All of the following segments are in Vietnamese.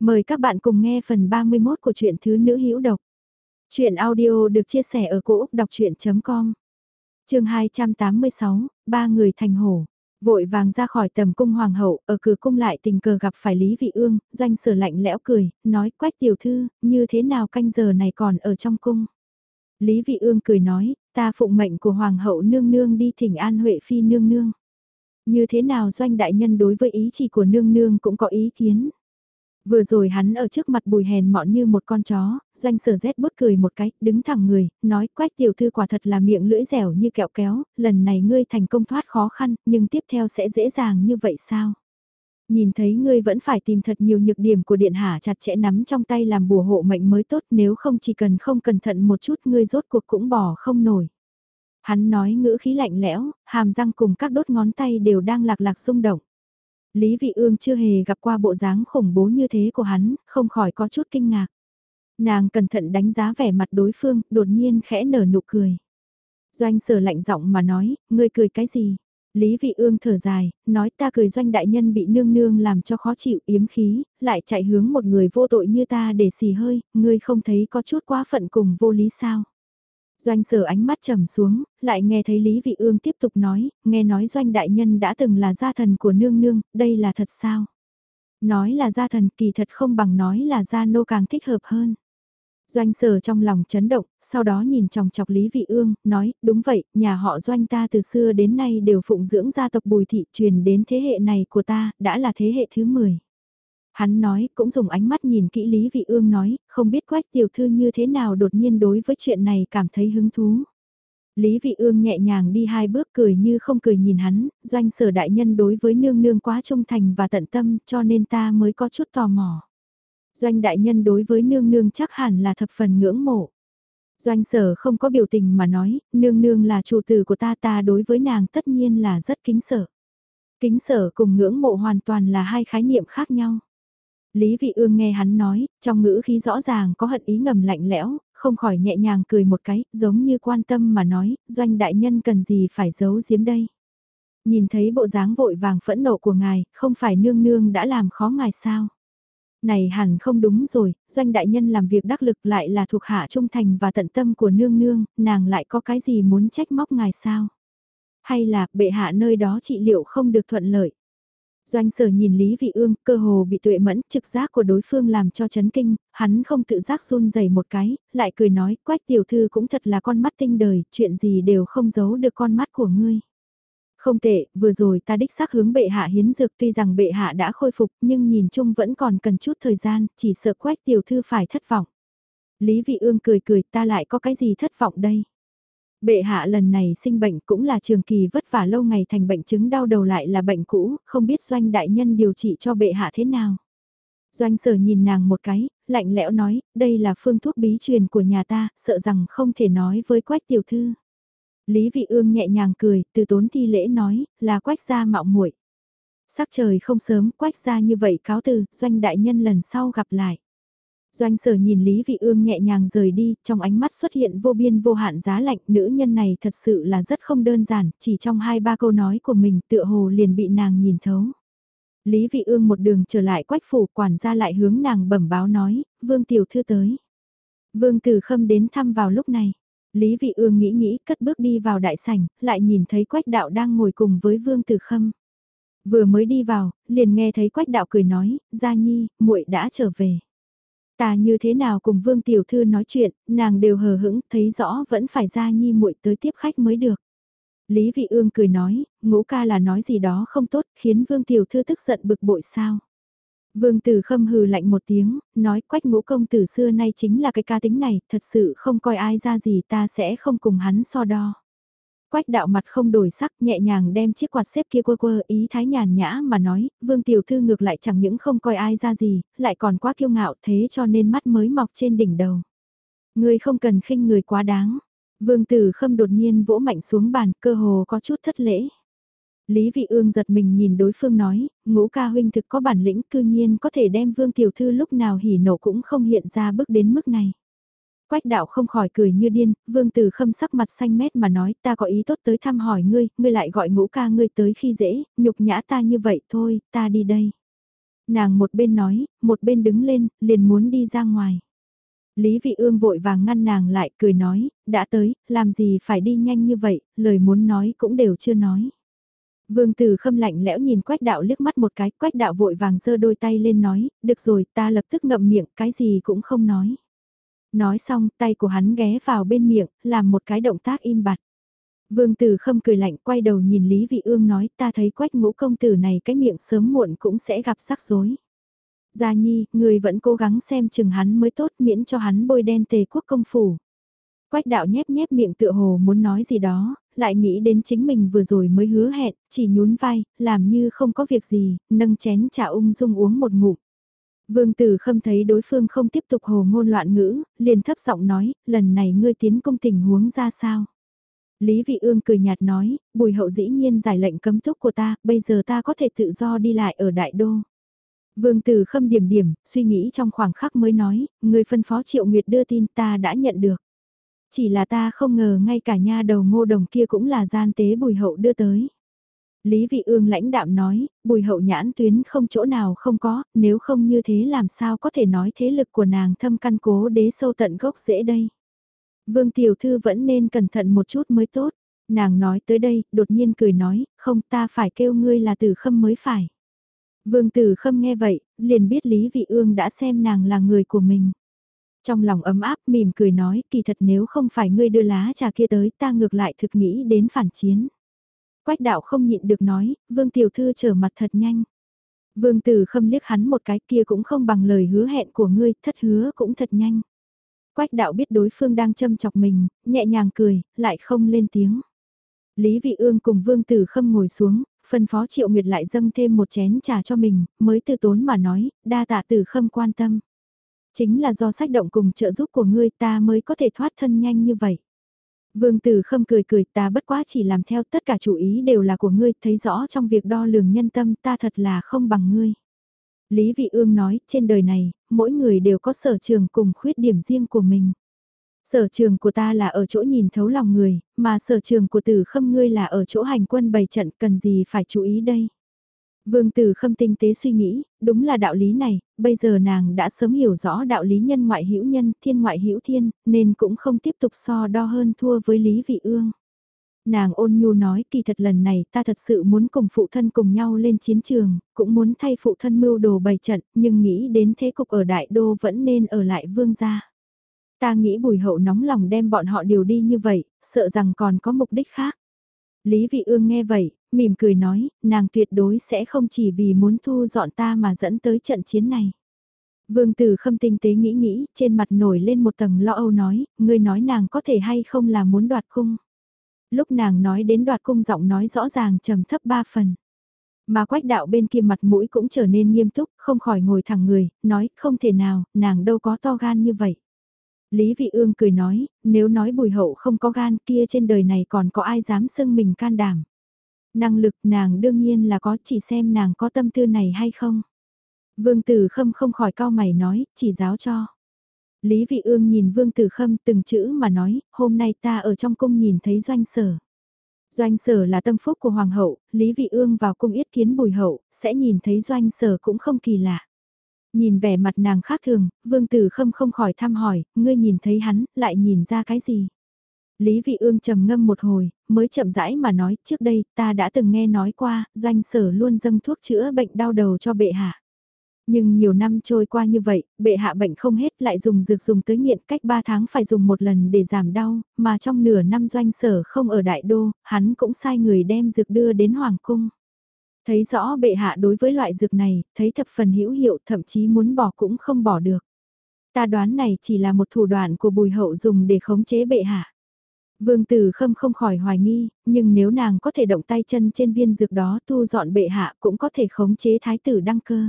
Mời các bạn cùng nghe phần 31 của truyện Thứ Nữ Hữu Độc. Chuyện audio được chia sẻ ở cỗ đọc chuyện.com Trường 286, ba người thành hổ. Vội vàng ra khỏi tầm cung hoàng hậu, ở cửa cung lại tình cờ gặp phải Lý Vị Ương, doanh sở lạnh lẽo cười, nói quách tiểu thư, như thế nào canh giờ này còn ở trong cung. Lý Vị Ương cười nói, ta phụng mệnh của hoàng hậu nương nương đi thỉnh an Huệ Phi nương nương. Như thế nào doanh đại nhân đối với ý chỉ của nương nương cũng có ý kiến. Vừa rồi hắn ở trước mặt bùi hèn mọn như một con chó, doanh sở rét bút cười một cái, đứng thẳng người, nói quách tiểu thư quả thật là miệng lưỡi dẻo như kẹo kéo, lần này ngươi thành công thoát khó khăn, nhưng tiếp theo sẽ dễ dàng như vậy sao? Nhìn thấy ngươi vẫn phải tìm thật nhiều nhược điểm của điện hạ chặt chẽ nắm trong tay làm bùa hộ mệnh mới tốt nếu không chỉ cần không cẩn thận một chút ngươi rốt cuộc cũng bỏ không nổi. Hắn nói ngữ khí lạnh lẽo, hàm răng cùng các đốt ngón tay đều đang lạc lạc xung động. Lý Vị Ương chưa hề gặp qua bộ dáng khủng bố như thế của hắn, không khỏi có chút kinh ngạc. Nàng cẩn thận đánh giá vẻ mặt đối phương, đột nhiên khẽ nở nụ cười. Doanh sở lạnh giọng mà nói, ngươi cười cái gì? Lý Vị Ương thở dài, nói ta cười doanh đại nhân bị nương nương làm cho khó chịu yếm khí, lại chạy hướng một người vô tội như ta để xì hơi, ngươi không thấy có chút quá phận cùng vô lý sao? Doanh sở ánh mắt trầm xuống, lại nghe thấy Lý Vị Ương tiếp tục nói, nghe nói doanh đại nhân đã từng là gia thần của nương nương, đây là thật sao? Nói là gia thần kỳ thật không bằng nói là gia nô càng thích hợp hơn. Doanh sở trong lòng chấn động, sau đó nhìn chòng chọc Lý Vị Ương, nói, đúng vậy, nhà họ doanh ta từ xưa đến nay đều phụng dưỡng gia tộc bùi thị truyền đến thế hệ này của ta, đã là thế hệ thứ 10. Hắn nói, cũng dùng ánh mắt nhìn kỹ Lý Vị Ương nói, không biết quách tiểu thư như thế nào đột nhiên đối với chuyện này cảm thấy hứng thú. Lý Vị Ương nhẹ nhàng đi hai bước cười như không cười nhìn hắn, doanh sở đại nhân đối với nương nương quá trung thành và tận tâm cho nên ta mới có chút tò mò. Doanh đại nhân đối với nương nương chắc hẳn là thập phần ngưỡng mộ. Doanh sở không có biểu tình mà nói, nương nương là chủ tử của ta ta đối với nàng tất nhiên là rất kính sợ. Kính sở cùng ngưỡng mộ hoàn toàn là hai khái niệm khác nhau. Lý Vị Ương nghe hắn nói, trong ngữ khí rõ ràng có hận ý ngầm lạnh lẽo, không khỏi nhẹ nhàng cười một cái, giống như quan tâm mà nói, doanh đại nhân cần gì phải giấu giếm đây. Nhìn thấy bộ dáng vội vàng phẫn nộ của ngài, không phải nương nương đã làm khó ngài sao. Này hẳn không đúng rồi, doanh đại nhân làm việc đắc lực lại là thuộc hạ trung thành và tận tâm của nương nương, nàng lại có cái gì muốn trách móc ngài sao? Hay là bệ hạ nơi đó trị liệu không được thuận lợi? Doanh sở nhìn Lý Vị Ương, cơ hồ bị tuệ mẫn, trực giác của đối phương làm cho chấn kinh, hắn không tự giác run rẩy một cái, lại cười nói, quách tiểu thư cũng thật là con mắt tinh đời, chuyện gì đều không giấu được con mắt của ngươi. Không tệ, vừa rồi ta đích xác hướng bệ hạ hiến dược tuy rằng bệ hạ đã khôi phục nhưng nhìn chung vẫn còn cần chút thời gian, chỉ sợ quách tiểu thư phải thất vọng. Lý Vị Ương cười cười ta lại có cái gì thất vọng đây. Bệ hạ lần này sinh bệnh cũng là trường kỳ vất vả lâu ngày thành bệnh chứng đau đầu lại là bệnh cũ, không biết doanh đại nhân điều trị cho bệ hạ thế nào. Doanh sở nhìn nàng một cái, lạnh lẽo nói, đây là phương thuốc bí truyền của nhà ta, sợ rằng không thể nói với quách tiểu thư. Lý vị ương nhẹ nhàng cười, từ tốn thi lễ nói, là quách gia mạo muội. Sắc trời không sớm, quách gia như vậy cáo từ, doanh đại nhân lần sau gặp lại. Doanh sở nhìn Lý Vị Ương nhẹ nhàng rời đi, trong ánh mắt xuất hiện vô biên vô hạn giá lạnh, nữ nhân này thật sự là rất không đơn giản, chỉ trong hai ba câu nói của mình tựa hồ liền bị nàng nhìn thấu. Lý Vị Ương một đường trở lại quách phủ quản gia lại hướng nàng bẩm báo nói, Vương Tiểu Thư tới. Vương Tử Khâm đến thăm vào lúc này. Lý Vị Ương nghĩ nghĩ cất bước đi vào đại sảnh, lại nhìn thấy quách đạo đang ngồi cùng với Vương Tử Khâm. Vừa mới đi vào, liền nghe thấy quách đạo cười nói, Gia Nhi, muội đã trở về. Ta như thế nào cùng Vương Tiểu Thư nói chuyện, nàng đều hờ hững, thấy rõ vẫn phải ra nhi muội tới tiếp khách mới được. Lý Vị Ương cười nói, ngũ ca là nói gì đó không tốt, khiến Vương Tiểu Thư tức giận bực bội sao. Vương Tử Khâm hừ lạnh một tiếng, nói quách ngũ công tử xưa nay chính là cái ca tính này, thật sự không coi ai ra gì ta sẽ không cùng hắn so đo. Quách đạo mặt không đổi sắc nhẹ nhàng đem chiếc quạt xếp kia quơ quơ ý thái nhàn nhã mà nói, vương tiểu thư ngược lại chẳng những không coi ai ra gì, lại còn quá kiêu ngạo thế cho nên mắt mới mọc trên đỉnh đầu. Người không cần khinh người quá đáng. Vương tử khâm đột nhiên vỗ mạnh xuống bàn cơ hồ có chút thất lễ. Lý vị ương giật mình nhìn đối phương nói, ngũ ca huynh thực có bản lĩnh cư nhiên có thể đem vương tiểu thư lúc nào hỉ nộ cũng không hiện ra bước đến mức này. Quách đạo không khỏi cười như điên, vương tử khâm sắc mặt xanh mét mà nói ta có ý tốt tới thăm hỏi ngươi, ngươi lại gọi ngũ ca ngươi tới khi dễ, nhục nhã ta như vậy thôi, ta đi đây. Nàng một bên nói, một bên đứng lên, liền muốn đi ra ngoài. Lý Vị Ương vội vàng ngăn nàng lại, cười nói, đã tới, làm gì phải đi nhanh như vậy, lời muốn nói cũng đều chưa nói. Vương Tử Khâm lạnh lẽo nhìn Quách Đạo liếc mắt một cái, Quách Đạo vội vàng giơ đôi tay lên nói, được rồi, ta lập tức ngậm miệng, cái gì cũng không nói. Nói xong, tay của hắn ghé vào bên miệng, làm một cái động tác im bặt. Vương Tử Khâm cười lạnh quay đầu nhìn Lý Vị Ương nói ta thấy quách ngũ công tử này cái miệng sớm muộn cũng sẽ gặp rắc rối. Gia Nhi, người vẫn cố gắng xem chừng hắn mới tốt miễn cho hắn bôi đen tề quốc công phủ. Quách đạo nhép nhép miệng tựa hồ muốn nói gì đó, lại nghĩ đến chính mình vừa rồi mới hứa hẹn, chỉ nhún vai, làm như không có việc gì, nâng chén trà ung dung uống một ngụm. Vương Tử Khâm thấy đối phương không tiếp tục hồ ngôn loạn ngữ, liền thấp giọng nói, lần này ngươi tiến công tình huống ra sao? Lý Vị Ương cười nhạt nói, bùi hậu dĩ nhiên giải lệnh cấm túc của ta, bây giờ ta có thể tự do đi lại ở đại đô. Vương Tử Khâm điểm điểm, suy nghĩ trong khoảng khắc mới nói, người phân phó Triệu Nguyệt đưa tin ta đã nhận được. Chỉ là ta không ngờ ngay cả nha đầu ngô đồng kia cũng là gian tế bùi hậu đưa tới. Lý Vị Ương lãnh đạm nói, bùi hậu nhãn tuyến không chỗ nào không có, nếu không như thế làm sao có thể nói thế lực của nàng thâm căn cố đế sâu tận gốc dễ đây. Vương Tiểu Thư vẫn nên cẩn thận một chút mới tốt. Nàng nói tới đây, đột nhiên cười nói, không ta phải kêu ngươi là tử khâm mới phải. Vương Tử Khâm nghe vậy, liền biết Lý Vị Ương đã xem nàng là người của mình. Trong lòng ấm áp mỉm cười nói, kỳ thật nếu không phải ngươi đưa lá trà kia tới ta ngược lại thực nghĩ đến phản chiến. Quách đạo không nhịn được nói, Vương Tiểu Thư trở mặt thật nhanh. Vương Tử Khâm liếc hắn một cái kia cũng không bằng lời hứa hẹn của ngươi, thất hứa cũng thật nhanh. Quách đạo biết đối phương đang châm chọc mình, nhẹ nhàng cười, lại không lên tiếng. Lý Vị Ương cùng Vương Tử Khâm ngồi xuống, phân phó Triệu Nguyệt lại dâng thêm một chén trà cho mình, mới từ tốn mà nói, đa tạ Tử Khâm quan tâm. Chính là do sách động cùng trợ giúp của ngươi ta mới có thể thoát thân nhanh như vậy. Vương Tử Khâm cười cười ta bất quá chỉ làm theo tất cả chủ ý đều là của ngươi, thấy rõ trong việc đo lường nhân tâm ta thật là không bằng ngươi. Lý Vị Ương nói, trên đời này, mỗi người đều có sở trường cùng khuyết điểm riêng của mình. Sở trường của ta là ở chỗ nhìn thấu lòng người, mà sở trường của tử khâm ngươi là ở chỗ hành quân bày trận cần gì phải chú ý đây. Vương tử khâm tinh tế suy nghĩ, đúng là đạo lý này, bây giờ nàng đã sớm hiểu rõ đạo lý nhân ngoại hữu nhân, thiên ngoại hữu thiên, nên cũng không tiếp tục so đo hơn thua với Lý Vị Ương. Nàng ôn nhu nói kỳ thật lần này ta thật sự muốn cùng phụ thân cùng nhau lên chiến trường, cũng muốn thay phụ thân mưu đồ bày trận, nhưng nghĩ đến thế cục ở đại đô vẫn nên ở lại vương gia. Ta nghĩ bùi hậu nóng lòng đem bọn họ điều đi như vậy, sợ rằng còn có mục đích khác. Lý Vị Ương nghe vậy, mỉm cười nói, nàng tuyệt đối sẽ không chỉ vì muốn thu dọn ta mà dẫn tới trận chiến này. Vương Tử Khâm tinh tế nghĩ nghĩ, trên mặt nổi lên một tầng lo âu nói, ngươi nói nàng có thể hay không là muốn đoạt cung lúc nàng nói đến đoạt cung giọng nói rõ ràng trầm thấp ba phần. Mà quách đạo bên kia mặt mũi cũng trở nên nghiêm túc, không khỏi ngồi thẳng người, nói không thể nào, nàng đâu có to gan như vậy. Lý Vị Ương cười nói, nếu nói bùi hậu không có gan kia trên đời này còn có ai dám xưng mình can đảm. Năng lực nàng đương nhiên là có chỉ xem nàng có tâm tư này hay không. Vương Tử Khâm không khỏi cao mày nói, chỉ giáo cho. Lý Vị Ương nhìn Vương Tử Khâm từng chữ mà nói, hôm nay ta ở trong cung nhìn thấy doanh sở. Doanh sở là tâm phúc của Hoàng hậu, Lý Vị Ương vào cung yết kiến bùi hậu, sẽ nhìn thấy doanh sở cũng không kỳ lạ. Nhìn vẻ mặt nàng khác thường, Vương Tử Khâm không khỏi thăm hỏi, ngươi nhìn thấy hắn, lại nhìn ra cái gì? Lý Vị Ương trầm ngâm một hồi, mới chậm rãi mà nói, trước đây, ta đã từng nghe nói qua, doanh sở luôn dâng thuốc chữa bệnh đau đầu cho bệ hạ. Nhưng nhiều năm trôi qua như vậy, bệ hạ bệnh không hết lại dùng dược dùng tới nghiện cách 3 tháng phải dùng một lần để giảm đau, mà trong nửa năm doanh sở không ở đại đô, hắn cũng sai người đem dược đưa đến hoàng cung. Thấy rõ bệ hạ đối với loại dược này, thấy thập phần hữu hiệu thậm chí muốn bỏ cũng không bỏ được. Ta đoán này chỉ là một thủ đoạn của bùi hậu dùng để khống chế bệ hạ. Vương Tử Khâm không khỏi hoài nghi, nhưng nếu nàng có thể động tay chân trên viên dược đó thu dọn bệ hạ cũng có thể khống chế thái tử đăng cơ.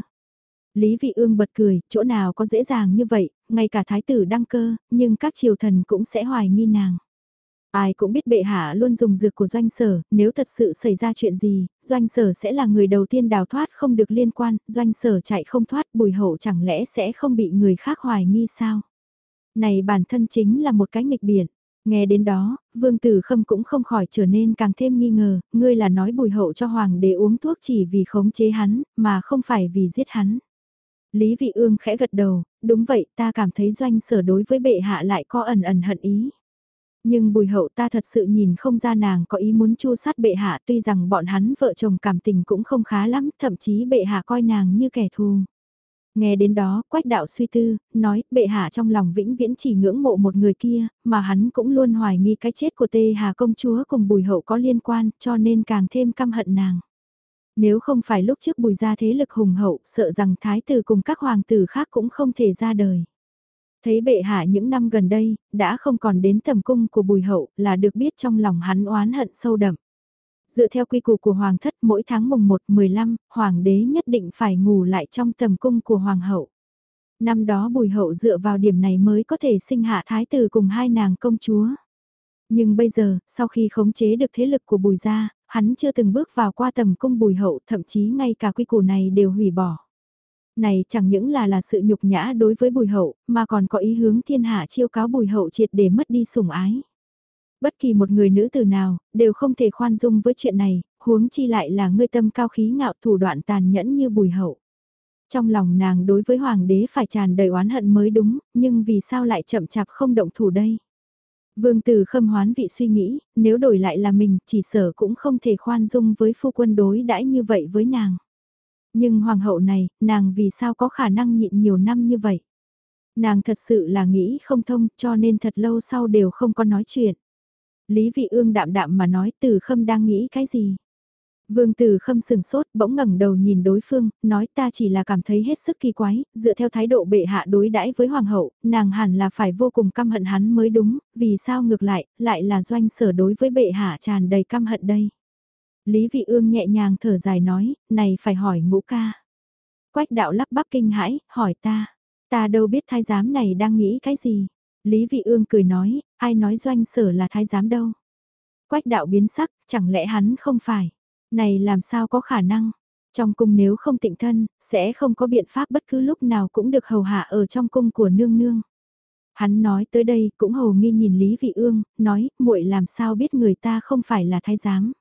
Lý Vị Ương bật cười, chỗ nào có dễ dàng như vậy, ngay cả thái tử đăng cơ, nhưng các triều thần cũng sẽ hoài nghi nàng. Ai cũng biết bệ hạ luôn dùng dược của doanh sở, nếu thật sự xảy ra chuyện gì, doanh sở sẽ là người đầu tiên đào thoát không được liên quan, doanh sở chạy không thoát bùi hậu chẳng lẽ sẽ không bị người khác hoài nghi sao? Này bản thân chính là một cái nghịch biển. Nghe đến đó, vương tử khâm cũng không khỏi trở nên càng thêm nghi ngờ, ngươi là nói bùi hậu cho hoàng đế uống thuốc chỉ vì khống chế hắn, mà không phải vì giết hắn. Lý Vị Ương khẽ gật đầu, đúng vậy ta cảm thấy doanh sở đối với bệ hạ lại có ẩn ẩn hận ý. Nhưng bùi hậu ta thật sự nhìn không ra nàng có ý muốn chu sát bệ hạ tuy rằng bọn hắn vợ chồng cảm tình cũng không khá lắm, thậm chí bệ hạ coi nàng như kẻ thù. Nghe đến đó, quách đạo suy tư, nói, bệ hạ trong lòng vĩnh viễn chỉ ngưỡng mộ một người kia, mà hắn cũng luôn hoài nghi cái chết của tê hà công chúa cùng bùi hậu có liên quan, cho nên càng thêm căm hận nàng. Nếu không phải lúc trước bùi ra thế lực hùng hậu, sợ rằng thái tử cùng các hoàng tử khác cũng không thể ra đời. Thấy bệ hạ những năm gần đây, đã không còn đến tầm cung của bùi hậu, là được biết trong lòng hắn oán hận sâu đậm. Dựa theo quy củ của hoàng thất mỗi tháng mùng 1, 15, hoàng đế nhất định phải ngủ lại trong tầm cung của hoàng hậu. Năm đó bùi hậu dựa vào điểm này mới có thể sinh hạ thái tử cùng hai nàng công chúa. Nhưng bây giờ, sau khi khống chế được thế lực của bùi gia, hắn chưa từng bước vào qua tầm cung bùi hậu, thậm chí ngay cả quy củ này đều hủy bỏ. Này chẳng những là là sự nhục nhã đối với bùi hậu, mà còn có ý hướng thiên hạ chiêu cáo bùi hậu triệt để mất đi sủng ái. Bất kỳ một người nữ tử nào, đều không thể khoan dung với chuyện này, huống chi lại là ngươi tâm cao khí ngạo thủ đoạn tàn nhẫn như bùi hậu. Trong lòng nàng đối với hoàng đế phải tràn đầy oán hận mới đúng, nhưng vì sao lại chậm chạp không động thủ đây? Vương tử khâm hoán vị suy nghĩ, nếu đổi lại là mình, chỉ sở cũng không thể khoan dung với phu quân đối đãi như vậy với nàng. Nhưng hoàng hậu này, nàng vì sao có khả năng nhịn nhiều năm như vậy? Nàng thật sự là nghĩ không thông cho nên thật lâu sau đều không có nói chuyện. Lý vị ương đạm đạm mà nói từ khâm đang nghĩ cái gì? Vương Tử Khâm sừng sốt, bỗng ngẩng đầu nhìn đối phương, nói ta chỉ là cảm thấy hết sức kỳ quái, dựa theo thái độ bệ hạ đối đãi với hoàng hậu, nàng hẳn là phải vô cùng căm hận hắn mới đúng, vì sao ngược lại, lại là doanh sở đối với bệ hạ tràn đầy căm hận đây. Lý Vị Ương nhẹ nhàng thở dài nói, này phải hỏi ngũ ca. Quách đạo lắp bắp kinh hãi, hỏi ta, ta đâu biết thái giám này đang nghĩ cái gì. Lý Vị Ương cười nói, ai nói doanh sở là thái giám đâu. Quách đạo biến sắc, chẳng lẽ hắn không phải. Này làm sao có khả năng. Trong cung nếu không tịnh thân, sẽ không có biện pháp bất cứ lúc nào cũng được hầu hạ ở trong cung của nương nương. Hắn nói tới đây cũng hầu nghi nhìn Lý Vị Ương, nói, muội làm sao biết người ta không phải là thái giám.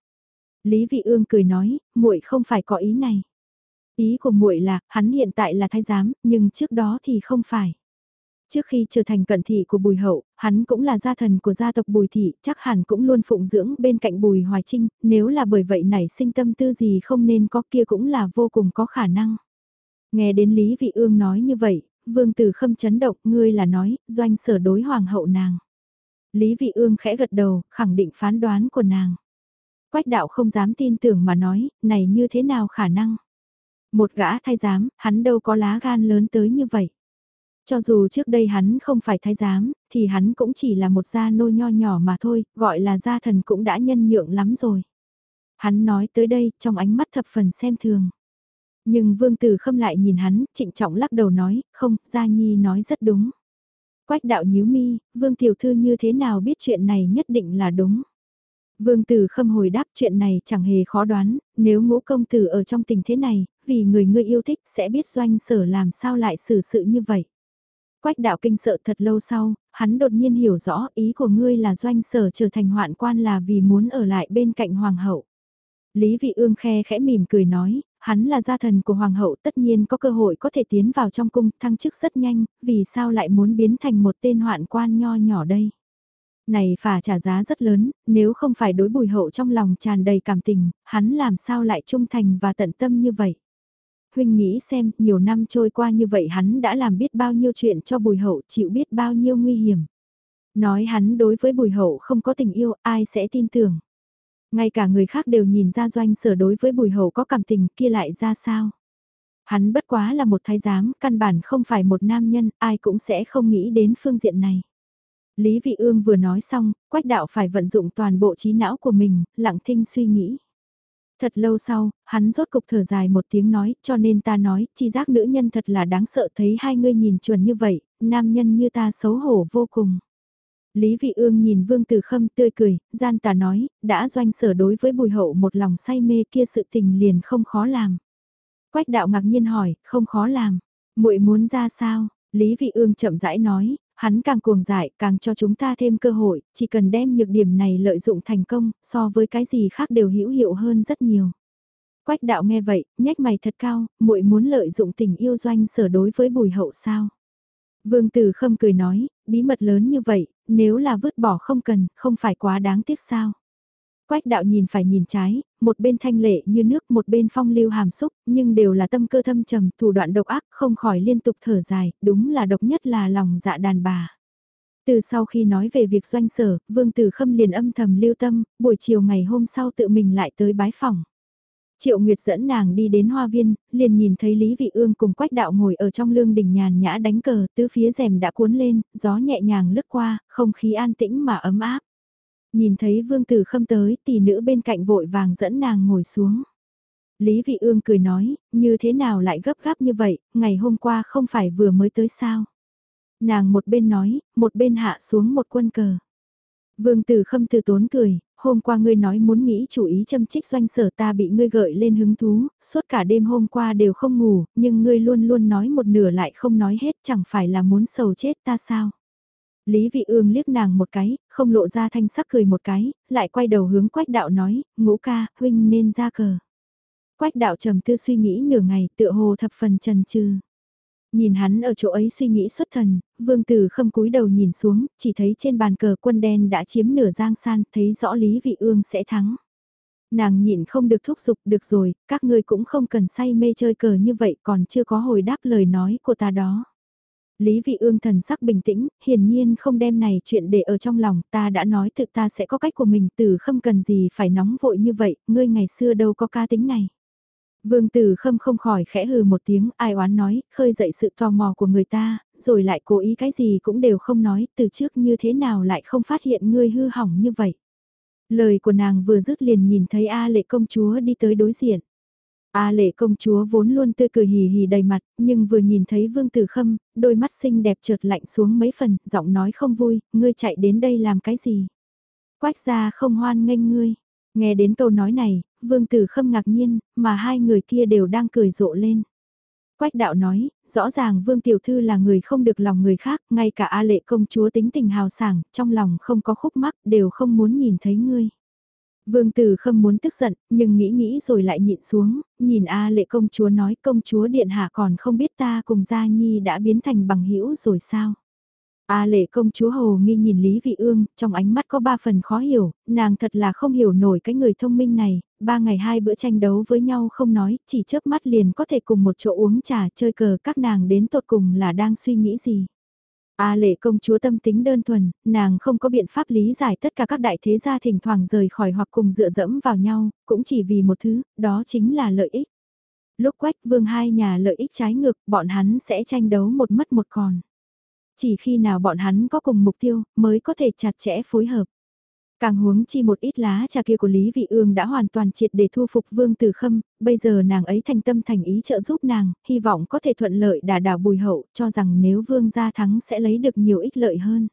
Lý Vị Ương cười nói, muội không phải có ý này. Ý của muội là, hắn hiện tại là thái giám, nhưng trước đó thì không phải. Trước khi trở thành cận thị của Bùi Hậu, hắn cũng là gia thần của gia tộc Bùi Thị, chắc hẳn cũng luôn phụng dưỡng bên cạnh Bùi Hoài Trinh, nếu là bởi vậy nảy sinh tâm tư gì không nên có kia cũng là vô cùng có khả năng. Nghe đến Lý Vị Ương nói như vậy, Vương Tử Khâm chấn động, ngươi là nói, doanh sở đối hoàng hậu nàng. Lý Vị Ương khẽ gật đầu, khẳng định phán đoán của nàng. Quách đạo không dám tin tưởng mà nói, này như thế nào khả năng? Một gã thay giám, hắn đâu có lá gan lớn tới như vậy. Cho dù trước đây hắn không phải thái giám, thì hắn cũng chỉ là một gia nô nho nhỏ mà thôi, gọi là gia thần cũng đã nhân nhượng lắm rồi. Hắn nói tới đây, trong ánh mắt thập phần xem thường. Nhưng vương tử khâm lại nhìn hắn, trịnh trọng lắc đầu nói, không, gia nhi nói rất đúng. Quách đạo nhíu mi, vương tiểu thư như thế nào biết chuyện này nhất định là đúng. Vương tử khâm hồi đáp chuyện này chẳng hề khó đoán, nếu ngũ công tử ở trong tình thế này, vì người ngươi yêu thích sẽ biết doanh sở làm sao lại xử sự như vậy. Quách đạo kinh sợ thật lâu sau, hắn đột nhiên hiểu rõ ý của ngươi là doanh sở trở thành hoạn quan là vì muốn ở lại bên cạnh hoàng hậu. Lý vị ương khe khẽ mỉm cười nói, hắn là gia thần của hoàng hậu tất nhiên có cơ hội có thể tiến vào trong cung thăng chức rất nhanh, vì sao lại muốn biến thành một tên hoạn quan nho nhỏ đây. Này phải trả giá rất lớn, nếu không phải đối bùi hậu trong lòng tràn đầy cảm tình, hắn làm sao lại trung thành và tận tâm như vậy huynh nghĩ xem, nhiều năm trôi qua như vậy hắn đã làm biết bao nhiêu chuyện cho bùi hậu chịu biết bao nhiêu nguy hiểm. Nói hắn đối với bùi hậu không có tình yêu, ai sẽ tin tưởng. Ngay cả người khác đều nhìn ra doanh sở đối với bùi hậu có cảm tình kia lại ra sao. Hắn bất quá là một thái giám, căn bản không phải một nam nhân, ai cũng sẽ không nghĩ đến phương diện này. Lý Vị Ương vừa nói xong, quách đạo phải vận dụng toàn bộ trí não của mình, lặng thinh suy nghĩ. Thật lâu sau, hắn rốt cục thở dài một tiếng nói, cho nên ta nói, chi giác nữ nhân thật là đáng sợ thấy hai ngươi nhìn chuẩn như vậy, nam nhân như ta xấu hổ vô cùng. Lý Vị Ương nhìn Vương Tử Khâm tươi cười, gian tà nói, đã doanh sở đối với bùi hậu một lòng say mê kia sự tình liền không khó làm. Quách đạo ngạc nhiên hỏi, không khó làm, muội muốn ra sao? Lý Vị Ương chậm rãi nói, hắn càng cuồng dại, càng cho chúng ta thêm cơ hội, chỉ cần đem nhược điểm này lợi dụng thành công, so với cái gì khác đều hữu hiệu hơn rất nhiều. Quách đạo nghe vậy, nhếch mày thật cao, muội muốn lợi dụng tình yêu doanh sở đối với bùi hậu sao. Vương Tử Khâm cười nói, bí mật lớn như vậy, nếu là vứt bỏ không cần, không phải quá đáng tiếc sao. Quách đạo nhìn phải nhìn trái, một bên thanh lệ như nước một bên phong lưu hàm xúc, nhưng đều là tâm cơ thâm trầm, thủ đoạn độc ác, không khỏi liên tục thở dài, đúng là độc nhất là lòng dạ đàn bà. Từ sau khi nói về việc doanh sở, Vương Tử Khâm liền âm thầm lưu tâm, buổi chiều ngày hôm sau tự mình lại tới bái phòng. Triệu Nguyệt dẫn nàng đi đến hoa viên, liền nhìn thấy Lý Vị Ương cùng Quách Đạo ngồi ở trong lương đình nhàn nhã đánh cờ, tứ phía rèm đã cuốn lên, gió nhẹ nhàng lướt qua, không khí an tĩnh mà ấm áp. Nhìn thấy Vương Tử Khâm tới, tỷ nữ bên cạnh vội vàng dẫn nàng ngồi xuống. Lý Vị Ương cười nói, như thế nào lại gấp gáp như vậy, ngày hôm qua không phải vừa mới tới sao. Nàng một bên nói, một bên hạ xuống một quân cờ. Vương Tử Khâm từ tốn cười, hôm qua ngươi nói muốn nghĩ chủ ý châm trích doanh sở ta bị ngươi gợi lên hứng thú, suốt cả đêm hôm qua đều không ngủ, nhưng ngươi luôn luôn nói một nửa lại không nói hết chẳng phải là muốn sầu chết ta sao. Lý Vị Ương liếc nàng một cái, không lộ ra thanh sắc cười một cái, lại quay đầu hướng Quách Đạo nói, ngũ ca, huynh nên ra cờ. Quách Đạo trầm tư suy nghĩ nửa ngày, tựa hồ thập phần trần trừ. Nhìn hắn ở chỗ ấy suy nghĩ xuất thần, vương tử khâm cúi đầu nhìn xuống, chỉ thấy trên bàn cờ quân đen đã chiếm nửa giang san, thấy rõ Lý Vị Ương sẽ thắng. Nàng nhịn không được thúc giục được rồi, các ngươi cũng không cần say mê chơi cờ như vậy còn chưa có hồi đáp lời nói của ta đó. Lý Vị Ương thần sắc bình tĩnh, hiển nhiên không đem này chuyện để ở trong lòng, ta đã nói thực ta sẽ có cách của mình, từ không cần gì phải nóng vội như vậy, ngươi ngày xưa đâu có ca tính này. Vương Tử Khâm không khỏi khẽ hừ một tiếng, ai oán nói, khơi dậy sự tò mò của người ta, rồi lại cố ý cái gì cũng đều không nói, từ trước như thế nào lại không phát hiện ngươi hư hỏng như vậy. Lời của nàng vừa dứt liền nhìn thấy A lệ công chúa đi tới đối diện. A lệ công chúa vốn luôn tươi cười hì hì đầy mặt, nhưng vừa nhìn thấy Vương Tử Khâm, đôi mắt xinh đẹp trượt lạnh xuống mấy phần, giọng nói không vui, ngươi chạy đến đây làm cái gì? Quách gia không hoan nghênh ngươi. Nghe đến câu nói này, Vương Tử Khâm ngạc nhiên, mà hai người kia đều đang cười rộ lên. Quách đạo nói, rõ ràng Vương Tiểu Thư là người không được lòng người khác, ngay cả A lệ công chúa tính tình hào sảng, trong lòng không có khúc mắc, đều không muốn nhìn thấy ngươi. Vương Tử Khâm muốn tức giận, nhưng nghĩ nghĩ rồi lại nhịn xuống, nhìn A lệ công chúa nói công chúa điện hạ còn không biết ta cùng Gia Nhi đã biến thành bằng hữu rồi sao. A lệ công chúa Hồ nghi nhìn Lý Vị Ương, trong ánh mắt có ba phần khó hiểu, nàng thật là không hiểu nổi cái người thông minh này, ba ngày hai bữa tranh đấu với nhau không nói, chỉ chớp mắt liền có thể cùng một chỗ uống trà chơi cờ các nàng đến tột cùng là đang suy nghĩ gì. A lệ công chúa tâm tính đơn thuần, nàng không có biện pháp lý giải tất cả các đại thế gia thỉnh thoảng rời khỏi hoặc cùng dựa dẫm vào nhau, cũng chỉ vì một thứ, đó chính là lợi ích. Lúc quách vương hai nhà lợi ích trái ngược, bọn hắn sẽ tranh đấu một mất một còn. Chỉ khi nào bọn hắn có cùng mục tiêu, mới có thể chặt chẽ phối hợp. Càng huống chi một ít lá trà kia của Lý Vị Ương đã hoàn toàn triệt để thu phục Vương Tử Khâm, bây giờ nàng ấy thành tâm thành ý trợ giúp nàng, hy vọng có thể thuận lợi đả đảo bùi hậu, cho rằng nếu Vương gia thắng sẽ lấy được nhiều ích lợi hơn.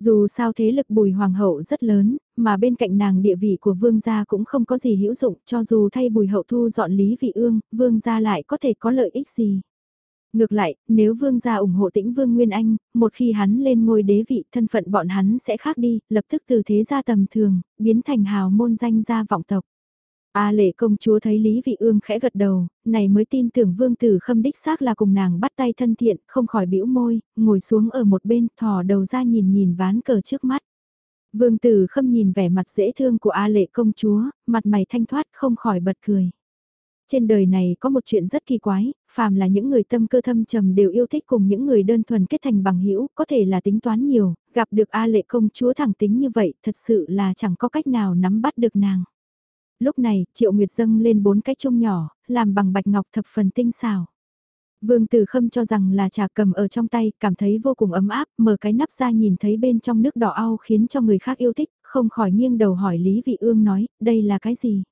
Dù sao thế lực bùi hoàng hậu rất lớn, mà bên cạnh nàng địa vị của vương gia cũng không có gì hữu dụng, cho dù thay bùi hậu thu dọn Lý Vị Ương, vương gia lại có thể có lợi ích gì. Ngược lại, nếu vương gia ủng hộ tĩnh vương Nguyên Anh, một khi hắn lên ngôi đế vị thân phận bọn hắn sẽ khác đi, lập tức từ thế gia tầm thường, biến thành hào môn danh gia vọng tộc. A lệ công chúa thấy Lý Vị Ương khẽ gật đầu, này mới tin tưởng vương tử khâm đích xác là cùng nàng bắt tay thân thiện, không khỏi bĩu môi, ngồi xuống ở một bên, thò đầu ra nhìn nhìn ván cờ trước mắt. Vương tử khâm nhìn vẻ mặt dễ thương của A lệ công chúa, mặt mày thanh thoát không khỏi bật cười. Trên đời này có một chuyện rất kỳ quái, phàm là những người tâm cơ thâm trầm đều yêu thích cùng những người đơn thuần kết thành bằng hữu có thể là tính toán nhiều, gặp được A lệ công chúa thẳng tính như vậy, thật sự là chẳng có cách nào nắm bắt được nàng. Lúc này, Triệu Nguyệt dâng lên bốn cái chung nhỏ, làm bằng bạch ngọc thập phần tinh xảo. Vương Tử Khâm cho rằng là trà cầm ở trong tay, cảm thấy vô cùng ấm áp, mở cái nắp ra nhìn thấy bên trong nước đỏ au khiến cho người khác yêu thích, không khỏi nghiêng đầu hỏi Lý Vị Ương nói, đây là cái gì?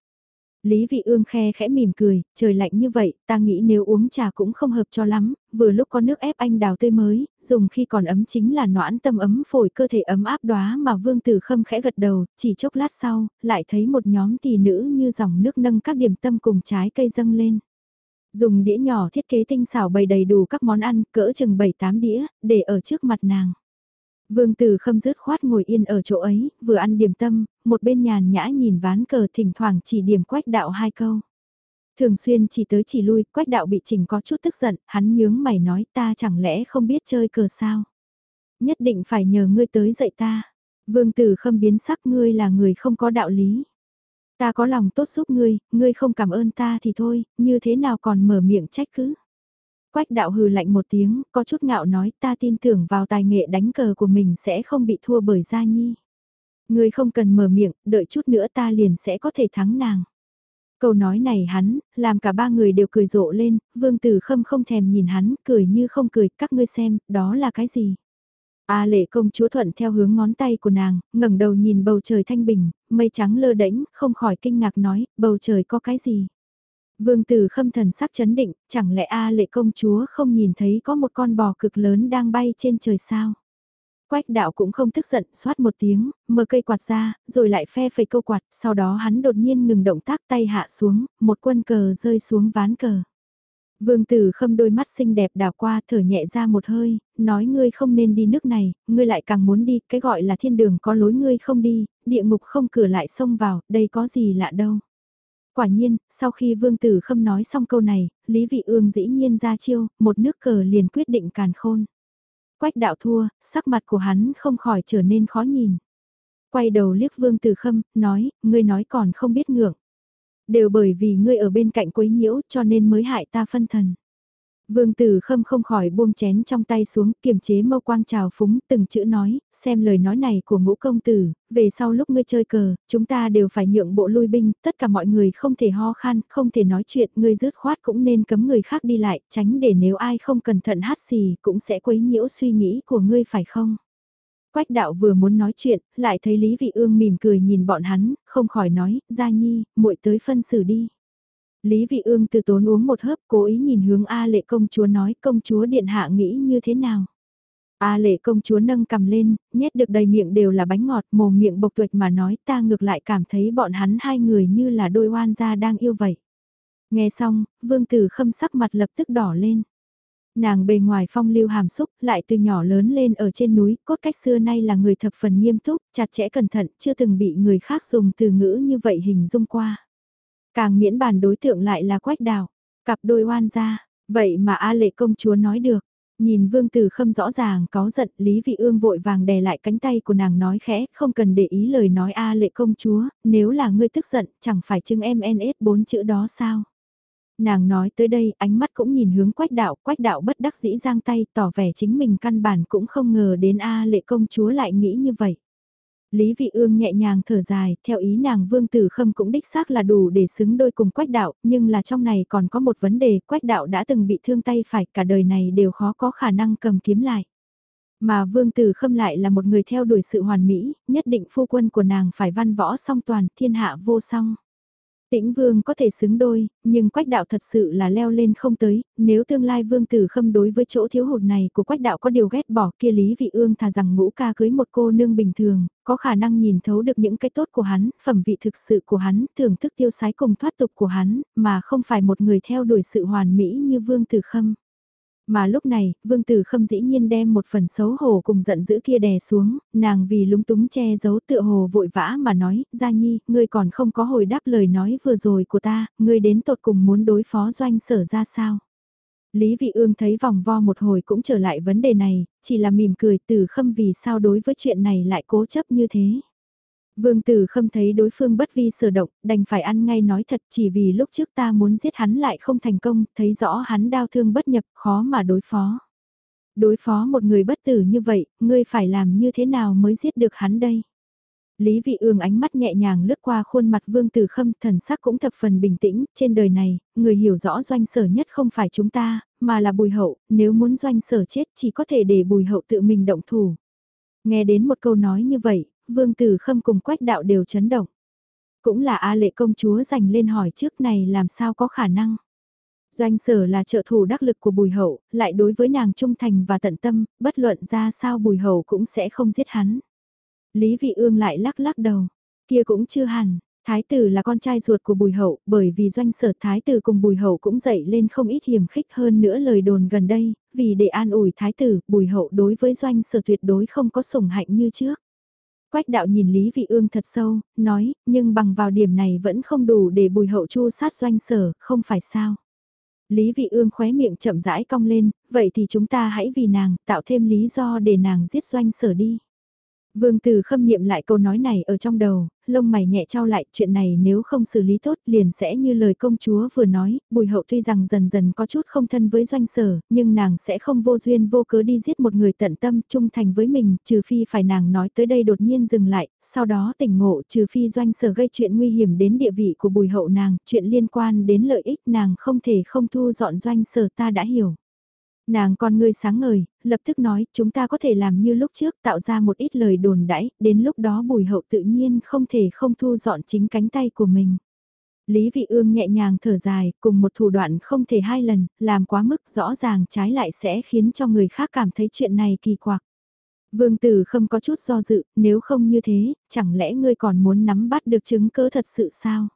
Lý Vị Ương khe khẽ mỉm cười, trời lạnh như vậy, ta nghĩ nếu uống trà cũng không hợp cho lắm, vừa lúc có nước ép anh đào tươi mới, dùng khi còn ấm chính là noãn tâm ấm phổi cơ thể ấm áp đóa mà Vương Tử Khâm khẽ gật đầu, chỉ chốc lát sau, lại thấy một nhóm tỷ nữ như dòng nước nâng các điểm tâm cùng trái cây dâng lên. Dùng đĩa nhỏ thiết kế tinh xảo bày đầy đủ các món ăn, cỡ chừng 7-8 đĩa, để ở trước mặt nàng. Vương Tử Khâm rứt khoát ngồi yên ở chỗ ấy, vừa ăn điểm tâm, một bên nhàn nhã nhìn ván cờ thỉnh thoảng chỉ điểm quách đạo hai câu. Thường xuyên chỉ tới chỉ lui, quách đạo bị chỉnh có chút tức giận, hắn nhướng mày nói ta chẳng lẽ không biết chơi cờ sao. Nhất định phải nhờ ngươi tới dạy ta. Vương tử khâm biến sắc ngươi là người không có đạo lý. Ta có lòng tốt giúp ngươi, ngươi không cảm ơn ta thì thôi, như thế nào còn mở miệng trách cứ. Quách đạo hừ lạnh một tiếng, có chút ngạo nói ta tin tưởng vào tài nghệ đánh cờ của mình sẽ không bị thua bởi Gia Nhi. Ngươi không cần mở miệng, đợi chút nữa ta liền sẽ có thể thắng nàng. Câu nói này hắn, làm cả ba người đều cười rộ lên, vương tử khâm không thèm nhìn hắn, cười như không cười, các ngươi xem, đó là cái gì? A lệ công chúa thuận theo hướng ngón tay của nàng, ngẩng đầu nhìn bầu trời thanh bình, mây trắng lơ đễnh, không khỏi kinh ngạc nói, bầu trời có cái gì? Vương tử khâm thần sắc chấn định, chẳng lẽ A lệ công chúa không nhìn thấy có một con bò cực lớn đang bay trên trời sao? Quách đạo cũng không tức giận, xoát một tiếng, mở cây quạt ra, rồi lại phe phẩy câu quạt, sau đó hắn đột nhiên ngừng động tác tay hạ xuống, một quân cờ rơi xuống ván cờ. Vương tử khâm đôi mắt xinh đẹp đảo qua thở nhẹ ra một hơi, nói ngươi không nên đi nước này, ngươi lại càng muốn đi, cái gọi là thiên đường có lối ngươi không đi, địa ngục không cửa lại xông vào, đây có gì lạ đâu. Quả nhiên, sau khi vương tử khâm nói xong câu này, Lý Vị Ương dĩ nhiên ra chiêu, một nước cờ liền quyết định càn khôn. Quách đạo thua, sắc mặt của hắn không khỏi trở nên khó nhìn. Quay đầu liếc vương tử khâm, nói, ngươi nói còn không biết ngưỡng. Đều bởi vì ngươi ở bên cạnh quấy nhiễu cho nên mới hại ta phân thần. Vương Tử Khâm không khỏi buông chén trong tay xuống, kiềm chế mâu quang trào phúng, từng chữ nói, xem lời nói này của ngũ công tử, về sau lúc ngươi chơi cờ, chúng ta đều phải nhượng bộ lui binh, tất cả mọi người không thể ho khan, không thể nói chuyện, ngươi rứt khoát cũng nên cấm người khác đi lại, tránh để nếu ai không cẩn thận hát xì, cũng sẽ quấy nhiễu suy nghĩ của ngươi phải không? Quách đạo vừa muốn nói chuyện, lại thấy Lý Vị Ương mỉm cười nhìn bọn hắn, không khỏi nói, Gia Nhi, muội tới phân xử đi. Lý Vị Ương từ tốn uống một hớp cố ý nhìn hướng A lệ công chúa nói công chúa điện hạ nghĩ như thế nào. A lệ công chúa nâng cầm lên, nhét được đầy miệng đều là bánh ngọt mồm miệng bộc tuệch mà nói ta ngược lại cảm thấy bọn hắn hai người như là đôi oan gia đang yêu vậy. Nghe xong, vương tử khâm sắc mặt lập tức đỏ lên. Nàng bề ngoài phong lưu hàm xúc, lại từ nhỏ lớn lên ở trên núi, cốt cách xưa nay là người thập phần nghiêm túc, chặt chẽ cẩn thận, chưa từng bị người khác dùng từ ngữ như vậy hình dung qua. Càng miễn bàn đối tượng lại là quách đào, cặp đôi oan gia, vậy mà A lệ công chúa nói được. Nhìn vương tử khâm rõ ràng có giận Lý Vị Ương vội vàng đè lại cánh tay của nàng nói khẽ không cần để ý lời nói A lệ công chúa, nếu là ngươi tức giận chẳng phải chứng em NS bốn chữ đó sao. Nàng nói tới đây ánh mắt cũng nhìn hướng quách đạo, quách đạo bất đắc dĩ giang tay tỏ vẻ chính mình căn bản cũng không ngờ đến A lệ công chúa lại nghĩ như vậy. Lý Vị Ương nhẹ nhàng thở dài, theo ý nàng Vương Tử Khâm cũng đích xác là đủ để xứng đôi cùng Quách Đạo, nhưng là trong này còn có một vấn đề, Quách Đạo đã từng bị thương tay phải, cả đời này đều khó có khả năng cầm kiếm lại. Mà Vương Tử Khâm lại là một người theo đuổi sự hoàn mỹ, nhất định phu quân của nàng phải văn võ song toàn, thiên hạ vô song. Tĩnh vương có thể xứng đôi, nhưng quách đạo thật sự là leo lên không tới, nếu tương lai vương tử khâm đối với chỗ thiếu hụt này của quách đạo có điều ghét bỏ kia lý vị ương thà rằng ngũ ca cưới một cô nương bình thường, có khả năng nhìn thấu được những cái tốt của hắn, phẩm vị thực sự của hắn, thưởng thức tiêu sái cùng thoát tục của hắn, mà không phải một người theo đuổi sự hoàn mỹ như vương tử khâm. Mà lúc này, vương tử khâm dĩ nhiên đem một phần xấu hổ cùng giận dữ kia đè xuống, nàng vì lúng túng che giấu tựa hồ vội vã mà nói, Gia Nhi, ngươi còn không có hồi đáp lời nói vừa rồi của ta, ngươi đến tột cùng muốn đối phó doanh sở ra sao. Lý Vị Ương thấy vòng vo một hồi cũng trở lại vấn đề này, chỉ là mỉm cười từ khâm vì sao đối với chuyện này lại cố chấp như thế. Vương Tử Khâm thấy đối phương bất vi sở động, đành phải ăn ngay nói thật chỉ vì lúc trước ta muốn giết hắn lại không thành công, thấy rõ hắn đau thương bất nhập, khó mà đối phó. Đối phó một người bất tử như vậy, ngươi phải làm như thế nào mới giết được hắn đây? Lý Vị Ương ánh mắt nhẹ nhàng lướt qua khuôn mặt Vương Tử Khâm, thần sắc cũng thập phần bình tĩnh, trên đời này, người hiểu rõ doanh sở nhất không phải chúng ta, mà là Bùi Hậu, nếu muốn doanh sở chết chỉ có thể để Bùi Hậu tự mình động thủ. Nghe đến một câu nói như vậy, vương tử khâm cùng quách đạo đều chấn động. Cũng là A lệ công chúa giành lên hỏi trước này làm sao có khả năng. Doanh sở là trợ thủ đắc lực của bùi hậu, lại đối với nàng trung thành và tận tâm, bất luận ra sao bùi hậu cũng sẽ không giết hắn. Lý vị ương lại lắc lắc đầu, kia cũng chưa hẳn, Thái tử là con trai ruột của Bùi Hậu, bởi vì doanh sở Thái tử cùng Bùi Hậu cũng dậy lên không ít hiểm khích hơn nữa lời đồn gần đây, vì để an ủi Thái tử, Bùi Hậu đối với doanh sở tuyệt đối không có sủng hạnh như trước. Quách đạo nhìn Lý Vị Ương thật sâu, nói, nhưng bằng vào điểm này vẫn không đủ để bùi hậu chu sát doanh sở, không phải sao. Lý Vị Ương khóe miệng chậm rãi cong lên, vậy thì chúng ta hãy vì nàng, tạo thêm lý do để nàng giết doanh sở đi. Vương Tử khâm niệm lại câu nói này ở trong đầu, lông mày nhẹ trao lại chuyện này nếu không xử lý tốt liền sẽ như lời công chúa vừa nói, bùi hậu tuy rằng dần dần có chút không thân với doanh sở, nhưng nàng sẽ không vô duyên vô cớ đi giết một người tận tâm trung thành với mình, trừ phi phải nàng nói tới đây đột nhiên dừng lại, sau đó tỉnh ngộ trừ phi doanh sở gây chuyện nguy hiểm đến địa vị của bùi hậu nàng, chuyện liên quan đến lợi ích nàng không thể không thu dọn doanh sở ta đã hiểu. Nàng con ngươi sáng ngời, lập tức nói chúng ta có thể làm như lúc trước tạo ra một ít lời đồn đãi, đến lúc đó bùi hậu tự nhiên không thể không thu dọn chính cánh tay của mình. Lý Vị Ương nhẹ nhàng thở dài, cùng một thủ đoạn không thể hai lần, làm quá mức rõ ràng trái lại sẽ khiến cho người khác cảm thấy chuyện này kỳ quặc. Vương Tử không có chút do dự, nếu không như thế, chẳng lẽ ngươi còn muốn nắm bắt được chứng cứ thật sự sao?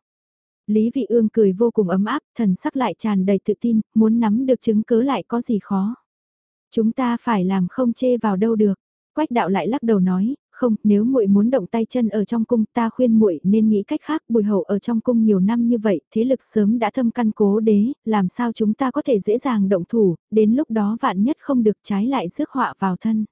Lý Vị Ương cười vô cùng ấm áp, thần sắc lại tràn đầy tự tin, muốn nắm được chứng cứ lại có gì khó. Chúng ta phải làm không chê vào đâu được. Quách đạo lại lắc đầu nói, không, nếu muội muốn động tay chân ở trong cung ta khuyên muội nên nghĩ cách khác, bùi hậu ở trong cung nhiều năm như vậy, thế lực sớm đã thâm căn cố đế, làm sao chúng ta có thể dễ dàng động thủ, đến lúc đó vạn nhất không được trái lại rước họa vào thân.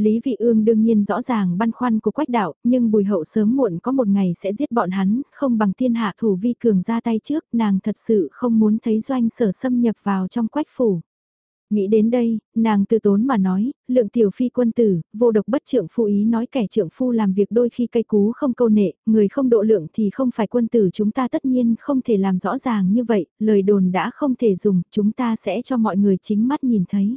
Lý Vị Ương đương nhiên rõ ràng băn khoăn của quách đạo, nhưng bùi hậu sớm muộn có một ngày sẽ giết bọn hắn, không bằng thiên hạ thủ vi cường ra tay trước, nàng thật sự không muốn thấy doanh sở xâm nhập vào trong quách phủ. Nghĩ đến đây, nàng từ tốn mà nói, lượng tiểu phi quân tử, vô độc bất trượng phu ý nói kẻ trượng phu làm việc đôi khi cây cú không câu nệ, người không độ lượng thì không phải quân tử chúng ta tất nhiên không thể làm rõ ràng như vậy, lời đồn đã không thể dùng, chúng ta sẽ cho mọi người chính mắt nhìn thấy.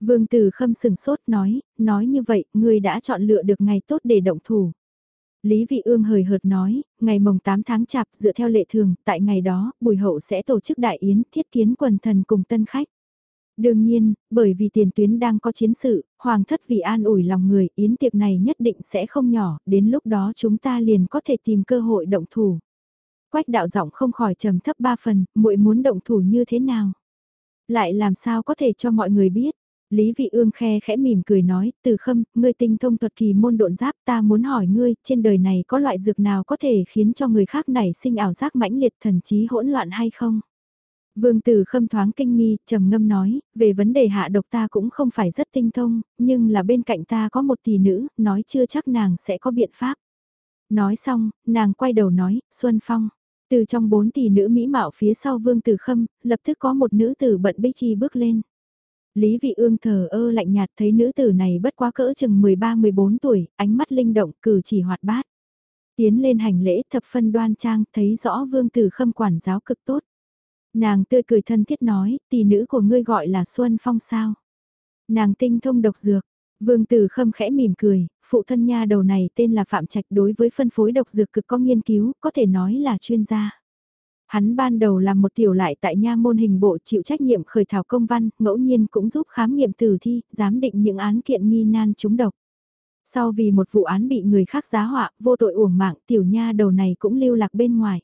Vương Tử Khâm sừng sốt nói, nói như vậy, ngươi đã chọn lựa được ngày tốt để động thủ. Lý Vị Ương hời hợt nói, ngày mồng 8 tháng chạp dựa theo lệ thường, tại ngày đó, Bùi Hậu sẽ tổ chức đại yến thiết kiến quần thần cùng tân khách. Đương nhiên, bởi vì tiền tuyến đang có chiến sự, Hoàng thất vì an ủi lòng người, yến tiệc này nhất định sẽ không nhỏ, đến lúc đó chúng ta liền có thể tìm cơ hội động thủ. Quách đạo giọng không khỏi trầm thấp ba phần, muội muốn động thủ như thế nào? Lại làm sao có thể cho mọi người biết? Lý Vị Ương khe khẽ mỉm cười nói, từ khâm, ngươi tinh thông thuật kỳ môn độn giáp ta muốn hỏi ngươi, trên đời này có loại dược nào có thể khiến cho người khác nảy sinh ảo giác mãnh liệt thần trí hỗn loạn hay không? Vương Tử Khâm thoáng kinh nghi, trầm ngâm nói, về vấn đề hạ độc ta cũng không phải rất tinh thông, nhưng là bên cạnh ta có một tỷ nữ, nói chưa chắc nàng sẽ có biện pháp. Nói xong, nàng quay đầu nói, Xuân Phong. Từ trong bốn tỷ nữ mỹ mạo phía sau Vương Tử Khâm, lập tức có một nữ tử bận bích chi bước lên. Lý Vị Ương thờ ơ lạnh nhạt thấy nữ tử này bất quá cỡ chừng 13-14 tuổi, ánh mắt linh động, cử chỉ hoạt bát. Tiến lên hành lễ thập phân đoan trang, thấy rõ vương tử khâm quản giáo cực tốt. Nàng tươi cười thân thiết nói, tỷ nữ của ngươi gọi là Xuân Phong sao. Nàng tinh thông độc dược, vương tử khâm khẽ mỉm cười, phụ thân nha đầu này tên là Phạm Trạch đối với phân phối độc dược cực có nghiên cứu, có thể nói là chuyên gia. Hắn ban đầu làm một tiểu lại tại nha môn hình bộ chịu trách nhiệm khởi thảo công văn, ngẫu nhiên cũng giúp khám nghiệm tử thi, giám định những án kiện nghi nan trúng độc. Sau vì một vụ án bị người khác giá họa, vô tội uổng mạng, tiểu nha đầu này cũng lưu lạc bên ngoài.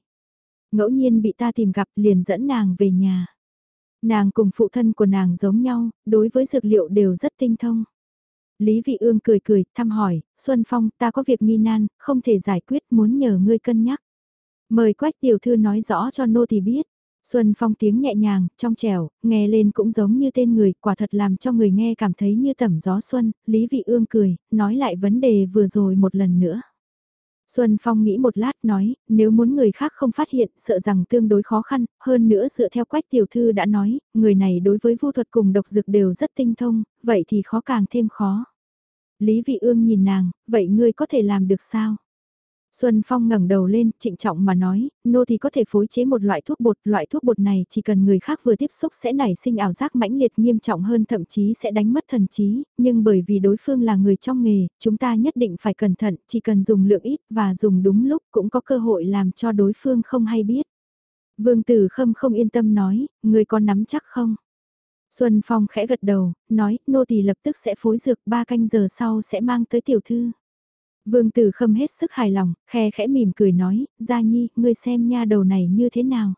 Ngẫu nhiên bị ta tìm gặp liền dẫn nàng về nhà. Nàng cùng phụ thân của nàng giống nhau, đối với dược liệu đều rất tinh thông. Lý Vị Ương cười cười, thăm hỏi, Xuân Phong, ta có việc nghi nan, không thể giải quyết, muốn nhờ ngươi cân nhắc. Mời quách tiểu thư nói rõ cho nô thì biết. Xuân Phong tiếng nhẹ nhàng, trong trẻo, nghe lên cũng giống như tên người, quả thật làm cho người nghe cảm thấy như tẩm gió xuân, Lý Vị Ương cười, nói lại vấn đề vừa rồi một lần nữa. Xuân Phong nghĩ một lát nói, nếu muốn người khác không phát hiện, sợ rằng tương đối khó khăn, hơn nữa dựa theo quách tiểu thư đã nói, người này đối với vô thuật cùng độc dược đều rất tinh thông, vậy thì khó càng thêm khó. Lý Vị Ương nhìn nàng, vậy ngươi có thể làm được sao? Xuân Phong ngẩng đầu lên, trịnh trọng mà nói, nô thì có thể phối chế một loại thuốc bột, loại thuốc bột này chỉ cần người khác vừa tiếp xúc sẽ nảy sinh ảo giác mãnh liệt nghiêm trọng hơn thậm chí sẽ đánh mất thần trí, nhưng bởi vì đối phương là người trong nghề, chúng ta nhất định phải cẩn thận, chỉ cần dùng lượng ít và dùng đúng lúc cũng có cơ hội làm cho đối phương không hay biết. Vương Tử Khâm không yên tâm nói, người có nắm chắc không? Xuân Phong khẽ gật đầu, nói, nô tỳ lập tức sẽ phối dược ba canh giờ sau sẽ mang tới tiểu thư. Vương Tử Khâm hết sức hài lòng, khe khẽ mỉm cười nói, Gia Nhi, ngươi xem nha đầu này như thế nào.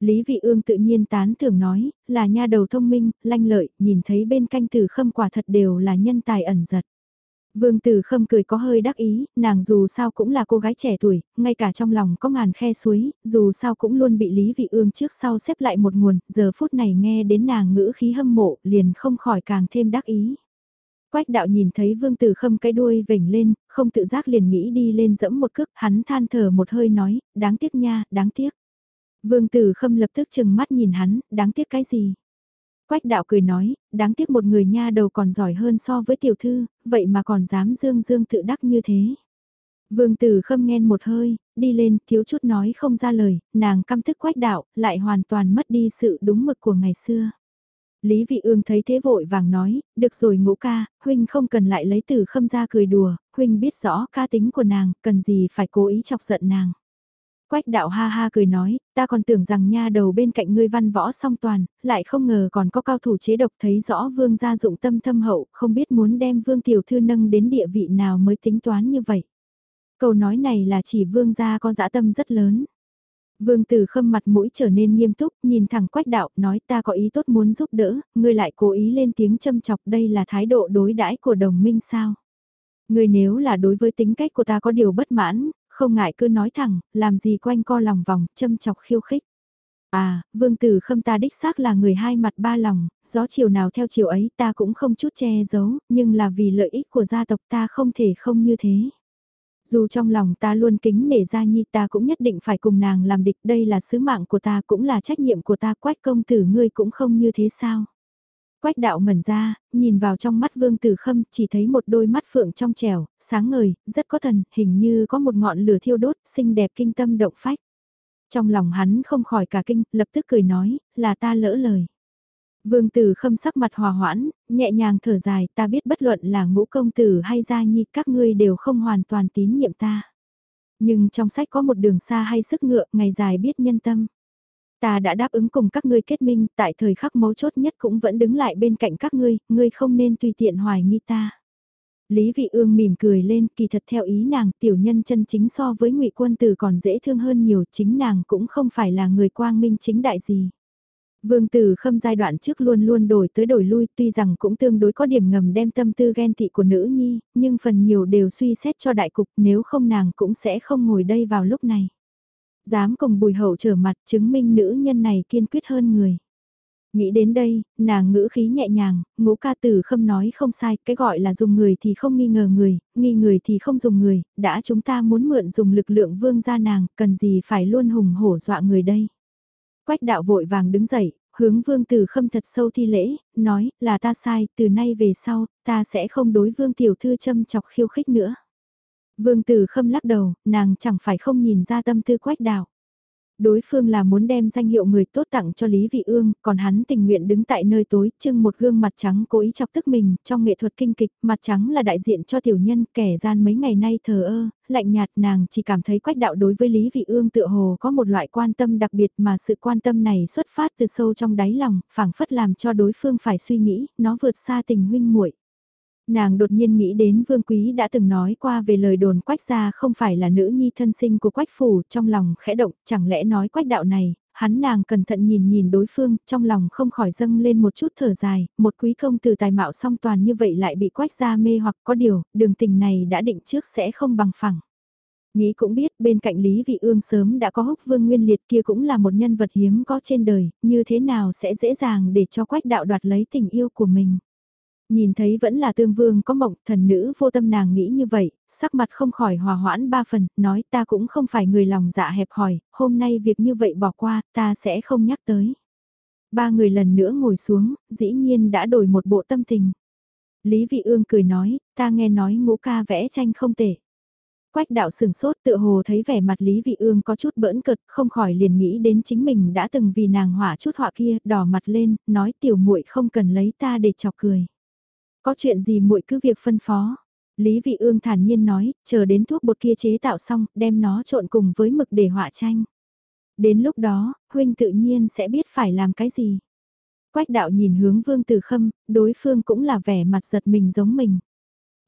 Lý Vị Ương tự nhiên tán thưởng nói, là nha đầu thông minh, lanh lợi, nhìn thấy bên canh Tử Khâm quả thật đều là nhân tài ẩn giật. Vương Tử Khâm cười có hơi đắc ý, nàng dù sao cũng là cô gái trẻ tuổi, ngay cả trong lòng có ngàn khe suối, dù sao cũng luôn bị Lý Vị Ương trước sau xếp lại một nguồn, giờ phút này nghe đến nàng ngữ khí hâm mộ, liền không khỏi càng thêm đắc ý. Quách đạo nhìn thấy Vương Tử Khâm cái đuôi vểnh lên, không tự giác liền nghĩ đi lên dẫm một cước, hắn than thở một hơi nói, đáng tiếc nha, đáng tiếc. Vương Tử Khâm lập tức chừng mắt nhìn hắn, đáng tiếc cái gì? Quách đạo cười nói, đáng tiếc một người nha đầu còn giỏi hơn so với tiểu thư, vậy mà còn dám dương dương tự đắc như thế. Vương tử khâm nghe một hơi, đi lên, thiếu chút nói không ra lời, nàng căm thức quách đạo, lại hoàn toàn mất đi sự đúng mực của ngày xưa. Lý vị ương thấy thế vội vàng nói, được rồi ngũ ca, huynh không cần lại lấy từ khâm ra cười đùa, huynh biết rõ ca tính của nàng, cần gì phải cố ý chọc giận nàng. Quách đạo ha ha cười nói, ta còn tưởng rằng nha đầu bên cạnh ngươi văn võ song toàn, lại không ngờ còn có cao thủ chế độc thấy rõ vương gia dụng tâm thâm hậu, không biết muốn đem vương tiểu thư nâng đến địa vị nào mới tính toán như vậy. Câu nói này là chỉ vương gia có dã tâm rất lớn. Vương tử khâm mặt mũi trở nên nghiêm túc, nhìn thẳng quách đạo, nói ta có ý tốt muốn giúp đỡ, ngươi lại cố ý lên tiếng châm chọc đây là thái độ đối đãi của đồng minh sao. Ngươi nếu là đối với tính cách của ta có điều bất mãn, không ngại cứ nói thẳng, làm gì quanh co lòng vòng, châm chọc khiêu khích. À, vương tử khâm ta đích xác là người hai mặt ba lòng, gió chiều nào theo chiều ấy ta cũng không chút che giấu, nhưng là vì lợi ích của gia tộc ta không thể không như thế. Dù trong lòng ta luôn kính nể gia nhi ta cũng nhất định phải cùng nàng làm địch đây là sứ mạng của ta cũng là trách nhiệm của ta quách công tử ngươi cũng không như thế sao. Quách đạo ngẩn ra, nhìn vào trong mắt vương tử khâm chỉ thấy một đôi mắt phượng trong trẻo, sáng ngời, rất có thần, hình như có một ngọn lửa thiêu đốt, xinh đẹp kinh tâm động phách. Trong lòng hắn không khỏi cả kinh, lập tức cười nói, là ta lỡ lời. Vương tử khâm sắc mặt hòa hoãn, nhẹ nhàng thở dài, ta biết bất luận là ngũ công tử hay gia nhi, các ngươi đều không hoàn toàn tín nhiệm ta. Nhưng trong sách có một đường xa hay sức ngựa, ngày dài biết nhân tâm. Ta đã đáp ứng cùng các ngươi kết minh, tại thời khắc mấu chốt nhất cũng vẫn đứng lại bên cạnh các ngươi, ngươi không nên tùy tiện hoài nghi ta. Lý Vị Ương mỉm cười lên, kỳ thật theo ý nàng, tiểu nhân chân chính so với Ngụy Quân Tử còn dễ thương hơn nhiều, chính nàng cũng không phải là người quang minh chính đại gì. Vương Tử Khâm giai đoạn trước luôn luôn đổi tới đổi lui, tuy rằng cũng tương đối có điểm ngầm đem tâm tư ghen tị của nữ nhi, nhưng phần nhiều đều suy xét cho đại cục, nếu không nàng cũng sẽ không ngồi đây vào lúc này. Dám cùng bùi hậu trở mặt chứng minh nữ nhân này kiên quyết hơn người. Nghĩ đến đây, nàng ngữ khí nhẹ nhàng, ngũ ca tử khâm nói không sai, cái gọi là dùng người thì không nghi ngờ người, nghi người thì không dùng người, đã chúng ta muốn mượn dùng lực lượng vương gia nàng, cần gì phải luôn hùng hổ dọa người đây. Quách đạo vội vàng đứng dậy, hướng vương tử khâm thật sâu thi lễ, nói là ta sai, từ nay về sau, ta sẽ không đối vương tiểu thư châm chọc khiêu khích nữa. Vương Tử Khâm lắc đầu, nàng chẳng phải không nhìn ra tâm tư quách đạo. Đối phương là muốn đem danh hiệu người tốt tặng cho Lý Vị Ương, còn hắn tình nguyện đứng tại nơi tối, trưng một gương mặt trắng cố ý chọc tức mình, trong nghệ thuật kinh kịch, mặt trắng là đại diện cho tiểu nhân, kẻ gian mấy ngày nay thờ ơ, lạnh nhạt nàng chỉ cảm thấy quách đạo đối với Lý Vị Ương tựa hồ có một loại quan tâm đặc biệt mà sự quan tâm này xuất phát từ sâu trong đáy lòng, phảng phất làm cho đối phương phải suy nghĩ, nó vượt xa tình huynh muội. Nàng đột nhiên nghĩ đến Vương Quý đã từng nói qua về lời đồn quách gia không phải là nữ nhi thân sinh của quách phủ, trong lòng khẽ động, chẳng lẽ nói quách đạo này, hắn nàng cẩn thận nhìn nhìn đối phương, trong lòng không khỏi dâng lên một chút thở dài, một quý công từ tài mạo song toàn như vậy lại bị quách gia mê hoặc có điều, đường tình này đã định trước sẽ không bằng phẳng. Nghĩ cũng biết bên cạnh Lý Vị Ương sớm đã có húc vương nguyên liệt kia cũng là một nhân vật hiếm có trên đời, như thế nào sẽ dễ dàng để cho quách đạo đoạt lấy tình yêu của mình. Nhìn thấy vẫn là tương vương có mộng, thần nữ vô tâm nàng nghĩ như vậy, sắc mặt không khỏi hòa hoãn ba phần, nói ta cũng không phải người lòng dạ hẹp hòi, hôm nay việc như vậy bỏ qua, ta sẽ không nhắc tới. Ba người lần nữa ngồi xuống, dĩ nhiên đã đổi một bộ tâm tình. Lý Vị Ương cười nói, ta nghe nói ngũ ca vẽ tranh không tệ. Quách đạo sừng sốt tựa hồ thấy vẻ mặt Lý Vị Ương có chút bỡn cợt, không khỏi liền nghĩ đến chính mình đã từng vì nàng hỏa chút họa kia, đỏ mặt lên, nói tiểu muội không cần lấy ta để chọc cười. Có chuyện gì muội cứ việc phân phó. Lý Vị Ương thản nhiên nói, chờ đến thuốc bột kia chế tạo xong, đem nó trộn cùng với mực để họa tranh. Đến lúc đó, huynh tự nhiên sẽ biết phải làm cái gì. Quách đạo nhìn hướng Vương Tử Khâm, đối phương cũng là vẻ mặt giật mình giống mình.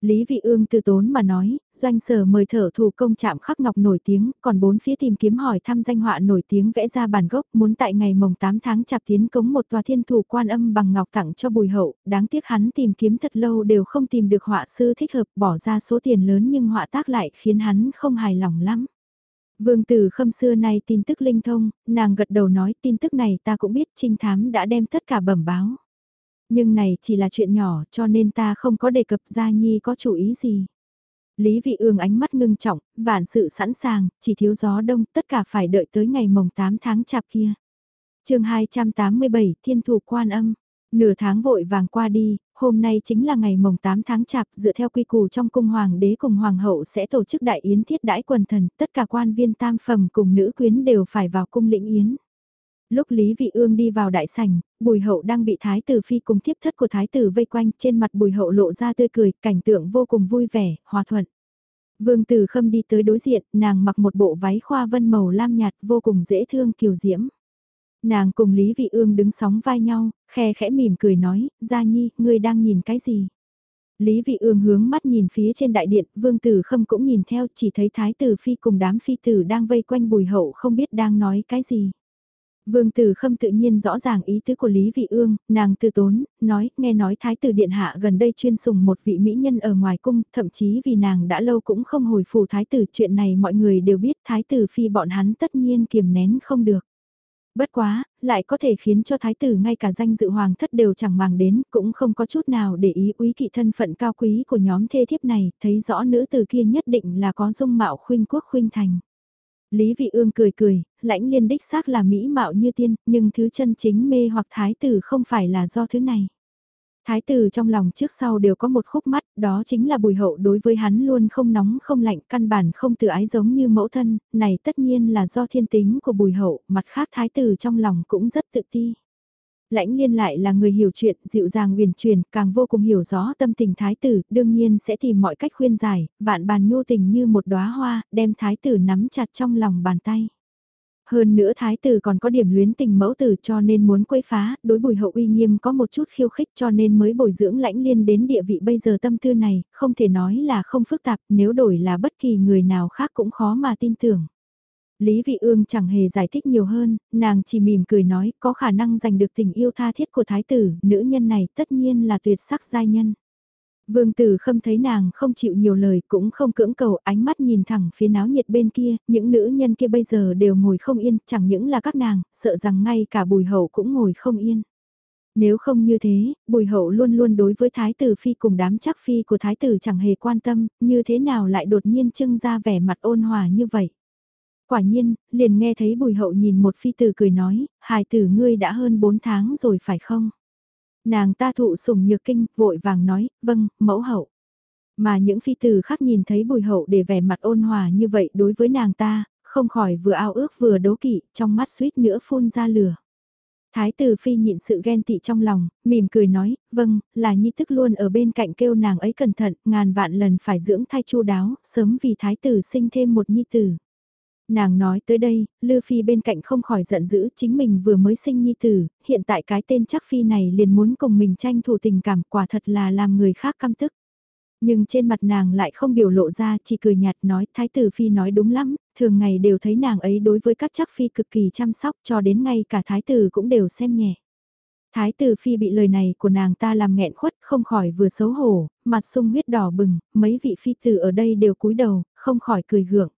Lý Vị Ương từ tốn mà nói, doanh sở mời thở thủ công chạm khắc ngọc nổi tiếng, còn bốn phía tìm kiếm hỏi thăm danh họa nổi tiếng vẽ ra bản gốc, muốn tại ngày mồng 8 tháng chạp tiến cống một tòa thiên thủ quan âm bằng ngọc tặng cho bùi hậu, đáng tiếc hắn tìm kiếm thật lâu đều không tìm được họa sư thích hợp, bỏ ra số tiền lớn nhưng họa tác lại khiến hắn không hài lòng lắm. Vương Tử Khâm xưa nay tin tức linh thông, nàng gật đầu nói tin tức này ta cũng biết trinh thám đã đem tất cả bẩm báo. Nhưng này chỉ là chuyện nhỏ cho nên ta không có đề cập Gia Nhi có chủ ý gì. Lý Vị Ương ánh mắt ngưng trọng, vạn sự sẵn sàng, chỉ thiếu gió đông, tất cả phải đợi tới ngày mồng 8 tháng chạp kia. chương 287, Thiên Thủ Quan Âm. Nửa tháng vội vàng qua đi, hôm nay chính là ngày mồng 8 tháng chạp, dựa theo quy củ trong cung hoàng đế cùng hoàng hậu sẽ tổ chức đại yến thiết đãi quần thần, tất cả quan viên tam phẩm cùng nữ quyến đều phải vào cung lĩnh yến. Lúc Lý Vị Ương đi vào đại sảnh, Bùi Hậu đang bị Thái tử Phi cùng tiếp thất của Thái tử vây quanh, trên mặt Bùi Hậu lộ ra tươi cười, cảnh tượng vô cùng vui vẻ, hòa thuận. Vương Tử Khâm đi tới đối diện, nàng mặc một bộ váy khoa vân màu lam nhạt vô cùng dễ thương kiều diễm. Nàng cùng Lý Vị Ương đứng sóng vai nhau, khe khẽ mỉm cười nói, Gia Nhi, ngươi đang nhìn cái gì? Lý Vị Ương hướng mắt nhìn phía trên đại điện, Vương Tử Khâm cũng nhìn theo, chỉ thấy Thái tử Phi cùng đám Phi tử đang vây quanh bùi hậu không biết đang nói cái gì. Vương Tử Khâm tự nhiên rõ ràng ý tứ của Lý Vị Ương, nàng từ tốn, nói, nghe nói Thái tử Điện Hạ gần đây chuyên sùng một vị mỹ nhân ở ngoài cung, thậm chí vì nàng đã lâu cũng không hồi phù Thái tử, chuyện này mọi người đều biết Thái tử Phi bọn hắn tất nhiên kiềm nén không được. Bất quá, lại có thể khiến cho thái tử ngay cả danh dự hoàng thất đều chẳng màng đến, cũng không có chút nào để ý úy kỵ thân phận cao quý của nhóm thê thiếp này, thấy rõ nữ tử kia nhất định là có dung mạo khuynh quốc khuynh thành. Lý Vị Ương cười cười, lãnh liên đích xác là mỹ mạo như tiên, nhưng thứ chân chính mê hoặc thái tử không phải là do thứ này. Thái tử trong lòng trước sau đều có một khúc mắt, đó chính là bùi hậu đối với hắn luôn không nóng không lạnh, căn bản không tự ái giống như mẫu thân, này tất nhiên là do thiên tính của bùi hậu, mặt khác thái tử trong lòng cũng rất tự ti. Lãnh liên lại là người hiểu chuyện, dịu dàng uyển truyền, càng vô cùng hiểu rõ tâm tình thái tử, đương nhiên sẽ tìm mọi cách khuyên giải, vạn bàn nhô tình như một đóa hoa, đem thái tử nắm chặt trong lòng bàn tay. Hơn nữa thái tử còn có điểm luyến tình mẫu tử cho nên muốn quấy phá, đối bùi hậu uy nghiêm có một chút khiêu khích cho nên mới bồi dưỡng lãnh liên đến địa vị bây giờ tâm tư này, không thể nói là không phức tạp, nếu đổi là bất kỳ người nào khác cũng khó mà tin tưởng. Lý Vị Ương chẳng hề giải thích nhiều hơn, nàng chỉ mỉm cười nói có khả năng giành được tình yêu tha thiết của thái tử, nữ nhân này tất nhiên là tuyệt sắc giai nhân. Vương Tử Khâm thấy nàng không chịu nhiều lời cũng không cưỡng cầu ánh mắt nhìn thẳng phía náo nhiệt bên kia, những nữ nhân kia bây giờ đều ngồi không yên, chẳng những là các nàng, sợ rằng ngay cả bùi hậu cũng ngồi không yên. Nếu không như thế, bùi hậu luôn luôn đối với thái tử phi cùng đám chắc phi của thái tử chẳng hề quan tâm, như thế nào lại đột nhiên trưng ra vẻ mặt ôn hòa như vậy. Quả nhiên, liền nghe thấy bùi hậu nhìn một phi tử cười nói, hài tử ngươi đã hơn 4 tháng rồi phải không? Nàng ta thụ sủng nhược kinh, vội vàng nói, vâng, mẫu hậu. Mà những phi tử khác nhìn thấy bùi hậu để vẻ mặt ôn hòa như vậy đối với nàng ta, không khỏi vừa ao ước vừa đố kỵ, trong mắt suýt nữa phun ra lửa. Thái tử phi nhịn sự ghen tị trong lòng, mỉm cười nói, vâng, là nhi thức luôn ở bên cạnh kêu nàng ấy cẩn thận, ngàn vạn lần phải dưỡng thai chu đáo, sớm vì thái tử sinh thêm một nhi tử. Nàng nói tới đây, Lư Phi bên cạnh không khỏi giận dữ chính mình vừa mới sinh nhi tử, hiện tại cái tên chắc Phi này liền muốn cùng mình tranh thủ tình cảm quả thật là làm người khác căm tức. Nhưng trên mặt nàng lại không biểu lộ ra chỉ cười nhạt nói Thái tử Phi nói đúng lắm, thường ngày đều thấy nàng ấy đối với các chắc Phi cực kỳ chăm sóc cho đến ngay cả Thái tử cũng đều xem nhẹ. Thái tử Phi bị lời này của nàng ta làm nghẹn khuất không khỏi vừa xấu hổ, mặt sung huyết đỏ bừng, mấy vị Phi tử ở đây đều cúi đầu, không khỏi cười gượng.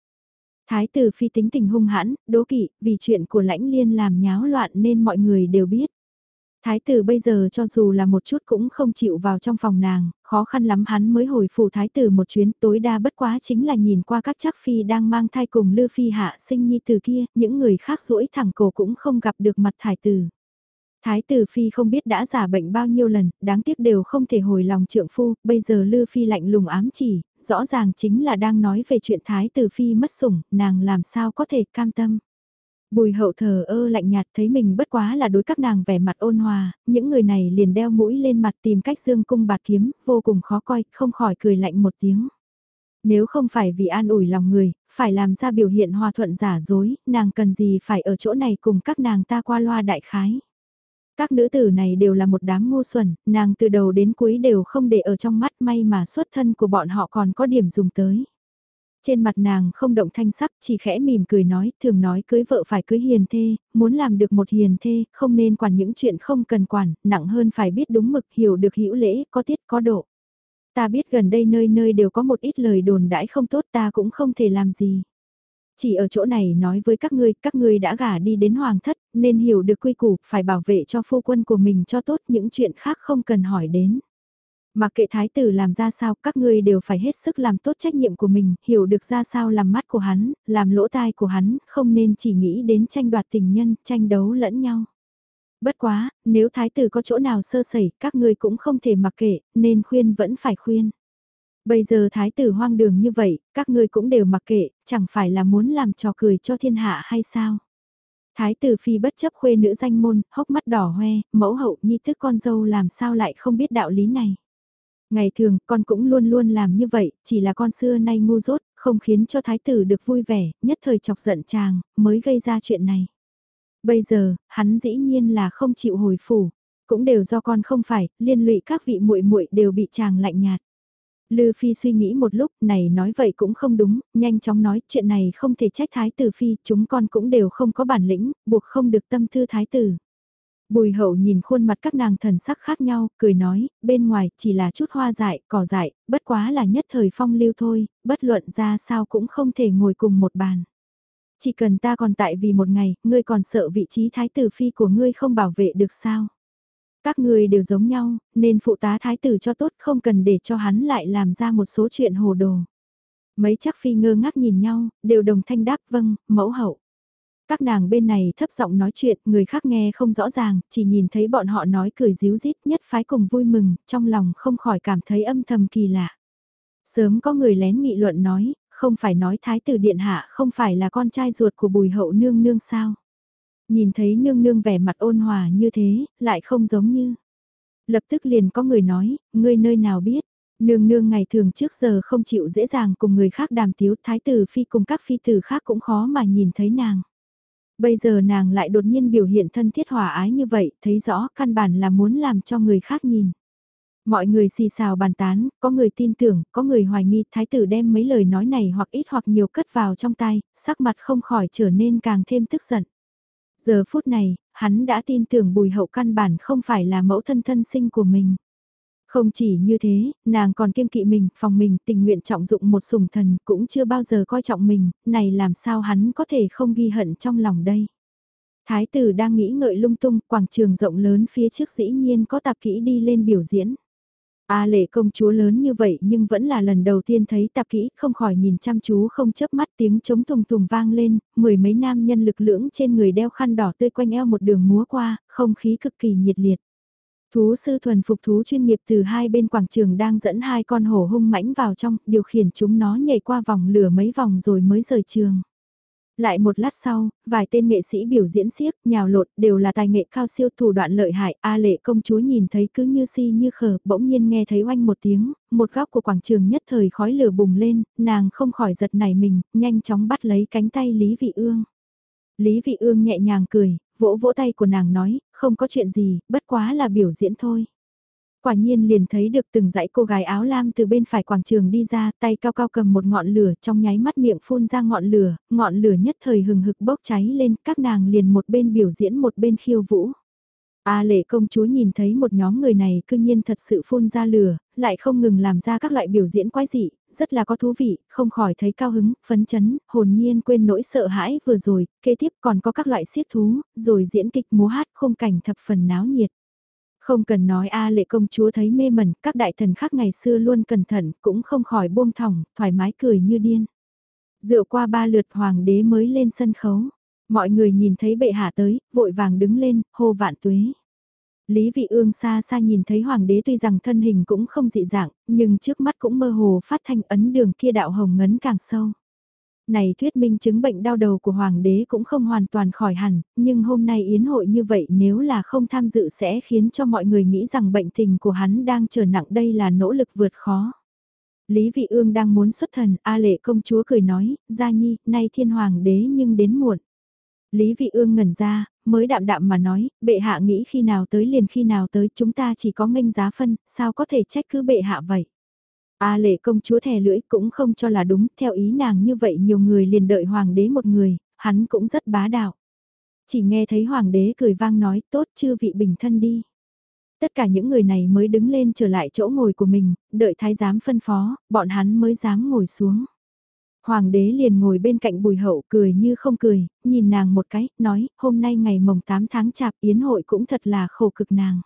Thái tử phi tính tình hung hãn, đố kỵ, vì chuyện của lãnh liên làm nháo loạn nên mọi người đều biết. Thái tử bây giờ cho dù là một chút cũng không chịu vào trong phòng nàng, khó khăn lắm hắn mới hồi phủ thái tử một chuyến tối đa bất quá chính là nhìn qua các chắc phi đang mang thai cùng lư phi hạ sinh nhi từ kia, những người khác rũi thẳng cổ cũng không gặp được mặt thái tử. Thái tử Phi không biết đã giả bệnh bao nhiêu lần, đáng tiếc đều không thể hồi lòng trượng phu, bây giờ Lư Phi lạnh lùng ám chỉ, rõ ràng chính là đang nói về chuyện Thái tử Phi mất sủng, nàng làm sao có thể cam tâm. Bùi hậu thờ ơ lạnh nhạt thấy mình bất quá là đối các nàng vẻ mặt ôn hòa, những người này liền đeo mũi lên mặt tìm cách dương cung bạt kiếm, vô cùng khó coi, không khỏi cười lạnh một tiếng. Nếu không phải vì an ủi lòng người, phải làm ra biểu hiện hòa thuận giả dối, nàng cần gì phải ở chỗ này cùng các nàng ta qua loa đại khái. Các nữ tử này đều là một đám ngu xuẩn, nàng từ đầu đến cuối đều không để ở trong mắt may mà xuất thân của bọn họ còn có điểm dùng tới. Trên mặt nàng không động thanh sắc, chỉ khẽ mỉm cười nói, thường nói cưới vợ phải cưới hiền thê, muốn làm được một hiền thê, không nên quản những chuyện không cần quản, nặng hơn phải biết đúng mực, hiểu được hữu lễ, có tiết có độ. Ta biết gần đây nơi nơi đều có một ít lời đồn đãi không tốt ta cũng không thể làm gì. Chỉ ở chỗ này nói với các ngươi, các ngươi đã gả đi đến hoàng thất, nên hiểu được quy củ, phải bảo vệ cho phu quân của mình cho tốt những chuyện khác không cần hỏi đến. Mà kệ thái tử làm ra sao, các ngươi đều phải hết sức làm tốt trách nhiệm của mình, hiểu được ra sao làm mắt của hắn, làm lỗ tai của hắn, không nên chỉ nghĩ đến tranh đoạt tình nhân, tranh đấu lẫn nhau. Bất quá, nếu thái tử có chỗ nào sơ sẩy, các ngươi cũng không thể mặc kệ, nên khuyên vẫn phải khuyên. Bây giờ thái tử hoang đường như vậy, các ngươi cũng đều mặc kệ, chẳng phải là muốn làm trò cười cho thiên hạ hay sao? Thái tử phi bất chấp khuê nữ danh môn, hốc mắt đỏ hoe, mẫu hậu nhi thức con dâu làm sao lại không biết đạo lý này. Ngày thường, con cũng luôn luôn làm như vậy, chỉ là con xưa nay ngu dốt, không khiến cho thái tử được vui vẻ, nhất thời chọc giận chàng, mới gây ra chuyện này. Bây giờ, hắn dĩ nhiên là không chịu hồi phủ, cũng đều do con không phải, liên lụy các vị muội muội đều bị chàng lạnh nhạt. Lư Phi suy nghĩ một lúc, này nói vậy cũng không đúng, nhanh chóng nói, chuyện này không thể trách Thái tử Phi, chúng con cũng đều không có bản lĩnh, buộc không được tâm thư Thái tử. Bùi hậu nhìn khuôn mặt các nàng thần sắc khác nhau, cười nói, bên ngoài chỉ là chút hoa dại, cỏ dại, bất quá là nhất thời phong lưu thôi, bất luận ra sao cũng không thể ngồi cùng một bàn. Chỉ cần ta còn tại vì một ngày, ngươi còn sợ vị trí thái tử phi của ngươi không bảo vệ được sao? Các người đều giống nhau, nên phụ tá thái tử cho tốt không cần để cho hắn lại làm ra một số chuyện hồ đồ. Mấy chắc phi ngơ ngác nhìn nhau, đều đồng thanh đáp vâng, mẫu hậu. Các nàng bên này thấp giọng nói chuyện, người khác nghe không rõ ràng, chỉ nhìn thấy bọn họ nói cười díu dít nhất phái cùng vui mừng, trong lòng không khỏi cảm thấy âm thầm kỳ lạ. Sớm có người lén nghị luận nói, không phải nói thái tử điện hạ không phải là con trai ruột của bùi hậu nương nương sao. Nhìn thấy nương nương vẻ mặt ôn hòa như thế, lại không giống như. Lập tức liền có người nói, ngươi nơi nào biết. Nương nương ngày thường trước giờ không chịu dễ dàng cùng người khác đàm tiếu thái tử phi cùng các phi tử khác cũng khó mà nhìn thấy nàng. Bây giờ nàng lại đột nhiên biểu hiện thân thiết hòa ái như vậy, thấy rõ căn bản là muốn làm cho người khác nhìn. Mọi người xì xào bàn tán, có người tin tưởng, có người hoài nghi, thái tử đem mấy lời nói này hoặc ít hoặc nhiều cất vào trong tay, sắc mặt không khỏi trở nên càng thêm tức giận. Giờ phút này, hắn đã tin tưởng bùi hậu căn bản không phải là mẫu thân thân sinh của mình. Không chỉ như thế, nàng còn kiêng kỵ mình, phòng mình, tình nguyện trọng dụng một sùng thần, cũng chưa bao giờ coi trọng mình, này làm sao hắn có thể không ghi hận trong lòng đây. Thái tử đang nghĩ ngợi lung tung, quảng trường rộng lớn phía trước dĩ nhiên có tạp kỹ đi lên biểu diễn. A lệ công chúa lớn như vậy nhưng vẫn là lần đầu tiên thấy tạp kỹ, không khỏi nhìn chăm chú không chớp mắt tiếng chống thùng thùng vang lên, mười mấy nam nhân lực lưỡng trên người đeo khăn đỏ tươi quanh eo một đường múa qua, không khí cực kỳ nhiệt liệt. Thú sư thuần phục thú chuyên nghiệp từ hai bên quảng trường đang dẫn hai con hổ hung mãnh vào trong, điều khiển chúng nó nhảy qua vòng lửa mấy vòng rồi mới rời trường. Lại một lát sau, vài tên nghệ sĩ biểu diễn siếc nhào lột đều là tài nghệ cao siêu thủ đoạn lợi hại. A lệ công chúa nhìn thấy cứ như si như khờ, bỗng nhiên nghe thấy oanh một tiếng, một góc của quảng trường nhất thời khói lửa bùng lên, nàng không khỏi giật nảy mình, nhanh chóng bắt lấy cánh tay Lý Vị Ương. Lý Vị Ương nhẹ nhàng cười, vỗ vỗ tay của nàng nói, không có chuyện gì, bất quá là biểu diễn thôi. Quả nhiên liền thấy được từng dãy cô gái áo lam từ bên phải quảng trường đi ra, tay cao cao cầm một ngọn lửa trong nháy mắt miệng phun ra ngọn lửa, ngọn lửa nhất thời hừng hực bốc cháy lên, các nàng liền một bên biểu diễn một bên khiêu vũ. A lệ công chúa nhìn thấy một nhóm người này cương nhiên thật sự phun ra lửa, lại không ngừng làm ra các loại biểu diễn quái dị, rất là có thú vị, không khỏi thấy cao hứng, phấn chấn, hồn nhiên quên nỗi sợ hãi vừa rồi, kế tiếp còn có các loại siết thú, rồi diễn kịch múa hát khung cảnh thập phần náo nhiệt. Không cần nói A lệ công chúa thấy mê mẩn, các đại thần khác ngày xưa luôn cẩn thận, cũng không khỏi buông thỏng, thoải mái cười như điên. Dựa qua ba lượt hoàng đế mới lên sân khấu. Mọi người nhìn thấy bệ hạ tới, vội vàng đứng lên, hô vạn tuế. Lý vị ương xa xa nhìn thấy hoàng đế tuy rằng thân hình cũng không dị dạng, nhưng trước mắt cũng mơ hồ phát thanh ấn đường kia đạo hồng ngấn càng sâu này thuyết minh chứng bệnh đau đầu của hoàng đế cũng không hoàn toàn khỏi hẳn, nhưng hôm nay yến hội như vậy nếu là không tham dự sẽ khiến cho mọi người nghĩ rằng bệnh tình của hắn đang trở nặng đây là nỗ lực vượt khó. Lý Vị Ương đang muốn xuất thần, A Lệ công chúa cười nói, Gia Nhi, nay thiên hoàng đế nhưng đến muộn. Lý Vị Ương ngẩn ra, mới đạm đạm mà nói, bệ hạ nghĩ khi nào tới liền khi nào tới, chúng ta chỉ có nghênh giá phân, sao có thể trách cứ bệ hạ vậy. A lệ công chúa thè lưỡi cũng không cho là đúng, theo ý nàng như vậy nhiều người liền đợi hoàng đế một người, hắn cũng rất bá đạo. Chỉ nghe thấy hoàng đế cười vang nói, tốt chư vị bình thân đi. Tất cả những người này mới đứng lên trở lại chỗ ngồi của mình, đợi thái giám phân phó, bọn hắn mới dám ngồi xuống. Hoàng đế liền ngồi bên cạnh bùi hậu cười như không cười, nhìn nàng một cái, nói, hôm nay ngày mồng 8 tháng chạp yến hội cũng thật là khổ cực nàng.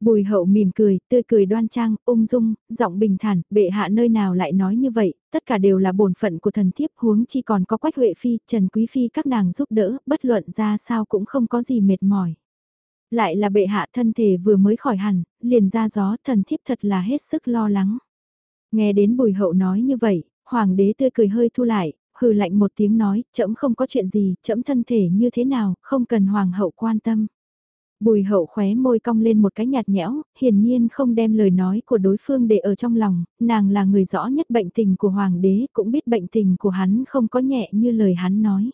Bùi hậu mỉm cười, tươi cười đoan trang, ung dung, giọng bình thản, bệ hạ nơi nào lại nói như vậy, tất cả đều là bổn phận của thần thiếp huống chi còn có quách huệ phi, trần quý phi các nàng giúp đỡ, bất luận ra sao cũng không có gì mệt mỏi. Lại là bệ hạ thân thể vừa mới khỏi hẳn, liền ra gió thần thiếp thật là hết sức lo lắng. Nghe đến bùi hậu nói như vậy, hoàng đế tươi cười hơi thu lại, hừ lạnh một tiếng nói, chậm không có chuyện gì, chậm thân thể như thế nào, không cần hoàng hậu quan tâm. Bùi hậu khóe môi cong lên một cái nhạt nhẽo, hiển nhiên không đem lời nói của đối phương để ở trong lòng, nàng là người rõ nhất bệnh tình của hoàng đế, cũng biết bệnh tình của hắn không có nhẹ như lời hắn nói.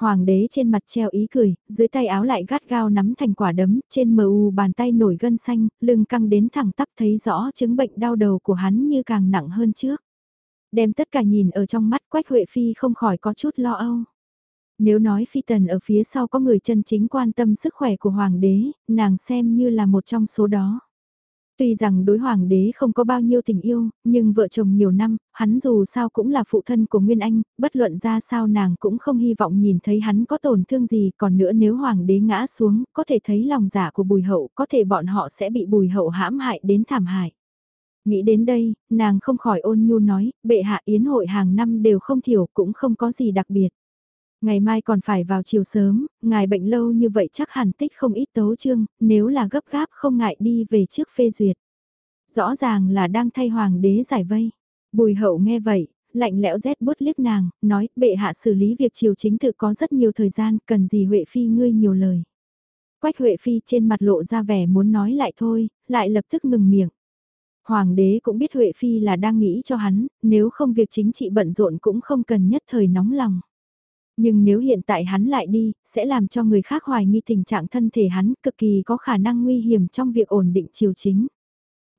Hoàng đế trên mặt treo ý cười, dưới tay áo lại gắt gao nắm thành quả đấm, trên mờ u bàn tay nổi gân xanh, lưng căng đến thẳng tắp thấy rõ chứng bệnh đau đầu của hắn như càng nặng hơn trước. Đem tất cả nhìn ở trong mắt Quách Huệ Phi không khỏi có chút lo âu. Nếu nói Phi Tần ở phía sau có người chân chính quan tâm sức khỏe của Hoàng đế, nàng xem như là một trong số đó. Tuy rằng đối hoàng đế không có bao nhiêu tình yêu, nhưng vợ chồng nhiều năm, hắn dù sao cũng là phụ thân của Nguyên Anh, bất luận ra sao nàng cũng không hy vọng nhìn thấy hắn có tổn thương gì, còn nữa nếu hoàng đế ngã xuống, có thể thấy lòng giả của bùi hậu, có thể bọn họ sẽ bị bùi hậu hãm hại đến thảm hại. Nghĩ đến đây, nàng không khỏi ôn nhu nói, bệ hạ yến hội hàng năm đều không thiểu cũng không có gì đặc biệt. Ngày mai còn phải vào chiều sớm, ngài bệnh lâu như vậy chắc hẳn tích không ít tấu chương, nếu là gấp gáp không ngại đi về trước phê duyệt. Rõ ràng là đang thay hoàng đế giải vây. Bùi hậu nghe vậy, lạnh lẽo rét bút liếc nàng, nói bệ hạ xử lý việc triều chính tự có rất nhiều thời gian, cần gì Huệ Phi ngươi nhiều lời. Quách Huệ Phi trên mặt lộ ra vẻ muốn nói lại thôi, lại lập tức ngừng miệng. Hoàng đế cũng biết Huệ Phi là đang nghĩ cho hắn, nếu không việc chính trị bận rộn cũng không cần nhất thời nóng lòng. Nhưng nếu hiện tại hắn lại đi, sẽ làm cho người khác hoài nghi tình trạng thân thể hắn cực kỳ có khả năng nguy hiểm trong việc ổn định triều chính.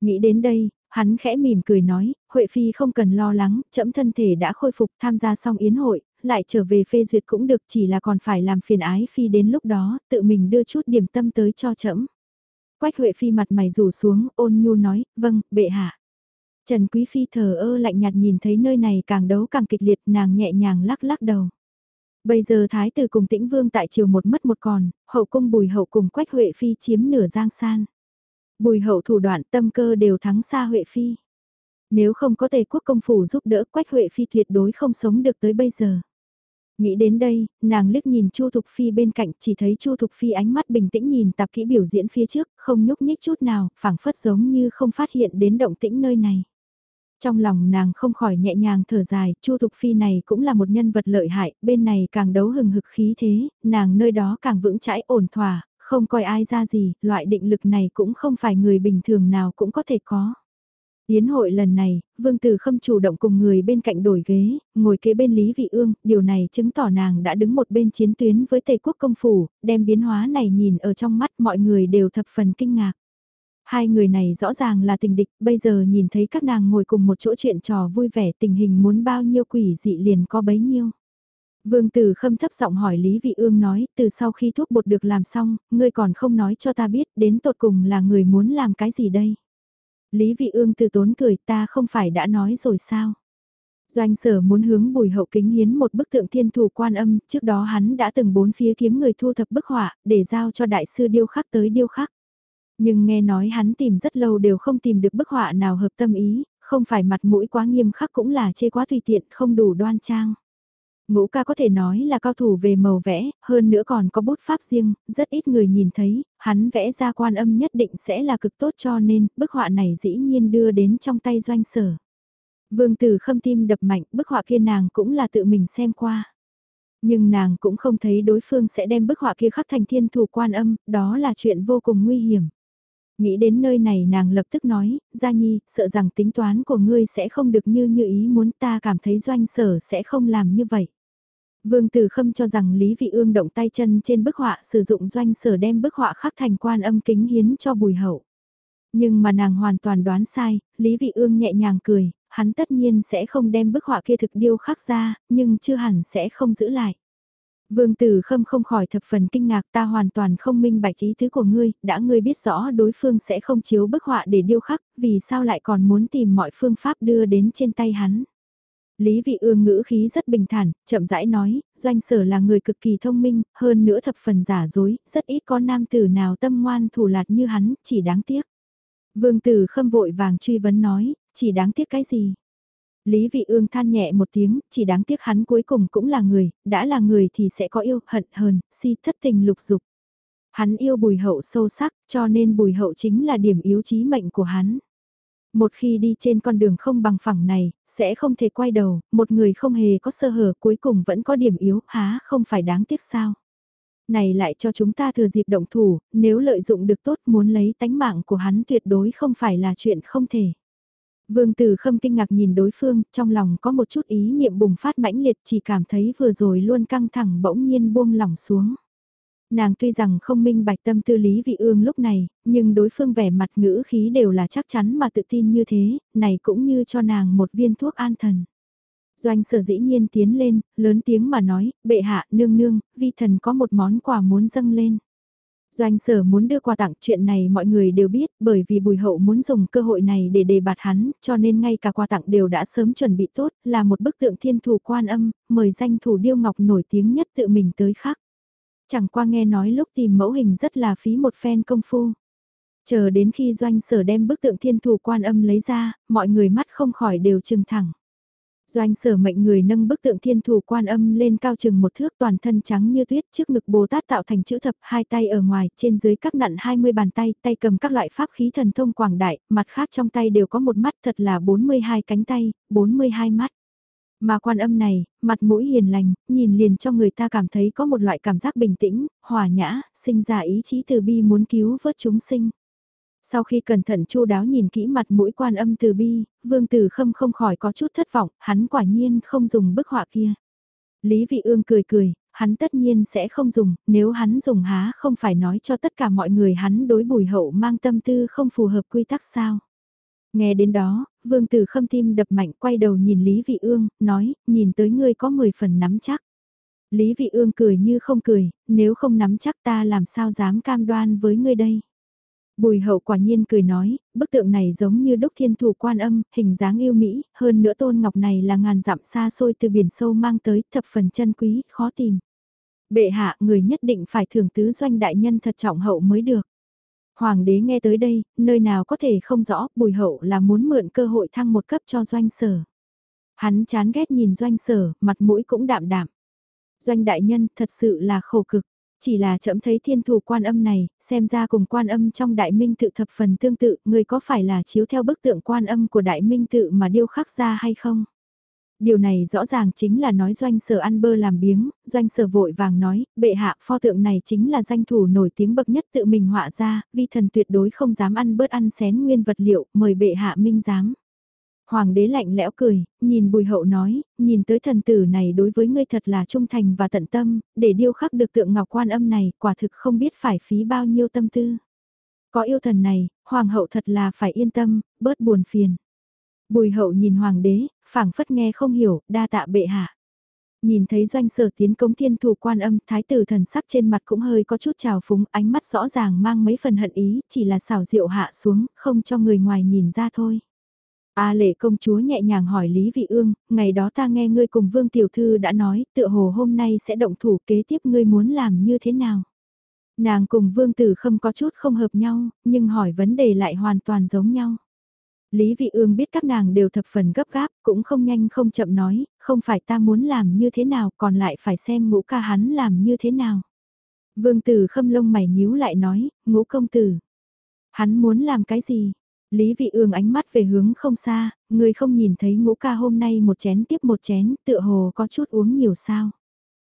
Nghĩ đến đây, hắn khẽ mỉm cười nói, Huệ Phi không cần lo lắng, chậm thân thể đã khôi phục tham gia xong yến hội, lại trở về phê duyệt cũng được chỉ là còn phải làm phiền ái Phi đến lúc đó, tự mình đưa chút điểm tâm tới cho chậm. Quách Huệ Phi mặt mày rủ xuống, ôn nhu nói, vâng, bệ hạ. Trần Quý Phi thờ ơ lạnh nhạt nhìn thấy nơi này càng đấu càng kịch liệt nàng nhẹ nhàng lắc lắc đầu. Bây giờ Thái tử cùng tĩnh vương tại triều một mất một còn, hậu cung bùi hậu cùng Quách Huệ Phi chiếm nửa giang san. Bùi hậu thủ đoạn tâm cơ đều thắng xa Huệ Phi. Nếu không có tề quốc công phủ giúp đỡ Quách Huệ Phi tuyệt đối không sống được tới bây giờ. Nghĩ đến đây, nàng liếc nhìn Chu Thục Phi bên cạnh chỉ thấy Chu Thục Phi ánh mắt bình tĩnh nhìn tạp kỹ biểu diễn phía trước, không nhúc nhích chút nào, phảng phất giống như không phát hiện đến động tĩnh nơi này. Trong lòng nàng không khỏi nhẹ nhàng thở dài, Chu Thục Phi này cũng là một nhân vật lợi hại, bên này càng đấu hừng hực khí thế, nàng nơi đó càng vững chãi ổn thỏa, không coi ai ra gì, loại định lực này cũng không phải người bình thường nào cũng có thể có. Yến hội lần này, Vương Tử Khâm chủ động cùng người bên cạnh đổi ghế, ngồi kế bên Lý Vị Ương, điều này chứng tỏ nàng đã đứng một bên chiến tuyến với Tây Quốc công phủ, đem biến hóa này nhìn ở trong mắt mọi người đều thập phần kinh ngạc. Hai người này rõ ràng là tình địch, bây giờ nhìn thấy các nàng ngồi cùng một chỗ chuyện trò vui vẻ tình hình muốn bao nhiêu quỷ dị liền có bấy nhiêu. Vương Tử Khâm thấp giọng hỏi Lý Vị Ương nói, từ sau khi thuốc bột được làm xong, ngươi còn không nói cho ta biết đến tột cùng là người muốn làm cái gì đây. Lý Vị Ương từ tốn cười ta không phải đã nói rồi sao. Doanh sở muốn hướng bùi hậu kính hiến một bức tượng thiên thủ quan âm, trước đó hắn đã từng bốn phía kiếm người thu thập bức họa, để giao cho đại sư điêu khắc tới điêu khắc. Nhưng nghe nói hắn tìm rất lâu đều không tìm được bức họa nào hợp tâm ý, không phải mặt mũi quá nghiêm khắc cũng là chê quá tùy tiện, không đủ đoan trang. Ngũ ca có thể nói là cao thủ về màu vẽ, hơn nữa còn có bút pháp riêng, rất ít người nhìn thấy, hắn vẽ ra quan âm nhất định sẽ là cực tốt cho nên bức họa này dĩ nhiên đưa đến trong tay doanh sở. Vương tử khâm tim đập mạnh, bức họa kia nàng cũng là tự mình xem qua. Nhưng nàng cũng không thấy đối phương sẽ đem bức họa kia khắc thành thiên thủ quan âm, đó là chuyện vô cùng nguy hiểm. Nghĩ đến nơi này nàng lập tức nói, Gia Nhi, sợ rằng tính toán của ngươi sẽ không được như như ý muốn ta cảm thấy doanh sở sẽ không làm như vậy. Vương Tử Khâm cho rằng Lý Vị Ương động tay chân trên bức họa sử dụng doanh sở đem bức họa khắc thành quan âm kính hiến cho bùi hậu. Nhưng mà nàng hoàn toàn đoán sai, Lý Vị Ương nhẹ nhàng cười, hắn tất nhiên sẽ không đem bức họa kia thực điêu khắc ra, nhưng chưa hẳn sẽ không giữ lại. Vương Tử Khâm không khỏi thập phần kinh ngạc ta hoàn toàn không minh bạch ý tứ của ngươi, đã ngươi biết rõ đối phương sẽ không chiếu bức họa để điêu khắc, vì sao lại còn muốn tìm mọi phương pháp đưa đến trên tay hắn. Lý vị ương ngữ khí rất bình thản, chậm rãi nói, doanh sở là người cực kỳ thông minh, hơn nữa thập phần giả dối, rất ít có nam tử nào tâm ngoan thủ lạt như hắn, chỉ đáng tiếc. Vương tử khâm vội vàng truy vấn nói, chỉ đáng tiếc cái gì? Lý vị ương than nhẹ một tiếng, chỉ đáng tiếc hắn cuối cùng cũng là người, đã là người thì sẽ có yêu, hận, hờn, si, thất tình lục dục. Hắn yêu bùi hậu sâu sắc, cho nên bùi hậu chính là điểm yếu chí mệnh của hắn. Một khi đi trên con đường không bằng phẳng này, sẽ không thể quay đầu, một người không hề có sơ hở cuối cùng vẫn có điểm yếu, há không phải đáng tiếc sao. Này lại cho chúng ta thừa dịp động thủ, nếu lợi dụng được tốt muốn lấy tánh mạng của hắn tuyệt đối không phải là chuyện không thể. Vương Tử Khâm kinh ngạc nhìn đối phương, trong lòng có một chút ý niệm bùng phát mãnh liệt chỉ cảm thấy vừa rồi luôn căng thẳng bỗng nhiên buông lỏng xuống. Nàng tuy rằng không minh bạch tâm tư Lý Vị Ương lúc này, nhưng đối phương vẻ mặt ngữ khí đều là chắc chắn mà tự tin như thế, này cũng như cho nàng một viên thuốc an thần. Doanh sở dĩ nhiên tiến lên, lớn tiếng mà nói, bệ hạ, nương nương, vi thần có một món quà muốn dâng lên. Doanh sở muốn đưa quà tặng chuyện này mọi người đều biết bởi vì bùi hậu muốn dùng cơ hội này để đề bạt hắn cho nên ngay cả quà tặng đều đã sớm chuẩn bị tốt là một bức tượng thiên thủ quan âm, mời danh thủ điêu ngọc nổi tiếng nhất tự mình tới khắc. Chẳng qua nghe nói lúc tìm mẫu hình rất là phí một phen công phu. Chờ đến khi doanh sở đem bức tượng thiên thủ quan âm lấy ra, mọi người mắt không khỏi đều trừng thẳng. Doanh sở mệnh người nâng bức tượng thiên thủ quan âm lên cao chừng một thước toàn thân trắng như tuyết trước ngực Bồ Tát tạo thành chữ thập hai tay ở ngoài trên dưới các nặn 20 bàn tay tay cầm các loại pháp khí thần thông quảng đại mặt khác trong tay đều có một mắt thật là 42 cánh tay 42 mắt. Mà quan âm này, mặt mũi hiền lành, nhìn liền cho người ta cảm thấy có một loại cảm giác bình tĩnh, hòa nhã, sinh ra ý chí từ bi muốn cứu vớt chúng sinh. Sau khi cẩn thận chu đáo nhìn kỹ mặt mũi quan âm từ bi, vương tử khâm không khỏi có chút thất vọng, hắn quả nhiên không dùng bức họa kia. Lý vị ương cười cười, hắn tất nhiên sẽ không dùng, nếu hắn dùng há không phải nói cho tất cả mọi người hắn đối bùi hậu mang tâm tư không phù hợp quy tắc sao. Nghe đến đó, vương tử khâm tim đập mạnh quay đầu nhìn Lý Vị Ương, nói, nhìn tới ngươi có 10 phần nắm chắc. Lý Vị Ương cười như không cười, nếu không nắm chắc ta làm sao dám cam đoan với ngươi đây. Bùi hậu quả nhiên cười nói, bức tượng này giống như đúc thiên thủ quan âm, hình dáng yêu mỹ, hơn nữa tôn ngọc này là ngàn dặm xa xôi từ biển sâu mang tới, thập phần chân quý, khó tìm. Bệ hạ, người nhất định phải thưởng tứ doanh đại nhân thật trọng hậu mới được. Hoàng đế nghe tới đây, nơi nào có thể không rõ, bùi hậu là muốn mượn cơ hội thăng một cấp cho doanh sở. Hắn chán ghét nhìn doanh sở, mặt mũi cũng đạm đạm. Doanh đại nhân thật sự là khổ cực, chỉ là chậm thấy thiên thủ quan âm này, xem ra cùng quan âm trong đại minh tự thập phần tương tự, người có phải là chiếu theo bức tượng quan âm của đại minh tự mà điêu khắc ra hay không? Điều này rõ ràng chính là nói doanh sở ăn bơ làm biếng, doanh sở vội vàng nói, bệ hạ pho tượng này chính là danh thủ nổi tiếng bậc nhất tự mình họa ra, vi thần tuyệt đối không dám ăn bớt ăn xén nguyên vật liệu, mời bệ hạ minh giám. Hoàng đế lạnh lẽo cười, nhìn bùi hậu nói, nhìn tới thần tử này đối với ngươi thật là trung thành và tận tâm, để điêu khắc được tượng ngọc quan âm này, quả thực không biết phải phí bao nhiêu tâm tư. Có yêu thần này, hoàng hậu thật là phải yên tâm, bớt buồn phiền. Bùi hậu nhìn hoàng đế, phảng phất nghe không hiểu, đa tạ bệ hạ. Nhìn thấy doanh sở tiến công thiên thủ quan âm, thái tử thần sắc trên mặt cũng hơi có chút trào phúng, ánh mắt rõ ràng mang mấy phần hận ý, chỉ là xảo diệu hạ xuống, không cho người ngoài nhìn ra thôi. A lệ công chúa nhẹ nhàng hỏi Lý Vị Ương, ngày đó ta nghe ngươi cùng Vương Tiểu Thư đã nói, tựa hồ hôm nay sẽ động thủ kế tiếp ngươi muốn làm như thế nào. Nàng cùng Vương Tử Khâm có chút không hợp nhau, nhưng hỏi vấn đề lại hoàn toàn giống nhau. Lý Vị Ương biết các nàng đều thập phần gấp gáp, cũng không nhanh không chậm nói, không phải ta muốn làm như thế nào, còn lại phải xem ngũ ca hắn làm như thế nào. Vương Tử Khâm lông mày nhíu lại nói, ngũ công tử. Hắn muốn làm cái gì? Lý Vị Ương ánh mắt về hướng không xa, người không nhìn thấy ngũ ca hôm nay một chén tiếp một chén, tựa hồ có chút uống nhiều sao.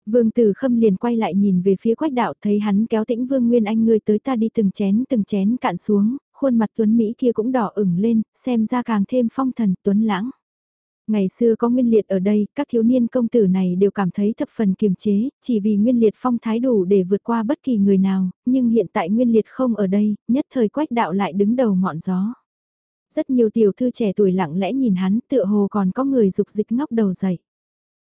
Vương Tử Khâm liền quay lại nhìn về phía quách đạo thấy hắn kéo tĩnh Vương Nguyên Anh người tới ta đi từng chén từng chén cạn xuống, khuôn mặt Tuấn Mỹ kia cũng đỏ ửng lên, xem ra càng thêm phong thần Tuấn lãng. Ngày xưa có Nguyên Liệt ở đây, các thiếu niên công tử này đều cảm thấy thập phần kiềm chế, chỉ vì Nguyên Liệt phong thái đủ để vượt qua bất kỳ người nào, nhưng hiện tại Nguyên Liệt không ở đây, nhất thời quách đạo lại đứng đầu ngọn gió. Rất nhiều tiểu thư trẻ tuổi lặng lẽ nhìn hắn tựa hồ còn có người dục dịch ngóc đầu dậy.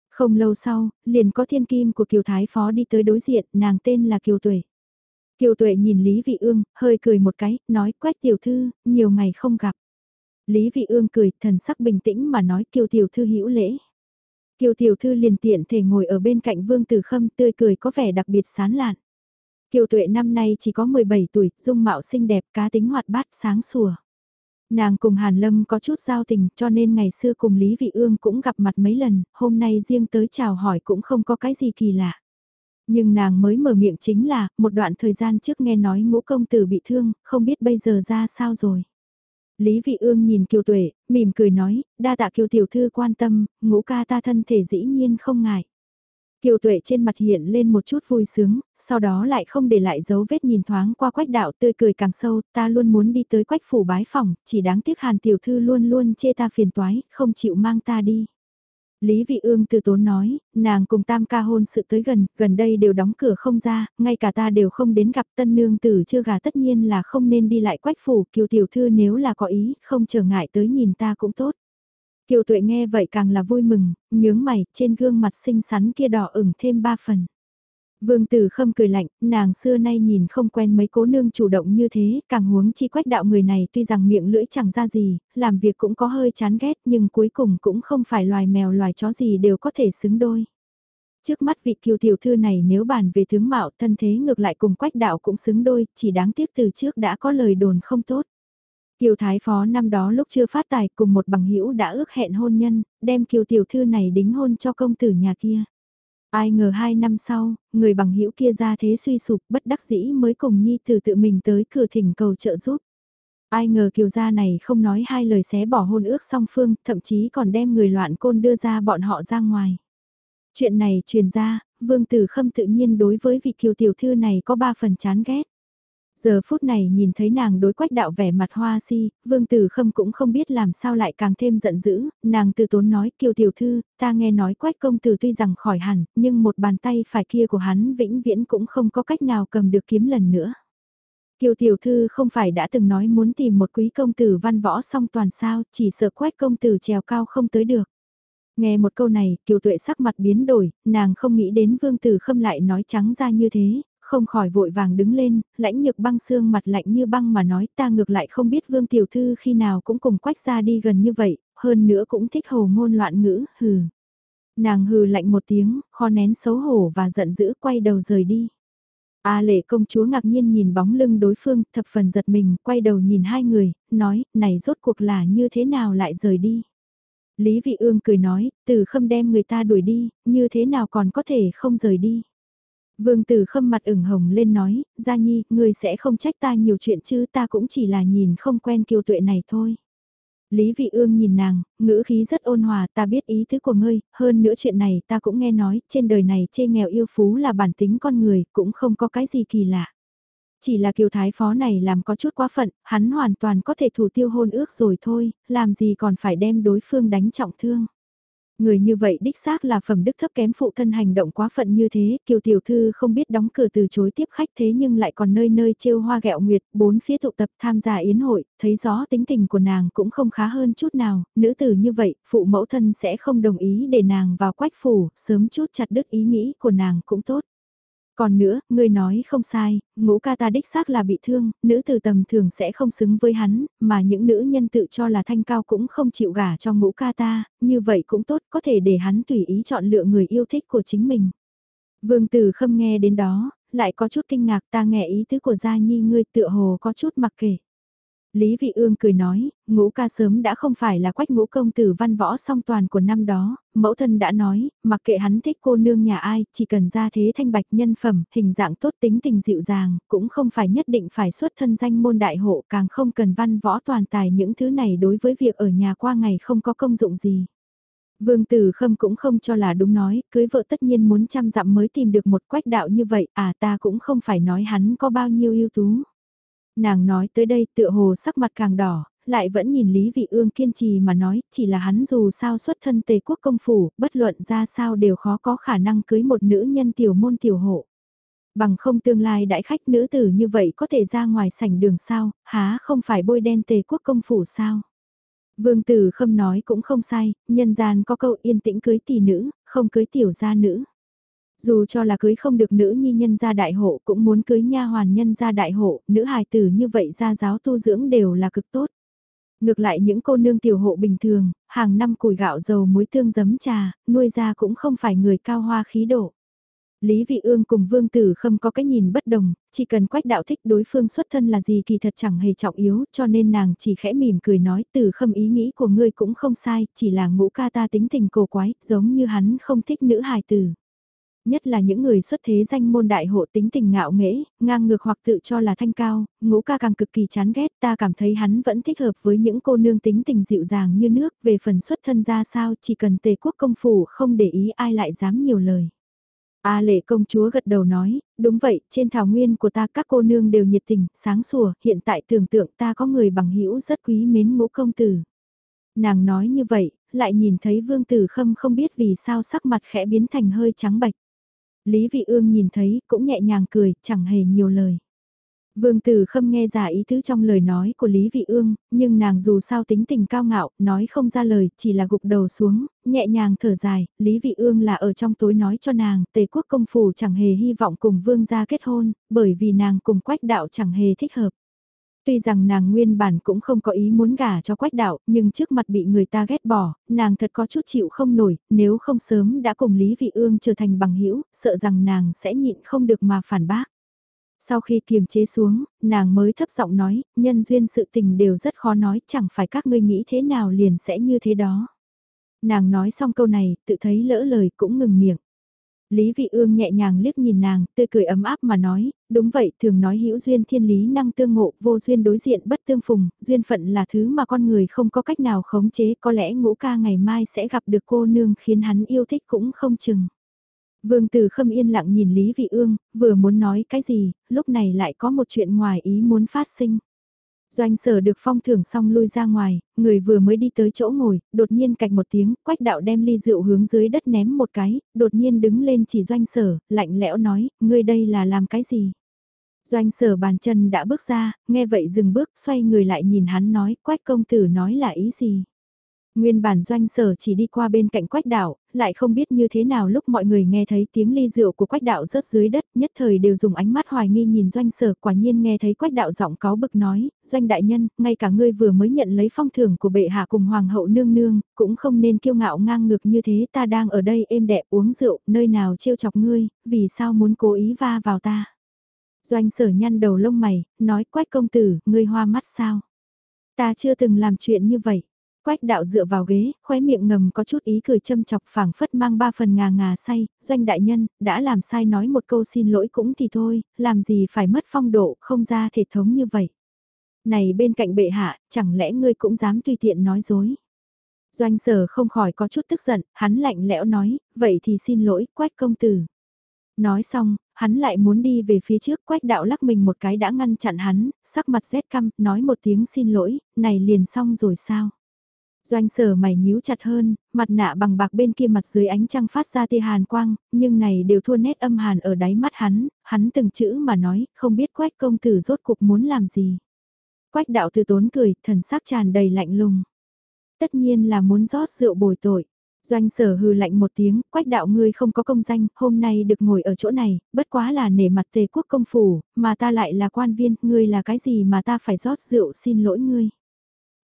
Không lâu sau, liền có thiên kim của Kiều Thái Phó đi tới đối diện, nàng tên là Kiều Tuệ. Kiều Tuệ nhìn Lý Vị Ương, hơi cười một cái, nói quách tiểu thư, nhiều ngày không gặp. Lý Vị Ương cười, thần sắc bình tĩnh mà nói Kiều tiểu thư hữu lễ. Kiều tiểu thư liền tiện thể ngồi ở bên cạnh Vương Tử Khâm tươi cười có vẻ đặc biệt sán lạn. Kiều Tuệ năm nay chỉ có 17 tuổi, dung mạo xinh đẹp, cá tính hoạt bát, sáng sủa. Nàng cùng Hàn Lâm có chút giao tình cho nên ngày xưa cùng Lý Vị Ương cũng gặp mặt mấy lần, hôm nay riêng tới chào hỏi cũng không có cái gì kỳ lạ. Nhưng nàng mới mở miệng chính là, một đoạn thời gian trước nghe nói ngũ công tử bị thương, không biết bây giờ ra sao rồi. Lý Vị Ương nhìn Kiều Tuệ, mỉm cười nói, đa tạ Kiều Tiểu Thư quan tâm, ngũ ca ta thân thể dĩ nhiên không ngại. Kiều Tuệ trên mặt hiện lên một chút vui sướng, sau đó lại không để lại dấu vết nhìn thoáng qua quách đạo tươi cười càng sâu, ta luôn muốn đi tới quách phủ bái phòng, chỉ đáng tiếc Hàn Tiểu Thư luôn luôn chê ta phiền toái, không chịu mang ta đi. Lý Vị Ương từ tốn nói, nàng cùng tam ca hôn sự tới gần, gần đây đều đóng cửa không ra, ngay cả ta đều không đến gặp tân nương tử chưa gà tất nhiên là không nên đi lại quách phủ, kiều tiểu thư nếu là có ý, không trở ngại tới nhìn ta cũng tốt. Kiều tuệ nghe vậy càng là vui mừng, nhướng mày, trên gương mặt xinh xắn kia đỏ ửng thêm ba phần. Vương Tử Khâm cười lạnh, nàng xưa nay nhìn không quen mấy cố nương chủ động như thế, càng huống chi quách đạo người này tuy rằng miệng lưỡi chẳng ra gì, làm việc cũng có hơi chán ghét nhưng cuối cùng cũng không phải loài mèo loài chó gì đều có thể xứng đôi. Trước mắt vị kiều tiểu thư này nếu bàn về tướng mạo thân thế ngược lại cùng quách đạo cũng xứng đôi, chỉ đáng tiếc từ trước đã có lời đồn không tốt. Kiều Thái Phó năm đó lúc chưa phát tài cùng một bằng hữu đã ước hẹn hôn nhân, đem Kiều Tiểu Thư này đính hôn cho công tử nhà kia. Ai ngờ hai năm sau, người bằng hữu kia ra thế suy sụp bất đắc dĩ mới cùng Nhi từ tự mình tới cửa thỉnh cầu trợ giúp. Ai ngờ kiều gia này không nói hai lời xé bỏ hôn ước song phương, thậm chí còn đem người loạn côn đưa ra bọn họ ra ngoài. Chuyện này truyền ra, vương tử khâm tự nhiên đối với vị kiều tiểu thư này có ba phần chán ghét. Giờ phút này nhìn thấy nàng đối quách đạo vẻ mặt hoa si, vương tử khâm cũng không biết làm sao lại càng thêm giận dữ, nàng từ tốn nói kiều tiểu thư, ta nghe nói quách công tử tuy rằng khỏi hẳn, nhưng một bàn tay phải kia của hắn vĩnh viễn cũng không có cách nào cầm được kiếm lần nữa. Kiều tiểu thư không phải đã từng nói muốn tìm một quý công tử văn võ song toàn sao, chỉ sợ quách công tử trèo cao không tới được. Nghe một câu này, kiều tuệ sắc mặt biến đổi, nàng không nghĩ đến vương tử khâm lại nói trắng ra như thế, không khỏi vội vàng đứng lên, lãnh nhược băng xương mặt lạnh như băng mà nói ta ngược lại không biết vương tiểu thư khi nào cũng cùng quách ra đi gần như vậy, hơn nữa cũng thích hồ ngôn loạn ngữ, hừ. Nàng hừ lạnh một tiếng, kho nén xấu hổ và giận dữ quay đầu rời đi. A lệ công chúa ngạc nhiên nhìn bóng lưng đối phương, thập phần giật mình, quay đầu nhìn hai người, nói, này rốt cuộc là như thế nào lại rời đi. Lý Vị Ương cười nói, từ khâm đem người ta đuổi đi, như thế nào còn có thể không rời đi. Vương Tử Khâm mặt ửng hồng lên nói, Gia Nhi, ngươi sẽ không trách ta nhiều chuyện chứ ta cũng chỉ là nhìn không quen kiều tuệ này thôi. Lý Vị Ương nhìn nàng, ngữ khí rất ôn hòa, ta biết ý tứ của ngươi, hơn nữa chuyện này ta cũng nghe nói, trên đời này chê nghèo yêu phú là bản tính con người, cũng không có cái gì kỳ lạ. Chỉ là kiều thái phó này làm có chút quá phận, hắn hoàn toàn có thể thủ tiêu hôn ước rồi thôi, làm gì còn phải đem đối phương đánh trọng thương. Người như vậy đích xác là phẩm đức thấp kém phụ thân hành động quá phận như thế, kiều tiểu thư không biết đóng cửa từ chối tiếp khách thế nhưng lại còn nơi nơi trêu hoa gẹo nguyệt, bốn phía tụ tập tham gia yến hội, thấy rõ tính tình của nàng cũng không khá hơn chút nào, nữ tử như vậy, phụ mẫu thân sẽ không đồng ý để nàng vào quách phủ, sớm chút chặt đứt ý nghĩ của nàng cũng tốt. Còn nữa, ngươi nói không sai, ngũ ca ta đích xác là bị thương, nữ từ tầm thường sẽ không xứng với hắn, mà những nữ nhân tự cho là thanh cao cũng không chịu gả cho ngũ ca ta, như vậy cũng tốt, có thể để hắn tùy ý chọn lựa người yêu thích của chính mình. Vương tử khâm nghe đến đó, lại có chút kinh ngạc ta nghe ý tứ của gia nhi ngươi tựa hồ có chút mặc kệ. Lý Vị Ương cười nói, ngũ ca sớm đã không phải là quách ngũ công tử văn võ song toàn của năm đó, mẫu thân đã nói, mặc kệ hắn thích cô nương nhà ai, chỉ cần ra thế thanh bạch nhân phẩm, hình dạng tốt tính tình dịu dàng, cũng không phải nhất định phải xuất thân danh môn đại hộ, càng không cần văn võ toàn tài những thứ này đối với việc ở nhà qua ngày không có công dụng gì. Vương Tử Khâm cũng không cho là đúng nói, cưới vợ tất nhiên muốn chăm dặm mới tìm được một quách đạo như vậy, à ta cũng không phải nói hắn có bao nhiêu ưu tú. Nàng nói tới đây tựa hồ sắc mặt càng đỏ, lại vẫn nhìn Lý Vị Ương kiên trì mà nói, chỉ là hắn dù sao xuất thân tề quốc công phủ, bất luận ra sao đều khó có khả năng cưới một nữ nhân tiểu môn tiểu hộ. Bằng không tương lai đại khách nữ tử như vậy có thể ra ngoài sảnh đường sao, há không phải bôi đen tề quốc công phủ sao. Vương tử khâm nói cũng không sai, nhân gian có câu yên tĩnh cưới tỷ nữ, không cưới tiểu gia nữ. Dù cho là cưới không được nữ nhi nhân gia đại hộ cũng muốn cưới nha hoàn nhân gia đại hộ, nữ hài tử như vậy gia giáo tu dưỡng đều là cực tốt. Ngược lại những cô nương tiểu hộ bình thường, hàng năm củi gạo dầu muối tương giấm trà, nuôi ra cũng không phải người cao hoa khí độ. Lý Vị Ương cùng Vương Tử Khâm có cái nhìn bất đồng, chỉ cần quách đạo thích đối phương xuất thân là gì thì thật chẳng hề trọng yếu, cho nên nàng chỉ khẽ mỉm cười nói Tử Khâm ý nghĩ của ngươi cũng không sai, chỉ là ngũ ca ta tính tình cổ quái, giống như hắn không thích nữ hài tử. Nhất là những người xuất thế danh môn đại hộ tính tình ngạo nghễ, ngang ngược hoặc tự cho là thanh cao, ngũ ca càng cực kỳ chán ghét ta cảm thấy hắn vẫn thích hợp với những cô nương tính tình dịu dàng như nước về phần xuất thân ra sao chỉ cần tề quốc công phủ không để ý ai lại dám nhiều lời. A lệ công chúa gật đầu nói, đúng vậy, trên thảo nguyên của ta các cô nương đều nhiệt tình, sáng sủa, hiện tại tưởng tượng ta có người bằng hữu rất quý mến ngũ công tử. Nàng nói như vậy, lại nhìn thấy vương tử khâm không biết vì sao sắc mặt khẽ biến thành hơi trắng bạch. Lý vị ương nhìn thấy cũng nhẹ nhàng cười, chẳng hề nhiều lời. Vương Tử Khâm nghe giả ý tứ trong lời nói của Lý Vị Ương, nhưng nàng dù sao tính tình cao ngạo, nói không ra lời, chỉ là gục đầu xuống, nhẹ nhàng thở dài, Lý Vị Ương là ở trong tối nói cho nàng, Tề quốc công phủ chẳng hề hy vọng cùng Vương gia kết hôn, bởi vì nàng cùng Quách đạo chẳng hề thích hợp. Tuy rằng nàng nguyên bản cũng không có ý muốn gả cho quách đạo, nhưng trước mặt bị người ta ghét bỏ, nàng thật có chút chịu không nổi, nếu không sớm đã cùng Lý Vị Ương trở thành bằng hữu sợ rằng nàng sẽ nhịn không được mà phản bác. Sau khi kiềm chế xuống, nàng mới thấp giọng nói, nhân duyên sự tình đều rất khó nói, chẳng phải các ngươi nghĩ thế nào liền sẽ như thế đó. Nàng nói xong câu này, tự thấy lỡ lời cũng ngừng miệng. Lý Vị Ương nhẹ nhàng liếc nhìn nàng, tươi cười ấm áp mà nói, đúng vậy, thường nói hữu duyên thiên lý năng tương ngộ, vô duyên đối diện bất tương phùng, duyên phận là thứ mà con người không có cách nào khống chế, có lẽ ngũ ca ngày mai sẽ gặp được cô nương khiến hắn yêu thích cũng không chừng. Vương Tử Khâm yên lặng nhìn Lý Vị Ương, vừa muốn nói cái gì, lúc này lại có một chuyện ngoài ý muốn phát sinh. Doanh sở được phong thưởng xong lui ra ngoài, người vừa mới đi tới chỗ ngồi, đột nhiên cạch một tiếng, quách đạo đem ly rượu hướng dưới đất ném một cái, đột nhiên đứng lên chỉ doanh sở, lạnh lẽo nói, ngươi đây là làm cái gì? Doanh sở bàn chân đã bước ra, nghe vậy dừng bước, xoay người lại nhìn hắn nói, quách công tử nói là ý gì? Nguyên bản doanh sở chỉ đi qua bên cạnh quách đạo, lại không biết như thế nào lúc mọi người nghe thấy tiếng ly rượu của quách đạo rớt dưới đất, nhất thời đều dùng ánh mắt hoài nghi nhìn doanh sở, quả nhiên nghe thấy quách đạo giọng cáo bực nói, doanh đại nhân, ngay cả ngươi vừa mới nhận lấy phong thưởng của bệ hạ cùng hoàng hậu nương nương, cũng không nên kiêu ngạo ngang ngược như thế, ta đang ở đây êm đẹp uống rượu, nơi nào trêu chọc ngươi, vì sao muốn cố ý va vào ta. Doanh sở nhăn đầu lông mày, nói quách công tử, ngươi hoa mắt sao? Ta chưa từng làm chuyện như vậy. Quách đạo dựa vào ghế, khóe miệng ngầm có chút ý cười châm chọc phảng phất mang ba phần ngà ngà say, doanh đại nhân, đã làm sai nói một câu xin lỗi cũng thì thôi, làm gì phải mất phong độ, không ra thể thống như vậy. Này bên cạnh bệ hạ, chẳng lẽ ngươi cũng dám tùy tiện nói dối. Doanh sở không khỏi có chút tức giận, hắn lạnh lẽo nói, vậy thì xin lỗi, quách công tử. Nói xong, hắn lại muốn đi về phía trước, quách đạo lắc mình một cái đã ngăn chặn hắn, sắc mặt rét căm, nói một tiếng xin lỗi, này liền xong rồi sao. Doanh sở mày nhíu chặt hơn, mặt nạ bằng bạc bên kia mặt dưới ánh trăng phát ra tia hàn quang, nhưng này đều thua nét âm hàn ở đáy mắt hắn, hắn từng chữ mà nói, không biết quách công tử rốt cuộc muốn làm gì. Quách đạo từ tốn cười, thần sắc tràn đầy lạnh lùng. Tất nhiên là muốn rót rượu bồi tội. Doanh sở hừ lạnh một tiếng, quách đạo ngươi không có công danh, hôm nay được ngồi ở chỗ này, bất quá là nể mặt tề quốc công phủ, mà ta lại là quan viên, ngươi là cái gì mà ta phải rót rượu xin lỗi ngươi.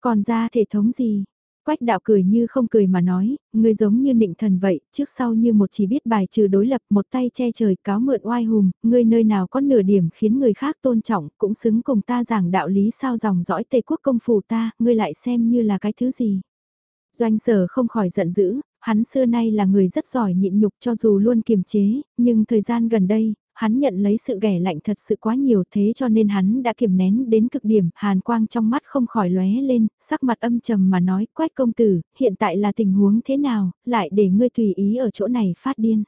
Còn ra thể thống gì, Quách đạo cười như không cười mà nói, ngươi giống như nịnh thần vậy, trước sau như một chỉ biết bài trừ đối lập một tay che trời cáo mượn oai hùng. ngươi nơi nào có nửa điểm khiến người khác tôn trọng, cũng xứng cùng ta giảng đạo lý sao dòng dõi tề quốc công phủ ta, ngươi lại xem như là cái thứ gì. Doanh sở không khỏi giận dữ, hắn xưa nay là người rất giỏi nhịn nhục cho dù luôn kiềm chế, nhưng thời gian gần đây, hắn nhận lấy sự ghẻ lạnh thật sự quá nhiều thế cho nên hắn đã kiềm nén đến cực điểm, hàn quang trong mắt không khỏi lóe lên, sắc mặt âm trầm mà nói, quách công tử, hiện tại là tình huống thế nào, lại để ngươi tùy ý ở chỗ này phát điên.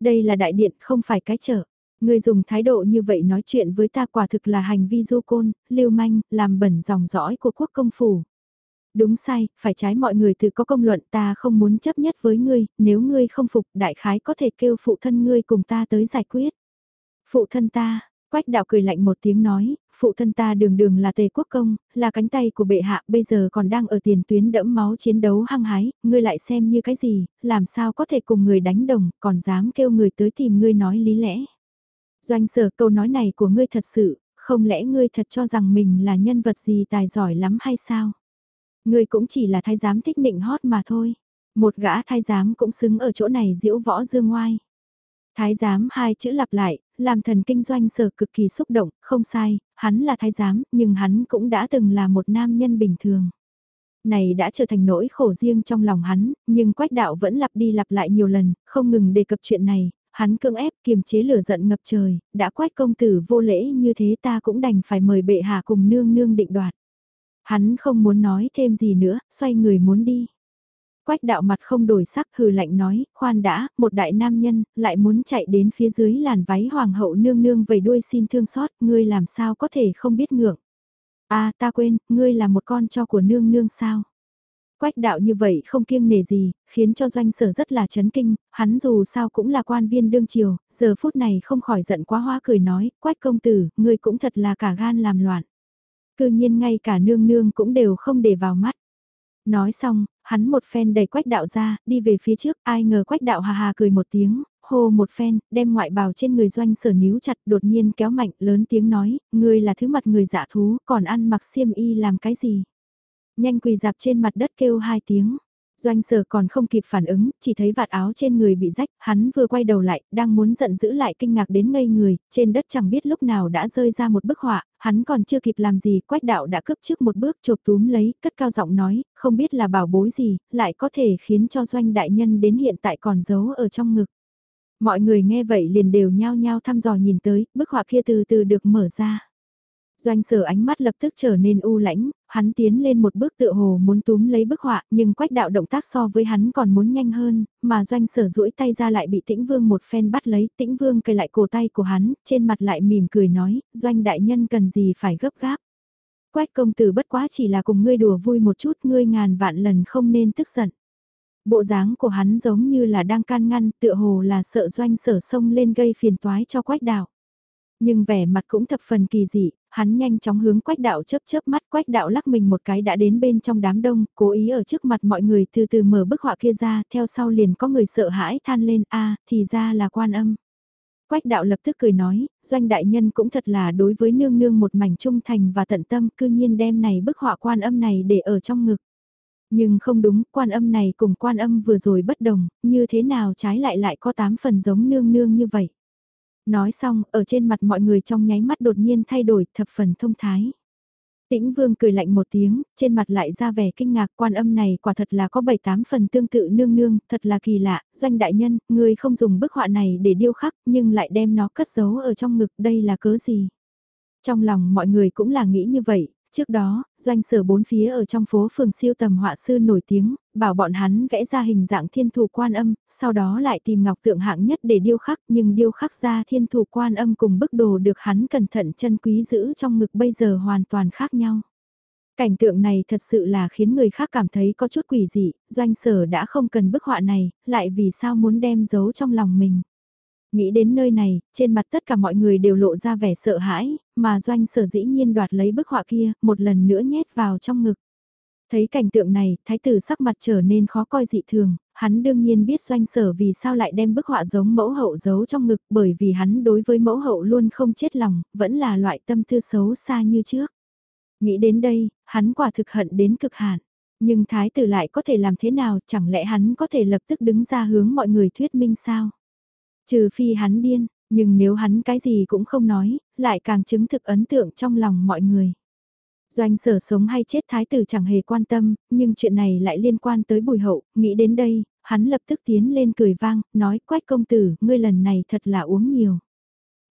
Đây là đại điện không phải cái chợ. Ngươi dùng thái độ như vậy nói chuyện với ta quả thực là hành vi du côn, lưu manh, làm bẩn dòng dõi của quốc công phủ. Đúng sai, phải trái mọi người từ có công luận ta không muốn chấp nhất với ngươi, nếu ngươi không phục đại khái có thể kêu phụ thân ngươi cùng ta tới giải quyết. Phụ thân ta, Quách đạo cười lạnh một tiếng nói, phụ thân ta đường đường là tề quốc công, là cánh tay của bệ hạ, bây giờ còn đang ở tiền tuyến đẫm máu chiến đấu hăng hái, ngươi lại xem như cái gì, làm sao có thể cùng người đánh đồng, còn dám kêu người tới tìm ngươi nói lý lẽ. Doanh sở câu nói này của ngươi thật sự, không lẽ ngươi thật cho rằng mình là nhân vật gì tài giỏi lắm hay sao? Ngươi cũng chỉ là thái giám thích nịnh hót mà thôi. Một gã thái giám cũng xứng ở chỗ này diễu võ dương ngoai. Thái giám hai chữ lặp lại, làm thần kinh doanh sở cực kỳ xúc động, không sai, hắn là thái giám, nhưng hắn cũng đã từng là một nam nhân bình thường. Này đã trở thành nỗi khổ riêng trong lòng hắn, nhưng quách đạo vẫn lặp đi lặp lại nhiều lần, không ngừng đề cập chuyện này, hắn cưỡng ép kiềm chế lửa giận ngập trời, đã quách công tử vô lễ như thế ta cũng đành phải mời bệ hạ cùng nương nương định đoạt. Hắn không muốn nói thêm gì nữa, xoay người muốn đi. Quách đạo mặt không đổi sắc hừ lạnh nói, khoan đã, một đại nam nhân, lại muốn chạy đến phía dưới làn váy hoàng hậu nương nương vầy đuôi xin thương xót, ngươi làm sao có thể không biết ngưỡng. a ta quên, ngươi là một con cho của nương nương sao. Quách đạo như vậy không kiêng nề gì, khiến cho doanh sở rất là chấn kinh, hắn dù sao cũng là quan viên đương triều, giờ phút này không khỏi giận quá hoa cười nói, quách công tử, ngươi cũng thật là cả gan làm loạn. Cư nhiên ngay cả nương nương cũng đều không để vào mắt. Nói xong, hắn một phen đẩy quách đạo ra, đi về phía trước, ai ngờ quách đạo hà hà cười một tiếng, hô một phen, đem ngoại bào trên người doanh sở níu chặt đột nhiên kéo mạnh lớn tiếng nói, ngươi là thứ mặt người dạ thú, còn ăn mặc xiêm y làm cái gì. Nhanh quỳ dạp trên mặt đất kêu hai tiếng. Doanh sở còn không kịp phản ứng, chỉ thấy vạt áo trên người bị rách, hắn vừa quay đầu lại, đang muốn giận dữ lại kinh ngạc đến ngây người, trên đất chẳng biết lúc nào đã rơi ra một bức họa, hắn còn chưa kịp làm gì, quách đạo đã cướp trước một bước chộp túm lấy, cất cao giọng nói, không biết là bảo bối gì, lại có thể khiến cho doanh đại nhân đến hiện tại còn giấu ở trong ngực. Mọi người nghe vậy liền đều nhao nhao thăm dò nhìn tới, bức họa kia từ từ được mở ra. Doanh sở ánh mắt lập tức trở nên u lãnh, hắn tiến lên một bước tựa hồ muốn túm lấy bức họa, nhưng quách đạo động tác so với hắn còn muốn nhanh hơn, mà doanh sở duỗi tay ra lại bị tĩnh vương một phen bắt lấy, tĩnh vương cây lại cổ tay của hắn, trên mặt lại mỉm cười nói, doanh đại nhân cần gì phải gấp gáp. Quách công tử bất quá chỉ là cùng ngươi đùa vui một chút, ngươi ngàn vạn lần không nên tức giận. Bộ dáng của hắn giống như là đang can ngăn, tựa hồ là sợ doanh sở xông lên gây phiền toái cho quách đạo. Nhưng vẻ mặt cũng thập phần kỳ dị, hắn nhanh chóng hướng quách đạo chớp chớp mắt quách đạo lắc mình một cái đã đến bên trong đám đông, cố ý ở trước mặt mọi người từ từ mở bức họa kia ra, theo sau liền có người sợ hãi than lên a thì ra là quan âm. Quách đạo lập tức cười nói, doanh đại nhân cũng thật là đối với nương nương một mảnh trung thành và tận tâm cư nhiên đem này bức họa quan âm này để ở trong ngực. Nhưng không đúng, quan âm này cùng quan âm vừa rồi bất đồng, như thế nào trái lại lại có tám phần giống nương nương như vậy. Nói xong, ở trên mặt mọi người trong nháy mắt đột nhiên thay đổi thập phần thông thái. Tĩnh vương cười lạnh một tiếng, trên mặt lại ra vẻ kinh ngạc quan âm này quả thật là có bảy tám phần tương tự nương nương, thật là kỳ lạ, doanh đại nhân, người không dùng bức họa này để điêu khắc nhưng lại đem nó cất giấu ở trong ngực đây là cớ gì. Trong lòng mọi người cũng là nghĩ như vậy, Trước đó, doanh sở bốn phía ở trong phố phường siêu tầm họa sư nổi tiếng, bảo bọn hắn vẽ ra hình dạng thiên thủ quan âm, sau đó lại tìm ngọc tượng hạng nhất để điêu khắc nhưng điêu khắc ra thiên thủ quan âm cùng bức đồ được hắn cẩn thận chân quý giữ trong ngực bây giờ hoàn toàn khác nhau. Cảnh tượng này thật sự là khiến người khác cảm thấy có chút quỷ dị, doanh sở đã không cần bức họa này, lại vì sao muốn đem giấu trong lòng mình. Nghĩ đến nơi này, trên mặt tất cả mọi người đều lộ ra vẻ sợ hãi, mà doanh sở dĩ nhiên đoạt lấy bức họa kia, một lần nữa nhét vào trong ngực. Thấy cảnh tượng này, thái tử sắc mặt trở nên khó coi dị thường, hắn đương nhiên biết doanh sở vì sao lại đem bức họa giống mẫu hậu giấu trong ngực bởi vì hắn đối với mẫu hậu luôn không chết lòng, vẫn là loại tâm tư xấu xa như trước. Nghĩ đến đây, hắn quả thực hận đến cực hạn. Nhưng thái tử lại có thể làm thế nào, chẳng lẽ hắn có thể lập tức đứng ra hướng mọi người thuyết minh sao? Trừ phi hắn điên, nhưng nếu hắn cái gì cũng không nói, lại càng chứng thực ấn tượng trong lòng mọi người. Doanh sở sống hay chết thái tử chẳng hề quan tâm, nhưng chuyện này lại liên quan tới bùi hậu, nghĩ đến đây, hắn lập tức tiến lên cười vang, nói quách công tử, ngươi lần này thật là uống nhiều.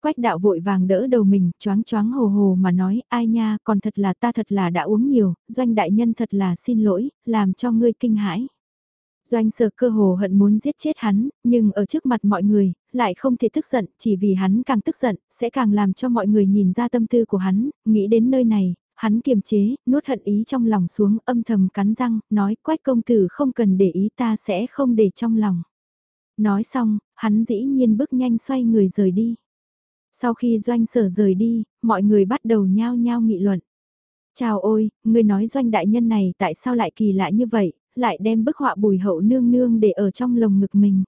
Quách đạo vội vàng đỡ đầu mình, choáng choáng hồ hồ mà nói, ai nha, còn thật là ta thật là đã uống nhiều, doanh đại nhân thật là xin lỗi, làm cho ngươi kinh hãi. Doanh sở cơ hồ hận muốn giết chết hắn, nhưng ở trước mặt mọi người, lại không thể tức giận, chỉ vì hắn càng tức giận, sẽ càng làm cho mọi người nhìn ra tâm tư của hắn, nghĩ đến nơi này, hắn kiềm chế, nuốt hận ý trong lòng xuống, âm thầm cắn răng, nói quách công tử không cần để ý ta sẽ không để trong lòng. Nói xong, hắn dĩ nhiên bước nhanh xoay người rời đi. Sau khi doanh sở rời đi, mọi người bắt đầu nhao nhao nghị luận. Chào ôi, người nói doanh đại nhân này tại sao lại kỳ lạ như vậy, lại đem bức họa bùi hậu nương nương để ở trong lồng ngực mình.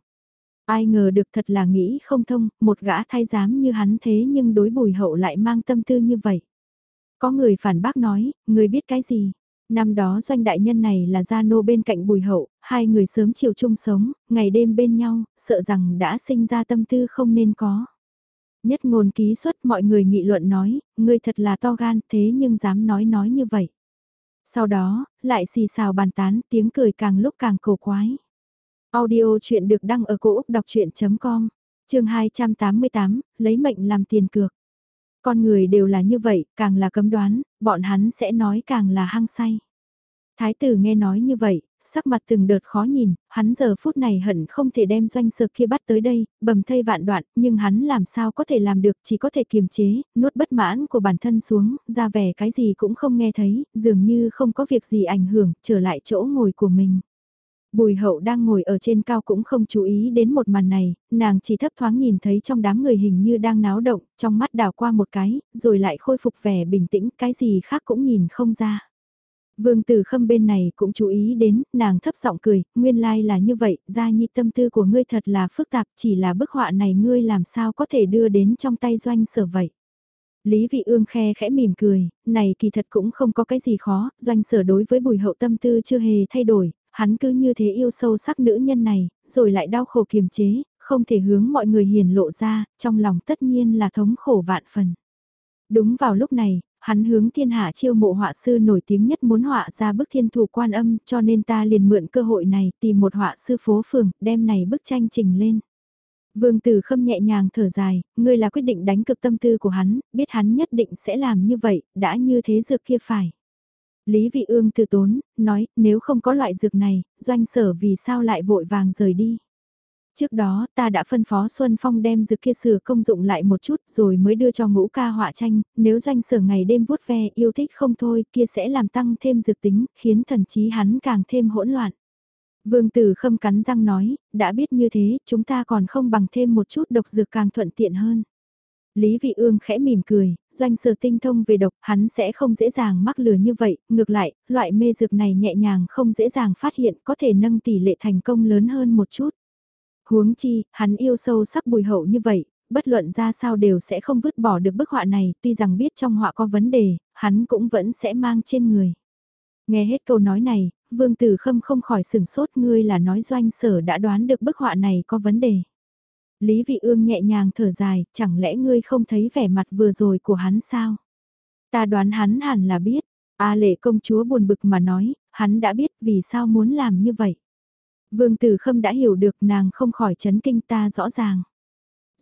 Ai ngờ được thật là nghĩ không thông, một gã thay giám như hắn thế nhưng đối bùi hậu lại mang tâm tư như vậy. Có người phản bác nói, người biết cái gì? Năm đó doanh đại nhân này là gia nô bên cạnh bùi hậu, hai người sớm chiều chung sống, ngày đêm bên nhau, sợ rằng đã sinh ra tâm tư không nên có. Nhất ngôn ký xuất mọi người nghị luận nói, ngươi thật là to gan thế nhưng dám nói nói như vậy. Sau đó, lại xì xào bàn tán tiếng cười càng lúc càng cổ quái. Audio chuyện được đăng ở cổ Úc đọc chuyện.com, trường 288, lấy mệnh làm tiền cược. Con người đều là như vậy, càng là cấm đoán, bọn hắn sẽ nói càng là hăng say. Thái tử nghe nói như vậy, sắc mặt từng đợt khó nhìn, hắn giờ phút này hận không thể đem doanh sơ kia bắt tới đây, bầm thây vạn đoạn, nhưng hắn làm sao có thể làm được, chỉ có thể kiềm chế, nuốt bất mãn của bản thân xuống, ra vẻ cái gì cũng không nghe thấy, dường như không có việc gì ảnh hưởng, trở lại chỗ ngồi của mình. Bùi hậu đang ngồi ở trên cao cũng không chú ý đến một màn này, nàng chỉ thấp thoáng nhìn thấy trong đám người hình như đang náo động, trong mắt đào qua một cái, rồi lại khôi phục vẻ bình tĩnh, cái gì khác cũng nhìn không ra. Vương Tử Khâm bên này cũng chú ý đến, nàng thấp giọng cười, nguyên lai là như vậy, gia nhi tâm tư của ngươi thật là phức tạp, chỉ là bức họa này ngươi làm sao có thể đưa đến trong tay doanh sở vậy. Lý Vị Ương khe khẽ mỉm cười, này kỳ thật cũng không có cái gì khó, doanh sở đối với bùi hậu tâm tư chưa hề thay đổi, hắn cứ như thế yêu sâu sắc nữ nhân này, rồi lại đau khổ kiềm chế, không thể hướng mọi người hiền lộ ra, trong lòng tất nhiên là thống khổ vạn phần. Đúng vào lúc này, hắn hướng thiên hạ chiêu mộ họa sư nổi tiếng nhất muốn họa ra bức thiên thủ quan âm cho nên ta liền mượn cơ hội này tìm một họa sư phố phường đem này bức tranh trình lên. Vương Tử Khâm nhẹ nhàng thở dài, ngươi là quyết định đánh cực tâm tư của hắn, biết hắn nhất định sẽ làm như vậy, đã như thế dược kia phải. Lý Vị Ương từ tốn, nói, nếu không có loại dược này, doanh sở vì sao lại vội vàng rời đi. Trước đó ta đã phân phó Xuân Phong đem dược kia sửa công dụng lại một chút rồi mới đưa cho ngũ ca họa tranh, nếu doanh sở ngày đêm vuốt ve yêu thích không thôi kia sẽ làm tăng thêm dược tính, khiến thần trí hắn càng thêm hỗn loạn. Vương Tử Khâm cắn răng nói, đã biết như thế, chúng ta còn không bằng thêm một chút độc dược càng thuận tiện hơn. Lý Vị Ương khẽ mỉm cười, doanh sở tinh thông về độc, hắn sẽ không dễ dàng mắc lừa như vậy, ngược lại, loại mê dược này nhẹ nhàng không dễ dàng phát hiện, có thể nâng tỷ lệ thành công lớn hơn một chút. Huống chi, hắn yêu sâu sắc bùi hậu như vậy, bất luận ra sao đều sẽ không vứt bỏ được bức họa này, tuy rằng biết trong họa có vấn đề, hắn cũng vẫn sẽ mang trên người. Nghe hết câu nói này, Vương Tử Khâm không khỏi sửng sốt ngươi là nói doanh sở đã đoán được bức họa này có vấn đề. Lý Vị Ương nhẹ nhàng thở dài, chẳng lẽ ngươi không thấy vẻ mặt vừa rồi của hắn sao? Ta đoán hắn hẳn là biết. A lệ công chúa buồn bực mà nói, hắn đã biết vì sao muốn làm như vậy. Vương Tử Khâm đã hiểu được nàng không khỏi chấn kinh ta rõ ràng.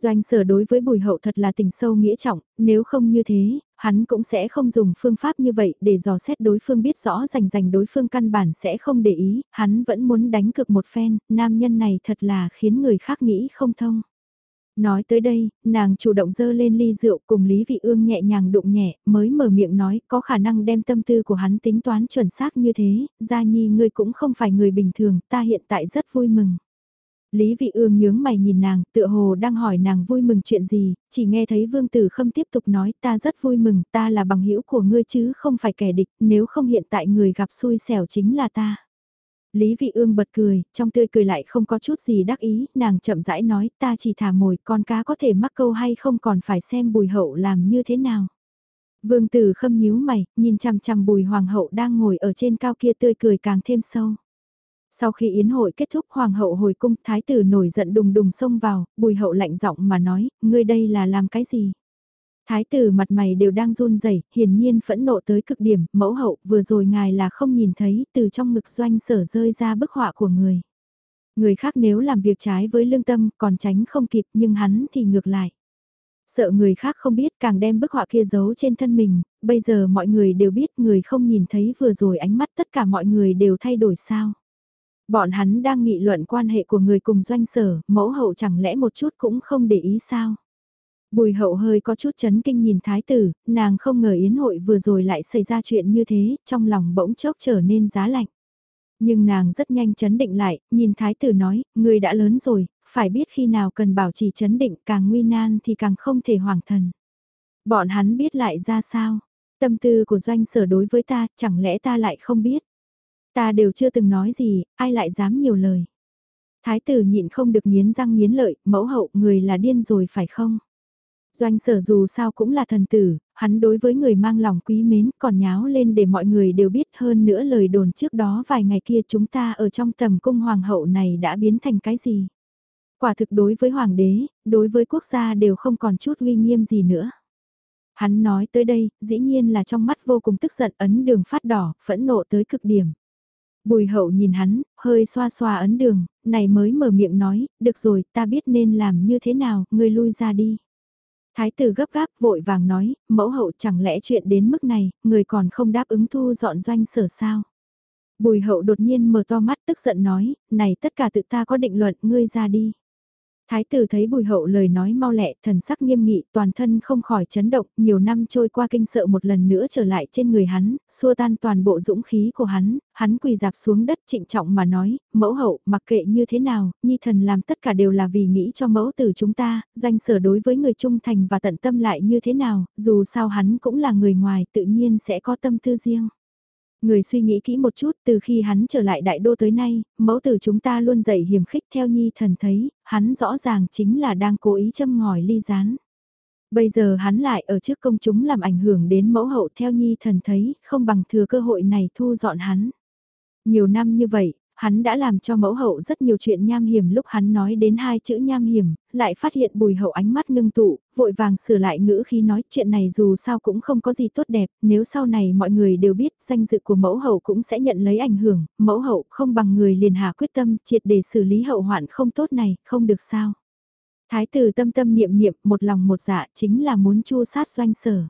Doanh sở đối với bùi hậu thật là tình sâu nghĩa trọng, nếu không như thế, hắn cũng sẽ không dùng phương pháp như vậy để dò xét đối phương biết rõ rành rành đối phương căn bản sẽ không để ý, hắn vẫn muốn đánh cực một phen, nam nhân này thật là khiến người khác nghĩ không thông. Nói tới đây, nàng chủ động dơ lên ly rượu cùng Lý Vị Ương nhẹ nhàng đụng nhẹ, mới mở miệng nói có khả năng đem tâm tư của hắn tính toán chuẩn xác như thế, Gia Nhi ngươi cũng không phải người bình thường, ta hiện tại rất vui mừng. Lý Vị Ương nhướng mày nhìn nàng, tựa hồ đang hỏi nàng vui mừng chuyện gì, chỉ nghe thấy Vương Tử Khâm tiếp tục nói ta rất vui mừng, ta là bằng hữu của ngươi chứ không phải kẻ địch, nếu không hiện tại người gặp xui xẻo chính là ta. Lý Vị Ương bật cười, trong tươi cười lại không có chút gì đắc ý, nàng chậm rãi nói ta chỉ thả mồi, con cá có thể mắc câu hay không còn phải xem bùi hậu làm như thế nào. Vương Tử Khâm nhíu mày, nhìn chằm chằm bùi hoàng hậu đang ngồi ở trên cao kia tươi cười càng thêm sâu. Sau khi yến hội kết thúc hoàng hậu hồi cung, thái tử nổi giận đùng đùng xông vào, bùi hậu lạnh giọng mà nói, ngươi đây là làm cái gì? Thái tử mặt mày đều đang run rẩy, hiển nhiên phẫn nộ tới cực điểm, mẫu hậu vừa rồi ngài là không nhìn thấy từ trong ngực doanh sở rơi ra bức họa của người. Người khác nếu làm việc trái với lương tâm còn tránh không kịp nhưng hắn thì ngược lại. Sợ người khác không biết càng đem bức họa kia giấu trên thân mình, bây giờ mọi người đều biết người không nhìn thấy vừa rồi ánh mắt tất cả mọi người đều thay đổi sao. Bọn hắn đang nghị luận quan hệ của người cùng doanh sở, mẫu hậu chẳng lẽ một chút cũng không để ý sao? Bùi hậu hơi có chút chấn kinh nhìn thái tử, nàng không ngờ yến hội vừa rồi lại xảy ra chuyện như thế, trong lòng bỗng chốc trở nên giá lạnh. Nhưng nàng rất nhanh chấn định lại, nhìn thái tử nói, người đã lớn rồi, phải biết khi nào cần bảo trì chấn định càng nguy nan thì càng không thể hoàng thần. Bọn hắn biết lại ra sao? Tâm tư của doanh sở đối với ta, chẳng lẽ ta lại không biết? Ta đều chưa từng nói gì, ai lại dám nhiều lời? Thái tử nhịn không được nghiến răng nghiến lợi, mẫu hậu người là điên rồi phải không? Doanh sở dù sao cũng là thần tử, hắn đối với người mang lòng quý mến còn nháo lên để mọi người đều biết hơn nữa lời đồn trước đó vài ngày kia chúng ta ở trong tầm cung hoàng hậu này đã biến thành cái gì. Quả thực đối với hoàng đế, đối với quốc gia đều không còn chút uy nghiêm gì nữa. Hắn nói tới đây, dĩ nhiên là trong mắt vô cùng tức giận ấn đường phát đỏ, phẫn nộ tới cực điểm. Bùi hậu nhìn hắn, hơi xoa xoa ấn đường, này mới mở miệng nói, được rồi, ta biết nên làm như thế nào, ngươi lui ra đi. Thái tử gấp gáp vội vàng nói, mẫu hậu chẳng lẽ chuyện đến mức này, người còn không đáp ứng thu dọn doanh sở sao. Bùi hậu đột nhiên mở to mắt tức giận nói, này tất cả tự ta có định luận, ngươi ra đi. Thái tử thấy bùi hậu lời nói mau lẹ, thần sắc nghiêm nghị, toàn thân không khỏi chấn động, nhiều năm trôi qua kinh sợ một lần nữa trở lại trên người hắn, xua tan toàn bộ dũng khí của hắn, hắn quỳ dạp xuống đất trịnh trọng mà nói, mẫu hậu, mặc kệ như thế nào, nhi thần làm tất cả đều là vì nghĩ cho mẫu tử chúng ta, danh sở đối với người trung thành và tận tâm lại như thế nào, dù sao hắn cũng là người ngoài tự nhiên sẽ có tâm tư riêng. Người suy nghĩ kỹ một chút từ khi hắn trở lại đại đô tới nay, mẫu tử chúng ta luôn dạy hiểm khích theo nhi thần thấy, hắn rõ ràng chính là đang cố ý châm ngòi ly gián. Bây giờ hắn lại ở trước công chúng làm ảnh hưởng đến mẫu hậu theo nhi thần thấy, không bằng thừa cơ hội này thu dọn hắn. Nhiều năm như vậy, hắn đã làm cho mẫu hậu rất nhiều chuyện nham hiểm lúc hắn nói đến hai chữ nham hiểm, lại phát hiện bùi hậu ánh mắt ngưng tụ, vội vàng sửa lại ngữ khi nói chuyện này dù sao cũng không có gì tốt đẹp, nếu sau này mọi người đều biết danh dự của mẫu hậu cũng sẽ nhận lấy ảnh hưởng, mẫu hậu không bằng người liền hà quyết tâm triệt để xử lý hậu hoạn không tốt này, không được sao. Thái tử tâm tâm niệm niệm một lòng một dạ chính là muốn chu sát doanh sở.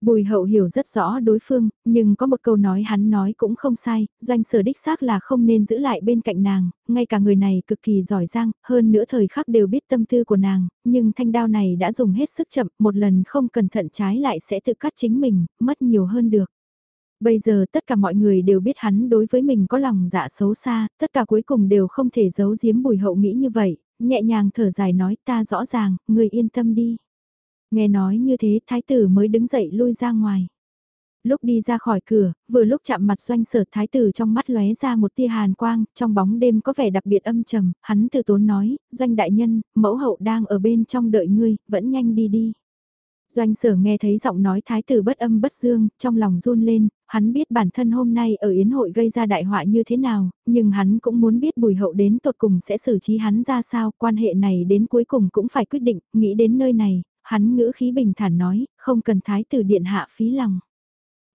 Bùi hậu hiểu rất rõ đối phương, nhưng có một câu nói hắn nói cũng không sai, doanh sở đích xác là không nên giữ lại bên cạnh nàng, ngay cả người này cực kỳ giỏi giang, hơn nữa thời khắc đều biết tâm tư của nàng, nhưng thanh đao này đã dùng hết sức chậm, một lần không cẩn thận trái lại sẽ tự cắt chính mình, mất nhiều hơn được. Bây giờ tất cả mọi người đều biết hắn đối với mình có lòng dạ xấu xa, tất cả cuối cùng đều không thể giấu giếm bùi hậu nghĩ như vậy, nhẹ nhàng thở dài nói ta rõ ràng, người yên tâm đi. Nghe nói như thế thái tử mới đứng dậy lui ra ngoài. Lúc đi ra khỏi cửa, vừa lúc chạm mặt doanh sở thái tử trong mắt lóe ra một tia hàn quang, trong bóng đêm có vẻ đặc biệt âm trầm, hắn từ tốn nói, doanh đại nhân, mẫu hậu đang ở bên trong đợi ngươi, vẫn nhanh đi đi. Doanh sở nghe thấy giọng nói thái tử bất âm bất dương, trong lòng run lên, hắn biết bản thân hôm nay ở yến hội gây ra đại họa như thế nào, nhưng hắn cũng muốn biết bùi hậu đến tột cùng sẽ xử trí hắn ra sao, quan hệ này đến cuối cùng cũng phải quyết định, nghĩ đến nơi này, hắn ngữ khí bình thản nói, không cần thái tử điện hạ phí lòng.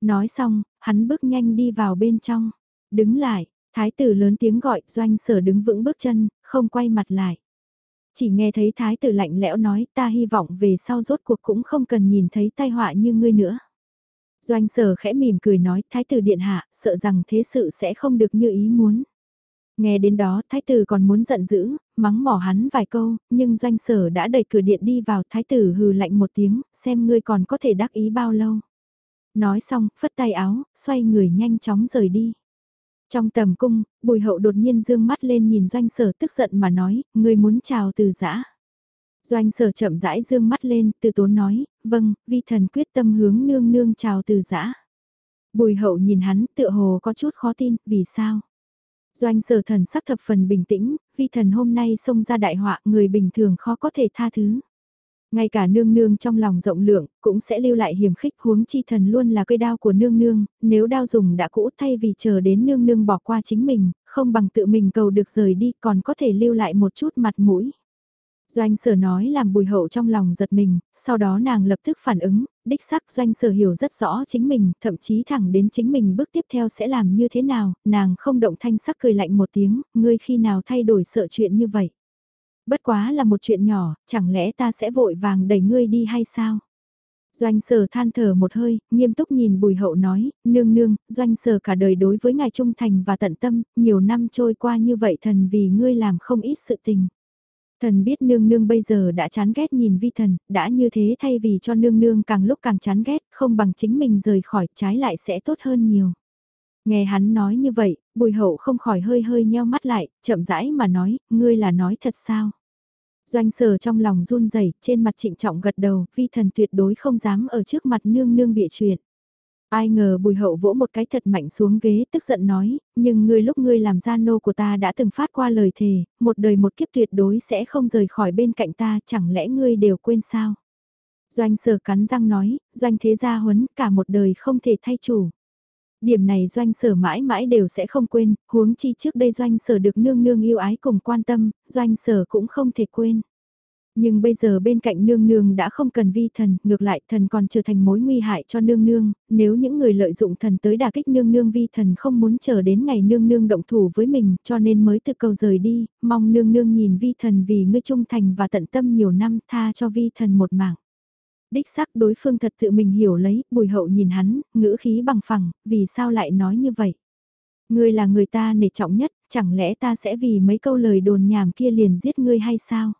Nói xong, hắn bước nhanh đi vào bên trong, đứng lại, thái tử lớn tiếng gọi, doanh sở đứng vững bước chân, không quay mặt lại. Chỉ nghe thấy thái tử lạnh lẽo nói ta hy vọng về sau rốt cuộc cũng không cần nhìn thấy tai họa như ngươi nữa. Doanh sở khẽ mỉm cười nói thái tử điện hạ sợ rằng thế sự sẽ không được như ý muốn. Nghe đến đó thái tử còn muốn giận dữ, mắng mỏ hắn vài câu, nhưng doanh sở đã đẩy cửa điện đi vào thái tử hừ lạnh một tiếng, xem ngươi còn có thể đắc ý bao lâu. Nói xong, phất tay áo, xoay người nhanh chóng rời đi. Trong tầm cung, bùi hậu đột nhiên dương mắt lên nhìn doanh sở tức giận mà nói, ngươi muốn chào từ giã. Doanh sở chậm rãi dương mắt lên, từ tốn nói, vâng, vi thần quyết tâm hướng nương nương chào từ giã. Bùi hậu nhìn hắn tựa hồ có chút khó tin, vì sao? Doanh sở thần sắc thập phần bình tĩnh, vi thần hôm nay xông ra đại họa người bình thường khó có thể tha thứ. Ngay cả nương nương trong lòng rộng lượng, cũng sẽ lưu lại hiểm khích huống chi thần luôn là cây đao của nương nương, nếu đao dùng đã cũ thay vì chờ đến nương nương bỏ qua chính mình, không bằng tự mình cầu được rời đi còn có thể lưu lại một chút mặt mũi. Doanh sở nói làm bùi hậu trong lòng giật mình, sau đó nàng lập tức phản ứng, đích xác doanh sở hiểu rất rõ chính mình, thậm chí thẳng đến chính mình bước tiếp theo sẽ làm như thế nào, nàng không động thanh sắc cười lạnh một tiếng, ngươi khi nào thay đổi sợ chuyện như vậy. Bất quá là một chuyện nhỏ, chẳng lẽ ta sẽ vội vàng đẩy ngươi đi hay sao? Doanh sở than thở một hơi, nghiêm túc nhìn bùi hậu nói, nương nương, doanh sở cả đời đối với ngài trung thành và tận tâm, nhiều năm trôi qua như vậy thần vì ngươi làm không ít sự tình. Thần biết nương nương bây giờ đã chán ghét nhìn vi thần, đã như thế thay vì cho nương nương càng lúc càng chán ghét, không bằng chính mình rời khỏi trái lại sẽ tốt hơn nhiều. Nghe hắn nói như vậy, bùi hậu không khỏi hơi hơi nheo mắt lại, chậm rãi mà nói, ngươi là nói thật sao? Doanh sở trong lòng run rẩy trên mặt trịnh trọng gật đầu, vi thần tuyệt đối không dám ở trước mặt nương nương bịa chuyện. Ai ngờ bùi hậu vỗ một cái thật mạnh xuống ghế tức giận nói, nhưng ngươi lúc ngươi làm gia nô của ta đã từng phát qua lời thề, một đời một kiếp tuyệt đối sẽ không rời khỏi bên cạnh ta, chẳng lẽ ngươi đều quên sao? Doanh sở cắn răng nói, doanh thế gia huấn cả một đời không thể thay chủ. Điểm này doanh sở mãi mãi đều sẽ không quên, huống chi trước đây doanh sở được nương nương yêu ái cùng quan tâm, doanh sở cũng không thể quên. Nhưng bây giờ bên cạnh nương nương đã không cần vi thần, ngược lại thần còn trở thành mối nguy hại cho nương nương, nếu những người lợi dụng thần tới đả kích nương nương vi thần không muốn chờ đến ngày nương nương động thủ với mình cho nên mới từ cầu rời đi, mong nương nương nhìn vi thần vì ngươi trung thành và tận tâm nhiều năm tha cho vi thần một mạng. Đích xác đối phương thật tự mình hiểu lấy, bùi hậu nhìn hắn, ngữ khí bằng phẳng, vì sao lại nói như vậy? Ngươi là người ta nể trọng nhất, chẳng lẽ ta sẽ vì mấy câu lời đồn nhảm kia liền giết ngươi hay sao?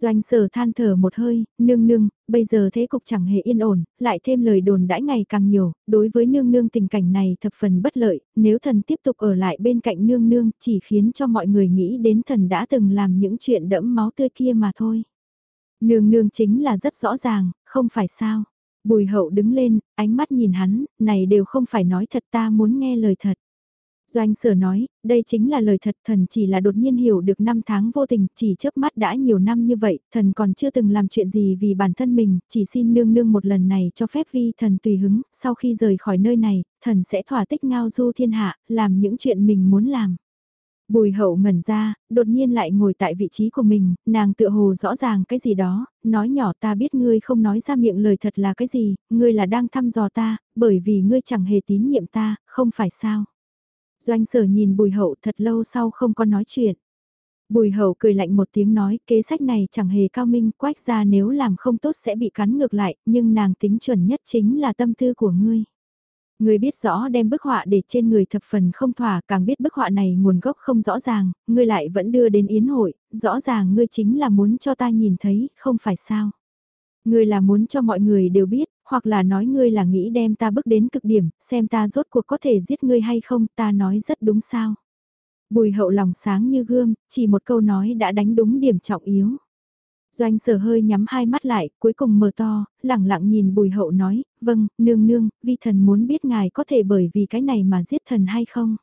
Doanh sở than thở một hơi, nương nương, bây giờ thế cục chẳng hề yên ổn, lại thêm lời đồn đãi ngày càng nhiều, đối với nương nương tình cảnh này thập phần bất lợi, nếu thần tiếp tục ở lại bên cạnh nương nương chỉ khiến cho mọi người nghĩ đến thần đã từng làm những chuyện đẫm máu tươi kia mà thôi. Nương nương chính là rất rõ ràng, không phải sao. Bùi hậu đứng lên, ánh mắt nhìn hắn, này đều không phải nói thật ta muốn nghe lời thật. Doanh sở nói, đây chính là lời thật thần chỉ là đột nhiên hiểu được năm tháng vô tình, chỉ chớp mắt đã nhiều năm như vậy, thần còn chưa từng làm chuyện gì vì bản thân mình, chỉ xin nương nương một lần này cho phép vi thần tùy hứng, sau khi rời khỏi nơi này, thần sẽ thỏa tích ngao du thiên hạ, làm những chuyện mình muốn làm. Bùi hậu ngẩn ra, đột nhiên lại ngồi tại vị trí của mình, nàng tự hồ rõ ràng cái gì đó, nói nhỏ ta biết ngươi không nói ra miệng lời thật là cái gì, ngươi là đang thăm dò ta, bởi vì ngươi chẳng hề tín nhiệm ta, không phải sao. Doanh sở nhìn bùi hậu thật lâu sau không có nói chuyện. Bùi hậu cười lạnh một tiếng nói kế sách này chẳng hề cao minh quách ra nếu làm không tốt sẽ bị cắn ngược lại, nhưng nàng tính chuẩn nhất chính là tâm tư của ngươi. Ngươi biết rõ đem bức họa để trên người thập phần không thỏa, càng biết bức họa này nguồn gốc không rõ ràng, ngươi lại vẫn đưa đến yến hội, rõ ràng ngươi chính là muốn cho ta nhìn thấy, không phải sao. Ngươi là muốn cho mọi người đều biết, hoặc là nói ngươi là nghĩ đem ta bước đến cực điểm, xem ta rốt cuộc có thể giết ngươi hay không, ta nói rất đúng sao. Bùi hậu lòng sáng như gương, chỉ một câu nói đã đánh đúng điểm trọng yếu. Doanh sở hơi nhắm hai mắt lại, cuối cùng mở to, lẳng lặng nhìn bùi hậu nói, vâng, nương nương, vi thần muốn biết ngài có thể bởi vì cái này mà giết thần hay không.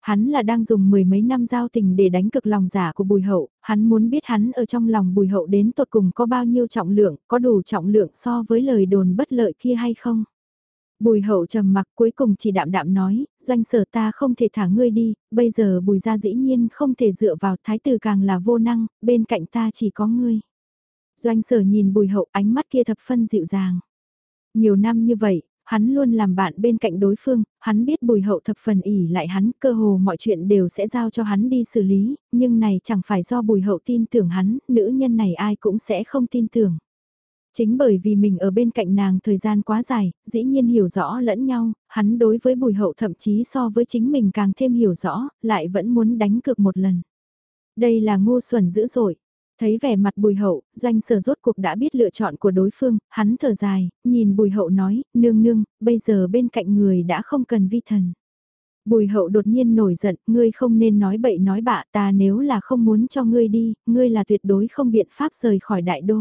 Hắn là đang dùng mười mấy năm giao tình để đánh cực lòng giả của bùi hậu, hắn muốn biết hắn ở trong lòng bùi hậu đến tột cùng có bao nhiêu trọng lượng, có đủ trọng lượng so với lời đồn bất lợi kia hay không. Bùi hậu trầm mặc cuối cùng chỉ đạm đạm nói, doanh sở ta không thể thả ngươi đi, bây giờ bùi gia dĩ nhiên không thể dựa vào thái tử càng là vô năng, bên cạnh ta chỉ có ngươi. Doanh sở nhìn bùi hậu ánh mắt kia thập phân dịu dàng. Nhiều năm như vậy, hắn luôn làm bạn bên cạnh đối phương, hắn biết bùi hậu thập phần ỉ lại hắn, cơ hồ mọi chuyện đều sẽ giao cho hắn đi xử lý, nhưng này chẳng phải do bùi hậu tin tưởng hắn, nữ nhân này ai cũng sẽ không tin tưởng. Chính bởi vì mình ở bên cạnh nàng thời gian quá dài, dĩ nhiên hiểu rõ lẫn nhau, hắn đối với bùi hậu thậm chí so với chính mình càng thêm hiểu rõ, lại vẫn muốn đánh cược một lần. Đây là ngu xuẩn dữ dội, Thấy vẻ mặt bùi hậu, doanh sở rốt cuộc đã biết lựa chọn của đối phương, hắn thở dài, nhìn bùi hậu nói, nương nương, bây giờ bên cạnh người đã không cần vi thần. Bùi hậu đột nhiên nổi giận, ngươi không nên nói bậy nói bạ ta nếu là không muốn cho ngươi đi, ngươi là tuyệt đối không biện pháp rời khỏi đại đô.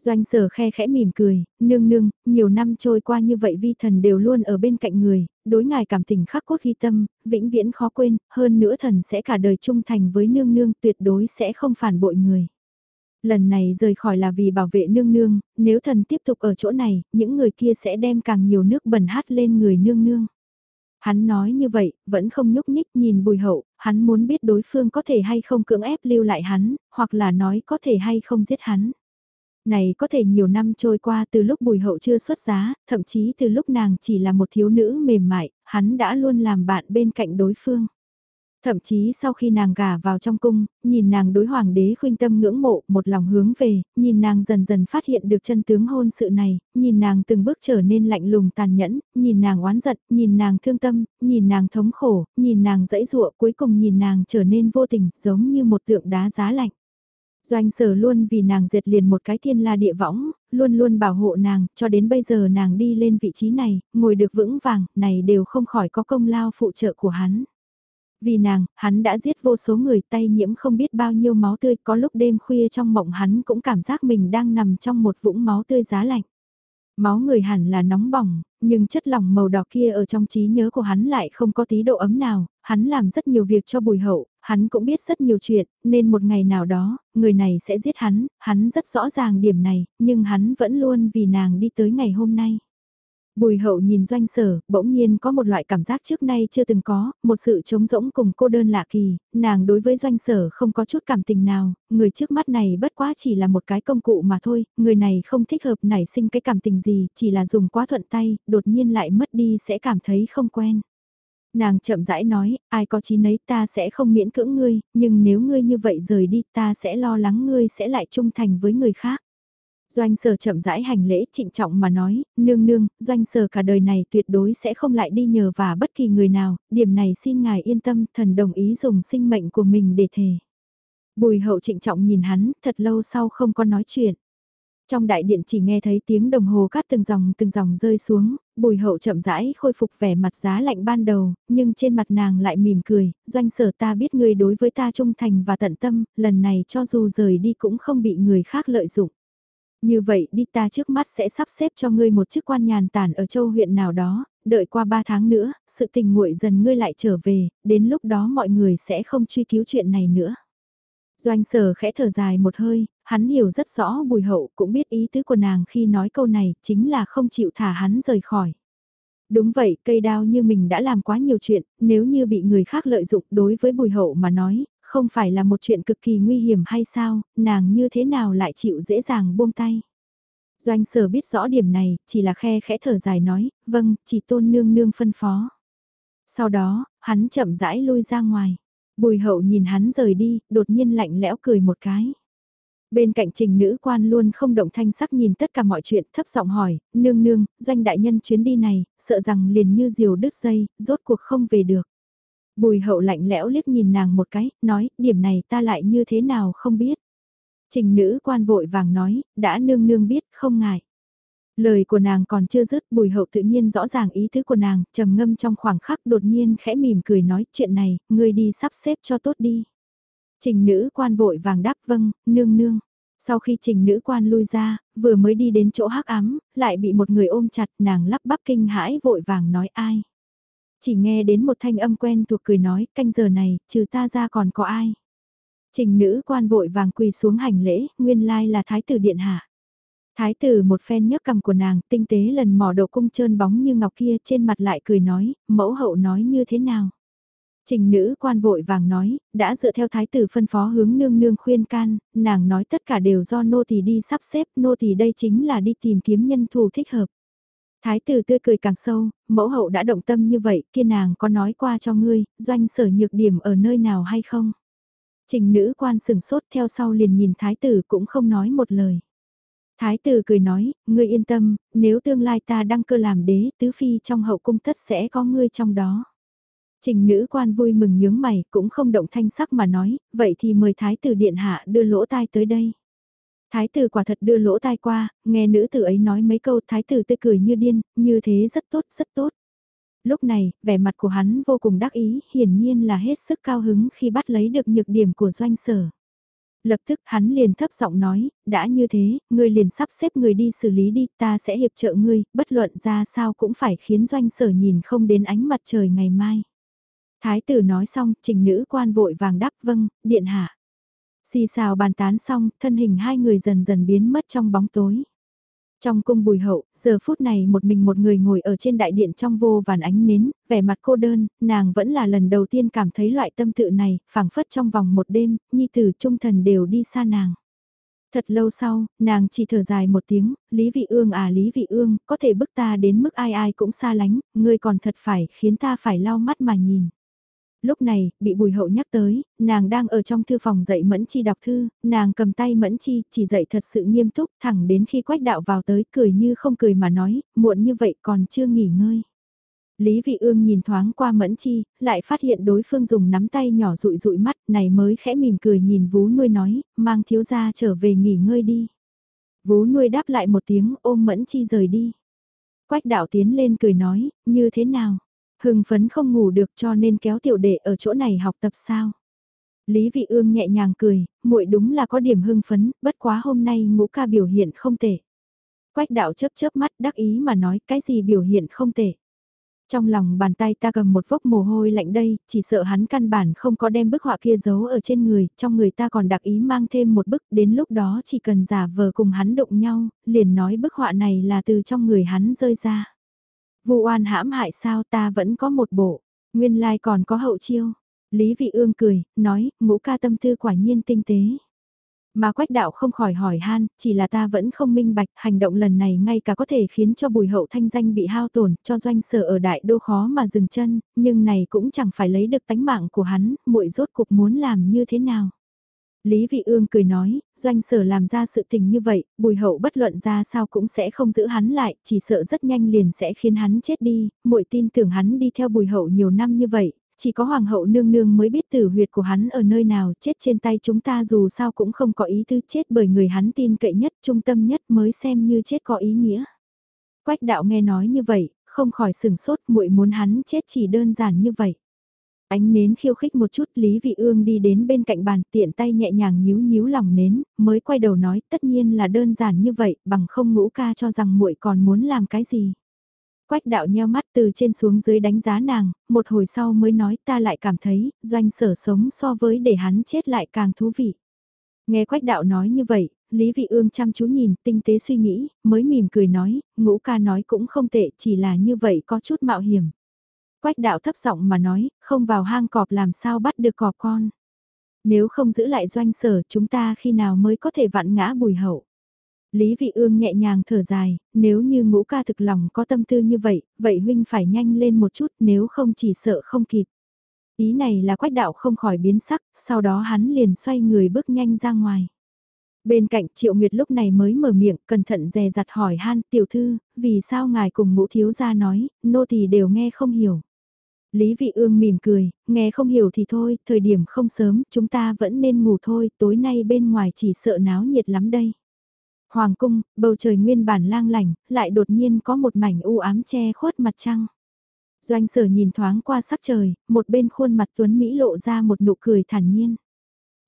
Doanh sở khe khẽ mỉm cười, nương nương, nhiều năm trôi qua như vậy vi thần đều luôn ở bên cạnh người, đối ngài cảm tình khắc cốt ghi tâm, vĩnh viễn khó quên, hơn nữa thần sẽ cả đời trung thành với nương nương tuyệt đối sẽ không phản bội người. Lần này rời khỏi là vì bảo vệ nương nương, nếu thần tiếp tục ở chỗ này, những người kia sẽ đem càng nhiều nước bẩn hát lên người nương nương. Hắn nói như vậy, vẫn không nhúc nhích nhìn bùi hậu, hắn muốn biết đối phương có thể hay không cưỡng ép lưu lại hắn, hoặc là nói có thể hay không giết hắn này có thể nhiều năm trôi qua từ lúc bùi hậu chưa xuất giá, thậm chí từ lúc nàng chỉ là một thiếu nữ mềm mại, hắn đã luôn làm bạn bên cạnh đối phương. Thậm chí sau khi nàng gả vào trong cung, nhìn nàng đối hoàng đế khuynh tâm ngưỡng mộ, một lòng hướng về, nhìn nàng dần dần phát hiện được chân tướng hôn sự này, nhìn nàng từng bước trở nên lạnh lùng tàn nhẫn, nhìn nàng oán giận, nhìn nàng thương tâm, nhìn nàng thống khổ, nhìn nàng dãy dụa, cuối cùng nhìn nàng trở nên vô tình, giống như một tượng đá giá lạnh. Doanh sở luôn vì nàng dệt liền một cái thiên la địa võng, luôn luôn bảo hộ nàng, cho đến bây giờ nàng đi lên vị trí này, ngồi được vững vàng, này đều không khỏi có công lao phụ trợ của hắn. Vì nàng, hắn đã giết vô số người tay nhiễm không biết bao nhiêu máu tươi, có lúc đêm khuya trong mộng hắn cũng cảm giác mình đang nằm trong một vũng máu tươi giá lạnh. Máu người hẳn là nóng bỏng, nhưng chất lỏng màu đỏ kia ở trong trí nhớ của hắn lại không có tí độ ấm nào, hắn làm rất nhiều việc cho bùi hậu, hắn cũng biết rất nhiều chuyện, nên một ngày nào đó, người này sẽ giết hắn, hắn rất rõ ràng điểm này, nhưng hắn vẫn luôn vì nàng đi tới ngày hôm nay. Bùi hậu nhìn doanh sở, bỗng nhiên có một loại cảm giác trước nay chưa từng có, một sự trống rỗng cùng cô đơn lạ kỳ, nàng đối với doanh sở không có chút cảm tình nào, người trước mắt này bất quá chỉ là một cái công cụ mà thôi, người này không thích hợp nảy sinh cái cảm tình gì, chỉ là dùng quá thuận tay, đột nhiên lại mất đi sẽ cảm thấy không quen. Nàng chậm rãi nói, ai có chí nấy ta sẽ không miễn cưỡng ngươi, nhưng nếu ngươi như vậy rời đi ta sẽ lo lắng ngươi sẽ lại trung thành với người khác. Doanh sở chậm rãi hành lễ trịnh trọng mà nói, nương nương, doanh sở cả đời này tuyệt đối sẽ không lại đi nhờ và bất kỳ người nào, điểm này xin ngài yên tâm, thần đồng ý dùng sinh mệnh của mình để thề. Bùi hậu trịnh trọng nhìn hắn, thật lâu sau không có nói chuyện. Trong đại điện chỉ nghe thấy tiếng đồng hồ cát từng dòng từng dòng rơi xuống, bùi hậu chậm rãi khôi phục vẻ mặt giá lạnh ban đầu, nhưng trên mặt nàng lại mỉm cười, doanh sở ta biết người đối với ta trung thành và tận tâm, lần này cho dù rời đi cũng không bị người khác lợi dụng. Như vậy đi ta trước mắt sẽ sắp xếp cho ngươi một chức quan nhàn tản ở châu huyện nào đó, đợi qua ba tháng nữa, sự tình nguội dần ngươi lại trở về, đến lúc đó mọi người sẽ không truy cứu chuyện này nữa. Doanh sở khẽ thở dài một hơi, hắn hiểu rất rõ bùi hậu cũng biết ý tứ của nàng khi nói câu này chính là không chịu thả hắn rời khỏi. Đúng vậy, cây đao như mình đã làm quá nhiều chuyện, nếu như bị người khác lợi dụng đối với bùi hậu mà nói, không phải là một chuyện cực kỳ nguy hiểm hay sao, nàng như thế nào lại chịu dễ dàng buông tay. Doanh sở biết rõ điểm này, chỉ là khe khẽ thở dài nói, vâng, chỉ tôn nương nương phân phó. Sau đó, hắn chậm rãi lui ra ngoài. Bùi hậu nhìn hắn rời đi, đột nhiên lạnh lẽo cười một cái. Bên cạnh trình nữ quan luôn không động thanh sắc nhìn tất cả mọi chuyện thấp giọng hỏi, nương nương, doanh đại nhân chuyến đi này, sợ rằng liền như diều đứt dây, rốt cuộc không về được. Bùi hậu lạnh lẽo liếc nhìn nàng một cái, nói, điểm này ta lại như thế nào không biết. Trình nữ quan vội vàng nói, đã nương nương biết, không ngại. Lời của nàng còn chưa dứt, bùi hậu tự nhiên rõ ràng ý tứ của nàng, trầm ngâm trong khoảng khắc đột nhiên khẽ mỉm cười nói chuyện này, ngươi đi sắp xếp cho tốt đi. Trình nữ quan vội vàng đáp vâng, nương nương. Sau khi trình nữ quan lui ra, vừa mới đi đến chỗ hắc ám, lại bị một người ôm chặt nàng lắp bắp kinh hãi vội vàng nói ai. Chỉ nghe đến một thanh âm quen thuộc cười nói, canh giờ này, trừ ta ra còn có ai. Trình nữ quan vội vàng quỳ xuống hành lễ, nguyên lai là thái tử điện hạ. Thái tử một phen nhấc cầm của nàng, tinh tế lần mỏ độ cung trơn bóng như ngọc kia trên mặt lại cười nói, mẫu hậu nói như thế nào. Trình nữ quan vội vàng nói, đã dựa theo thái tử phân phó hướng nương nương khuyên can, nàng nói tất cả đều do nô tỳ đi sắp xếp, nô tỳ đây chính là đi tìm kiếm nhân thù thích hợp. Thái tử tươi cười càng sâu, mẫu hậu đã động tâm như vậy, kia nàng có nói qua cho ngươi, doanh sở nhược điểm ở nơi nào hay không? Trình nữ quan sừng sốt theo sau liền nhìn thái tử cũng không nói một lời. Thái tử cười nói, ngươi yên tâm, nếu tương lai ta đăng cơ làm đế, tứ phi trong hậu cung tất sẽ có ngươi trong đó. Trình nữ quan vui mừng nhướng mày, cũng không động thanh sắc mà nói, vậy thì mời thái tử điện hạ đưa lỗ tai tới đây. Thái tử quả thật đưa lỗ tai qua, nghe nữ tử ấy nói mấy câu thái tử tươi cười như điên, như thế rất tốt, rất tốt. Lúc này, vẻ mặt của hắn vô cùng đắc ý, hiển nhiên là hết sức cao hứng khi bắt lấy được nhược điểm của doanh sở. Lập tức hắn liền thấp giọng nói, đã như thế, ngươi liền sắp xếp người đi xử lý đi, ta sẽ hiệp trợ ngươi, bất luận ra sao cũng phải khiến doanh sở nhìn không đến ánh mặt trời ngày mai. Thái tử nói xong, trình nữ quan vội vàng đáp vâng, điện hạ. Xì xào bàn tán xong, thân hình hai người dần dần biến mất trong bóng tối. Trong cung bùi hậu, giờ phút này một mình một người ngồi ở trên đại điện trong vô vàn ánh nến, vẻ mặt cô đơn, nàng vẫn là lần đầu tiên cảm thấy loại tâm tự này, phảng phất trong vòng một đêm, nhi tử trung thần đều đi xa nàng. Thật lâu sau, nàng chỉ thở dài một tiếng, Lý Vị Ương à Lý Vị Ương, có thể bức ta đến mức ai ai cũng xa lánh, ngươi còn thật phải khiến ta phải lau mắt mà nhìn. Lúc này, bị bùi hậu nhắc tới, nàng đang ở trong thư phòng dạy Mẫn Chi đọc thư, nàng cầm tay Mẫn Chi, chỉ dạy thật sự nghiêm túc, thẳng đến khi quách đạo vào tới cười như không cười mà nói, muộn như vậy còn chưa nghỉ ngơi. Lý Vị Ương nhìn thoáng qua Mẫn Chi, lại phát hiện đối phương dùng nắm tay nhỏ rụi rụi mắt, này mới khẽ mỉm cười nhìn vú nuôi nói, mang thiếu gia trở về nghỉ ngơi đi. Vú nuôi đáp lại một tiếng ôm Mẫn Chi rời đi. Quách đạo tiến lên cười nói, như thế nào? Hưng phấn không ngủ được cho nên kéo tiểu đệ ở chỗ này học tập sao? Lý Vị Ương nhẹ nhàng cười, muội đúng là có điểm hưng phấn, bất quá hôm nay ngũ ca biểu hiện không tệ. Quách đạo chớp chớp mắt đắc ý mà nói cái gì biểu hiện không tệ. Trong lòng bàn tay ta cầm một vốc mồ hôi lạnh đây, chỉ sợ hắn căn bản không có đem bức họa kia giấu ở trên người, trong người ta còn đặc ý mang thêm một bức, đến lúc đó chỉ cần giả vờ cùng hắn đụng nhau, liền nói bức họa này là từ trong người hắn rơi ra. Vu oan hãm hại sao ta vẫn có một bộ, nguyên lai còn có hậu chiêu. Lý Vị Ương cười, nói, ngũ ca tâm tư quả nhiên tinh tế. Mà quách đạo không khỏi hỏi han, chỉ là ta vẫn không minh bạch, hành động lần này ngay cả có thể khiến cho bùi hậu thanh danh bị hao tổn, cho doanh sở ở đại đô khó mà dừng chân, nhưng này cũng chẳng phải lấy được tánh mạng của hắn, muội rốt cuộc muốn làm như thế nào. Lý Vị Ương cười nói, doanh sở làm ra sự tình như vậy, bùi hậu bất luận ra sao cũng sẽ không giữ hắn lại, chỉ sợ rất nhanh liền sẽ khiến hắn chết đi, muội tin tưởng hắn đi theo bùi hậu nhiều năm như vậy, chỉ có hoàng hậu nương nương mới biết tử huyệt của hắn ở nơi nào chết trên tay chúng ta dù sao cũng không có ý tư chết bởi người hắn tin cậy nhất trung tâm nhất mới xem như chết có ý nghĩa. Quách đạo nghe nói như vậy, không khỏi sừng sốt muội muốn hắn chết chỉ đơn giản như vậy. Ánh nến khiêu khích một chút Lý Vị Ương đi đến bên cạnh bàn tiện tay nhẹ nhàng nhíu nhíu lòng nến, mới quay đầu nói tất nhiên là đơn giản như vậy, bằng không ngũ ca cho rằng muội còn muốn làm cái gì. Quách đạo nheo mắt từ trên xuống dưới đánh giá nàng, một hồi sau mới nói ta lại cảm thấy, doanh sở sống so với để hắn chết lại càng thú vị. Nghe quách đạo nói như vậy, Lý Vị Ương chăm chú nhìn, tinh tế suy nghĩ, mới mỉm cười nói, ngũ ca nói cũng không tệ, chỉ là như vậy có chút mạo hiểm. Quách đạo thấp giọng mà nói, không vào hang cọp làm sao bắt được cọp con. Nếu không giữ lại doanh sở chúng ta khi nào mới có thể vặn ngã bùi hậu. Lý Vị Ương nhẹ nhàng thở dài, nếu như ngũ ca thực lòng có tâm tư như vậy, vậy huynh phải nhanh lên một chút nếu không chỉ sợ không kịp. Ý này là quách đạo không khỏi biến sắc, sau đó hắn liền xoay người bước nhanh ra ngoài. Bên cạnh Triệu Nguyệt lúc này mới mở miệng, cẩn thận dè dặt hỏi han tiểu thư, vì sao ngài cùng ngũ thiếu gia nói, nô tỳ đều nghe không hiểu. Lý Vị Ương mỉm cười, nghe không hiểu thì thôi, thời điểm không sớm, chúng ta vẫn nên ngủ thôi, tối nay bên ngoài chỉ sợ náo nhiệt lắm đây. Hoàng cung, bầu trời nguyên bản lang lành, lại đột nhiên có một mảnh u ám che khuất mặt trăng. Doanh sở nhìn thoáng qua sắc trời, một bên khuôn mặt tuấn Mỹ lộ ra một nụ cười thản nhiên.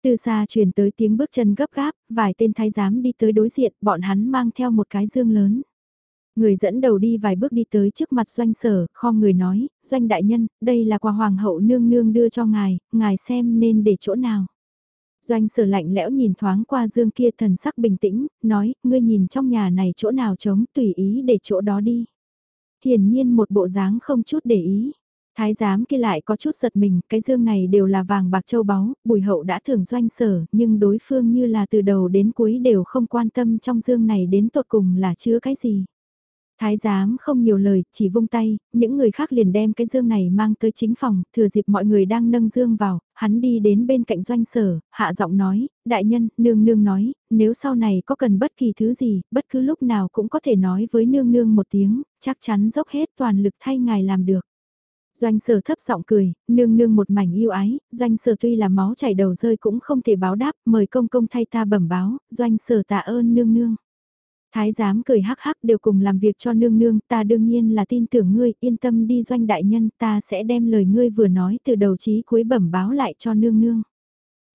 Từ xa truyền tới tiếng bước chân gấp gáp, vài tên thái giám đi tới đối diện, bọn hắn mang theo một cái dương lớn. Người dẫn đầu đi vài bước đi tới trước mặt doanh sở, kho người nói, doanh đại nhân, đây là quà hoàng hậu nương nương đưa cho ngài, ngài xem nên để chỗ nào. Doanh sở lạnh lẽo nhìn thoáng qua dương kia thần sắc bình tĩnh, nói, ngươi nhìn trong nhà này chỗ nào trống tùy ý để chỗ đó đi. Hiển nhiên một bộ dáng không chút để ý. Thái giám kia lại có chút giật mình, cái dương này đều là vàng bạc châu báu, bùi hậu đã thường doanh sở, nhưng đối phương như là từ đầu đến cuối đều không quan tâm trong dương này đến tột cùng là chứa cái gì. Thái giám không nhiều lời, chỉ vung tay, những người khác liền đem cái dương này mang tới chính phòng, thừa dịp mọi người đang nâng dương vào, hắn đi đến bên cạnh doanh sở, hạ giọng nói, đại nhân, nương nương nói, nếu sau này có cần bất kỳ thứ gì, bất cứ lúc nào cũng có thể nói với nương nương một tiếng, chắc chắn dốc hết toàn lực thay ngài làm được. Doanh sở thấp giọng cười, nương nương một mảnh yêu ái, doanh sở tuy là máu chảy đầu rơi cũng không thể báo đáp, mời công công thay ta bẩm báo, doanh sở tạ ơn nương nương. Thái giám cười hắc hắc đều cùng làm việc cho nương nương, ta đương nhiên là tin tưởng ngươi, yên tâm đi doanh đại nhân, ta sẽ đem lời ngươi vừa nói từ đầu chí cuối bẩm báo lại cho nương nương.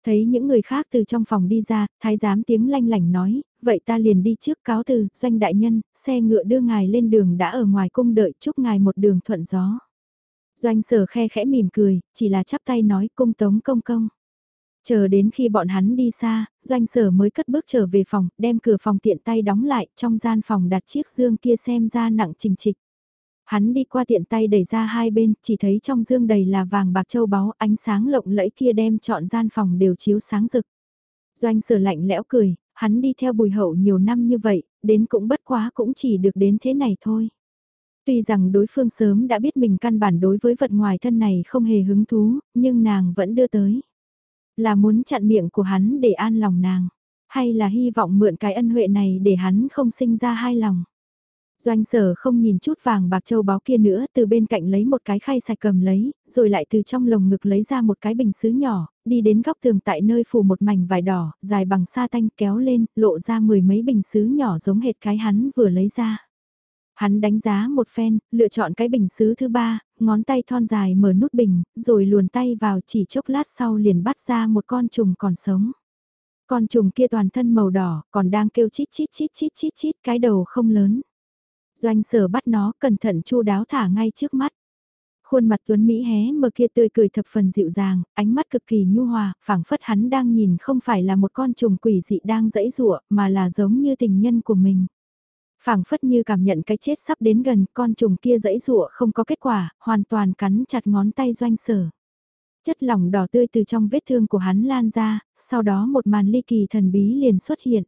Thấy những người khác từ trong phòng đi ra, thái giám tiếng lanh lảnh nói, vậy ta liền đi trước cáo từ, doanh đại nhân, xe ngựa đưa ngài lên đường đã ở ngoài cung đợi chúc ngài một đường thuận gió. Doanh sở khe khẽ mỉm cười, chỉ là chắp tay nói cung tống công công. Chờ đến khi bọn hắn đi xa, doanh sở mới cất bước trở về phòng, đem cửa phòng tiện tay đóng lại, trong gian phòng đặt chiếc dương kia xem ra nặng trình trịch. Hắn đi qua tiện tay đẩy ra hai bên, chỉ thấy trong dương đầy là vàng bạc châu báu, ánh sáng lộng lẫy kia đem trọn gian phòng đều chiếu sáng rực. Doanh sở lạnh lẽo cười, hắn đi theo bùi hậu nhiều năm như vậy, đến cũng bất quá cũng chỉ được đến thế này thôi. Tuy rằng đối phương sớm đã biết mình căn bản đối với vật ngoài thân này không hề hứng thú, nhưng nàng vẫn đưa tới. Là muốn chặn miệng của hắn để an lòng nàng, hay là hy vọng mượn cái ân huệ này để hắn không sinh ra hai lòng. Doanh sở không nhìn chút vàng bạc châu báu kia nữa, từ bên cạnh lấy một cái khay sạch cầm lấy, rồi lại từ trong lồng ngực lấy ra một cái bình sứ nhỏ, đi đến góc tường tại nơi phủ một mảnh vải đỏ, dài bằng sa tanh kéo lên, lộ ra mười mấy bình sứ nhỏ giống hệt cái hắn vừa lấy ra. Hắn đánh giá một phen, lựa chọn cái bình sứ thứ ba, ngón tay thon dài mở nút bình, rồi luồn tay vào chỉ chốc lát sau liền bắt ra một con trùng còn sống. Con trùng kia toàn thân màu đỏ, còn đang kêu chít chít chít chít chít chít, cái đầu không lớn. Doanh sở bắt nó cẩn thận chu đáo thả ngay trước mắt. Khuôn mặt Tuấn Mỹ hé mờ kia tươi cười thập phần dịu dàng, ánh mắt cực kỳ nhu hòa, phảng phất hắn đang nhìn không phải là một con trùng quỷ dị đang dẫy rụa, mà là giống như tình nhân của mình phảng phất như cảm nhận cái chết sắp đến gần, con trùng kia dãy rụa không có kết quả, hoàn toàn cắn chặt ngón tay doanh sở. Chất lỏng đỏ tươi từ trong vết thương của hắn lan ra, sau đó một màn ly kỳ thần bí liền xuất hiện.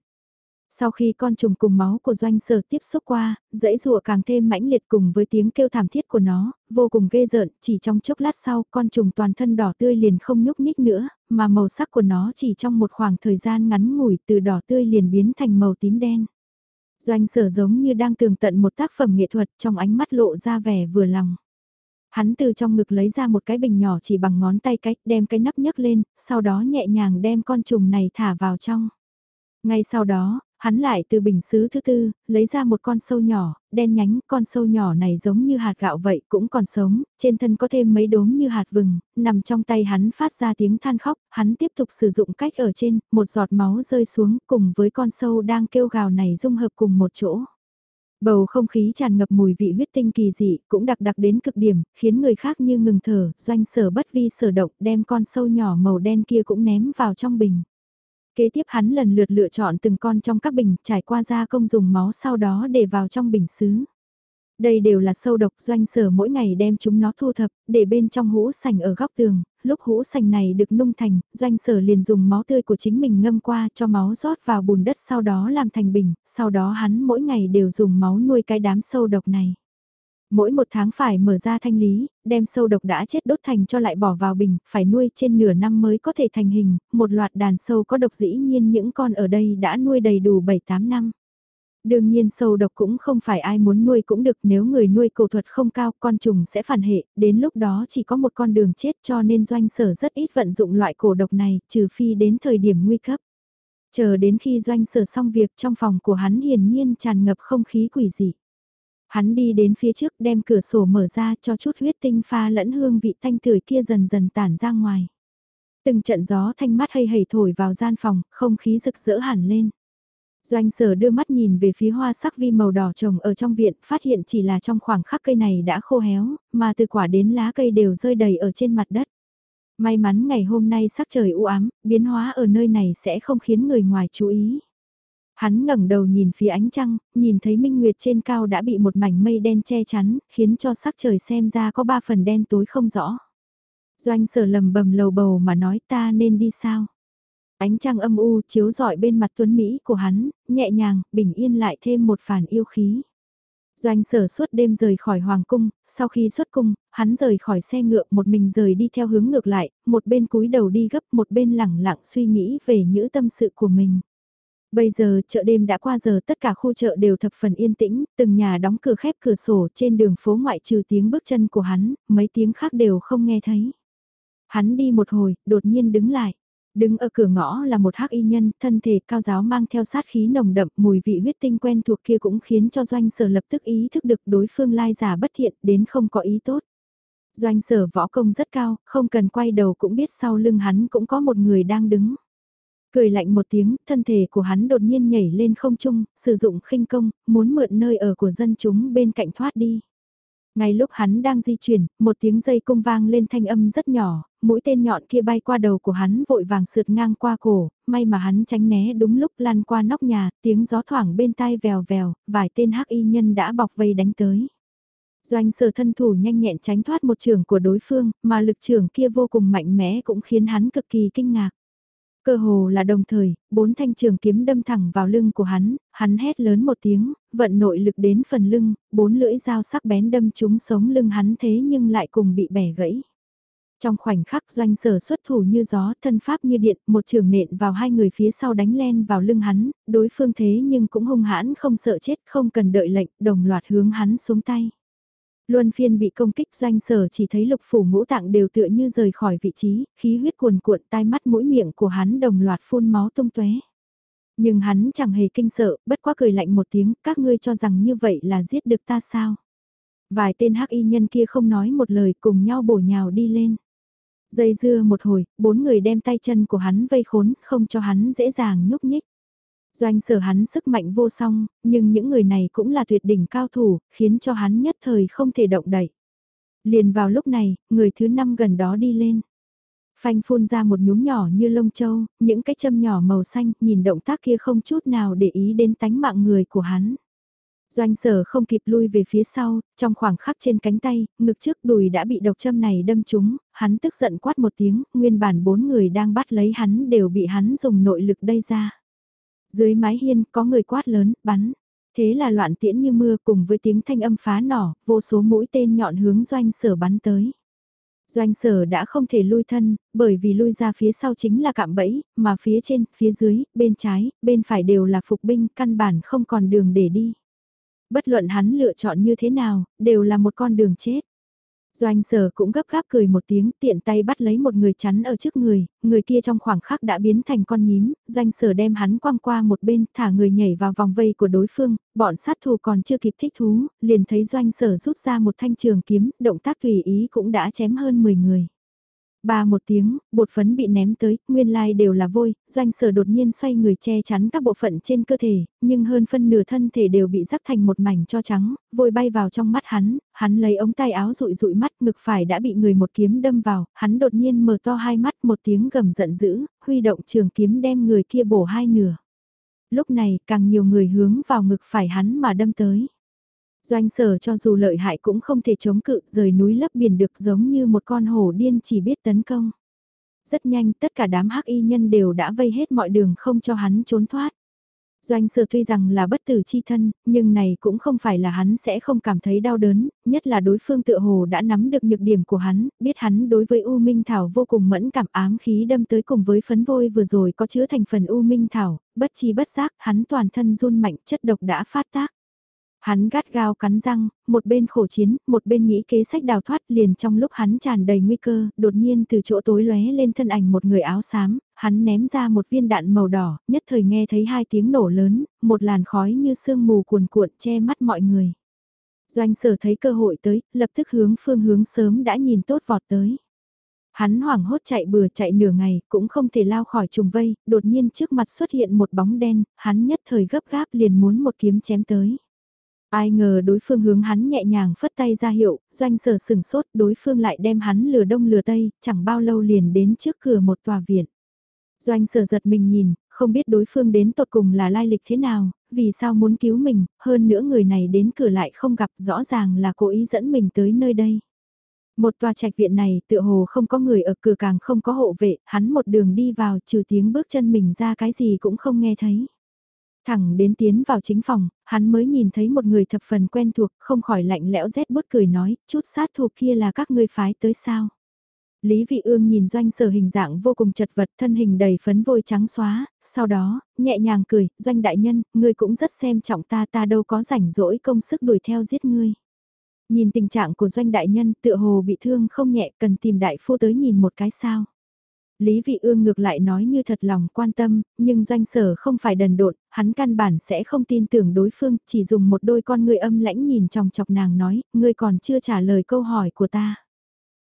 Sau khi con trùng cùng máu của doanh sở tiếp xúc qua, dãy rùa càng thêm mãnh liệt cùng với tiếng kêu thảm thiết của nó, vô cùng ghê rợn, chỉ trong chốc lát sau con trùng toàn thân đỏ tươi liền không nhúc nhích nữa, mà màu sắc của nó chỉ trong một khoảng thời gian ngắn ngủi từ đỏ tươi liền biến thành màu tím đen. Doanh sở giống như đang tường tận một tác phẩm nghệ thuật trong ánh mắt lộ ra vẻ vừa lòng. Hắn từ trong ngực lấy ra một cái bình nhỏ chỉ bằng ngón tay cách đem cái nắp nhấc lên, sau đó nhẹ nhàng đem con trùng này thả vào trong. Ngay sau đó, hắn lại từ bình xứ thứ tư, lấy ra một con sâu nhỏ, đen nhánh, con sâu nhỏ này giống như hạt gạo vậy cũng còn sống, trên thân có thêm mấy đốm như hạt vừng, nằm trong tay hắn phát ra tiếng than khóc, hắn tiếp tục sử dụng cách ở trên, một giọt máu rơi xuống cùng với con sâu đang kêu gào này dung hợp cùng một chỗ. Bầu không khí tràn ngập mùi vị huyết tinh kỳ dị, cũng đặc đặc đến cực điểm, khiến người khác như ngừng thở, doanh sở bất vi sở động đem con sâu nhỏ màu đen kia cũng ném vào trong bình. Kế tiếp hắn lần lượt lựa chọn từng con trong các bình, trải qua gia công dùng máu sau đó để vào trong bình xứ. Đây đều là sâu độc doanh sở mỗi ngày đem chúng nó thu thập, để bên trong hũ sành ở góc tường, lúc hũ sành này được nung thành, doanh sở liền dùng máu tươi của chính mình ngâm qua cho máu rót vào bùn đất sau đó làm thành bình, sau đó hắn mỗi ngày đều dùng máu nuôi cái đám sâu độc này. Mỗi một tháng phải mở ra thanh lý, đem sâu độc đã chết đốt thành cho lại bỏ vào bình, phải nuôi trên nửa năm mới có thể thành hình, một loạt đàn sâu có độc dĩ nhiên những con ở đây đã nuôi đầy đủ 7-8 năm. Đương nhiên sâu độc cũng không phải ai muốn nuôi cũng được nếu người nuôi cổ thuật không cao con trùng sẽ phản hệ, đến lúc đó chỉ có một con đường chết cho nên doanh sở rất ít vận dụng loại cổ độc này trừ phi đến thời điểm nguy cấp. Chờ đến khi doanh sở xong việc trong phòng của hắn hiển nhiên tràn ngập không khí quỷ dị. Hắn đi đến phía trước đem cửa sổ mở ra cho chút huyết tinh pha lẫn hương vị thanh tưởi kia dần dần tản ra ngoài. Từng trận gió thanh mát hay hầy thổi vào gian phòng, không khí rực rỡ hẳn lên. Doanh sở đưa mắt nhìn về phía hoa sắc vi màu đỏ trồng ở trong viện, phát hiện chỉ là trong khoảng khắc cây này đã khô héo, mà từ quả đến lá cây đều rơi đầy ở trên mặt đất. May mắn ngày hôm nay sắc trời u ám, biến hóa ở nơi này sẽ không khiến người ngoài chú ý. Hắn ngẩng đầu nhìn phía ánh trăng, nhìn thấy minh nguyệt trên cao đã bị một mảnh mây đen che chắn, khiến cho sắc trời xem ra có ba phần đen tối không rõ. Doanh sở lầm bầm lầu bầu mà nói ta nên đi sao? Ánh trăng âm u chiếu rọi bên mặt tuấn Mỹ của hắn, nhẹ nhàng, bình yên lại thêm một phản yêu khí. Doanh sở suốt đêm rời khỏi Hoàng Cung, sau khi xuất cung, hắn rời khỏi xe ngựa một mình rời đi theo hướng ngược lại, một bên cúi đầu đi gấp một bên lẳng lặng suy nghĩ về những tâm sự của mình. Bây giờ chợ đêm đã qua giờ tất cả khu chợ đều thập phần yên tĩnh, từng nhà đóng cửa khép cửa sổ trên đường phố ngoại trừ tiếng bước chân của hắn, mấy tiếng khác đều không nghe thấy. Hắn đi một hồi, đột nhiên đứng lại. Đứng ở cửa ngõ là một hắc y nhân, thân thể cao giáo mang theo sát khí nồng đậm, mùi vị huyết tinh quen thuộc kia cũng khiến cho doanh sở lập tức ý thức được đối phương lai giả bất thiện đến không có ý tốt. Doanh sở võ công rất cao, không cần quay đầu cũng biết sau lưng hắn cũng có một người đang đứng. Cười lạnh một tiếng, thân thể của hắn đột nhiên nhảy lên không trung, sử dụng khinh công, muốn mượn nơi ở của dân chúng bên cạnh thoát đi. Ngay lúc hắn đang di chuyển, một tiếng dây cung vang lên thanh âm rất nhỏ, mũi tên nhọn kia bay qua đầu của hắn vội vàng sượt ngang qua cổ, may mà hắn tránh né đúng lúc lăn qua nóc nhà, tiếng gió thoảng bên tai vèo vèo, vài tên hắc y nhân đã bọc vây đánh tới. Doanh sở thân thủ nhanh nhẹn tránh thoát một trường của đối phương, mà lực trường kia vô cùng mạnh mẽ cũng khiến hắn cực kỳ kinh ngạc. Cơ hồ là đồng thời, bốn thanh trường kiếm đâm thẳng vào lưng của hắn, hắn hét lớn một tiếng, vận nội lực đến phần lưng, bốn lưỡi dao sắc bén đâm trúng sống lưng hắn thế nhưng lại cùng bị bẻ gãy. Trong khoảnh khắc doanh sở xuất thủ như gió, thân pháp như điện, một trường nện vào hai người phía sau đánh len vào lưng hắn, đối phương thế nhưng cũng hung hãn không sợ chết, không cần đợi lệnh, đồng loạt hướng hắn xuống tay. Luân phiên bị công kích doanh sở chỉ thấy lục phủ ngũ tạng đều tựa như rời khỏi vị trí, khí huyết cuồn cuộn tai mắt mũi miệng của hắn đồng loạt phun máu tung tóe. Nhưng hắn chẳng hề kinh sợ, bất quá cười lạnh một tiếng, các ngươi cho rằng như vậy là giết được ta sao? Vài tên hắc y nhân kia không nói một lời cùng nhau bổ nhào đi lên. Dây dưa một hồi, bốn người đem tay chân của hắn vây khốn, không cho hắn dễ dàng nhúc nhích. Doanh sở hắn sức mạnh vô song, nhưng những người này cũng là tuyệt đỉnh cao thủ, khiến cho hắn nhất thời không thể động đậy. Liền vào lúc này, người thứ năm gần đó đi lên. Phanh phun ra một nhúm nhỏ như lông châu, những cái châm nhỏ màu xanh, nhìn động tác kia không chút nào để ý đến tánh mạng người của hắn. Doanh sở không kịp lui về phía sau, trong khoảng khắc trên cánh tay, ngực trước đùi đã bị độc châm này đâm trúng, hắn tức giận quát một tiếng, nguyên bản bốn người đang bắt lấy hắn đều bị hắn dùng nội lực đây ra. Dưới mái hiên có người quát lớn, bắn. Thế là loạn tiễn như mưa cùng với tiếng thanh âm phá nỏ, vô số mũi tên nhọn hướng doanh sở bắn tới. Doanh sở đã không thể lui thân, bởi vì lui ra phía sau chính là cạm bẫy, mà phía trên, phía dưới, bên trái, bên phải đều là phục binh, căn bản không còn đường để đi. Bất luận hắn lựa chọn như thế nào, đều là một con đường chết. Doanh sở cũng gấp gáp cười một tiếng tiện tay bắt lấy một người chắn ở trước người, người kia trong khoảng khắc đã biến thành con nhím, doanh sở đem hắn quăng qua một bên thả người nhảy vào vòng vây của đối phương, bọn sát thủ còn chưa kịp thích thú, liền thấy doanh sở rút ra một thanh trường kiếm, động tác tùy ý cũng đã chém hơn 10 người. Ba một tiếng, bột phấn bị ném tới, nguyên lai đều là vôi, doanh sở đột nhiên xoay người che chắn các bộ phận trên cơ thể, nhưng hơn phân nửa thân thể đều bị rắc thành một mảnh cho trắng, vôi bay vào trong mắt hắn, hắn lấy ống tay áo rụi rụi mắt ngực phải đã bị người một kiếm đâm vào, hắn đột nhiên mở to hai mắt một tiếng gầm giận dữ, huy động trường kiếm đem người kia bổ hai nửa. Lúc này càng nhiều người hướng vào ngực phải hắn mà đâm tới. Doanh sở cho dù lợi hại cũng không thể chống cự, rời núi lấp biển được giống như một con hổ điên chỉ biết tấn công. Rất nhanh tất cả đám hắc y nhân đều đã vây hết mọi đường không cho hắn trốn thoát. Doanh sở tuy rằng là bất tử chi thân, nhưng này cũng không phải là hắn sẽ không cảm thấy đau đớn, nhất là đối phương tựa hồ đã nắm được nhược điểm của hắn, biết hắn đối với U Minh Thảo vô cùng mẫn cảm ám khí đâm tới cùng với phấn vôi vừa rồi có chứa thành phần U Minh Thảo, bất chi bất giác hắn toàn thân run mạnh chất độc đã phát tác. Hắn gắt gao cắn răng, một bên khổ chiến, một bên nghĩ kế sách đào thoát liền trong lúc hắn tràn đầy nguy cơ, đột nhiên từ chỗ tối lóe lên thân ảnh một người áo xám, hắn ném ra một viên đạn màu đỏ, nhất thời nghe thấy hai tiếng nổ lớn, một làn khói như sương mù cuồn cuộn che mắt mọi người. Doanh sở thấy cơ hội tới, lập tức hướng phương hướng sớm đã nhìn tốt vọt tới. Hắn hoảng hốt chạy bừa chạy nửa ngày, cũng không thể lao khỏi trùng vây, đột nhiên trước mặt xuất hiện một bóng đen, hắn nhất thời gấp gáp liền muốn một kiếm chém tới. Ai ngờ đối phương hướng hắn nhẹ nhàng phất tay ra hiệu, doanh sở sừng sốt đối phương lại đem hắn lừa đông lừa tây, chẳng bao lâu liền đến trước cửa một tòa viện. Doanh sở giật mình nhìn, không biết đối phương đến tột cùng là lai lịch thế nào, vì sao muốn cứu mình, hơn nữa người này đến cửa lại không gặp rõ ràng là cố ý dẫn mình tới nơi đây. Một tòa trạch viện này tựa hồ không có người ở cửa càng không có hộ vệ, hắn một đường đi vào trừ tiếng bước chân mình ra cái gì cũng không nghe thấy. Thẳng đến tiến vào chính phòng, hắn mới nhìn thấy một người thập phần quen thuộc, không khỏi lạnh lẽo rét bút cười nói, chút sát thuộc kia là các ngươi phái tới sao. Lý Vị Ương nhìn doanh sở hình dạng vô cùng chật vật thân hình đầy phấn vôi trắng xóa, sau đó, nhẹ nhàng cười, doanh đại nhân, ngươi cũng rất xem trọng ta ta đâu có rảnh rỗi công sức đuổi theo giết ngươi. Nhìn tình trạng của doanh đại nhân tựa hồ bị thương không nhẹ cần tìm đại phu tới nhìn một cái sao. Lý Vị Ương ngược lại nói như thật lòng quan tâm, nhưng doanh sở không phải đần độn, hắn căn bản sẽ không tin tưởng đối phương, chỉ dùng một đôi con người âm lãnh nhìn trong chọc nàng nói, ngươi còn chưa trả lời câu hỏi của ta.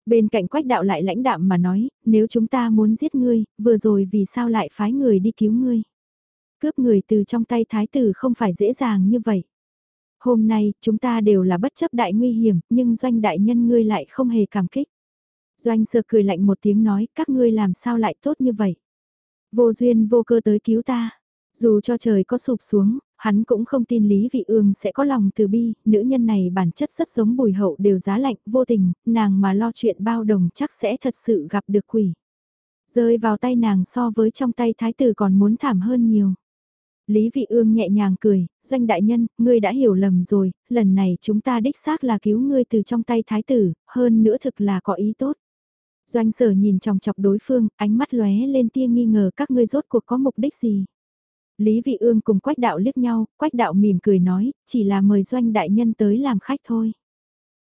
Bên cạnh quách đạo lại lãnh đạm mà nói, nếu chúng ta muốn giết ngươi, vừa rồi vì sao lại phái người đi cứu ngươi. Cướp người từ trong tay thái tử không phải dễ dàng như vậy. Hôm nay, chúng ta đều là bất chấp đại nguy hiểm, nhưng doanh đại nhân ngươi lại không hề cảm kích. Doanh sơ cười lạnh một tiếng nói, các ngươi làm sao lại tốt như vậy. Vô duyên vô cơ tới cứu ta. Dù cho trời có sụp xuống, hắn cũng không tin Lý Vị Ương sẽ có lòng từ bi, nữ nhân này bản chất rất giống bùi hậu đều giá lạnh, vô tình, nàng mà lo chuyện bao đồng chắc sẽ thật sự gặp được quỷ. Rơi vào tay nàng so với trong tay thái tử còn muốn thảm hơn nhiều. Lý Vị Ương nhẹ nhàng cười, doanh đại nhân, ngươi đã hiểu lầm rồi, lần này chúng ta đích xác là cứu ngươi từ trong tay thái tử, hơn nữa thực là có ý tốt. Doanh sở nhìn chòng chọc đối phương, ánh mắt lóe lên tia nghi ngờ các ngươi rốt cuộc có mục đích gì. Lý Vị Ương cùng Quách Đạo liếc nhau, Quách Đạo mỉm cười nói, chỉ là mời Doanh Đại Nhân tới làm khách thôi.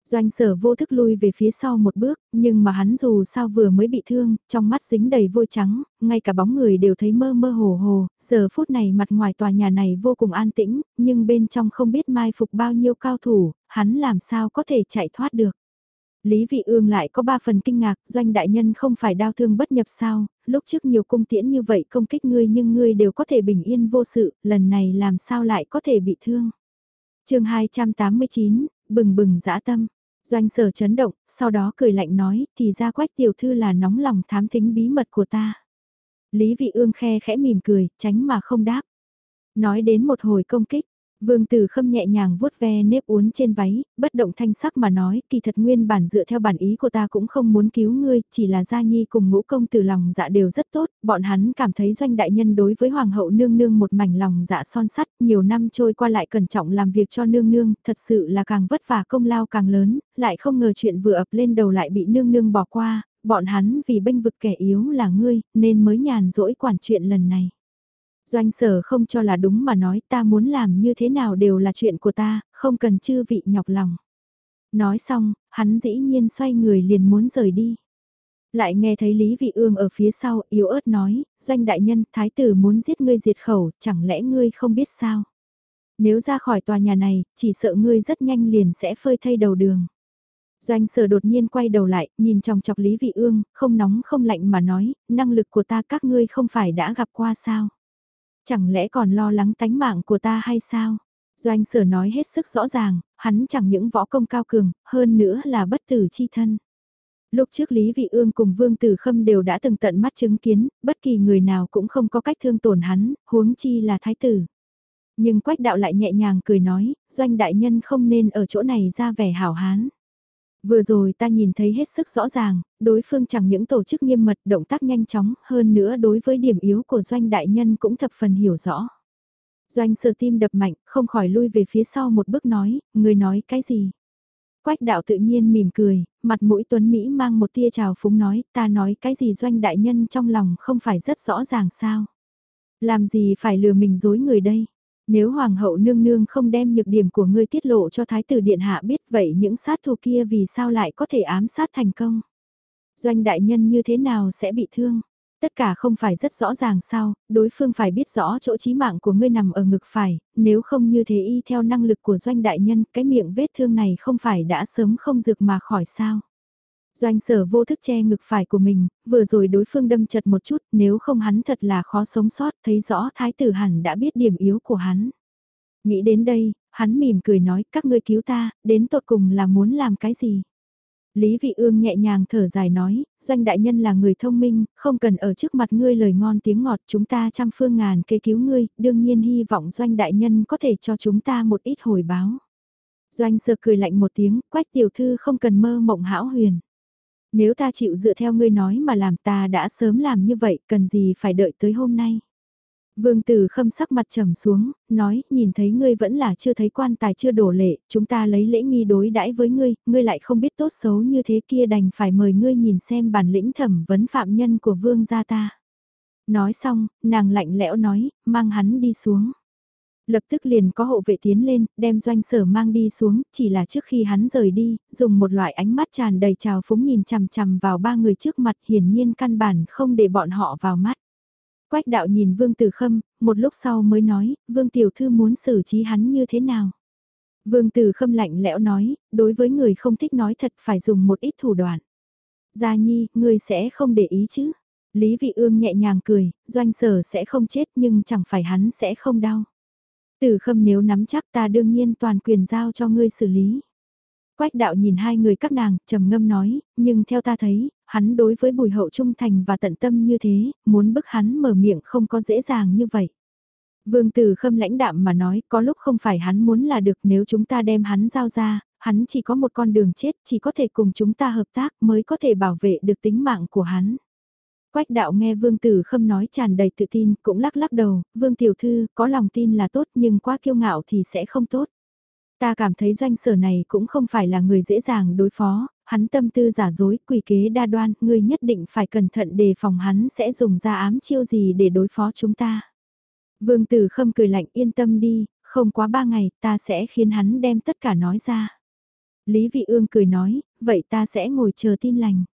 Doanh sở vô thức lui về phía sau một bước, nhưng mà hắn dù sao vừa mới bị thương, trong mắt dính đầy vôi trắng, ngay cả bóng người đều thấy mơ mơ hồ hồ, giờ phút này mặt ngoài tòa nhà này vô cùng an tĩnh, nhưng bên trong không biết mai phục bao nhiêu cao thủ, hắn làm sao có thể chạy thoát được. Lý Vị Ương lại có ba phần kinh ngạc, doanh đại nhân không phải đau thương bất nhập sao, lúc trước nhiều cung tiễn như vậy công kích ngươi nhưng ngươi đều có thể bình yên vô sự, lần này làm sao lại có thể bị thương. chương 289, bừng bừng dã tâm. Doanh sở chấn động, sau đó cười lạnh nói, thì ra quách tiểu thư là nóng lòng thám thính bí mật của ta. Lý vị ương khe khẽ mỉm cười, tránh mà không đáp. Nói đến một hồi công kích, Vương Tử Khâm nhẹ nhàng vuốt ve nếp uốn trên váy, bất động thanh sắc mà nói, kỳ thật nguyên bản dựa theo bản ý của ta cũng không muốn cứu ngươi, chỉ là Gia Nhi cùng ngũ công từ lòng dạ đều rất tốt, bọn hắn cảm thấy doanh đại nhân đối với Hoàng hậu nương nương một mảnh lòng dạ son sắt, nhiều năm trôi qua lại cẩn trọng làm việc cho nương nương, thật sự là càng vất vả công lao càng lớn, lại không ngờ chuyện vừa ập lên đầu lại bị nương nương bỏ qua, bọn hắn vì bênh vực kẻ yếu là ngươi, nên mới nhàn rỗi quản chuyện lần này. Doanh sở không cho là đúng mà nói ta muốn làm như thế nào đều là chuyện của ta, không cần chư vị nhọc lòng. Nói xong, hắn dĩ nhiên xoay người liền muốn rời đi. Lại nghe thấy Lý Vị Ương ở phía sau yếu ớt nói, doanh đại nhân thái tử muốn giết ngươi diệt khẩu, chẳng lẽ ngươi không biết sao? Nếu ra khỏi tòa nhà này, chỉ sợ ngươi rất nhanh liền sẽ phơi thay đầu đường. Doanh sở đột nhiên quay đầu lại, nhìn trong chọc Lý Vị Ương, không nóng không lạnh mà nói, năng lực của ta các ngươi không phải đã gặp qua sao? Chẳng lẽ còn lo lắng tánh mạng của ta hay sao? Doanh sở nói hết sức rõ ràng, hắn chẳng những võ công cao cường, hơn nữa là bất tử chi thân. Lúc trước Lý Vị Ương cùng Vương Tử Khâm đều đã từng tận mắt chứng kiến, bất kỳ người nào cũng không có cách thương tổn hắn, huống chi là thái tử. Nhưng Quách đạo lại nhẹ nhàng cười nói, doanh đại nhân không nên ở chỗ này ra vẻ hảo hán. Vừa rồi ta nhìn thấy hết sức rõ ràng, đối phương chẳng những tổ chức nghiêm mật động tác nhanh chóng, hơn nữa đối với điểm yếu của doanh đại nhân cũng thập phần hiểu rõ. Doanh sơ tim đập mạnh, không khỏi lui về phía sau một bước nói, người nói cái gì? Quách đạo tự nhiên mỉm cười, mặt mũi tuấn Mỹ mang một tia trào phúng nói, ta nói cái gì doanh đại nhân trong lòng không phải rất rõ ràng sao? Làm gì phải lừa mình dối người đây? Nếu hoàng hậu nương nương không đem nhược điểm của ngươi tiết lộ cho thái tử điện hạ biết vậy những sát thủ kia vì sao lại có thể ám sát thành công? Doanh đại nhân như thế nào sẽ bị thương? Tất cả không phải rất rõ ràng sao, đối phương phải biết rõ chỗ chí mạng của ngươi nằm ở ngực phải, nếu không như thế y theo năng lực của doanh đại nhân, cái miệng vết thương này không phải đã sớm không dược mà khỏi sao. Doanh sở vô thức che ngực phải của mình, vừa rồi đối phương đâm chật một chút, nếu không hắn thật là khó sống sót, thấy rõ thái tử hẳn đã biết điểm yếu của hắn. Nghĩ đến đây, hắn mỉm cười nói, các ngươi cứu ta, đến tột cùng là muốn làm cái gì? Lý Vị Ương nhẹ nhàng thở dài nói, doanh đại nhân là người thông minh, không cần ở trước mặt ngươi lời ngon tiếng ngọt chúng ta trăm phương ngàn kế cứu ngươi, đương nhiên hy vọng doanh đại nhân có thể cho chúng ta một ít hồi báo. Doanh sơ cười lạnh một tiếng, quách tiểu thư không cần mơ mộng hão huyền. Nếu ta chịu dựa theo ngươi nói mà làm ta đã sớm làm như vậy, cần gì phải đợi tới hôm nay. Vương Tử khâm sắc mặt trầm xuống, nói, nhìn thấy ngươi vẫn là chưa thấy quan tài chưa đổ lệ, chúng ta lấy lễ nghi đối đãi với ngươi, ngươi lại không biết tốt xấu như thế kia đành phải mời ngươi nhìn xem bản lĩnh thẩm vấn phạm nhân của vương gia ta. Nói xong, nàng lạnh lẽo nói, mang hắn đi xuống. Lập tức liền có hộ vệ tiến lên, đem doanh sở mang đi xuống, chỉ là trước khi hắn rời đi, dùng một loại ánh mắt tràn đầy trào phúng nhìn chằm chằm vào ba người trước mặt hiển nhiên căn bản không để bọn họ vào mắt. Quách đạo nhìn Vương Tử Khâm, một lúc sau mới nói, Vương Tiểu Thư muốn xử trí hắn như thế nào? Vương Tử Khâm lạnh lẽo nói, đối với người không thích nói thật phải dùng một ít thủ đoạn. Gia Nhi, ngươi sẽ không để ý chứ? Lý Vị Ương nhẹ nhàng cười, doanh sở sẽ không chết nhưng chẳng phải hắn sẽ không đau. Từ khâm nếu nắm chắc ta đương nhiên toàn quyền giao cho ngươi xử lý. Quách đạo nhìn hai người các nàng, trầm ngâm nói, nhưng theo ta thấy, hắn đối với bùi hậu trung thành và tận tâm như thế, muốn bức hắn mở miệng không có dễ dàng như vậy. Vương Tử Khâm lãnh đạm mà nói, có lúc không phải hắn muốn là được nếu chúng ta đem hắn giao ra, hắn chỉ có một con đường chết, chỉ có thể cùng chúng ta hợp tác mới có thể bảo vệ được tính mạng của hắn. Quách đạo nghe Vương Tử Khâm nói tràn đầy tự tin, cũng lắc lắc đầu, Vương Tiểu Thư, có lòng tin là tốt nhưng quá kiêu ngạo thì sẽ không tốt. Ta cảm thấy doanh sở này cũng không phải là người dễ dàng đối phó, hắn tâm tư giả dối, quỷ kế đa đoan, ngươi nhất định phải cẩn thận đề phòng hắn sẽ dùng ra ám chiêu gì để đối phó chúng ta. Vương Tử Khâm cười lạnh yên tâm đi, không quá ba ngày ta sẽ khiến hắn đem tất cả nói ra. Lý Vị Ương cười nói, vậy ta sẽ ngồi chờ tin lành.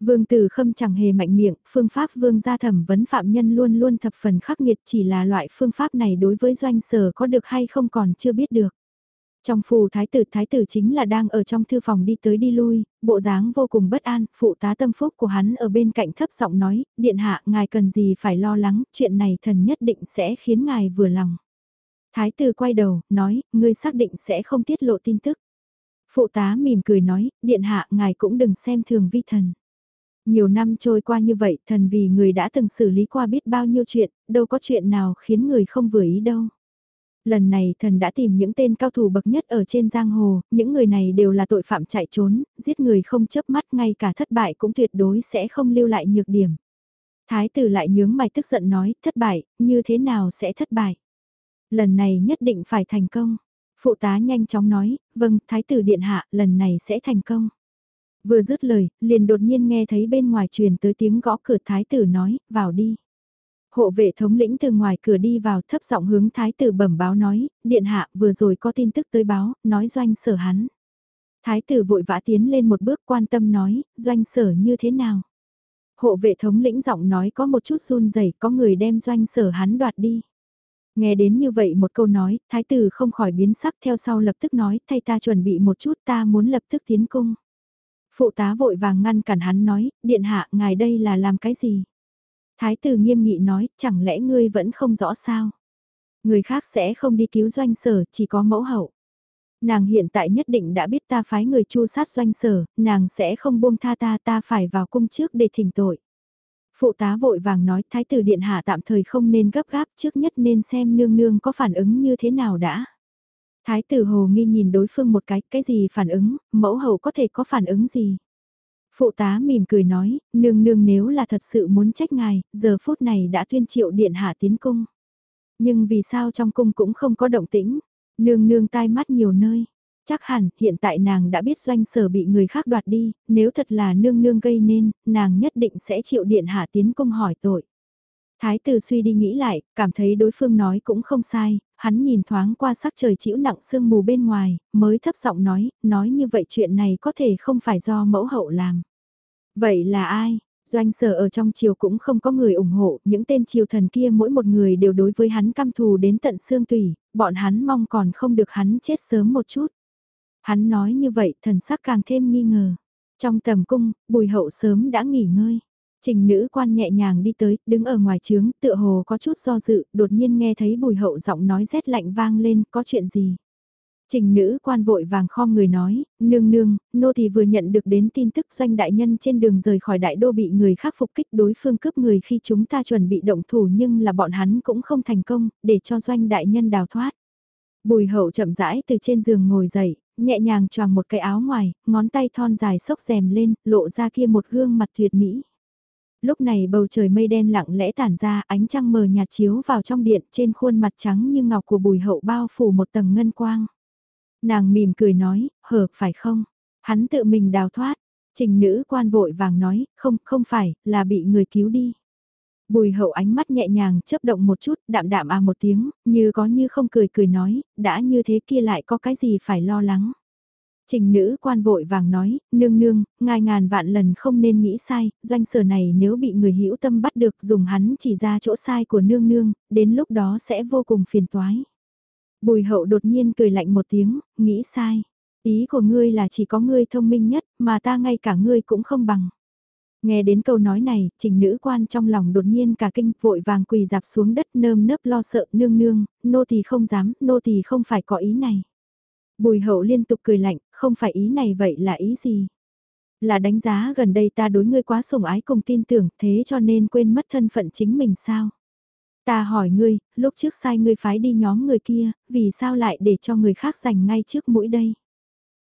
Vương Tử Khâm chẳng hề mạnh miệng, phương pháp vương gia thẩm vấn phạm nhân luôn luôn thập phần khắc nghiệt chỉ là loại phương pháp này đối với doanh sở có được hay không còn chưa biết được. Trong phù thái tử thái tử chính là đang ở trong thư phòng đi tới đi lui, bộ dáng vô cùng bất an, phụ tá tâm phúc của hắn ở bên cạnh thấp giọng nói, điện hạ ngài cần gì phải lo lắng, chuyện này thần nhất định sẽ khiến ngài vừa lòng. Thái tử quay đầu, nói, ngươi xác định sẽ không tiết lộ tin tức. Phụ tá mỉm cười nói, điện hạ ngài cũng đừng xem thường vi thần. Nhiều năm trôi qua như vậy, thần vì người đã từng xử lý qua biết bao nhiêu chuyện, đâu có chuyện nào khiến người không vừa ý đâu. Lần này thần đã tìm những tên cao thủ bậc nhất ở trên giang hồ, những người này đều là tội phạm chạy trốn, giết người không chớp mắt ngay cả thất bại cũng tuyệt đối sẽ không lưu lại nhược điểm. Thái tử lại nhướng mày tức giận nói, thất bại, như thế nào sẽ thất bại? Lần này nhất định phải thành công. Phụ tá nhanh chóng nói, vâng, thái tử điện hạ, lần này sẽ thành công. Vừa dứt lời, liền đột nhiên nghe thấy bên ngoài truyền tới tiếng gõ cửa thái tử nói, vào đi. Hộ vệ thống lĩnh từ ngoài cửa đi vào thấp giọng hướng thái tử bẩm báo nói, điện hạ vừa rồi có tin tức tới báo, nói doanh sở hắn. Thái tử vội vã tiến lên một bước quan tâm nói, doanh sở như thế nào? Hộ vệ thống lĩnh giọng nói có một chút run rẩy có người đem doanh sở hắn đoạt đi. Nghe đến như vậy một câu nói, thái tử không khỏi biến sắc theo sau lập tức nói, thay ta chuẩn bị một chút ta muốn lập tức tiến cung. Phụ tá vội vàng ngăn cản hắn nói, điện hạ, ngài đây là làm cái gì? Thái tử nghiêm nghị nói, chẳng lẽ ngươi vẫn không rõ sao? Người khác sẽ không đi cứu doanh sở, chỉ có mẫu hậu. Nàng hiện tại nhất định đã biết ta phái người chu sát doanh sở, nàng sẽ không buông tha ta ta phải vào cung trước để thỉnh tội. Phụ tá vội vàng nói thái tử điện hạ tạm thời không nên gấp gáp trước nhất nên xem nương nương có phản ứng như thế nào đã. Thái tử hồ nghi nhìn đối phương một cái, cái gì phản ứng, mẫu hậu có thể có phản ứng gì. Phụ tá mỉm cười nói, nương nương nếu là thật sự muốn trách ngài, giờ phút này đã tuyên triệu điện hạ tiến cung. Nhưng vì sao trong cung cũng không có động tĩnh, nương nương tai mắt nhiều nơi. Chắc hẳn, hiện tại nàng đã biết doanh sở bị người khác đoạt đi, nếu thật là nương nương gây nên, nàng nhất định sẽ chịu điện hạ tiến cung hỏi tội. Thái tử suy đi nghĩ lại, cảm thấy đối phương nói cũng không sai, hắn nhìn thoáng qua sắc trời chịu nặng sương mù bên ngoài, mới thấp giọng nói, nói như vậy chuyện này có thể không phải do mẫu hậu làm. Vậy là ai? Doanh sở ở trong triều cũng không có người ủng hộ, những tên triều thần kia mỗi một người đều đối với hắn căm thù đến tận xương tủy, bọn hắn mong còn không được hắn chết sớm một chút. Hắn nói như vậy thần sắc càng thêm nghi ngờ. Trong tầm cung, bùi hậu sớm đã nghỉ ngơi. Trình nữ quan nhẹ nhàng đi tới, đứng ở ngoài trướng, tựa hồ có chút do dự, đột nhiên nghe thấy bùi hậu giọng nói rét lạnh vang lên, có chuyện gì? Trình nữ quan vội vàng khom người nói, nương nương, nô thì vừa nhận được đến tin tức doanh đại nhân trên đường rời khỏi đại đô bị người khác phục kích đối phương cướp người khi chúng ta chuẩn bị động thủ nhưng là bọn hắn cũng không thành công, để cho doanh đại nhân đào thoát. Bùi hậu chậm rãi từ trên giường ngồi dậy, nhẹ nhàng choàng một cái áo ngoài, ngón tay thon dài xốc rèm lên, lộ ra kia một gương mặt tuyệt mỹ. Lúc này bầu trời mây đen lặng lẽ tản ra, ánh trăng mờ nhạt chiếu vào trong điện trên khuôn mặt trắng như ngọc của bùi hậu bao phủ một tầng ngân quang. Nàng mỉm cười nói, hợp phải không? Hắn tự mình đào thoát. Trình nữ quan vội vàng nói, không, không phải, là bị người cứu đi. Bùi hậu ánh mắt nhẹ nhàng chớp động một chút, đạm đạm à một tiếng, như có như không cười cười nói, đã như thế kia lại có cái gì phải lo lắng. Trình nữ quan vội vàng nói, nương nương, ngài ngàn vạn lần không nên nghĩ sai, doanh sở này nếu bị người hữu tâm bắt được dùng hắn chỉ ra chỗ sai của nương nương, đến lúc đó sẽ vô cùng phiền toái. Bùi hậu đột nhiên cười lạnh một tiếng, nghĩ sai. Ý của ngươi là chỉ có ngươi thông minh nhất, mà ta ngay cả ngươi cũng không bằng. Nghe đến câu nói này, trình nữ quan trong lòng đột nhiên cả kinh vội vàng quỳ dạp xuống đất nơm nớp lo sợ nương nương, nô thì không dám, nô thì không phải có ý này. Bùi hậu liên tục cười lạnh, không phải ý này vậy là ý gì? Là đánh giá gần đây ta đối ngươi quá sủng ái cùng tin tưởng thế cho nên quên mất thân phận chính mình sao? Ta hỏi ngươi, lúc trước sai ngươi phái đi nhóm người kia, vì sao lại để cho người khác giành ngay trước mũi đây?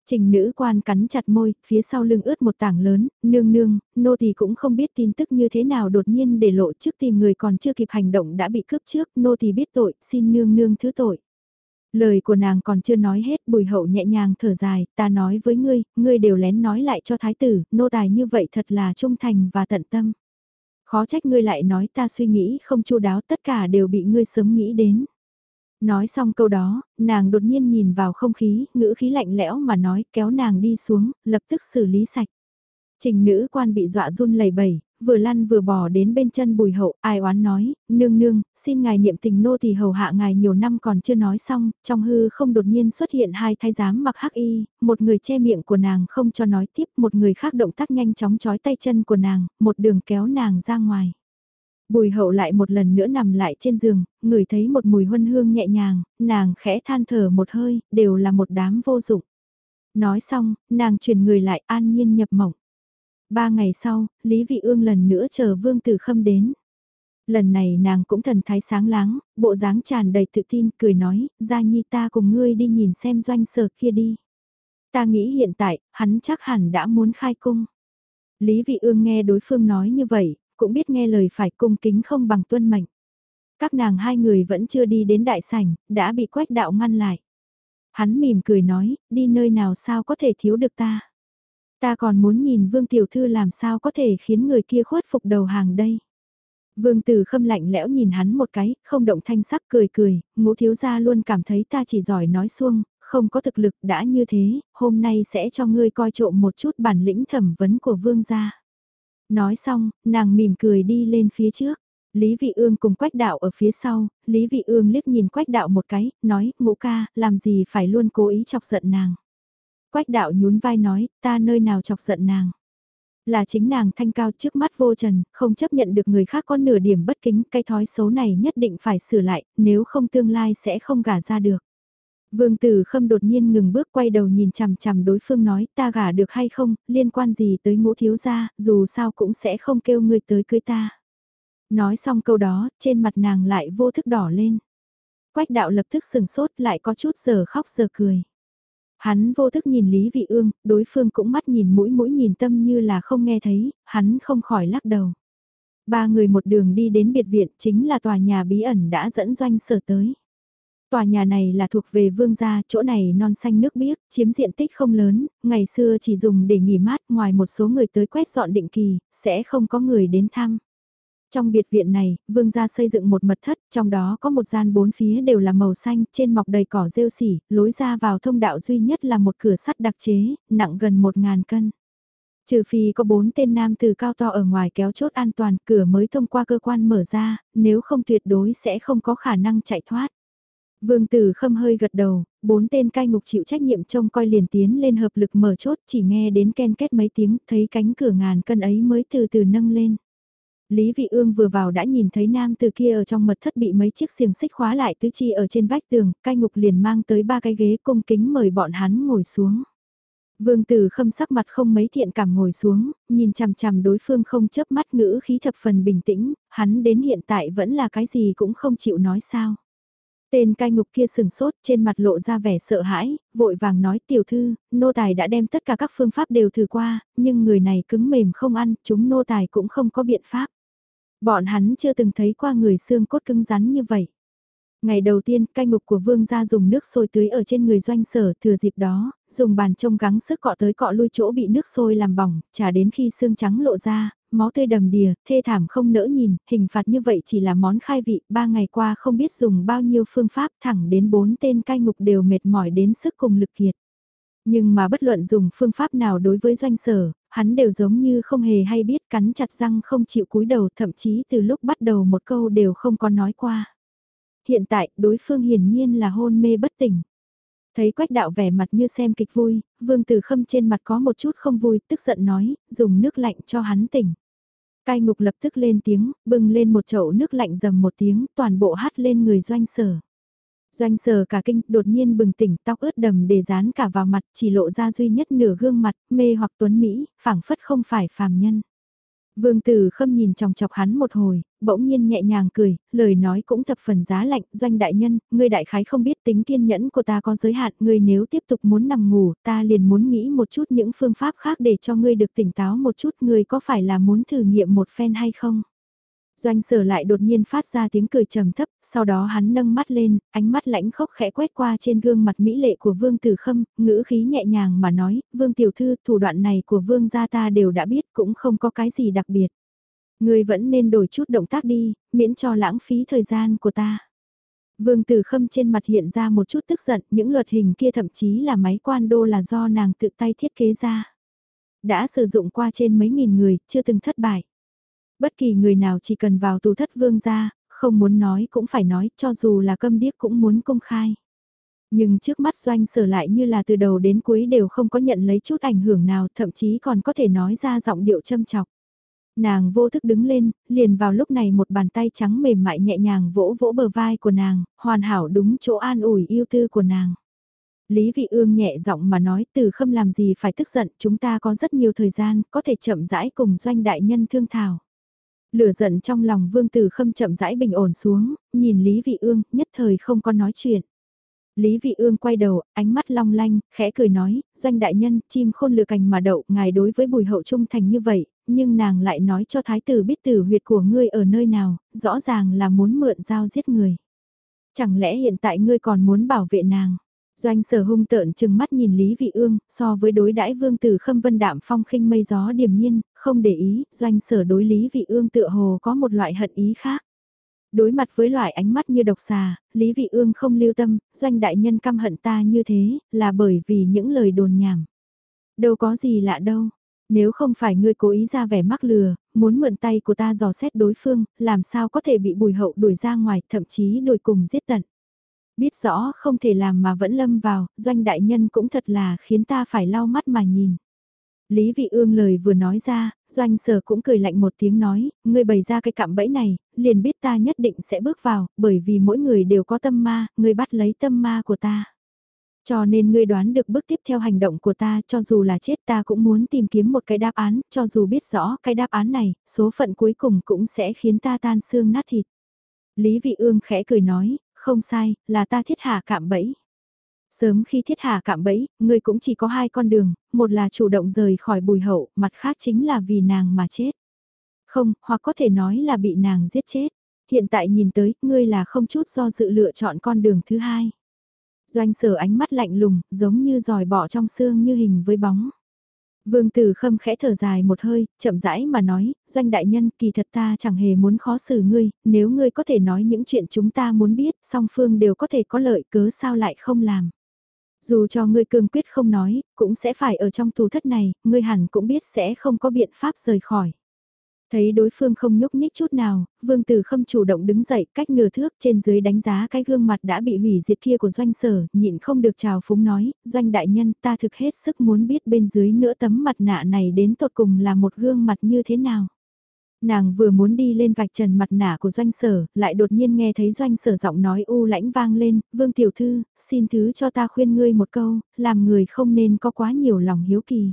Trình nữ quan cắn chặt môi, phía sau lưng ướt một tảng lớn, nương nương, nô thì cũng không biết tin tức như thế nào đột nhiên để lộ trước tìm người còn chưa kịp hành động đã bị cướp trước, nô thì biết tội, xin nương nương thứ tội. Lời của nàng còn chưa nói hết, bùi hậu nhẹ nhàng thở dài, ta nói với ngươi, ngươi đều lén nói lại cho thái tử, nô tài như vậy thật là trung thành và tận tâm. Khó trách ngươi lại nói ta suy nghĩ không chu đáo tất cả đều bị ngươi sớm nghĩ đến. Nói xong câu đó, nàng đột nhiên nhìn vào không khí, ngữ khí lạnh lẽo mà nói kéo nàng đi xuống, lập tức xử lý sạch. Trình nữ quan bị dọa run lẩy bẩy, vừa lăn vừa bỏ đến bên chân bùi hậu, ai oán nói, nương nương, xin ngài niệm tình nô thì hầu hạ ngài nhiều năm còn chưa nói xong, trong hư không đột nhiên xuất hiện hai thái giám mặc hắc y, một người che miệng của nàng không cho nói tiếp, một người khác động tác nhanh chóng chói tay chân của nàng, một đường kéo nàng ra ngoài. Bùi hậu lại một lần nữa nằm lại trên giường, ngửi thấy một mùi huân hương nhẹ nhàng, nàng khẽ than thở một hơi, đều là một đám vô dụng. Nói xong, nàng chuyển người lại an nhiên nhập mộng. Ba ngày sau, Lý Vị Ương lần nữa chờ Vương Tử Khâm đến. Lần này nàng cũng thần thái sáng láng, bộ dáng tràn đầy tự tin, cười nói, Gia Nhi ta cùng ngươi đi nhìn xem doanh sở kia đi. Ta nghĩ hiện tại, hắn chắc hẳn đã muốn khai cung. Lý Vị Ương nghe đối phương nói như vậy, cũng biết nghe lời phải cung kính không bằng tuân mệnh. Các nàng hai người vẫn chưa đi đến đại sảnh, đã bị quách đạo ngăn lại. Hắn mỉm cười nói, đi nơi nào sao có thể thiếu được ta. Ta còn muốn nhìn Vương Tiểu Thư làm sao có thể khiến người kia khuất phục đầu hàng đây. Vương Tử Khâm lạnh lẽo nhìn hắn một cái, không động thanh sắc cười cười, ngũ thiếu gia luôn cảm thấy ta chỉ giỏi nói xuông, không có thực lực đã như thế, hôm nay sẽ cho ngươi coi trộm một chút bản lĩnh thẩm vấn của vương gia. Nói xong, nàng mỉm cười đi lên phía trước. Lý Vị Ương cùng Quách Đạo ở phía sau, Lý Vị Ương liếc nhìn Quách Đạo một cái, nói, ngũ ca, làm gì phải luôn cố ý chọc giận nàng. Quách Đạo nhún vai nói, ta nơi nào chọc giận nàng. Là chính nàng thanh cao trước mắt vô trần, không chấp nhận được người khác có nửa điểm bất kính, cái thói xấu này nhất định phải sửa lại, nếu không tương lai sẽ không gả ra được. Vương Tử Khâm đột nhiên ngừng bước quay đầu nhìn chằm chằm đối phương nói ta gả được hay không, liên quan gì tới ngũ thiếu gia, dù sao cũng sẽ không kêu người tới cưới ta. Nói xong câu đó, trên mặt nàng lại vô thức đỏ lên. Quách đạo lập tức sừng sốt lại có chút giờ khóc giờ cười. Hắn vô thức nhìn Lý Vị Ương, đối phương cũng mắt nhìn mũi mũi nhìn tâm như là không nghe thấy, hắn không khỏi lắc đầu. Ba người một đường đi đến biệt viện chính là tòa nhà bí ẩn đã dẫn doanh sở tới. Tòa nhà này là thuộc về vương gia, chỗ này non xanh nước biếc, chiếm diện tích không lớn, ngày xưa chỉ dùng để nghỉ mát ngoài một số người tới quét dọn định kỳ, sẽ không có người đến thăm. Trong biệt viện này, vương gia xây dựng một mật thất, trong đó có một gian bốn phía đều là màu xanh, trên mọc đầy cỏ rêu xỉ, lối ra vào thông đạo duy nhất là một cửa sắt đặc chế, nặng gần một ngàn cân. Trừ phi có bốn tên nam từ cao to ở ngoài kéo chốt an toàn, cửa mới thông qua cơ quan mở ra, nếu không tuyệt đối sẽ không có khả năng chạy thoát. Vương Tử Khâm hơi gật đầu, bốn tên cai ngục chịu trách nhiệm trông coi liền tiến lên hợp lực mở chốt chỉ nghe đến ken kết mấy tiếng thấy cánh cửa ngàn cân ấy mới từ từ nâng lên. Lý Vị Ương vừa vào đã nhìn thấy nam từ kia ở trong mật thất bị mấy chiếc xiềng xích khóa lại tứ chi ở trên vách tường, cai ngục liền mang tới ba cái ghế cung kính mời bọn hắn ngồi xuống. Vương Tử Khâm sắc mặt không mấy thiện cảm ngồi xuống, nhìn chằm chằm đối phương không chớp mắt ngữ khí thập phần bình tĩnh, hắn đến hiện tại vẫn là cái gì cũng không chịu nói sao. Tên cai ngục kia sừng sốt trên mặt lộ ra vẻ sợ hãi, vội vàng nói tiểu thư, nô tài đã đem tất cả các phương pháp đều thử qua, nhưng người này cứng mềm không ăn, chúng nô tài cũng không có biện pháp. Bọn hắn chưa từng thấy qua người xương cốt cứng rắn như vậy. Ngày đầu tiên, cai ngục của vương gia dùng nước sôi tưới ở trên người doanh sở, thừa dịp đó, dùng bàn trông gắng sức cọ tới cọ lui chỗ bị nước sôi làm bỏng, trả đến khi xương trắng lộ ra, máu tươi đầm đìa, thê thảm không nỡ nhìn, hình phạt như vậy chỉ là món khai vị, ba ngày qua không biết dùng bao nhiêu phương pháp thẳng đến bốn tên cai ngục đều mệt mỏi đến sức cùng lực kiệt. Nhưng mà bất luận dùng phương pháp nào đối với doanh sở, hắn đều giống như không hề hay biết cắn chặt răng không chịu cúi đầu thậm chí từ lúc bắt đầu một câu đều không có nói qua. Hiện tại đối phương hiển nhiên là hôn mê bất tỉnh. Thấy quách đạo vẻ mặt như xem kịch vui, vương tử khâm trên mặt có một chút không vui, tức giận nói, dùng nước lạnh cho hắn tỉnh. Cai ngục lập tức lên tiếng, bưng lên một chậu nước lạnh dầm một tiếng, toàn bộ hát lên người doanh sở. Doanh sờ cả kinh, đột nhiên bừng tỉnh, tóc ướt đầm để dán cả vào mặt, chỉ lộ ra duy nhất nửa gương mặt, mê hoặc tuấn Mỹ, phảng phất không phải phàm nhân. Vương tử khâm nhìn chòng chọc hắn một hồi, bỗng nhiên nhẹ nhàng cười, lời nói cũng thập phần giá lạnh, doanh đại nhân, ngươi đại khái không biết tính kiên nhẫn của ta có giới hạn, ngươi nếu tiếp tục muốn nằm ngủ, ta liền muốn nghĩ một chút những phương pháp khác để cho ngươi được tỉnh táo một chút, ngươi có phải là muốn thử nghiệm một phen hay không? Doanh sở lại đột nhiên phát ra tiếng cười trầm thấp, sau đó hắn nâng mắt lên, ánh mắt lãnh khốc khẽ quét qua trên gương mặt mỹ lệ của Vương Tử Khâm, ngữ khí nhẹ nhàng mà nói, Vương Tiểu Thư, thủ đoạn này của Vương gia ta đều đã biết cũng không có cái gì đặc biệt. Người vẫn nên đổi chút động tác đi, miễn cho lãng phí thời gian của ta. Vương Tử Khâm trên mặt hiện ra một chút tức giận, những luật hình kia thậm chí là máy quan đô là do nàng tự tay thiết kế ra. Đã sử dụng qua trên mấy nghìn người, chưa từng thất bại. Bất kỳ người nào chỉ cần vào tù thất vương gia, không muốn nói cũng phải nói, cho dù là câm điếc cũng muốn công khai. Nhưng trước mắt doanh sở lại như là từ đầu đến cuối đều không có nhận lấy chút ảnh hưởng nào, thậm chí còn có thể nói ra giọng điệu châm chọc. Nàng vô thức đứng lên, liền vào lúc này một bàn tay trắng mềm mại nhẹ nhàng vỗ vỗ bờ vai của nàng, hoàn hảo đúng chỗ an ủi yêu tư của nàng. Lý Vị Ương nhẹ giọng mà nói từ khâm làm gì phải tức giận, chúng ta có rất nhiều thời gian, có thể chậm rãi cùng doanh đại nhân thương thảo. Lửa giận trong lòng vương tử khâm chậm rãi bình ổn xuống, nhìn Lý Vị Ương, nhất thời không có nói chuyện. Lý Vị Ương quay đầu, ánh mắt long lanh, khẽ cười nói, doanh đại nhân, chim khôn lừa cành mà đậu, ngài đối với bùi hậu trung thành như vậy, nhưng nàng lại nói cho thái tử biết tử huyệt của ngươi ở nơi nào, rõ ràng là muốn mượn dao giết người. Chẳng lẽ hiện tại ngươi còn muốn bảo vệ nàng? Doanh sở hung tợn chừng mắt nhìn Lý Vị Ương, so với đối đãi vương tử khâm vân đạm phong khinh mây gió điềm nhiên, không để ý, doanh sở đối Lý Vị Ương tựa hồ có một loại hận ý khác. Đối mặt với loại ánh mắt như độc xà, Lý Vị Ương không lưu tâm, doanh đại nhân căm hận ta như thế, là bởi vì những lời đồn nhảm. Đâu có gì lạ đâu, nếu không phải ngươi cố ý ra vẻ mắc lừa, muốn mượn tay của ta dò xét đối phương, làm sao có thể bị bùi hậu đuổi ra ngoài, thậm chí đuổi cùng giết tận. Biết rõ không thể làm mà vẫn lâm vào, doanh đại nhân cũng thật là khiến ta phải lau mắt mà nhìn. Lý Vị Ương lời vừa nói ra, doanh sở cũng cười lạnh một tiếng nói, ngươi bày ra cái cạm bẫy này, liền biết ta nhất định sẽ bước vào, bởi vì mỗi người đều có tâm ma, ngươi bắt lấy tâm ma của ta. Cho nên ngươi đoán được bước tiếp theo hành động của ta cho dù là chết ta cũng muốn tìm kiếm một cái đáp án, cho dù biết rõ cái đáp án này, số phận cuối cùng cũng sẽ khiến ta tan xương nát thịt. Lý Vị Ương khẽ cười nói, không sai, là ta thiết hạ cạm bẫy. Sớm khi thiết hạ cạm bẫy, ngươi cũng chỉ có hai con đường, một là chủ động rời khỏi bùi hậu, mặt khác chính là vì nàng mà chết. Không, hoặc có thể nói là bị nàng giết chết. Hiện tại nhìn tới, ngươi là không chút do dự lựa chọn con đường thứ hai. Doanh sở ánh mắt lạnh lùng, giống như dòi bỏ trong xương như hình với bóng. Vương Tử Khâm khẽ thở dài một hơi, chậm rãi mà nói, doanh đại nhân kỳ thật ta chẳng hề muốn khó xử ngươi, nếu ngươi có thể nói những chuyện chúng ta muốn biết, song phương đều có thể có lợi cớ sao lại không làm. Dù cho ngươi cương quyết không nói, cũng sẽ phải ở trong tù thất này, ngươi hẳn cũng biết sẽ không có biện pháp rời khỏi. Thấy đối phương không nhúc nhích chút nào, vương tử khâm chủ động đứng dậy cách nửa thước trên dưới đánh giá cái gương mặt đã bị hủy diệt kia của doanh sở, nhịn không được chào phúng nói, doanh đại nhân ta thực hết sức muốn biết bên dưới nữa tấm mặt nạ này đến tột cùng là một gương mặt như thế nào. Nàng vừa muốn đi lên vạch trần mặt nạ của doanh sở, lại đột nhiên nghe thấy doanh sở giọng nói u lãnh vang lên, vương tiểu thư, xin thứ cho ta khuyên ngươi một câu, làm người không nên có quá nhiều lòng hiếu kỳ.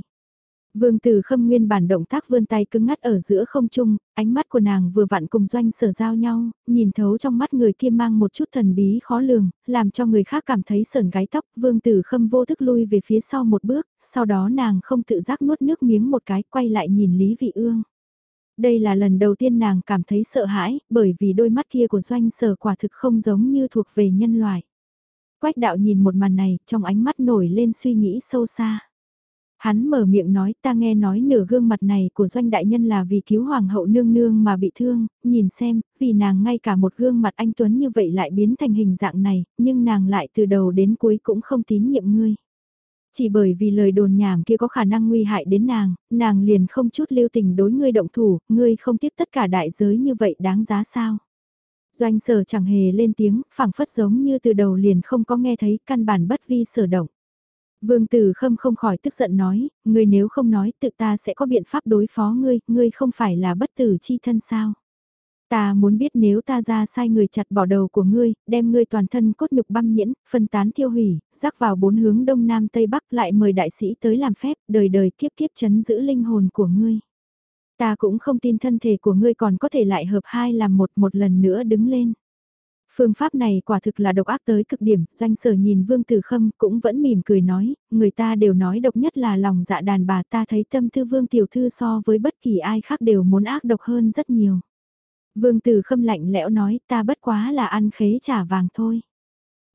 Vương Tử Khâm nguyên bản động tác vươn tay cứng ngắt ở giữa không trung, ánh mắt của nàng vừa vặn cùng doanh sở giao nhau, nhìn thấu trong mắt người kia mang một chút thần bí khó lường, làm cho người khác cảm thấy sờn gáy tóc. Vương Tử Khâm vô thức lui về phía sau một bước, sau đó nàng không tự giác nuốt nước miếng một cái quay lại nhìn Lý Vị Ương. Đây là lần đầu tiên nàng cảm thấy sợ hãi, bởi vì đôi mắt kia của doanh sở quả thực không giống như thuộc về nhân loại. Quách đạo nhìn một màn này, trong ánh mắt nổi lên suy nghĩ sâu xa. Hắn mở miệng nói ta nghe nói nửa gương mặt này của doanh đại nhân là vì cứu hoàng hậu nương nương mà bị thương, nhìn xem, vì nàng ngay cả một gương mặt anh Tuấn như vậy lại biến thành hình dạng này, nhưng nàng lại từ đầu đến cuối cũng không tín nhiệm ngươi. Chỉ bởi vì lời đồn nhảm kia có khả năng nguy hại đến nàng, nàng liền không chút lưu tình đối ngươi động thủ, ngươi không tiếp tất cả đại giới như vậy đáng giá sao. Doanh sở chẳng hề lên tiếng, phảng phất giống như từ đầu liền không có nghe thấy căn bản bất vi sở động. Vương Tử Khâm không khỏi tức giận nói, ngươi nếu không nói tự ta sẽ có biện pháp đối phó ngươi, ngươi không phải là bất tử chi thân sao. Ta muốn biết nếu ta ra sai người chặt bỏ đầu của ngươi, đem ngươi toàn thân cốt nhục băm nhiễn, phân tán tiêu hủy, rắc vào bốn hướng đông nam tây bắc lại mời đại sĩ tới làm phép, đời đời kiếp kiếp chấn giữ linh hồn của ngươi. Ta cũng không tin thân thể của ngươi còn có thể lại hợp hai làm một một lần nữa đứng lên. Phương pháp này quả thực là độc ác tới cực điểm, doanh sở nhìn Vương Tử Khâm cũng vẫn mỉm cười nói, người ta đều nói độc nhất là lòng dạ đàn bà ta thấy tâm tư Vương Tiểu Thư so với bất kỳ ai khác đều muốn ác độc hơn rất nhiều. Vương Tử Khâm lạnh lẽo nói ta bất quá là ăn khế trả vàng thôi.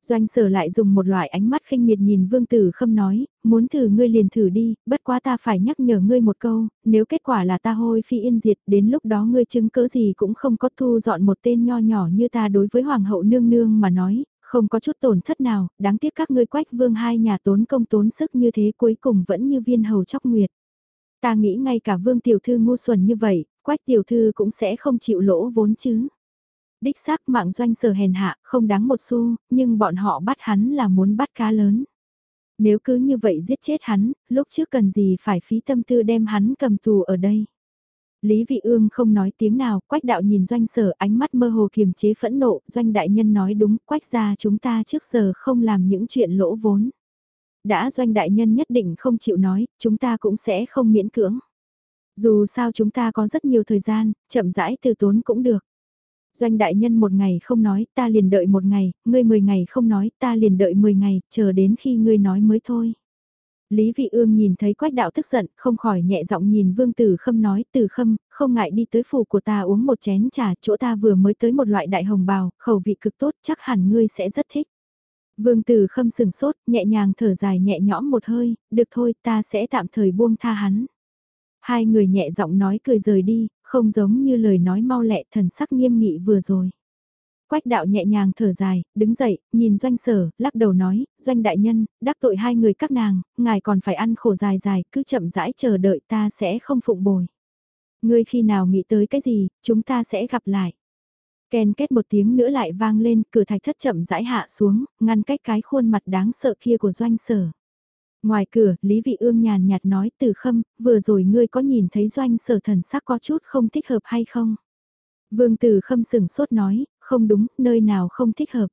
Doanh sở lại dùng một loại ánh mắt khinh miệt nhìn Vương Tử Khâm nói, muốn thử ngươi liền thử đi, bất quá ta phải nhắc nhở ngươi một câu, nếu kết quả là ta hôi phi yên diệt, đến lúc đó ngươi chứng cỡ gì cũng không có thu dọn một tên nho nhỏ như ta đối với Hoàng hậu nương nương mà nói, không có chút tổn thất nào, đáng tiếc các ngươi quách vương hai nhà tốn công tốn sức như thế cuối cùng vẫn như viên hầu chóc nguyệt. Ta nghĩ ngay cả vương tiểu thư ngu xuẩn như vậy, quách tiểu thư cũng sẽ không chịu lỗ vốn chứ. Đích xác mạng doanh sở hèn hạ, không đáng một xu, nhưng bọn họ bắt hắn là muốn bắt cá lớn. Nếu cứ như vậy giết chết hắn, lúc trước cần gì phải phí tâm tư đem hắn cầm tù ở đây. Lý Vị Ương không nói tiếng nào, quách đạo nhìn doanh sở ánh mắt mơ hồ kiềm chế phẫn nộ, doanh đại nhân nói đúng, quách gia chúng ta trước giờ không làm những chuyện lỗ vốn. Đã doanh đại nhân nhất định không chịu nói, chúng ta cũng sẽ không miễn cưỡng. Dù sao chúng ta có rất nhiều thời gian, chậm rãi từ tốn cũng được. Doanh đại nhân một ngày không nói, ta liền đợi một ngày, ngươi mười ngày không nói, ta liền đợi mười ngày, chờ đến khi ngươi nói mới thôi. Lý Vị Ương nhìn thấy quách đạo tức giận, không khỏi nhẹ giọng nhìn Vương Tử Khâm nói, Tử Khâm, không ngại đi tới phủ của ta uống một chén trà, chỗ ta vừa mới tới một loại đại hồng bào, khẩu vị cực tốt, chắc hẳn ngươi sẽ rất thích. Vương Tử Khâm sừng sốt, nhẹ nhàng thở dài nhẹ nhõm một hơi, được thôi, ta sẽ tạm thời buông tha hắn. Hai người nhẹ giọng nói cười rời đi, không giống như lời nói mau lẹ thần sắc nghiêm nghị vừa rồi. Quách đạo nhẹ nhàng thở dài, đứng dậy, nhìn doanh sở, lắc đầu nói, doanh đại nhân, đắc tội hai người các nàng, ngài còn phải ăn khổ dài dài, cứ chậm rãi chờ đợi ta sẽ không phụng bồi. Ngươi khi nào nghĩ tới cái gì, chúng ta sẽ gặp lại. Ken kết một tiếng nữa lại vang lên, cửa thạch thất chậm rãi hạ xuống, ngăn cách cái khuôn mặt đáng sợ kia của doanh sở. Ngoài cửa, Lý Vị Ương nhàn nhạt nói từ khâm, vừa rồi ngươi có nhìn thấy doanh sở thần sắc có chút không thích hợp hay không? Vương Tử Khâm sừng sốt nói, không đúng, nơi nào không thích hợp.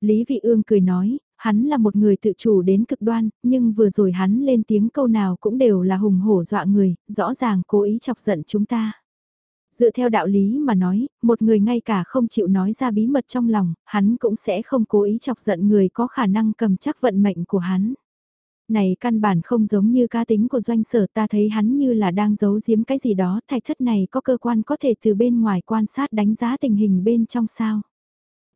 Lý Vị Ương cười nói, hắn là một người tự chủ đến cực đoan, nhưng vừa rồi hắn lên tiếng câu nào cũng đều là hùng hổ dọa người, rõ ràng cố ý chọc giận chúng ta. Dựa theo đạo lý mà nói, một người ngay cả không chịu nói ra bí mật trong lòng, hắn cũng sẽ không cố ý chọc giận người có khả năng cầm chắc vận mệnh của hắn. Này căn bản không giống như ca tính của doanh sở ta thấy hắn như là đang giấu giếm cái gì đó, thạch thất này có cơ quan có thể từ bên ngoài quan sát đánh giá tình hình bên trong sao.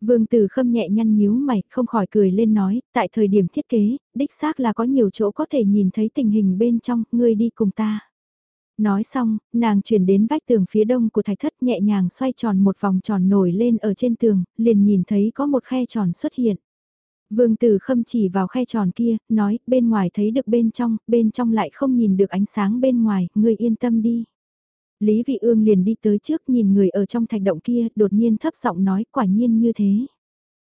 Vương Tử Khâm nhẹ nhăn nhíu mày, không khỏi cười lên nói, tại thời điểm thiết kế, đích xác là có nhiều chỗ có thể nhìn thấy tình hình bên trong, ngươi đi cùng ta. Nói xong, nàng chuyển đến vách tường phía đông của thạch thất nhẹ nhàng xoay tròn một vòng tròn nổi lên ở trên tường, liền nhìn thấy có một khe tròn xuất hiện. Vương Tử Khâm chỉ vào khe tròn kia, nói, bên ngoài thấy được bên trong, bên trong lại không nhìn được ánh sáng bên ngoài, người yên tâm đi. Lý Vị Ương liền đi tới trước nhìn người ở trong thạch động kia, đột nhiên thấp giọng nói, quả nhiên như thế.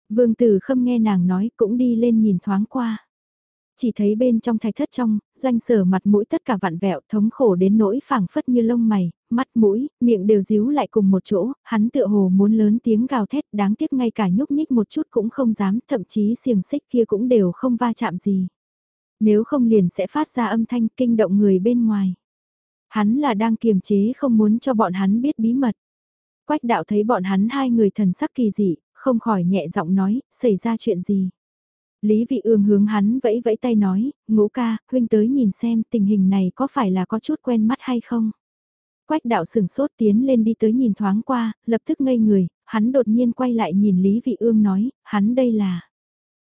Vương Tử Khâm nghe nàng nói, cũng đi lên nhìn thoáng qua. Chỉ thấy bên trong thạch thất trong, doanh sở mặt mũi tất cả vặn vẹo thống khổ đến nỗi phảng phất như lông mày, mắt mũi, miệng đều díu lại cùng một chỗ, hắn tựa hồ muốn lớn tiếng gào thét đáng tiếc ngay cả nhúc nhích một chút cũng không dám, thậm chí xiềng xích kia cũng đều không va chạm gì. Nếu không liền sẽ phát ra âm thanh kinh động người bên ngoài. Hắn là đang kiềm chế không muốn cho bọn hắn biết bí mật. Quách đạo thấy bọn hắn hai người thần sắc kỳ dị, không khỏi nhẹ giọng nói, xảy ra chuyện gì. Lý vị ương hướng hắn vẫy vẫy tay nói, ngũ ca, huynh tới nhìn xem tình hình này có phải là có chút quen mắt hay không. Quách đạo sừng sốt tiến lên đi tới nhìn thoáng qua, lập tức ngây người, hắn đột nhiên quay lại nhìn Lý vị ương nói, hắn đây là...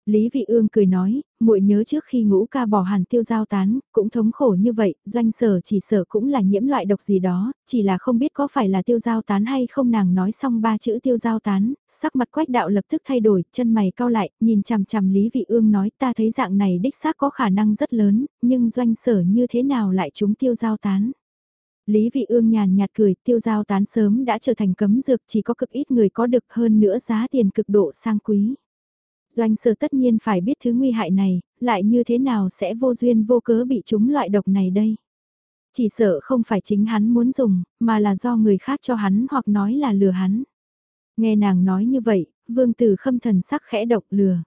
Lý Vị Ương cười nói, muội nhớ trước khi ngũ ca bỏ hàn tiêu giao tán, cũng thống khổ như vậy, doanh sở chỉ sở cũng là nhiễm loại độc gì đó, chỉ là không biết có phải là tiêu giao tán hay không nàng nói xong ba chữ tiêu giao tán, sắc mặt quách đạo lập tức thay đổi, chân mày cao lại, nhìn chằm chằm Lý Vị Ương nói ta thấy dạng này đích xác có khả năng rất lớn, nhưng doanh sở như thế nào lại chúng tiêu giao tán. Lý Vị Ương nhàn nhạt cười, tiêu giao tán sớm đã trở thành cấm dược chỉ có cực ít người có được hơn nữa giá tiền cực độ sang quý. Doanh sở tất nhiên phải biết thứ nguy hại này, lại như thế nào sẽ vô duyên vô cớ bị chúng loại độc này đây. Chỉ sợ không phải chính hắn muốn dùng, mà là do người khác cho hắn hoặc nói là lừa hắn. Nghe nàng nói như vậy, vương tử khâm thần sắc khẽ độc lừa.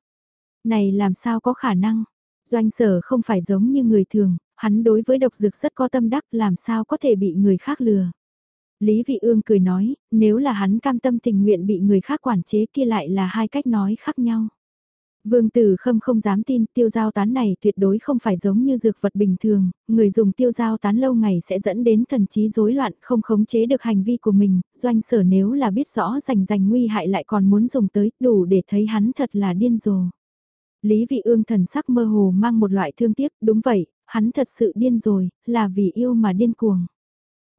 Này làm sao có khả năng? Doanh sở không phải giống như người thường, hắn đối với độc dược rất có tâm đắc làm sao có thể bị người khác lừa. Lý Vị Ương cười nói, nếu là hắn cam tâm tình nguyện bị người khác quản chế kia lại là hai cách nói khác nhau. Vương Tử Khâm không dám tin tiêu giao tán này tuyệt đối không phải giống như dược vật bình thường, người dùng tiêu giao tán lâu ngày sẽ dẫn đến thần trí rối loạn không khống chế được hành vi của mình, doanh sở nếu là biết rõ rành rành nguy hại lại còn muốn dùng tới đủ để thấy hắn thật là điên rồ. Lý Vị Ương thần sắc mơ hồ mang một loại thương tiếc, đúng vậy, hắn thật sự điên rồi, là vì yêu mà điên cuồng.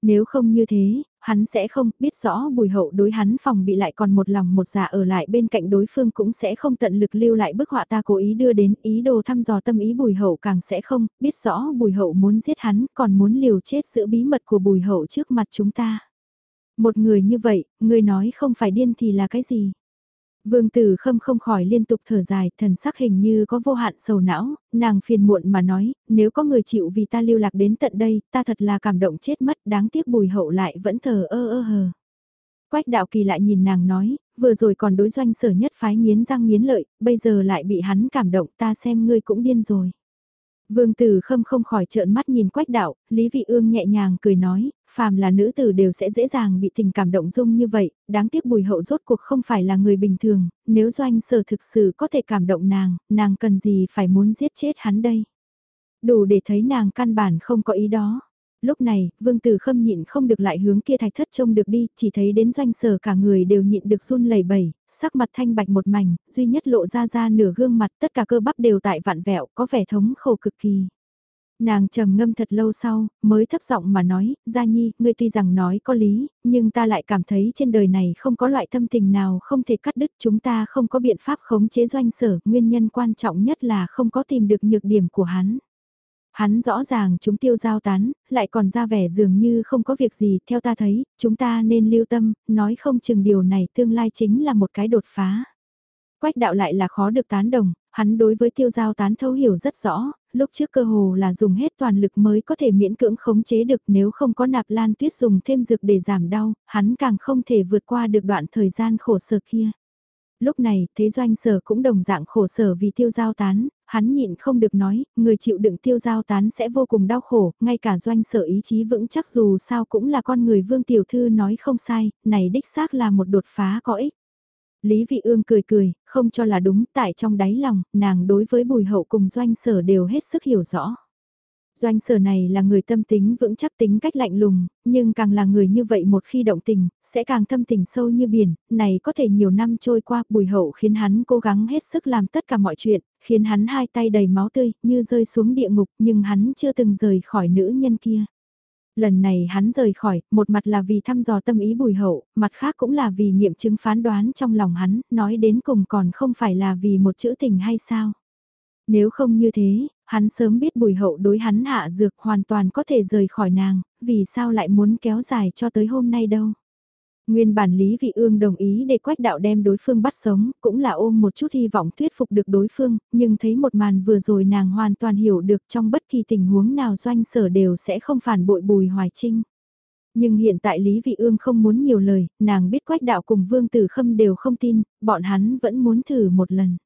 Nếu không như thế, hắn sẽ không biết rõ bùi hậu đối hắn phòng bị lại còn một lòng một dạ ở lại bên cạnh đối phương cũng sẽ không tận lực lưu lại bức họa ta cố ý đưa đến ý đồ thăm dò tâm ý bùi hậu càng sẽ không biết rõ bùi hậu muốn giết hắn còn muốn liều chết giữa bí mật của bùi hậu trước mặt chúng ta. Một người như vậy, người nói không phải điên thì là cái gì? Vương Tử Khâm không khỏi liên tục thở dài, thần sắc hình như có vô hạn sầu não, nàng phiền muộn mà nói, nếu có người chịu vì ta lưu lạc đến tận đây, ta thật là cảm động chết mất, đáng tiếc bùi hậu lại vẫn thờ ơ ơ hờ. Quách đạo kỳ lại nhìn nàng nói, vừa rồi còn đối doanh sở nhất phái nghiến răng nghiến lợi, bây giờ lại bị hắn cảm động ta xem ngươi cũng điên rồi. Vương Tử Khâm không khỏi trợn mắt nhìn Quách Đạo, Lý Vị Ương nhẹ nhàng cười nói, phàm là nữ tử đều sẽ dễ dàng bị tình cảm động dung như vậy, đáng tiếc Bùi Hậu rốt cuộc không phải là người bình thường, nếu doanh sở thực sự có thể cảm động nàng, nàng cần gì phải muốn giết chết hắn đây. Đủ để thấy nàng căn bản không có ý đó. Lúc này, Vương Tử Khâm nhịn không được lại hướng kia thạch thất trông được đi, chỉ thấy đến doanh sở cả người đều nhịn được run lẩy bẩy, sắc mặt thanh bạch một mảnh, duy nhất lộ ra ra nửa gương mặt tất cả cơ bắp đều tại vạn vẹo, có vẻ thống khổ cực kỳ. Nàng trầm ngâm thật lâu sau, mới thấp giọng mà nói, Gia Nhi, ngươi tuy rằng nói có lý, nhưng ta lại cảm thấy trên đời này không có loại tâm tình nào không thể cắt đứt chúng ta không có biện pháp khống chế doanh sở, nguyên nhân quan trọng nhất là không có tìm được nhược điểm của hắn. Hắn rõ ràng chúng tiêu giao tán, lại còn ra vẻ dường như không có việc gì, theo ta thấy, chúng ta nên lưu tâm, nói không chừng điều này tương lai chính là một cái đột phá. Quách đạo lại là khó được tán đồng, hắn đối với tiêu giao tán thấu hiểu rất rõ, lúc trước cơ hồ là dùng hết toàn lực mới có thể miễn cưỡng khống chế được nếu không có nạp lan tuyết dùng thêm dược để giảm đau, hắn càng không thể vượt qua được đoạn thời gian khổ sở kia. Lúc này, thế doanh sở cũng đồng dạng khổ sở vì tiêu giao tán, hắn nhịn không được nói, người chịu đựng tiêu giao tán sẽ vô cùng đau khổ, ngay cả doanh sở ý chí vững chắc dù sao cũng là con người vương tiểu thư nói không sai, này đích xác là một đột phá có ích. Lý Vị Ương cười cười, không cho là đúng, tại trong đáy lòng, nàng đối với bùi hậu cùng doanh sở đều hết sức hiểu rõ. Doanh sở này là người tâm tính vững chắc tính cách lạnh lùng, nhưng càng là người như vậy một khi động tình, sẽ càng thâm tình sâu như biển, này có thể nhiều năm trôi qua, bùi hậu khiến hắn cố gắng hết sức làm tất cả mọi chuyện, khiến hắn hai tay đầy máu tươi, như rơi xuống địa ngục, nhưng hắn chưa từng rời khỏi nữ nhân kia. Lần này hắn rời khỏi, một mặt là vì thăm dò tâm ý bùi hậu, mặt khác cũng là vì nghiệm chứng phán đoán trong lòng hắn, nói đến cùng còn không phải là vì một chữ tình hay sao. Nếu không như thế, hắn sớm biết bùi hậu đối hắn hạ dược hoàn toàn có thể rời khỏi nàng, vì sao lại muốn kéo dài cho tới hôm nay đâu. Nguyên bản Lý Vị Ương đồng ý để quách đạo đem đối phương bắt sống, cũng là ôm một chút hy vọng thuyết phục được đối phương, nhưng thấy một màn vừa rồi nàng hoàn toàn hiểu được trong bất kỳ tình huống nào doanh sở đều sẽ không phản bội bùi hoài trinh. Nhưng hiện tại Lý Vị Ương không muốn nhiều lời, nàng biết quách đạo cùng Vương Tử Khâm đều không tin, bọn hắn vẫn muốn thử một lần.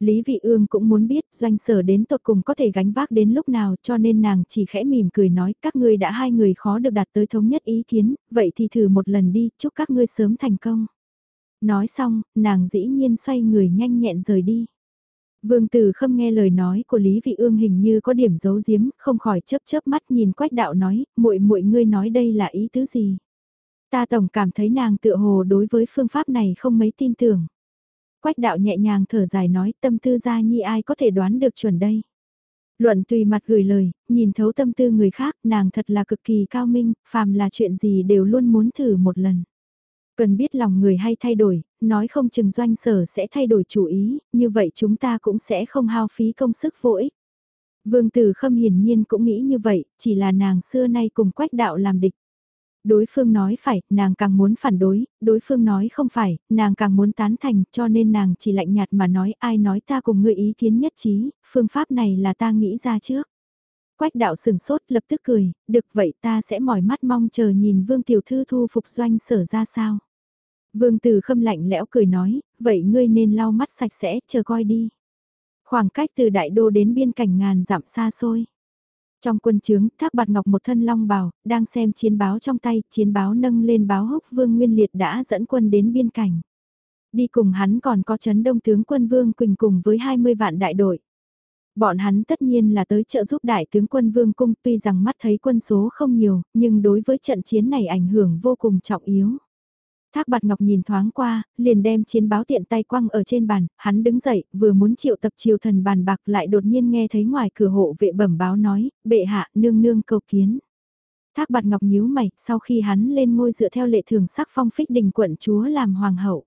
Lý Vị Ương cũng muốn biết doanh sở đến tột cùng có thể gánh vác đến lúc nào cho nên nàng chỉ khẽ mỉm cười nói các ngươi đã hai người khó được đạt tới thống nhất ý kiến, vậy thì thử một lần đi, chúc các ngươi sớm thành công. Nói xong, nàng dĩ nhiên xoay người nhanh nhẹn rời đi. Vương Tử Khâm nghe lời nói của Lý Vị Ương hình như có điểm giấu giếm, không khỏi chớp chớp mắt nhìn Quách Đạo nói, muội muội ngươi nói đây là ý tứ gì? Ta tổng cảm thấy nàng tựa hồ đối với phương pháp này không mấy tin tưởng. Quách đạo nhẹ nhàng thở dài nói tâm tư gia nhi ai có thể đoán được chuẩn đây. Luận tùy mặt gửi lời, nhìn thấu tâm tư người khác, nàng thật là cực kỳ cao minh, phàm là chuyện gì đều luôn muốn thử một lần. Cần biết lòng người hay thay đổi, nói không chừng doanh sở sẽ thay đổi chủ ý, như vậy chúng ta cũng sẽ không hao phí công sức vô ích. Vương Tử Khâm hiển nhiên cũng nghĩ như vậy, chỉ là nàng xưa nay cùng quách đạo làm địch. Đối phương nói phải, nàng càng muốn phản đối, đối phương nói không phải, nàng càng muốn tán thành, cho nên nàng chỉ lạnh nhạt mà nói ai nói ta cùng ngươi ý kiến nhất trí, phương pháp này là ta nghĩ ra trước. Quách đạo sừng sốt lập tức cười, được vậy ta sẽ mỏi mắt mong chờ nhìn vương tiểu thư thu phục doanh sở ra sao. Vương tử khâm lạnh lẽo cười nói, vậy ngươi nên lau mắt sạch sẽ, chờ coi đi. Khoảng cách từ đại đô đến biên cảnh ngàn dặm xa xôi. Trong quân trướng, Thác Bạt Ngọc một thân long bào, đang xem chiến báo trong tay, chiến báo nâng lên báo húc Vương Nguyên Liệt đã dẫn quân đến biên cảnh. Đi cùng hắn còn có chấn đông tướng quân Vương Quỳnh cùng với 20 vạn đại đội. Bọn hắn tất nhiên là tới trợ giúp đại tướng quân Vương Cung tuy rằng mắt thấy quân số không nhiều, nhưng đối với trận chiến này ảnh hưởng vô cùng trọng yếu. Thác bạt ngọc nhìn thoáng qua, liền đem chiến báo tiện tay quăng ở trên bàn, hắn đứng dậy, vừa muốn triệu tập triều thần bàn bạc lại đột nhiên nghe thấy ngoài cửa hộ vệ bẩm báo nói, bệ hạ, nương nương cầu kiến. Thác bạt ngọc nhíu mày, sau khi hắn lên ngôi dựa theo lệ thường sắc phong phích đình quận chúa làm hoàng hậu.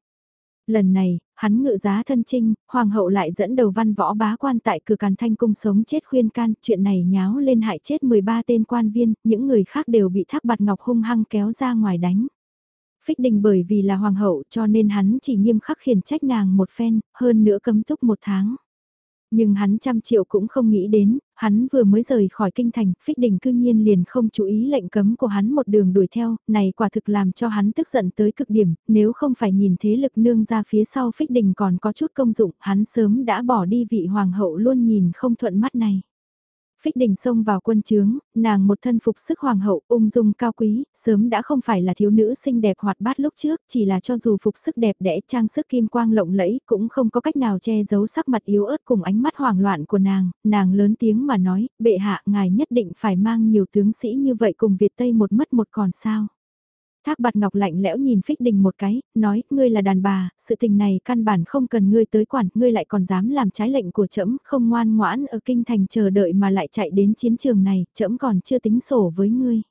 Lần này, hắn ngự giá thân trinh, hoàng hậu lại dẫn đầu văn võ bá quan tại cửa càn thanh cung sống chết khuyên can, chuyện này nháo lên hại chết 13 tên quan viên, những người khác đều bị thác bạt ngọc hung hăng kéo ra ngoài đánh. Phích đình bởi vì là hoàng hậu cho nên hắn chỉ nghiêm khắc khiển trách nàng một phen, hơn nữa cấm túc một tháng. Nhưng hắn trăm triệu cũng không nghĩ đến, hắn vừa mới rời khỏi kinh thành, phích đình cư nhiên liền không chú ý lệnh cấm của hắn một đường đuổi theo, này quả thực làm cho hắn tức giận tới cực điểm, nếu không phải nhìn thế lực nương ra phía sau phích đình còn có chút công dụng, hắn sớm đã bỏ đi vị hoàng hậu luôn nhìn không thuận mắt này. Phích đình xông vào quân trướng, nàng một thân phục sức hoàng hậu ung dung cao quý, sớm đã không phải là thiếu nữ xinh đẹp hoạt bát lúc trước, chỉ là cho dù phục sức đẹp đẽ trang sức kim quang lộng lẫy cũng không có cách nào che giấu sắc mặt yếu ớt cùng ánh mắt hoảng loạn của nàng, nàng lớn tiếng mà nói, bệ hạ ngài nhất định phải mang nhiều tướng sĩ như vậy cùng Việt Tây một mất một còn sao. Thác bạt ngọc lạnh lẽo nhìn phích đình một cái, nói, ngươi là đàn bà, sự tình này căn bản không cần ngươi tới quản, ngươi lại còn dám làm trái lệnh của trẫm không ngoan ngoãn ở kinh thành chờ đợi mà lại chạy đến chiến trường này, trẫm còn chưa tính sổ với ngươi.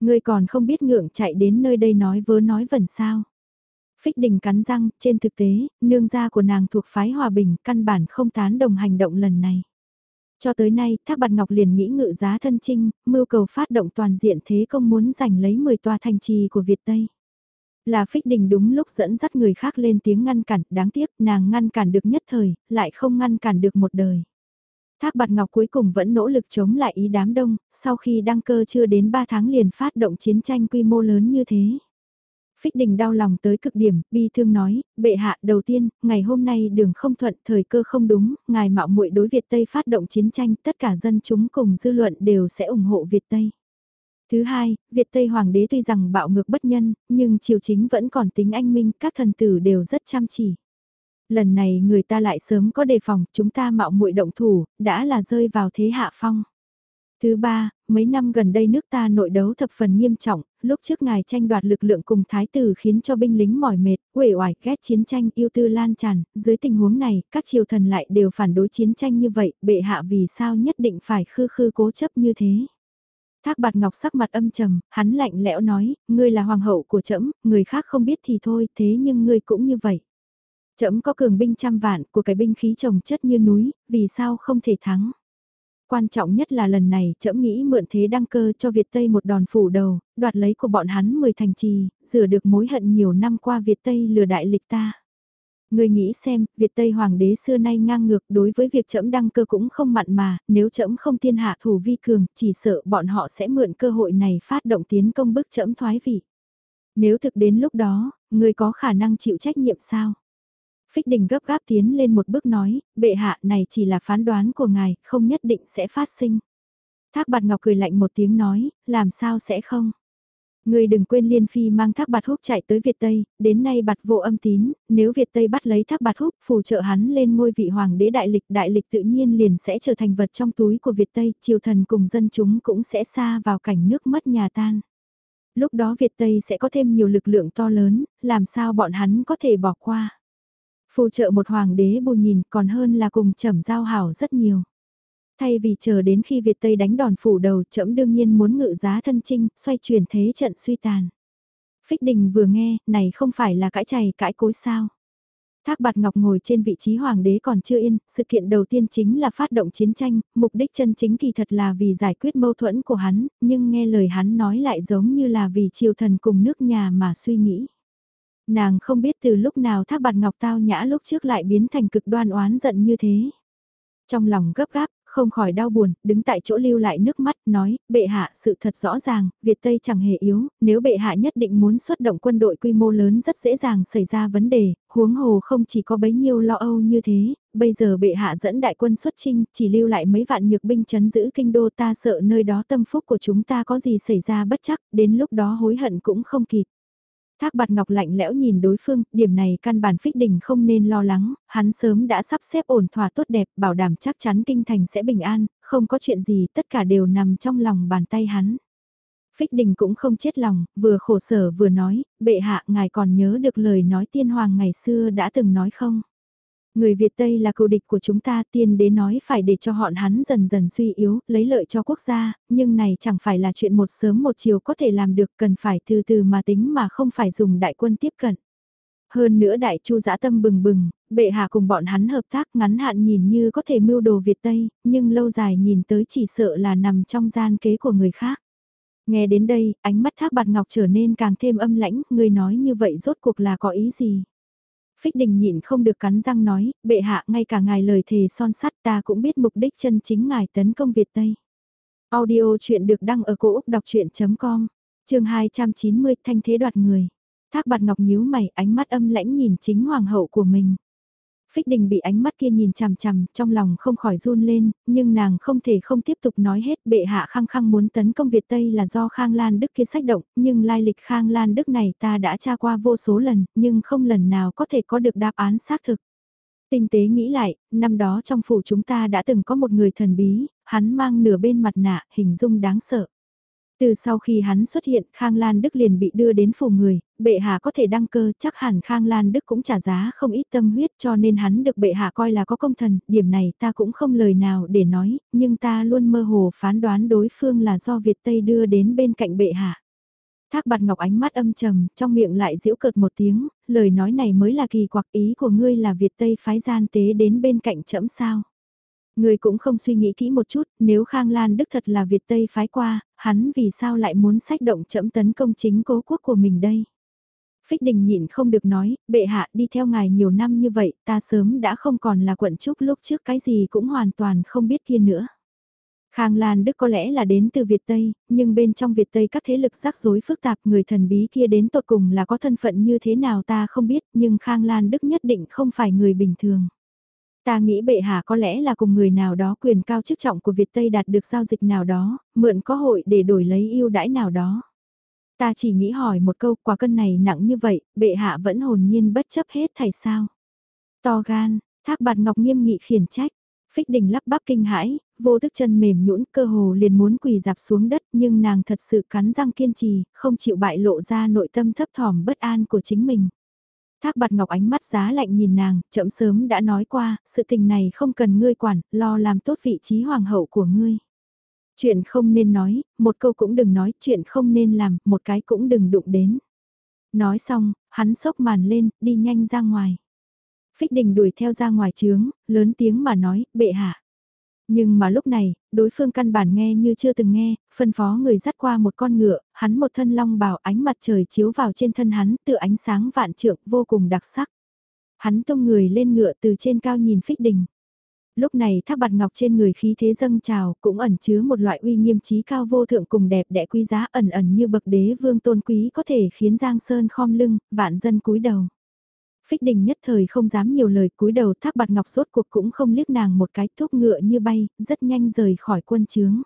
Ngươi còn không biết ngượng chạy đến nơi đây nói vớ nói vẩn sao. Phích đình cắn răng, trên thực tế, nương gia của nàng thuộc phái hòa bình, căn bản không tán đồng hành động lần này. Cho tới nay, Thác Bạt Ngọc liền nghĩ ngự giá thân trinh, mưu cầu phát động toàn diện thế công muốn giành lấy 10 tòa thành trì của Việt Tây. Là phích đình đúng lúc dẫn dắt người khác lên tiếng ngăn cản, đáng tiếc nàng ngăn cản được nhất thời, lại không ngăn cản được một đời. Thác Bạt Ngọc cuối cùng vẫn nỗ lực chống lại ý đám đông, sau khi đăng cơ chưa đến 3 tháng liền phát động chiến tranh quy mô lớn như thế. Phích đình đau lòng tới cực điểm, bi thương nói, bệ hạ đầu tiên, ngày hôm nay đường không thuận, thời cơ không đúng, ngài mạo muội đối Việt Tây phát động chiến tranh, tất cả dân chúng cùng dư luận đều sẽ ủng hộ Việt Tây. Thứ hai, Việt Tây Hoàng đế tuy rằng bạo ngược bất nhân, nhưng triều chính vẫn còn tính anh minh, các thần tử đều rất chăm chỉ. Lần này người ta lại sớm có đề phòng, chúng ta mạo muội động thủ, đã là rơi vào thế hạ phong. Thứ ba, mấy năm gần đây nước ta nội đấu thập phần nghiêm trọng, lúc trước ngài tranh đoạt lực lượng cùng thái tử khiến cho binh lính mỏi mệt, uể oải ghét chiến tranh yêu tư lan tràn, dưới tình huống này, các triều thần lại đều phản đối chiến tranh như vậy, bệ hạ vì sao nhất định phải khư khư cố chấp như thế. Thác bạt ngọc sắc mặt âm trầm, hắn lạnh lẽo nói, ngươi là hoàng hậu của trẫm, người khác không biết thì thôi, thế nhưng ngươi cũng như vậy. Trẫm có cường binh trăm vạn, của cái binh khí trồng chất như núi, vì sao không thể thắng. Quan trọng nhất là lần này trẫm nghĩ mượn thế đăng cơ cho Việt Tây một đòn phủ đầu, đoạt lấy của bọn hắn 10 thành trì, rửa được mối hận nhiều năm qua Việt Tây lừa đại lịch ta. Người nghĩ xem, Việt Tây Hoàng đế xưa nay ngang ngược đối với việc trẫm đăng cơ cũng không mặn mà, nếu trẫm không thiên hạ thủ vi cường, chỉ sợ bọn họ sẽ mượn cơ hội này phát động tiến công bức trẫm thoái vị. Nếu thực đến lúc đó, người có khả năng chịu trách nhiệm sao? Phích đình gấp gáp tiến lên một bước nói, bệ hạ này chỉ là phán đoán của ngài, không nhất định sẽ phát sinh. Thác bạt ngọc cười lạnh một tiếng nói, làm sao sẽ không? Người đừng quên Liên Phi mang thác bạt húc chạy tới Việt Tây, đến nay bạt vô âm tín, nếu Việt Tây bắt lấy thác bạt húc phù trợ hắn lên ngôi vị hoàng đế đại lịch, đại lịch tự nhiên liền sẽ trở thành vật trong túi của Việt Tây, triều thần cùng dân chúng cũng sẽ xa vào cảnh nước mất nhà tan. Lúc đó Việt Tây sẽ có thêm nhiều lực lượng to lớn, làm sao bọn hắn có thể bỏ qua. Phù trợ một hoàng đế bù nhìn còn hơn là cùng trầm giao hảo rất nhiều. Thay vì chờ đến khi Việt Tây đánh đòn phủ đầu trẫm đương nhiên muốn ngự giá thân trinh, xoay chuyển thế trận suy tàn. Phích đình vừa nghe, này không phải là cãi chày cãi cối sao. Thác Bạt Ngọc ngồi trên vị trí hoàng đế còn chưa yên, sự kiện đầu tiên chính là phát động chiến tranh, mục đích chân chính kỳ thật là vì giải quyết mâu thuẫn của hắn, nhưng nghe lời hắn nói lại giống như là vì triều thần cùng nước nhà mà suy nghĩ. Nàng không biết từ lúc nào thác bạt ngọc tao nhã lúc trước lại biến thành cực đoan oán giận như thế. Trong lòng gấp gáp, không khỏi đau buồn, đứng tại chỗ lưu lại nước mắt, nói, bệ hạ, sự thật rõ ràng, Việt Tây chẳng hề yếu, nếu bệ hạ nhất định muốn xuất động quân đội quy mô lớn rất dễ dàng xảy ra vấn đề, huống hồ không chỉ có bấy nhiêu lo âu như thế, bây giờ bệ hạ dẫn đại quân xuất chinh, chỉ lưu lại mấy vạn nhược binh chấn giữ kinh đô ta sợ nơi đó tâm phúc của chúng ta có gì xảy ra bất chắc, đến lúc đó hối hận cũng không kịp. Thác bạt ngọc lạnh lẽo nhìn đối phương, điểm này căn bản phích đình không nên lo lắng, hắn sớm đã sắp xếp ổn thỏa tốt đẹp, bảo đảm chắc chắn kinh thành sẽ bình an, không có chuyện gì, tất cả đều nằm trong lòng bàn tay hắn. Phích đình cũng không chết lòng, vừa khổ sở vừa nói, bệ hạ ngài còn nhớ được lời nói tiên hoàng ngày xưa đã từng nói không? Người Việt Tây là cựu địch của chúng ta tiên đế nói phải để cho họ hắn dần dần suy yếu, lấy lợi cho quốc gia, nhưng này chẳng phải là chuyện một sớm một chiều có thể làm được cần phải từ từ mà tính mà không phải dùng đại quân tiếp cận. Hơn nữa đại chu dã tâm bừng bừng, bệ hạ cùng bọn hắn hợp tác ngắn hạn nhìn như có thể mưu đồ Việt Tây, nhưng lâu dài nhìn tới chỉ sợ là nằm trong gian kế của người khác. Nghe đến đây, ánh mắt thác bạt ngọc trở nên càng thêm âm lãnh, người nói như vậy rốt cuộc là có ý gì? Phích đình nhịn không được cắn răng nói, bệ hạ ngay cả ngài lời thề son sắt ta cũng biết mục đích chân chính ngài tấn công Việt Tây. Audio chuyện được đăng ở cổ Úc đọc chuyện.com, trường 290 thanh thế đoạt người. Thác bạt ngọc nhíu mày ánh mắt âm lãnh nhìn chính hoàng hậu của mình. Phích đình bị ánh mắt kia nhìn chằm chằm, trong lòng không khỏi run lên, nhưng nàng không thể không tiếp tục nói hết bệ hạ khăng khăng muốn tấn công Việt Tây là do Khang Lan Đức kia sách động, nhưng lai lịch Khang Lan Đức này ta đã tra qua vô số lần, nhưng không lần nào có thể có được đáp án xác thực. Tinh tế nghĩ lại, năm đó trong phủ chúng ta đã từng có một người thần bí, hắn mang nửa bên mặt nạ, hình dung đáng sợ. Từ sau khi hắn xuất hiện, Khang Lan Đức liền bị đưa đến phủ người, bệ hạ có thể đăng cơ, chắc hẳn Khang Lan Đức cũng trả giá không ít tâm huyết cho nên hắn được bệ hạ coi là có công thần, điểm này ta cũng không lời nào để nói, nhưng ta luôn mơ hồ phán đoán đối phương là do Việt Tây đưa đến bên cạnh bệ hạ. Thác bạt ngọc ánh mắt âm trầm, trong miệng lại giễu cợt một tiếng, lời nói này mới là kỳ quặc ý của ngươi là Việt Tây phái gian tế đến bên cạnh trẫm sao. Người cũng không suy nghĩ kỹ một chút, nếu Khang Lan Đức thật là Việt Tây phái qua, hắn vì sao lại muốn sách động chậm tấn công chính cố quốc của mình đây? Phích đình nhịn không được nói, bệ hạ đi theo ngài nhiều năm như vậy, ta sớm đã không còn là quận trúc lúc trước cái gì cũng hoàn toàn không biết kia nữa. Khang Lan Đức có lẽ là đến từ Việt Tây, nhưng bên trong Việt Tây các thế lực rắc rối phức tạp người thần bí kia đến tột cùng là có thân phận như thế nào ta không biết, nhưng Khang Lan Đức nhất định không phải người bình thường. Ta nghĩ bệ hạ có lẽ là cùng người nào đó quyền cao chức trọng của Việt Tây đạt được giao dịch nào đó, mượn có hội để đổi lấy ưu đãi nào đó. Ta chỉ nghĩ hỏi một câu quả cân này nặng như vậy, bệ hạ vẫn hồn nhiên bất chấp hết thảy sao. To gan, thác bạt ngọc nghiêm nghị khiển trách, phích đình lắp bắp kinh hãi, vô thức chân mềm nhũn cơ hồ liền muốn quỳ dạp xuống đất nhưng nàng thật sự cắn răng kiên trì, không chịu bại lộ ra nội tâm thấp thỏm bất an của chính mình. Thác bạt ngọc ánh mắt giá lạnh nhìn nàng, chậm sớm đã nói qua, sự tình này không cần ngươi quản, lo làm tốt vị trí hoàng hậu của ngươi. Chuyện không nên nói, một câu cũng đừng nói, chuyện không nên làm, một cái cũng đừng đụng đến. Nói xong, hắn sốc màn lên, đi nhanh ra ngoài. Phích đình đuổi theo ra ngoài trướng, lớn tiếng mà nói, bệ hạ. Nhưng mà lúc này, đối phương căn bản nghe như chưa từng nghe, phân phó người dắt qua một con ngựa, hắn một thân long bào ánh mặt trời chiếu vào trên thân hắn tự ánh sáng vạn trượng vô cùng đặc sắc. Hắn tung người lên ngựa từ trên cao nhìn phích đình. Lúc này thác bạt ngọc trên người khí thế dâng trào cũng ẩn chứa một loại uy nghiêm trí cao vô thượng cùng đẹp đẽ quý giá ẩn ẩn như bậc đế vương tôn quý có thể khiến Giang Sơn khom lưng, vạn dân cúi đầu. Phích đình nhất thời không dám nhiều lời cúi đầu thác bạt ngọc sốt cuộc cũng không liếc nàng một cái thúc ngựa như bay, rất nhanh rời khỏi quân chướng.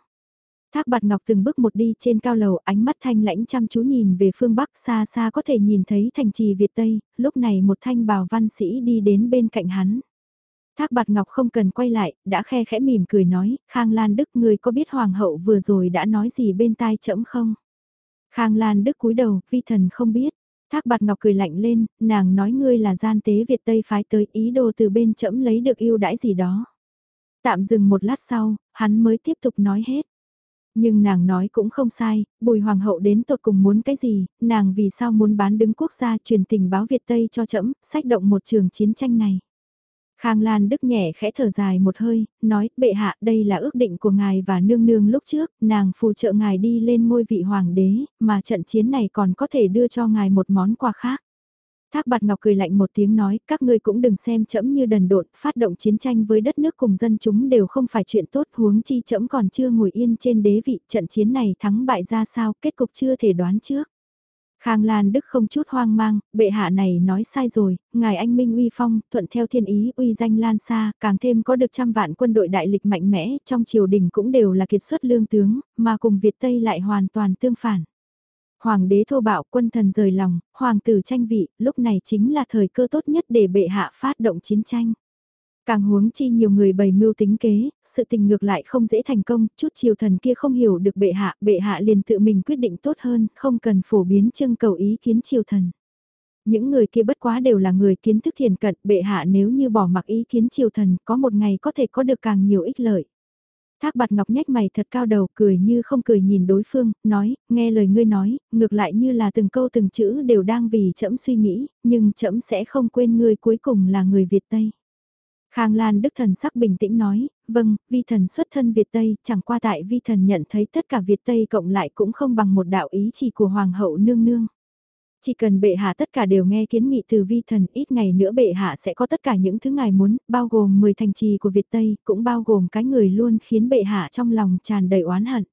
Thác bạt ngọc từng bước một đi trên cao lầu ánh mắt thanh lãnh chăm chú nhìn về phương Bắc xa xa có thể nhìn thấy thành trì Việt Tây, lúc này một thanh bào văn sĩ đi đến bên cạnh hắn. Thác bạt ngọc không cần quay lại, đã khe khẽ mỉm cười nói, Khang Lan Đức người có biết Hoàng hậu vừa rồi đã nói gì bên tai trẫm không? Khang Lan Đức cúi đầu, vi thần không biết. Thác bạt ngọc cười lạnh lên, nàng nói ngươi là gian tế Việt Tây phái tới ý đồ từ bên trẫm lấy được yêu đãi gì đó. Tạm dừng một lát sau, hắn mới tiếp tục nói hết. Nhưng nàng nói cũng không sai, bùi hoàng hậu đến tột cùng muốn cái gì, nàng vì sao muốn bán đứng quốc gia truyền tình báo Việt Tây cho trẫm sách động một trường chiến tranh này. Khang Lan Đức nhẹ khẽ thở dài một hơi, nói, bệ hạ đây là ước định của ngài và nương nương lúc trước, nàng phù trợ ngài đi lên ngôi vị hoàng đế, mà trận chiến này còn có thể đưa cho ngài một món quà khác. Thác bạt ngọc cười lạnh một tiếng nói, các ngươi cũng đừng xem trẫm như đần độn, phát động chiến tranh với đất nước cùng dân chúng đều không phải chuyện tốt huống chi trẫm còn chưa ngồi yên trên đế vị, trận chiến này thắng bại ra sao, kết cục chưa thể đoán trước. Khang Lan Đức không chút hoang mang, bệ hạ này nói sai rồi, ngài anh Minh uy phong, thuận theo thiên ý, uy danh lan xa, càng thêm có được trăm vạn quân đội đại lịch mạnh mẽ, trong triều đình cũng đều là kiệt xuất lương tướng, mà cùng Việt Tây lại hoàn toàn tương phản. Hoàng đế thô bạo quân thần rời lòng, hoàng tử tranh vị, lúc này chính là thời cơ tốt nhất để bệ hạ phát động chiến tranh. Càng huống chi nhiều người bày mưu tính kế, sự tình ngược lại không dễ thành công, chút triều thần kia không hiểu được bệ hạ, bệ hạ liền tự mình quyết định tốt hơn, không cần phổ biến trưng cầu ý kiến triều thần. Những người kia bất quá đều là người kiến thức thiền cận, bệ hạ nếu như bỏ mặc ý kiến triều thần, có một ngày có thể có được càng nhiều ích lợi. Thác bạt ngọc nhách mày thật cao đầu cười như không cười nhìn đối phương, nói, nghe lời ngươi nói, ngược lại như là từng câu từng chữ đều đang vì trẫm suy nghĩ, nhưng trẫm sẽ không quên ngươi cuối cùng là người Việt Tây. Khang Lan Đức Thần sắc bình tĩnh nói, vâng, vi thần xuất thân Việt Tây, chẳng qua tại vi thần nhận thấy tất cả Việt Tây cộng lại cũng không bằng một đạo ý chỉ của Hoàng hậu nương nương. Chỉ cần bệ hạ tất cả đều nghe kiến nghị từ vi thần, ít ngày nữa bệ hạ sẽ có tất cả những thứ ngài muốn, bao gồm 10 thành trì của Việt Tây, cũng bao gồm cái người luôn khiến bệ hạ trong lòng tràn đầy oán hận.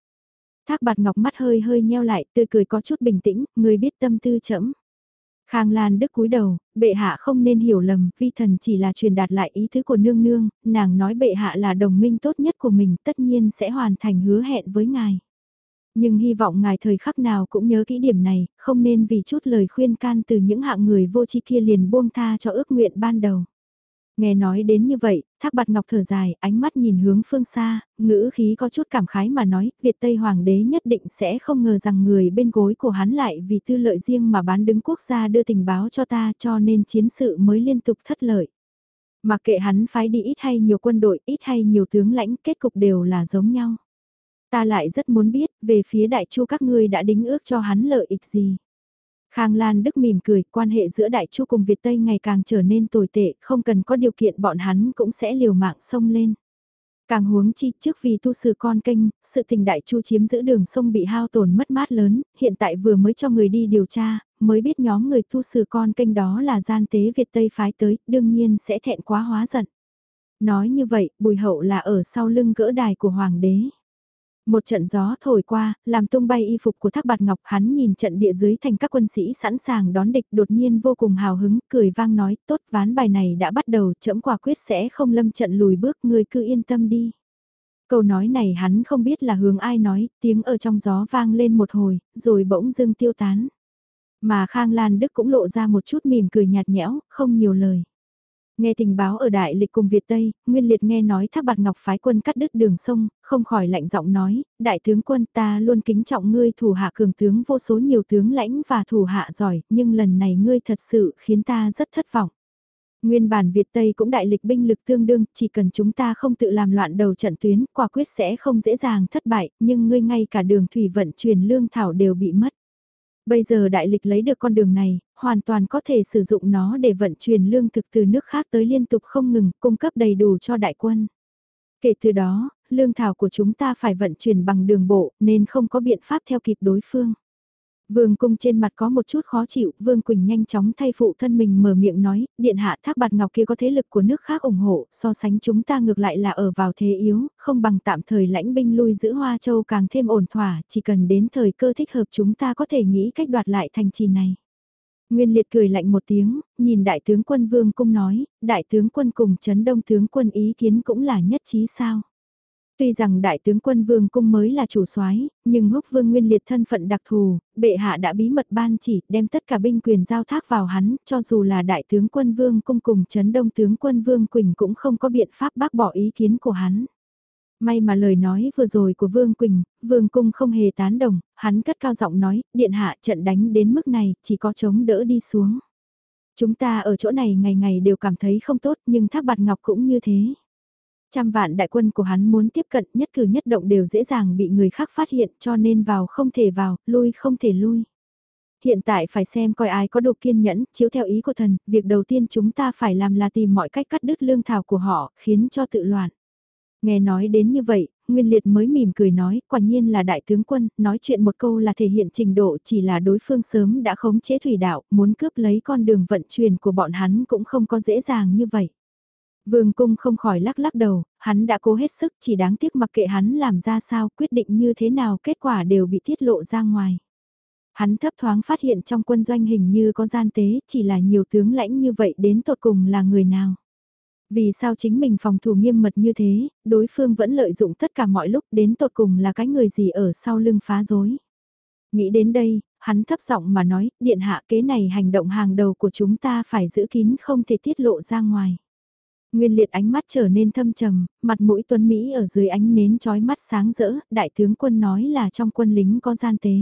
Thác bạt ngọc mắt hơi hơi nheo lại, tươi cười có chút bình tĩnh, người biết tâm tư chậm. Khang Lan Đức cúi đầu, bệ hạ không nên hiểu lầm, vi thần chỉ là truyền đạt lại ý thứ của nương nương, nàng nói bệ hạ là đồng minh tốt nhất của mình tất nhiên sẽ hoàn thành hứa hẹn với ngài. Nhưng hy vọng ngài thời khắc nào cũng nhớ kỹ điểm này, không nên vì chút lời khuyên can từ những hạng người vô tri kia liền buông tha cho ước nguyện ban đầu. Nghe nói đến như vậy, thác bạt ngọc thở dài, ánh mắt nhìn hướng phương xa, ngữ khí có chút cảm khái mà nói, Việt Tây Hoàng đế nhất định sẽ không ngờ rằng người bên gối của hắn lại vì tư lợi riêng mà bán đứng quốc gia đưa tình báo cho ta cho nên chiến sự mới liên tục thất lợi. Mặc kệ hắn phái đi ít hay nhiều quân đội, ít hay nhiều tướng lãnh, kết cục đều là giống nhau. Ta lại rất muốn biết, về phía đại chu các ngươi đã đính ước cho hắn lợi ích gì. Khang Lan Đức mỉm cười, quan hệ giữa Đại Chu cùng Việt Tây ngày càng trở nên tồi tệ, không cần có điều kiện bọn hắn cũng sẽ liều mạng sông lên. Càng huống chi trước vì tu sư con kênh, sự tình Đại Chu chiếm giữ đường sông bị hao tổn mất mát lớn, hiện tại vừa mới cho người đi điều tra, mới biết nhóm người tu sư con kênh đó là gian tế Việt Tây phái tới, đương nhiên sẽ thẹn quá hóa giận. Nói như vậy, bùi hậu là ở sau lưng gỡ đài của Hoàng đế. Một trận gió thổi qua, làm tung bay y phục của thác bạt ngọc hắn nhìn trận địa dưới thành các quân sĩ sẵn sàng đón địch đột nhiên vô cùng hào hứng, cười vang nói, tốt ván bài này đã bắt đầu, chậm quả quyết sẽ không lâm trận lùi bước, ngươi cứ yên tâm đi. Câu nói này hắn không biết là hướng ai nói, tiếng ở trong gió vang lên một hồi, rồi bỗng dưng tiêu tán. Mà Khang Lan Đức cũng lộ ra một chút mỉm cười nhạt nhẽo, không nhiều lời. Nghe tình báo ở Đại Lịch cùng Việt Tây, Nguyên Liệt nghe nói Thác Bạt Ngọc phái quân cắt đứt đường sông, không khỏi lạnh giọng nói, đại tướng quân ta luôn kính trọng ngươi thủ hạ cường tướng vô số nhiều tướng lãnh và thủ hạ giỏi, nhưng lần này ngươi thật sự khiến ta rất thất vọng. Nguyên bản Việt Tây cũng đại lịch binh lực tương đương, chỉ cần chúng ta không tự làm loạn đầu trận tuyến, quả quyết sẽ không dễ dàng thất bại, nhưng ngươi ngay cả đường thủy vận chuyển lương thảo đều bị mất. Bây giờ đại lịch lấy được con đường này, hoàn toàn có thể sử dụng nó để vận chuyển lương thực từ nước khác tới liên tục không ngừng, cung cấp đầy đủ cho đại quân. Kể từ đó, lương thảo của chúng ta phải vận chuyển bằng đường bộ nên không có biện pháp theo kịp đối phương. Vương cung trên mặt có một chút khó chịu, Vương Quỳnh nhanh chóng thay phụ thân mình mở miệng nói, điện hạ thác bạt ngọc kia có thế lực của nước khác ủng hộ, so sánh chúng ta ngược lại là ở vào thế yếu, không bằng tạm thời lãnh binh lui giữ Hoa Châu càng thêm ổn thỏa, chỉ cần đến thời cơ thích hợp chúng ta có thể nghĩ cách đoạt lại thành trì này. Nguyên liệt cười lạnh một tiếng, nhìn đại tướng quân Vương Cung nói, đại tướng quân cùng chấn đông tướng quân ý kiến cũng là nhất trí sao. Tuy rằng đại tướng quân vương cung mới là chủ soái, nhưng húc vương nguyên liệt thân phận đặc thù, bệ hạ đã bí mật ban chỉ đem tất cả binh quyền giao thác vào hắn, cho dù là đại tướng quân vương cung cùng chấn đông tướng quân vương Quỳnh cũng không có biện pháp bác bỏ ý kiến của hắn. May mà lời nói vừa rồi của Vương Quỳnh, Vương Cung không hề tán đồng, hắn cất cao giọng nói, điện hạ trận đánh đến mức này, chỉ có chống đỡ đi xuống. Chúng ta ở chỗ này ngày ngày đều cảm thấy không tốt nhưng thác bạt ngọc cũng như thế. Trăm vạn đại quân của hắn muốn tiếp cận nhất cử nhất động đều dễ dàng bị người khác phát hiện cho nên vào không thể vào, lui không thể lui. Hiện tại phải xem coi ai có độ kiên nhẫn, chiếu theo ý của thần, việc đầu tiên chúng ta phải làm là tìm mọi cách cắt đứt lương thảo của họ, khiến cho tự loạn. Nghe nói đến như vậy, Nguyên Liệt mới mỉm cười nói, quả nhiên là đại tướng quân, nói chuyện một câu là thể hiện trình độ chỉ là đối phương sớm đã khống chế thủy đạo, muốn cướp lấy con đường vận chuyển của bọn hắn cũng không có dễ dàng như vậy. Vương cung không khỏi lắc lắc đầu, hắn đã cố hết sức chỉ đáng tiếc mặc kệ hắn làm ra sao quyết định như thế nào kết quả đều bị tiết lộ ra ngoài. Hắn thấp thoáng phát hiện trong quân doanh hình như có gian tế chỉ là nhiều tướng lãnh như vậy đến tột cùng là người nào. Vì sao chính mình phòng thủ nghiêm mật như thế, đối phương vẫn lợi dụng tất cả mọi lúc đến tột cùng là cái người gì ở sau lưng phá rối. Nghĩ đến đây, hắn thấp giọng mà nói, điện hạ kế này hành động hàng đầu của chúng ta phải giữ kín không thể tiết lộ ra ngoài. Nguyên liệt ánh mắt trở nên thâm trầm, mặt mũi tuấn Mỹ ở dưới ánh nến trói mắt sáng rỡ, đại tướng quân nói là trong quân lính có gian tế.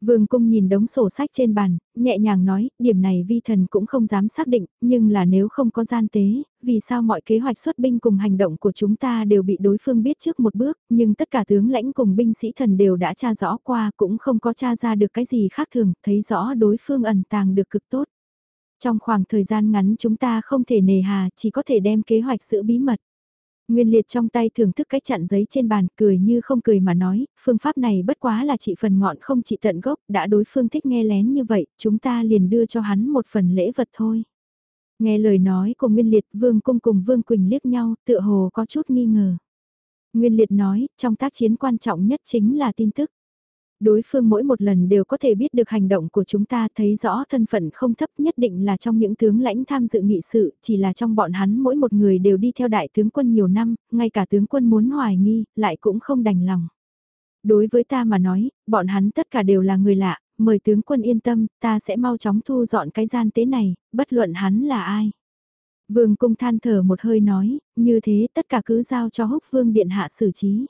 Vương cung nhìn đống sổ sách trên bàn, nhẹ nhàng nói, điểm này vi thần cũng không dám xác định, nhưng là nếu không có gian tế, vì sao mọi kế hoạch xuất binh cùng hành động của chúng ta đều bị đối phương biết trước một bước, nhưng tất cả tướng lãnh cùng binh sĩ thần đều đã tra rõ qua cũng không có tra ra được cái gì khác thường, thấy rõ đối phương ẩn tàng được cực tốt. Trong khoảng thời gian ngắn chúng ta không thể nề hà, chỉ có thể đem kế hoạch giữ bí mật. Nguyên liệt trong tay thưởng thức cái chặn giấy trên bàn cười như không cười mà nói, phương pháp này bất quá là chỉ phần ngọn không chỉ tận gốc, đã đối phương thích nghe lén như vậy, chúng ta liền đưa cho hắn một phần lễ vật thôi. Nghe lời nói của Nguyên liệt vương cung cùng vương Quỳnh liếc nhau, tựa hồ có chút nghi ngờ. Nguyên liệt nói, trong tác chiến quan trọng nhất chính là tin tức đối phương mỗi một lần đều có thể biết được hành động của chúng ta thấy rõ thân phận không thấp nhất định là trong những tướng lãnh tham dự nghị sự, chỉ là trong bọn hắn mỗi một người đều đi theo đại tướng quân nhiều năm, ngay cả tướng quân muốn hoài nghi, lại cũng không đành lòng. Đối với ta mà nói, bọn hắn tất cả đều là người lạ, mời tướng quân yên tâm, ta sẽ mau chóng thu dọn cái gian tế này, bất luận hắn là ai. Vương cung than thở một hơi nói, như thế tất cả cứ giao cho húc vương điện hạ xử trí.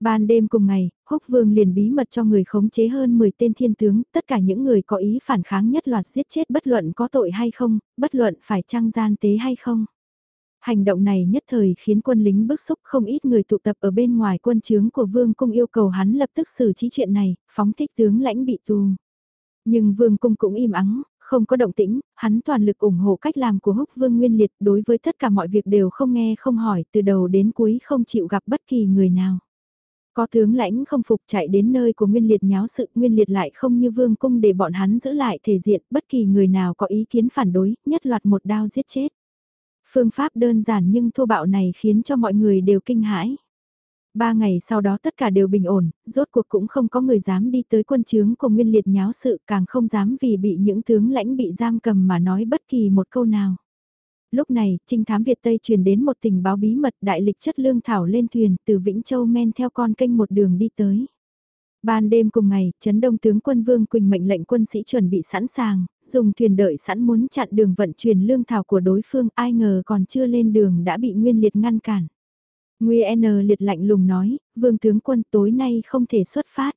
Ban đêm cùng ngày, Húc Vương liền bí mật cho người khống chế hơn 10 tên thiên tướng, tất cả những người có ý phản kháng nhất loạt giết chết bất luận có tội hay không, bất luận phải trăng gian tế hay không. Hành động này nhất thời khiến quân lính bức xúc không ít người tụ tập ở bên ngoài quân chướng của Vương Cung yêu cầu hắn lập tức xử trí chuyện này, phóng thích tướng lãnh bị tù. Nhưng Vương Cung cũng im ắng, không có động tĩnh, hắn toàn lực ủng hộ cách làm của Húc Vương Nguyên Liệt đối với tất cả mọi việc đều không nghe không hỏi từ đầu đến cuối không chịu gặp bất kỳ người nào. Có tướng lãnh không phục chạy đến nơi của Nguyên Liệt nháo sự Nguyên Liệt lại không như vương cung để bọn hắn giữ lại thể diện bất kỳ người nào có ý kiến phản đối, nhất loạt một đao giết chết. Phương pháp đơn giản nhưng thô bạo này khiến cho mọi người đều kinh hãi. Ba ngày sau đó tất cả đều bình ổn, rốt cuộc cũng không có người dám đi tới quân chướng của Nguyên Liệt nháo sự càng không dám vì bị những tướng lãnh bị giam cầm mà nói bất kỳ một câu nào. Lúc này, trinh thám Việt Tây truyền đến một tình báo bí mật đại lịch chất lương thảo lên thuyền từ Vĩnh Châu men theo con kênh một đường đi tới. Ban đêm cùng ngày, chấn đông tướng quân Vương Quỳnh mệnh lệnh quân sĩ chuẩn bị sẵn sàng, dùng thuyền đợi sẵn muốn chặn đường vận chuyển lương thảo của đối phương ai ngờ còn chưa lên đường đã bị Nguyên Liệt ngăn cản. Nguyên N Liệt lạnh lùng nói, Vương tướng quân tối nay không thể xuất phát.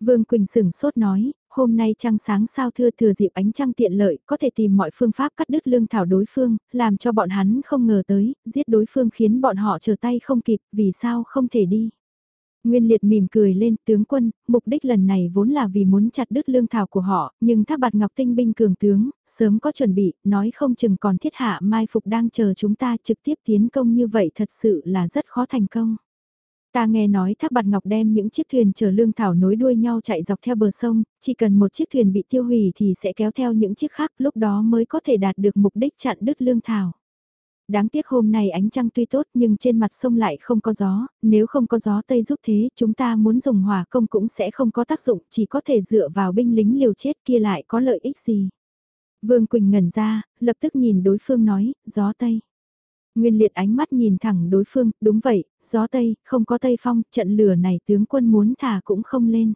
Vương Quỳnh sửng sốt nói, hôm nay trăng sáng sao thưa thừa dịp ánh trăng tiện lợi, có thể tìm mọi phương pháp cắt đứt lương thảo đối phương, làm cho bọn hắn không ngờ tới, giết đối phương khiến bọn họ trở tay không kịp, vì sao không thể đi. Nguyên liệt mỉm cười lên tướng quân, mục đích lần này vốn là vì muốn chặt đứt lương thảo của họ, nhưng thác bạt ngọc tinh binh cường tướng, sớm có chuẩn bị, nói không chừng còn thiết hạ mai phục đang chờ chúng ta trực tiếp tiến công như vậy thật sự là rất khó thành công. Ta nghe nói Thác Bạt Ngọc đem những chiếc thuyền chở lương thảo nối đuôi nhau chạy dọc theo bờ sông, chỉ cần một chiếc thuyền bị tiêu hủy thì sẽ kéo theo những chiếc khác lúc đó mới có thể đạt được mục đích chặn đứt lương thảo. Đáng tiếc hôm nay ánh trăng tuy tốt nhưng trên mặt sông lại không có gió, nếu không có gió Tây giúp thế chúng ta muốn dùng hỏa công cũng sẽ không có tác dụng, chỉ có thể dựa vào binh lính liều chết kia lại có lợi ích gì. Vương Quỳnh ngẩn ra, lập tức nhìn đối phương nói, gió Tây. Nguyên liệt ánh mắt nhìn thẳng đối phương, đúng vậy, gió Tây, không có Tây Phong, trận lửa này tướng quân muốn thả cũng không lên.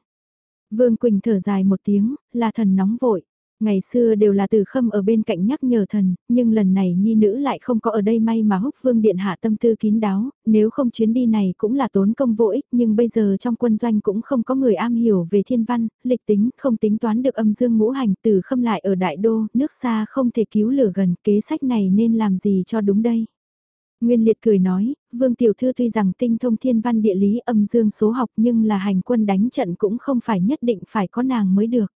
Vương Quỳnh thở dài một tiếng, là thần nóng vội. Ngày xưa đều là từ khâm ở bên cạnh nhắc nhở thần, nhưng lần này nhi nữ lại không có ở đây may mà húc vương điện hạ tâm tư kín đáo, nếu không chuyến đi này cũng là tốn công vô ích nhưng bây giờ trong quân doanh cũng không có người am hiểu về thiên văn, lịch tính, không tính toán được âm dương ngũ hành từ khâm lại ở đại đô, nước xa không thể cứu lửa gần, kế sách này nên làm gì cho đúng đây. Nguyên Liệt cười nói, Vương Tiểu Thư tuy rằng tinh thông thiên văn địa lý âm dương số học nhưng là hành quân đánh trận cũng không phải nhất định phải có nàng mới được.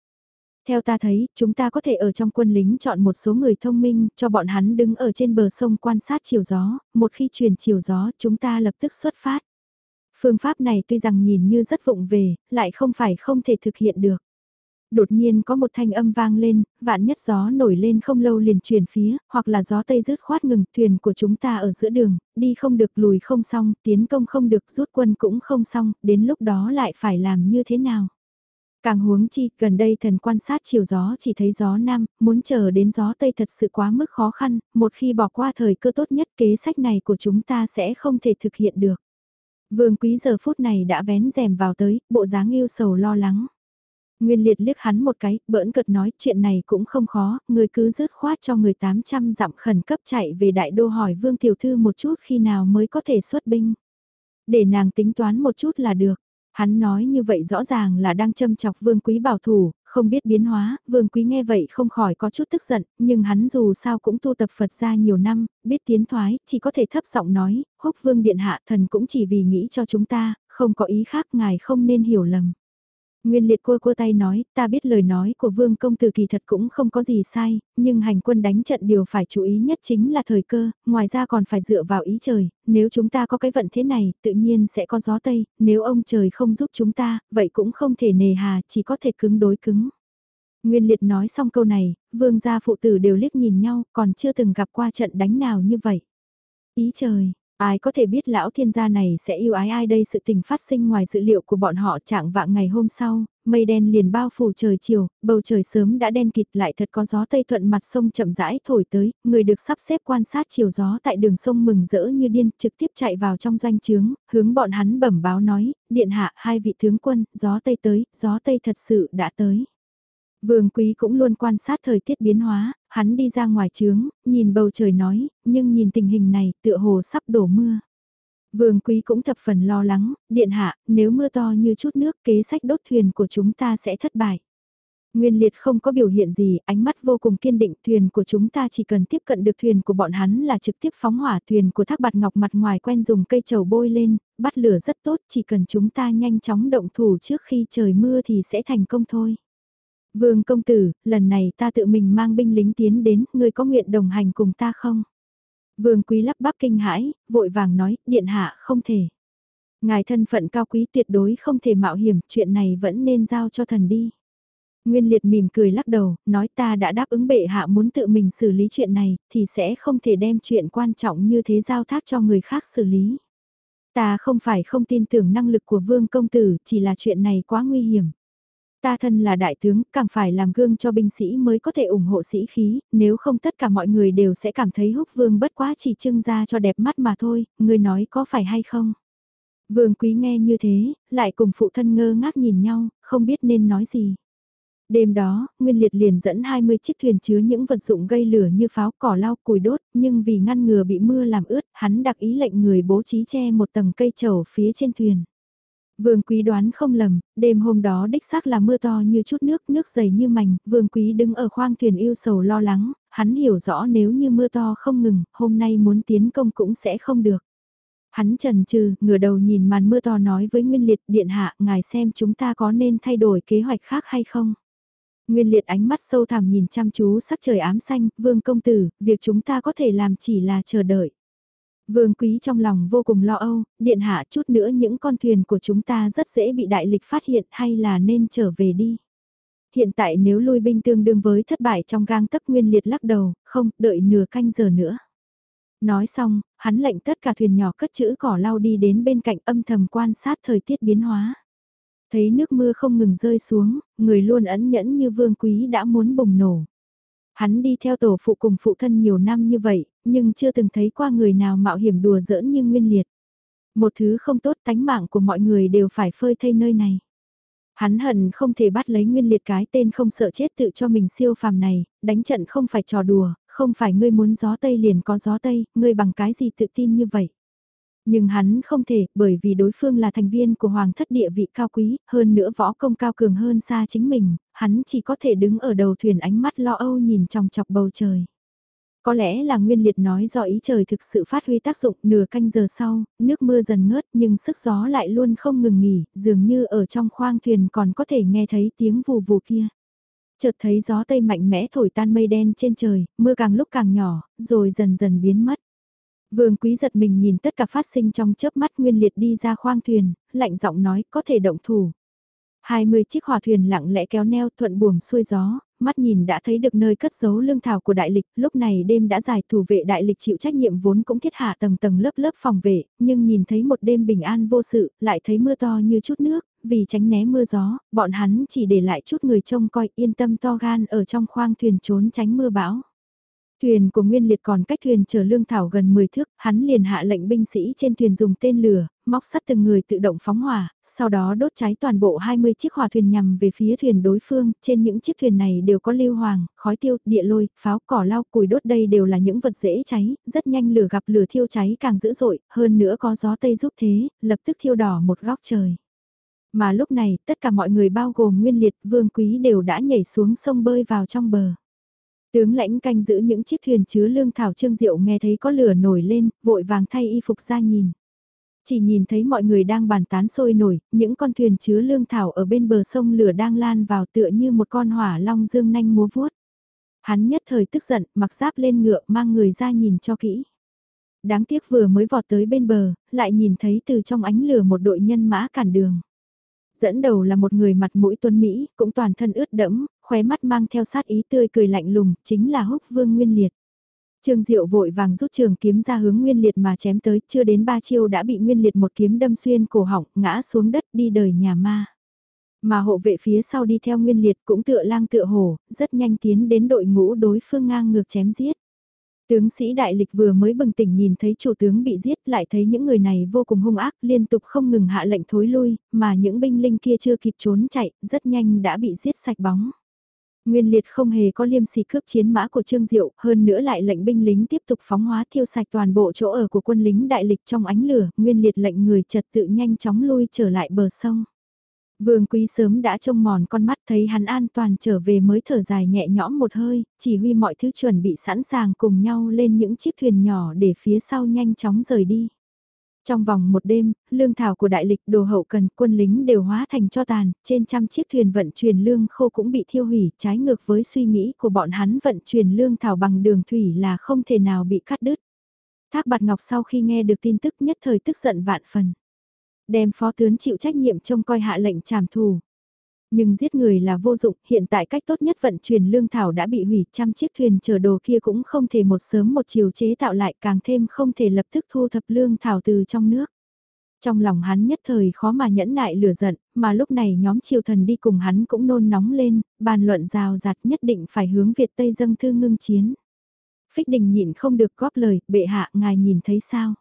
Theo ta thấy, chúng ta có thể ở trong quân lính chọn một số người thông minh, cho bọn hắn đứng ở trên bờ sông quan sát chiều gió, một khi truyền chiều gió chúng ta lập tức xuất phát. Phương pháp này tuy rằng nhìn như rất vụng về, lại không phải không thể thực hiện được. Đột nhiên có một thanh âm vang lên, vạn nhất gió nổi lên không lâu liền chuyển phía, hoặc là gió tây rứt khoát ngừng, thuyền của chúng ta ở giữa đường, đi không được lùi không xong, tiến công không được, rút quân cũng không xong, đến lúc đó lại phải làm như thế nào? Càng huống chi, gần đây thần quan sát chiều gió chỉ thấy gió nam, muốn chờ đến gió tây thật sự quá mức khó khăn, một khi bỏ qua thời cơ tốt nhất kế sách này của chúng ta sẽ không thể thực hiện được. Vương quý giờ phút này đã vén rèm vào tới, bộ dáng yêu sầu lo lắng. Nguyên liệt liếc hắn một cái, bỡn cợt nói chuyện này cũng không khó, người cứ rớt khoát cho người 800 dặm khẩn cấp chạy về đại đô hỏi vương tiểu thư một chút khi nào mới có thể xuất binh. Để nàng tính toán một chút là được. Hắn nói như vậy rõ ràng là đang châm chọc vương quý bảo thủ, không biết biến hóa, vương quý nghe vậy không khỏi có chút tức giận, nhưng hắn dù sao cũng tu tập Phật ra nhiều năm, biết tiến thoái, chỉ có thể thấp giọng nói, húc vương điện hạ thần cũng chỉ vì nghĩ cho chúng ta, không có ý khác ngài không nên hiểu lầm. Nguyên liệt cua cua tay nói, ta biết lời nói của vương công tử kỳ thật cũng không có gì sai, nhưng hành quân đánh trận điều phải chú ý nhất chính là thời cơ, ngoài ra còn phải dựa vào ý trời, nếu chúng ta có cái vận thế này, tự nhiên sẽ có gió tây, nếu ông trời không giúp chúng ta, vậy cũng không thể nề hà, chỉ có thể cứng đối cứng. Nguyên liệt nói xong câu này, vương gia phụ tử đều liếc nhìn nhau, còn chưa từng gặp qua trận đánh nào như vậy. Ý trời, Ai có thể biết lão thiên gia này sẽ yêu ái ai đây sự tình phát sinh ngoài dữ liệu của bọn họ trạng vạng ngày hôm sau, mây đen liền bao phủ trời chiều, bầu trời sớm đã đen kịt lại thật có gió tây thuận mặt sông chậm rãi thổi tới, người được sắp xếp quan sát chiều gió tại đường sông mừng rỡ như điên trực tiếp chạy vào trong doanh trướng, hướng bọn hắn bẩm báo nói, điện hạ hai vị tướng quân, gió tây tới, gió tây thật sự đã tới. Vương quý cũng luôn quan sát thời tiết biến hóa, hắn đi ra ngoài trướng, nhìn bầu trời nói, nhưng nhìn tình hình này tựa hồ sắp đổ mưa. Vương quý cũng thập phần lo lắng, điện hạ, nếu mưa to như chút nước kế sách đốt thuyền của chúng ta sẽ thất bại. Nguyên liệt không có biểu hiện gì, ánh mắt vô cùng kiên định thuyền của chúng ta chỉ cần tiếp cận được thuyền của bọn hắn là trực tiếp phóng hỏa thuyền của thác bạt ngọc mặt ngoài quen dùng cây trầu bôi lên, bắt lửa rất tốt chỉ cần chúng ta nhanh chóng động thủ trước khi trời mưa thì sẽ thành công thôi. Vương công tử, lần này ta tự mình mang binh lính tiến đến, ngươi có nguyện đồng hành cùng ta không? Vương quý lắp bắp kinh hãi, vội vàng nói, điện hạ không thể. Ngài thân phận cao quý tuyệt đối không thể mạo hiểm, chuyện này vẫn nên giao cho thần đi. Nguyên liệt mỉm cười lắc đầu, nói ta đã đáp ứng bệ hạ muốn tự mình xử lý chuyện này, thì sẽ không thể đem chuyện quan trọng như thế giao thác cho người khác xử lý. Ta không phải không tin tưởng năng lực của vương công tử, chỉ là chuyện này quá nguy hiểm. Ta thân là đại tướng, càng phải làm gương cho binh sĩ mới có thể ủng hộ sĩ khí, nếu không tất cả mọi người đều sẽ cảm thấy húc vương bất quá chỉ trưng ra cho đẹp mắt mà thôi, người nói có phải hay không? Vương quý nghe như thế, lại cùng phụ thân ngơ ngác nhìn nhau, không biết nên nói gì. Đêm đó, Nguyên Liệt liền dẫn 20 chiếc thuyền chứa những vật dụng gây lửa như pháo cỏ lau củi đốt, nhưng vì ngăn ngừa bị mưa làm ướt, hắn đặc ý lệnh người bố trí che một tầng cây trầu phía trên thuyền. Vương Quý đoán không lầm, đêm hôm đó đích xác là mưa to như chút nước, nước dày như mảnh, Vương Quý đứng ở khoang thuyền yêu sầu lo lắng, hắn hiểu rõ nếu như mưa to không ngừng, hôm nay muốn tiến công cũng sẽ không được. Hắn trần trừ, ngửa đầu nhìn màn mưa to nói với Nguyên Liệt Điện Hạ, ngài xem chúng ta có nên thay đổi kế hoạch khác hay không? Nguyên Liệt ánh mắt sâu thẳm nhìn chăm chú sắc trời ám xanh, Vương Công Tử, việc chúng ta có thể làm chỉ là chờ đợi. Vương quý trong lòng vô cùng lo âu, điện hạ chút nữa những con thuyền của chúng ta rất dễ bị đại lịch phát hiện hay là nên trở về đi. Hiện tại nếu lui binh tương đương với thất bại trong gang tấc nguyên liệt lắc đầu, không, đợi nửa canh giờ nữa. Nói xong, hắn lệnh tất cả thuyền nhỏ cất chữ cỏ lau đi đến bên cạnh âm thầm quan sát thời tiết biến hóa. Thấy nước mưa không ngừng rơi xuống, người luôn ẩn nhẫn như vương quý đã muốn bùng nổ. Hắn đi theo tổ phụ cùng phụ thân nhiều năm như vậy, nhưng chưa từng thấy qua người nào mạo hiểm đùa giỡn như nguyên liệt. Một thứ không tốt tánh mạng của mọi người đều phải phơi thây nơi này. Hắn hận không thể bắt lấy nguyên liệt cái tên không sợ chết tự cho mình siêu phàm này, đánh trận không phải trò đùa, không phải ngươi muốn gió tây liền có gió tây, ngươi bằng cái gì tự tin như vậy. Nhưng hắn không thể, bởi vì đối phương là thành viên của hoàng thất địa vị cao quý, hơn nữa võ công cao cường hơn xa chính mình, hắn chỉ có thể đứng ở đầu thuyền ánh mắt lo âu nhìn trong chọc bầu trời. Có lẽ là Nguyên Liệt nói do ý trời thực sự phát huy tác dụng nửa canh giờ sau, nước mưa dần ngớt nhưng sức gió lại luôn không ngừng nghỉ, dường như ở trong khoang thuyền còn có thể nghe thấy tiếng vù vù kia. Chợt thấy gió tây mạnh mẽ thổi tan mây đen trên trời, mưa càng lúc càng nhỏ, rồi dần dần biến mất. Vương quý giật mình nhìn tất cả phát sinh trong chớp mắt nguyên liệt đi ra khoang thuyền, lạnh giọng nói có thể động thủ. 20 chiếc hỏa thuyền lặng lẽ kéo neo thuận buồm xuôi gió, mắt nhìn đã thấy được nơi cất giấu lương thảo của đại lịch, lúc này đêm đã dài thủ vệ đại lịch chịu trách nhiệm vốn cũng thiết hạ tầng tầng lớp lớp phòng vệ, nhưng nhìn thấy một đêm bình an vô sự, lại thấy mưa to như chút nước, vì tránh né mưa gió, bọn hắn chỉ để lại chút người trông coi yên tâm to gan ở trong khoang thuyền trốn tránh mưa bão. Thuyền của Nguyên Liệt còn cách thuyền chở lương thảo gần 10 thước, hắn liền hạ lệnh binh sĩ trên thuyền dùng tên lửa, móc sắt từng người tự động phóng hỏa, sau đó đốt cháy toàn bộ 20 chiếc hỏa thuyền nhằm về phía thuyền đối phương, trên những chiếc thuyền này đều có lưu hoàng, khói tiêu, địa lôi, pháo, cỏ lau, củi đốt đây đều là những vật dễ cháy, rất nhanh lửa gặp lửa thiêu cháy càng dữ dội, hơn nữa có gió tây giúp thế, lập tức thiêu đỏ một góc trời. Mà lúc này, tất cả mọi người bao gồm Nguyên Liệt, Vương Quý đều đã nhảy xuống sông bơi vào trong bờ. Tướng lãnh canh giữ những chiếc thuyền chứa lương thảo trương diệu nghe thấy có lửa nổi lên, vội vàng thay y phục ra nhìn. Chỉ nhìn thấy mọi người đang bàn tán sôi nổi, những con thuyền chứa lương thảo ở bên bờ sông lửa đang lan vào tựa như một con hỏa long dương nanh múa vuốt. Hắn nhất thời tức giận, mặc giáp lên ngựa mang người ra nhìn cho kỹ. Đáng tiếc vừa mới vọt tới bên bờ, lại nhìn thấy từ trong ánh lửa một đội nhân mã cản đường dẫn đầu là một người mặt mũi tuấn Mỹ, cũng toàn thân ướt đẫm, khóe mắt mang theo sát ý tươi cười lạnh lùng, chính là húc vương nguyên liệt. Trương Diệu vội vàng rút trường kiếm ra hướng Nguyên Liệt mà chém tới, chưa đến ba chiêu đã bị Nguyên Liệt một kiếm đâm xuyên cổ họng, ngã xuống đất đi đời nhà ma. Mà hộ vệ phía sau đi theo Nguyên Liệt cũng tựa lang tựa hổ, rất nhanh tiến đến đội ngũ đối phương ngang ngược chém giết. Tướng sĩ đại lịch vừa mới bừng tỉnh nhìn thấy chủ tướng bị giết lại thấy những người này vô cùng hung ác liên tục không ngừng hạ lệnh thối lui, mà những binh linh kia chưa kịp trốn chạy, rất nhanh đã bị giết sạch bóng. Nguyên liệt không hề có liêm sỉ cướp chiến mã của Trương Diệu, hơn nữa lại lệnh binh lính tiếp tục phóng hóa thiêu sạch toàn bộ chỗ ở của quân lính đại lịch trong ánh lửa, nguyên liệt lệnh người trật tự nhanh chóng lui trở lại bờ sông. Vương Quý sớm đã trông mòn con mắt thấy hắn an toàn trở về mới thở dài nhẹ nhõm một hơi, chỉ huy mọi thứ chuẩn bị sẵn sàng cùng nhau lên những chiếc thuyền nhỏ để phía sau nhanh chóng rời đi. Trong vòng một đêm, lương thảo của đại lịch đồ hậu cần quân lính đều hóa thành cho tàn, trên trăm chiếc thuyền vận chuyển lương khô cũng bị thiêu hủy, trái ngược với suy nghĩ của bọn hắn vận chuyển lương thảo bằng đường thủy là không thể nào bị cắt đứt. Thác Bạt Ngọc sau khi nghe được tin tức nhất thời tức giận vạn phần. Đem phó tướng chịu trách nhiệm trông coi hạ lệnh trảm thù. Nhưng giết người là vô dụng, hiện tại cách tốt nhất vận chuyển lương thảo đã bị hủy, trăm chiếc thuyền chở đồ kia cũng không thể một sớm một chiều chế tạo lại càng thêm không thể lập tức thu thập lương thảo từ trong nước. Trong lòng hắn nhất thời khó mà nhẫn nại lửa giận, mà lúc này nhóm triều thần đi cùng hắn cũng nôn nóng lên, bàn luận rào rạt nhất định phải hướng Việt Tây dâng thư ngưng chiến. Phích đình nhịn không được góp lời, bệ hạ ngài nhìn thấy sao?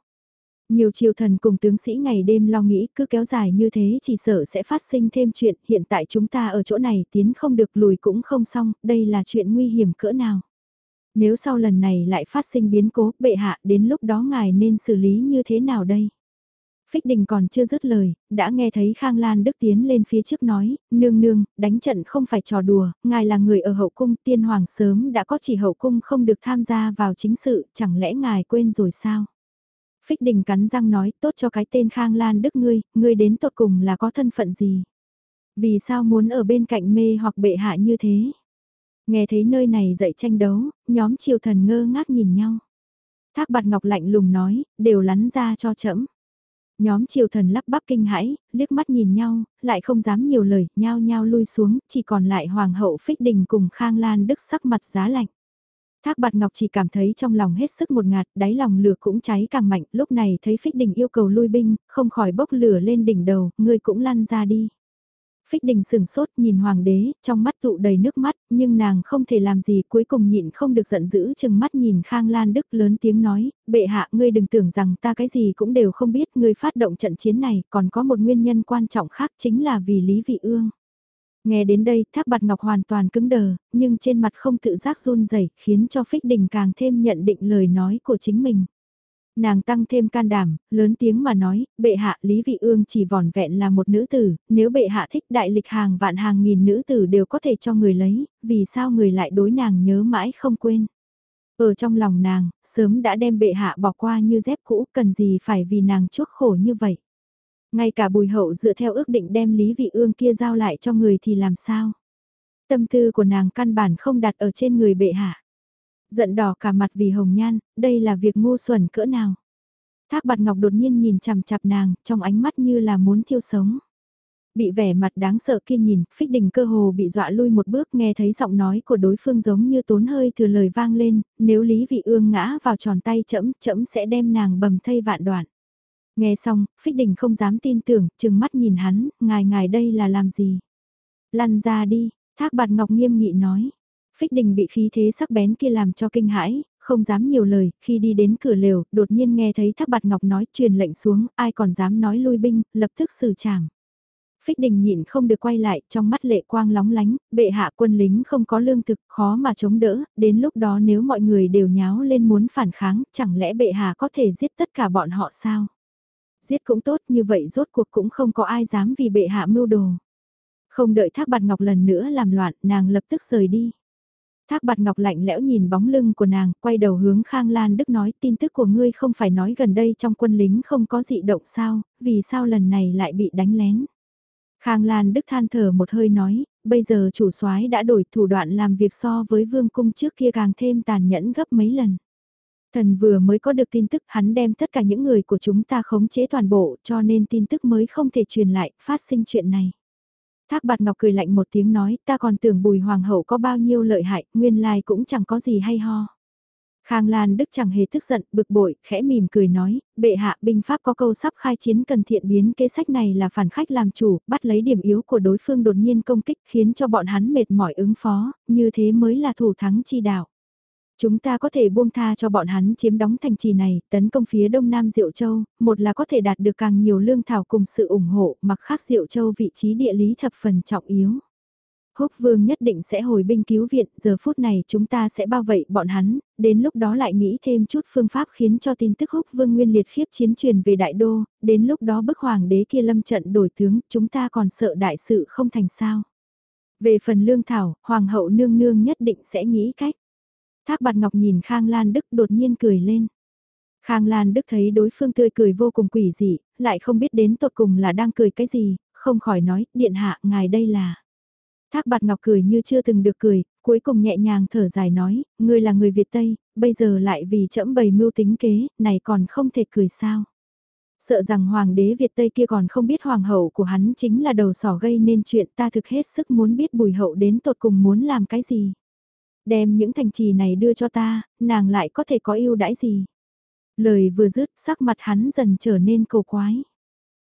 Nhiều triều thần cùng tướng sĩ ngày đêm lo nghĩ cứ kéo dài như thế chỉ sợ sẽ phát sinh thêm chuyện, hiện tại chúng ta ở chỗ này tiến không được lùi cũng không xong, đây là chuyện nguy hiểm cỡ nào. Nếu sau lần này lại phát sinh biến cố, bệ hạ đến lúc đó ngài nên xử lý như thế nào đây? Phích đình còn chưa dứt lời, đã nghe thấy Khang Lan Đức tiến lên phía trước nói, nương nương, đánh trận không phải trò đùa, ngài là người ở hậu cung tiên hoàng sớm đã có chỉ hậu cung không được tham gia vào chính sự, chẳng lẽ ngài quên rồi sao? Phích đình cắn răng nói tốt cho cái tên Khang Lan Đức ngươi, ngươi đến tột cùng là có thân phận gì? Vì sao muốn ở bên cạnh mê hoặc bệ hạ như thế? Nghe thấy nơi này dậy tranh đấu, nhóm triều thần ngơ ngác nhìn nhau. Thác bạt ngọc lạnh lùng nói, đều lắn ra cho chậm. Nhóm triều thần lắp bắp kinh hãi, liếc mắt nhìn nhau, lại không dám nhiều lời, nhao nhao lui xuống, chỉ còn lại hoàng hậu phích đình cùng Khang Lan Đức sắc mặt giá lạnh. Thác bạt ngọc chỉ cảm thấy trong lòng hết sức một ngạt, đáy lòng lửa cũng cháy càng mạnh, lúc này thấy phích đình yêu cầu lui binh, không khỏi bốc lửa lên đỉnh đầu, ngươi cũng lăn ra đi. Phích đình sừng sốt nhìn hoàng đế, trong mắt tụ đầy nước mắt, nhưng nàng không thể làm gì cuối cùng nhịn không được giận dữ chừng mắt nhìn Khang Lan Đức lớn tiếng nói, bệ hạ ngươi đừng tưởng rằng ta cái gì cũng đều không biết, ngươi phát động trận chiến này còn có một nguyên nhân quan trọng khác chính là vì Lý Vị Ương. Nghe đến đây, thác bạt ngọc hoàn toàn cứng đờ, nhưng trên mặt không tự giác run rẩy khiến cho phích đình càng thêm nhận định lời nói của chính mình. Nàng tăng thêm can đảm, lớn tiếng mà nói, bệ hạ Lý Vị Ương chỉ vỏn vẹn là một nữ tử, nếu bệ hạ thích đại lịch hàng vạn hàng nghìn nữ tử đều có thể cho người lấy, vì sao người lại đối nàng nhớ mãi không quên. Ở trong lòng nàng, sớm đã đem bệ hạ bỏ qua như dép cũ, cần gì phải vì nàng chuốc khổ như vậy. Ngay cả bùi hậu dựa theo ước định đem Lý Vị Ương kia giao lại cho người thì làm sao? Tâm tư của nàng căn bản không đặt ở trên người bệ hạ. Giận đỏ cả mặt vì hồng nhan, đây là việc ngu xuẩn cỡ nào. Thác bạt ngọc đột nhiên nhìn chằm chặp nàng, trong ánh mắt như là muốn thiêu sống. Bị vẻ mặt đáng sợ kia nhìn, phích đình cơ hồ bị dọa lui một bước nghe thấy giọng nói của đối phương giống như tốn hơi thừa lời vang lên, nếu Lý Vị Ương ngã vào tròn tay chẫm, chẫm sẽ đem nàng bầm thây vạn đoạn. Nghe xong, phích đình không dám tin tưởng, chừng mắt nhìn hắn, ngài ngài đây là làm gì? Lăn ra đi, thác bạt ngọc nghiêm nghị nói. Phích đình bị khí thế sắc bén kia làm cho kinh hãi, không dám nhiều lời, khi đi đến cửa lều, đột nhiên nghe thấy thác bạt ngọc nói truyền lệnh xuống, ai còn dám nói lui binh, lập tức xử trảm. Phích đình nhịn không được quay lại, trong mắt lệ quang lóng lánh, bệ hạ quân lính không có lương thực, khó mà chống đỡ, đến lúc đó nếu mọi người đều nháo lên muốn phản kháng, chẳng lẽ bệ hạ có thể giết tất cả bọn họ sao? Giết cũng tốt, như vậy rốt cuộc cũng không có ai dám vì bệ hạ mưu đồ. Không đợi thác bạt ngọc lần nữa làm loạn, nàng lập tức rời đi. Thác bạt ngọc lạnh lẽo nhìn bóng lưng của nàng, quay đầu hướng Khang Lan Đức nói tin tức của ngươi không phải nói gần đây trong quân lính không có dị động sao, vì sao lần này lại bị đánh lén. Khang Lan Đức than thở một hơi nói, bây giờ chủ soái đã đổi thủ đoạn làm việc so với vương cung trước kia càng thêm tàn nhẫn gấp mấy lần. Thần vừa mới có được tin tức hắn đem tất cả những người của chúng ta khống chế toàn bộ cho nên tin tức mới không thể truyền lại, phát sinh chuyện này. Thác bạt ngọc cười lạnh một tiếng nói, ta còn tưởng bùi hoàng hậu có bao nhiêu lợi hại, nguyên lai cũng chẳng có gì hay ho. Khang Lan Đức chẳng hề tức giận, bực bội, khẽ mỉm cười nói, bệ hạ binh pháp có câu sắp khai chiến cần thiện biến kế sách này là phản khách làm chủ, bắt lấy điểm yếu của đối phương đột nhiên công kích khiến cho bọn hắn mệt mỏi ứng phó, như thế mới là thủ thắng chi đạo. Chúng ta có thể buông tha cho bọn hắn chiếm đóng thành trì này, tấn công phía đông nam Diệu Châu, một là có thể đạt được càng nhiều lương thảo cùng sự ủng hộ, mặc khác Diệu Châu vị trí địa lý thập phần trọng yếu. Húc Vương nhất định sẽ hồi binh cứu viện, giờ phút này chúng ta sẽ bao vây bọn hắn, đến lúc đó lại nghĩ thêm chút phương pháp khiến cho tin tức Húc Vương nguyên liệt khiếp chiến truyền về đại đô, đến lúc đó bức hoàng đế kia lâm trận đổi tướng, chúng ta còn sợ đại sự không thành sao. Về phần lương thảo, hoàng hậu nương nương nhất định sẽ nghĩ cách. Thác bạt ngọc nhìn Khang Lan Đức đột nhiên cười lên. Khang Lan Đức thấy đối phương tươi cười vô cùng quỷ dị, lại không biết đến tột cùng là đang cười cái gì, không khỏi nói, điện hạ, ngài đây là... Thác bạt ngọc cười như chưa từng được cười, cuối cùng nhẹ nhàng thở dài nói, ngươi là người Việt Tây, bây giờ lại vì chẫm bày mưu tính kế, này còn không thể cười sao. Sợ rằng hoàng đế Việt Tây kia còn không biết hoàng hậu của hắn chính là đầu sỏ gây nên chuyện ta thực hết sức muốn biết bùi hậu đến tột cùng muốn làm cái gì. Đem những thành trì này đưa cho ta, nàng lại có thể có yêu đãi gì. Lời vừa dứt sắc mặt hắn dần trở nên cầu quái.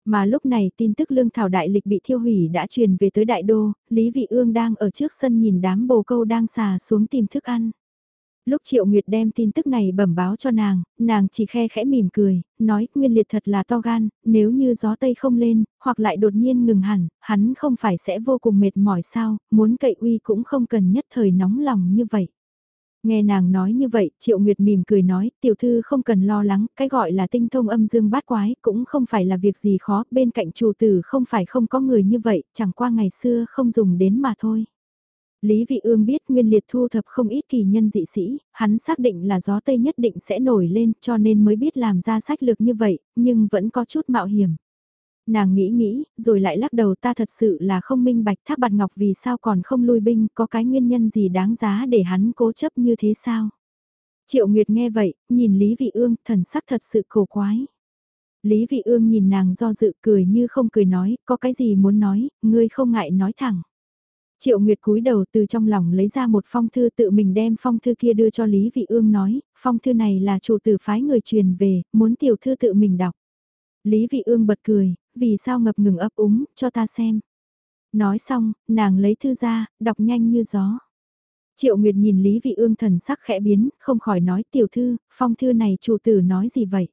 Mà lúc này tin tức lương thảo đại lịch bị thiêu hủy đã truyền về tới đại đô, Lý Vị Ương đang ở trước sân nhìn đám bồ câu đang xà xuống tìm thức ăn. Lúc Triệu Nguyệt đem tin tức này bẩm báo cho nàng, nàng chỉ khe khẽ mỉm cười, nói nguyên liệt thật là to gan, nếu như gió tây không lên, hoặc lại đột nhiên ngừng hẳn, hắn không phải sẽ vô cùng mệt mỏi sao, muốn cậy uy cũng không cần nhất thời nóng lòng như vậy. Nghe nàng nói như vậy, Triệu Nguyệt mỉm cười nói, tiểu thư không cần lo lắng, cái gọi là tinh thông âm dương bát quái cũng không phải là việc gì khó, bên cạnh chủ tử không phải không có người như vậy, chẳng qua ngày xưa không dùng đến mà thôi. Lý Vị Ương biết Nguyên Liệt thu thập không ít kỳ nhân dị sĩ, hắn xác định là gió Tây nhất định sẽ nổi lên cho nên mới biết làm ra sách lược như vậy, nhưng vẫn có chút mạo hiểm. Nàng nghĩ nghĩ, rồi lại lắc đầu ta thật sự là không minh bạch thác bạt ngọc vì sao còn không lui binh, có cái nguyên nhân gì đáng giá để hắn cố chấp như thế sao? Triệu Nguyệt nghe vậy, nhìn Lý Vị Ương, thần sắc thật sự cổ quái. Lý Vị Ương nhìn nàng do dự cười như không cười nói, có cái gì muốn nói, ngươi không ngại nói thẳng. Triệu Nguyệt cúi đầu từ trong lòng lấy ra một phong thư tự mình đem phong thư kia đưa cho Lý Vị Ương nói, phong thư này là chủ tử phái người truyền về, muốn tiểu thư tự mình đọc. Lý Vị Ương bật cười, vì sao ngập ngừng ấp úng, cho ta xem. Nói xong, nàng lấy thư ra, đọc nhanh như gió. Triệu Nguyệt nhìn Lý Vị Ương thần sắc khẽ biến, không khỏi nói tiểu thư, phong thư này chủ tử nói gì vậy?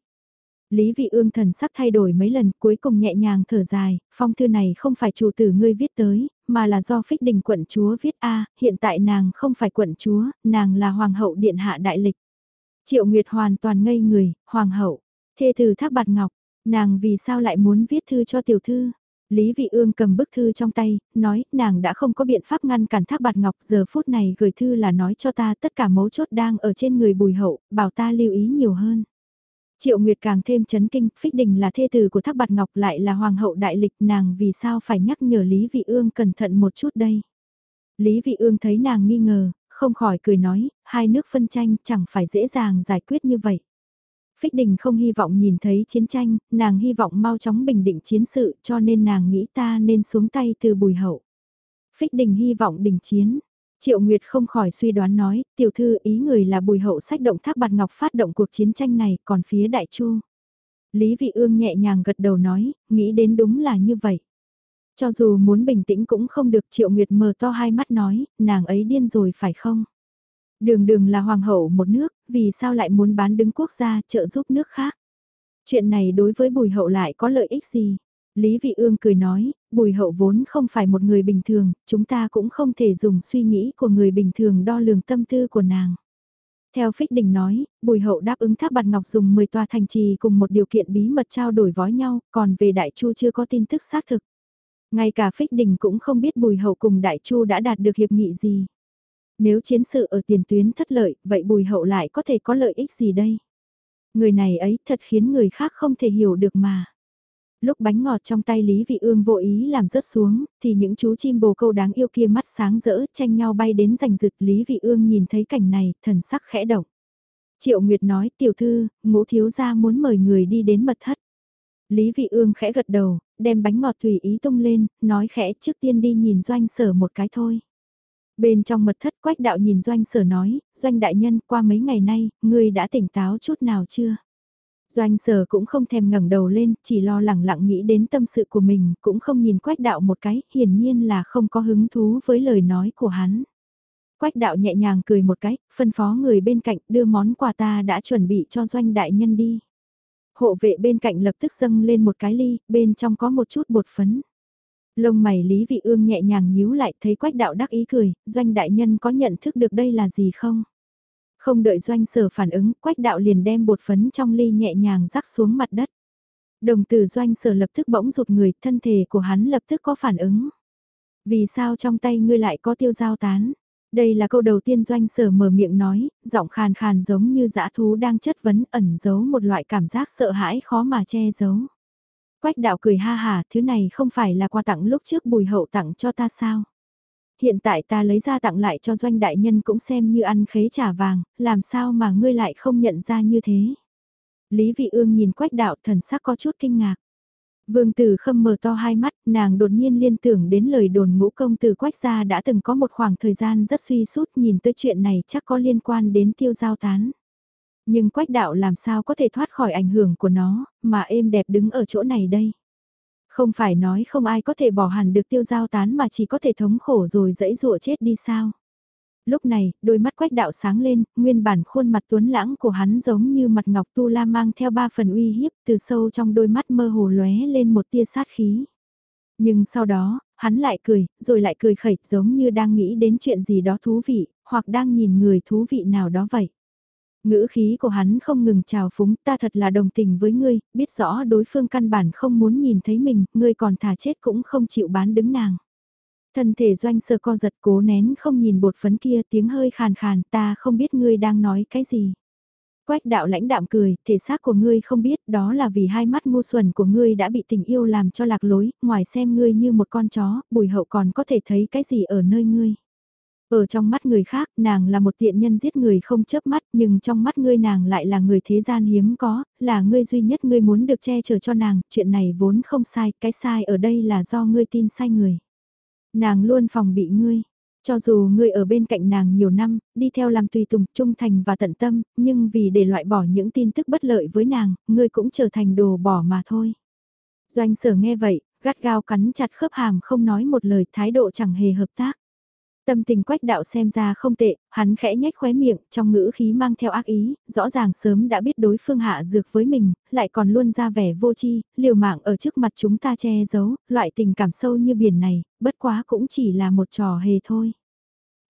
Lý Vị Ương thần sắc thay đổi mấy lần cuối cùng nhẹ nhàng thở dài, phong thư này không phải chủ tử ngươi viết tới, mà là do phích đình quận chúa viết A, hiện tại nàng không phải quận chúa, nàng là hoàng hậu điện hạ đại lịch. Triệu Nguyệt hoàn toàn ngây người, hoàng hậu, thê từ thác bạt ngọc, nàng vì sao lại muốn viết thư cho tiểu thư? Lý Vị Ương cầm bức thư trong tay, nói, nàng đã không có biện pháp ngăn cản thác bạt ngọc, giờ phút này gửi thư là nói cho ta tất cả mấu chốt đang ở trên người bùi hậu, bảo ta lưu ý nhiều hơn. Triệu Nguyệt càng thêm chấn kinh, Phích Đình là thê tử của Thác Bạt Ngọc lại là hoàng hậu đại lịch nàng vì sao phải nhắc nhở Lý Vị Ương cẩn thận một chút đây. Lý Vị Ương thấy nàng nghi ngờ, không khỏi cười nói, hai nước phân tranh chẳng phải dễ dàng giải quyết như vậy. Phích Đình không hy vọng nhìn thấy chiến tranh, nàng hy vọng mau chóng bình định chiến sự cho nên nàng nghĩ ta nên xuống tay từ bùi hậu. Phích Đình hy vọng đình chiến. Triệu Nguyệt không khỏi suy đoán nói, tiểu thư ý người là bùi hậu sách động thác bạt ngọc phát động cuộc chiến tranh này, còn phía đại chu. Lý Vị Ương nhẹ nhàng gật đầu nói, nghĩ đến đúng là như vậy. Cho dù muốn bình tĩnh cũng không được Triệu Nguyệt mở to hai mắt nói, nàng ấy điên rồi phải không? Đường đường là hoàng hậu một nước, vì sao lại muốn bán đứng quốc gia trợ giúp nước khác? Chuyện này đối với bùi hậu lại có lợi ích gì? Lý Vị Ương cười nói, bùi hậu vốn không phải một người bình thường, chúng ta cũng không thể dùng suy nghĩ của người bình thường đo lường tâm tư của nàng. Theo Phích Đình nói, Bùi Hậu đáp ứng Thác Bạt Ngọc dùng 10 tòa thành trì cùng một điều kiện bí mật trao đổi vói nhau, còn về Đại Chu chưa có tin tức xác thực. Ngay cả Phích Đình cũng không biết Bùi Hậu cùng Đại Chu đã đạt được hiệp nghị gì. Nếu chiến sự ở tiền tuyến thất lợi, vậy Bùi Hậu lại có thể có lợi ích gì đây? Người này ấy thật khiến người khác không thể hiểu được mà lúc bánh ngọt trong tay Lý Vị Ương vô ý làm rớt xuống, thì những chú chim bồ câu đáng yêu kia mắt sáng rỡ tranh nhau bay đến giành giựt Lý Vị Ương nhìn thấy cảnh này, thần sắc khẽ động. Triệu Nguyệt nói, tiểu thư, ngũ thiếu gia muốn mời người đi đến mật thất. Lý Vị Ương khẽ gật đầu, đem bánh ngọt tùy ý tung lên, nói khẽ trước tiên đi nhìn doanh sở một cái thôi. Bên trong mật thất quách đạo nhìn doanh sở nói, doanh đại nhân qua mấy ngày nay, ngươi đã tỉnh táo chút nào chưa? Doanh sở cũng không thèm ngẩng đầu lên, chỉ lo lẳng lặng nghĩ đến tâm sự của mình, cũng không nhìn quách đạo một cái, hiển nhiên là không có hứng thú với lời nói của hắn. Quách đạo nhẹ nhàng cười một cái, phân phó người bên cạnh đưa món quà ta đã chuẩn bị cho doanh đại nhân đi. Hộ vệ bên cạnh lập tức dâng lên một cái ly, bên trong có một chút bột phấn. Lông mày Lý Vị Ương nhẹ nhàng nhíu lại thấy quách đạo đắc ý cười, doanh đại nhân có nhận thức được đây là gì không? Không đợi doanh sở phản ứng, quách đạo liền đem bột phấn trong ly nhẹ nhàng rắc xuống mặt đất. Đồng tử doanh sở lập tức bỗng rụt người, thân thể của hắn lập tức có phản ứng. Vì sao trong tay ngươi lại có tiêu giao tán? Đây là câu đầu tiên doanh sở mở miệng nói, giọng khàn khàn giống như dã thú đang chất vấn ẩn giấu một loại cảm giác sợ hãi khó mà che giấu. Quách đạo cười ha hà, thứ này không phải là quà tặng lúc trước bùi hậu tặng cho ta sao? Hiện tại ta lấy ra tặng lại cho doanh đại nhân cũng xem như ăn khế trả vàng, làm sao mà ngươi lại không nhận ra như thế. Lý vị ương nhìn quách đạo thần sắc có chút kinh ngạc. Vương tử khâm mở to hai mắt, nàng đột nhiên liên tưởng đến lời đồn ngũ công tử quách gia đã từng có một khoảng thời gian rất suy sút nhìn tới chuyện này chắc có liên quan đến tiêu giao tán. Nhưng quách đạo làm sao có thể thoát khỏi ảnh hưởng của nó, mà êm đẹp đứng ở chỗ này đây. Không phải nói không ai có thể bỏ hẳn được tiêu giao tán mà chỉ có thể thống khổ rồi dẫy dụa chết đi sao. Lúc này, đôi mắt quách đạo sáng lên, nguyên bản khuôn mặt tuấn lãng của hắn giống như mặt ngọc tu la mang theo ba phần uy hiếp từ sâu trong đôi mắt mơ hồ lóe lên một tia sát khí. Nhưng sau đó, hắn lại cười, rồi lại cười khẩy giống như đang nghĩ đến chuyện gì đó thú vị, hoặc đang nhìn người thú vị nào đó vậy. Ngữ khí của hắn không ngừng trào phúng ta thật là đồng tình với ngươi, biết rõ đối phương căn bản không muốn nhìn thấy mình, ngươi còn thả chết cũng không chịu bán đứng nàng. Thân thể doanh sơ co giật cố nén không nhìn bột phấn kia tiếng hơi khàn khàn ta không biết ngươi đang nói cái gì. Quách đạo lãnh đạm cười, thể xác của ngươi không biết đó là vì hai mắt ngu xuẩn của ngươi đã bị tình yêu làm cho lạc lối, ngoài xem ngươi như một con chó, bùi hậu còn có thể thấy cái gì ở nơi ngươi. Ở trong mắt người khác, nàng là một tiện nhân giết người không chớp mắt, nhưng trong mắt ngươi nàng lại là người thế gian hiếm có, là ngươi duy nhất ngươi muốn được che chở cho nàng, chuyện này vốn không sai, cái sai ở đây là do ngươi tin sai người. Nàng luôn phòng bị ngươi, cho dù ngươi ở bên cạnh nàng nhiều năm, đi theo làm tùy tùng, trung thành và tận tâm, nhưng vì để loại bỏ những tin tức bất lợi với nàng, ngươi cũng trở thành đồ bỏ mà thôi. Doanh sở nghe vậy, gắt gao cắn chặt khớp hàm không nói một lời thái độ chẳng hề hợp tác. Tâm tình quách đạo xem ra không tệ, hắn khẽ nhếch khóe miệng, trong ngữ khí mang theo ác ý, rõ ràng sớm đã biết đối phương hạ dược với mình, lại còn luôn ra vẻ vô chi, liều mạng ở trước mặt chúng ta che giấu, loại tình cảm sâu như biển này, bất quá cũng chỉ là một trò hề thôi.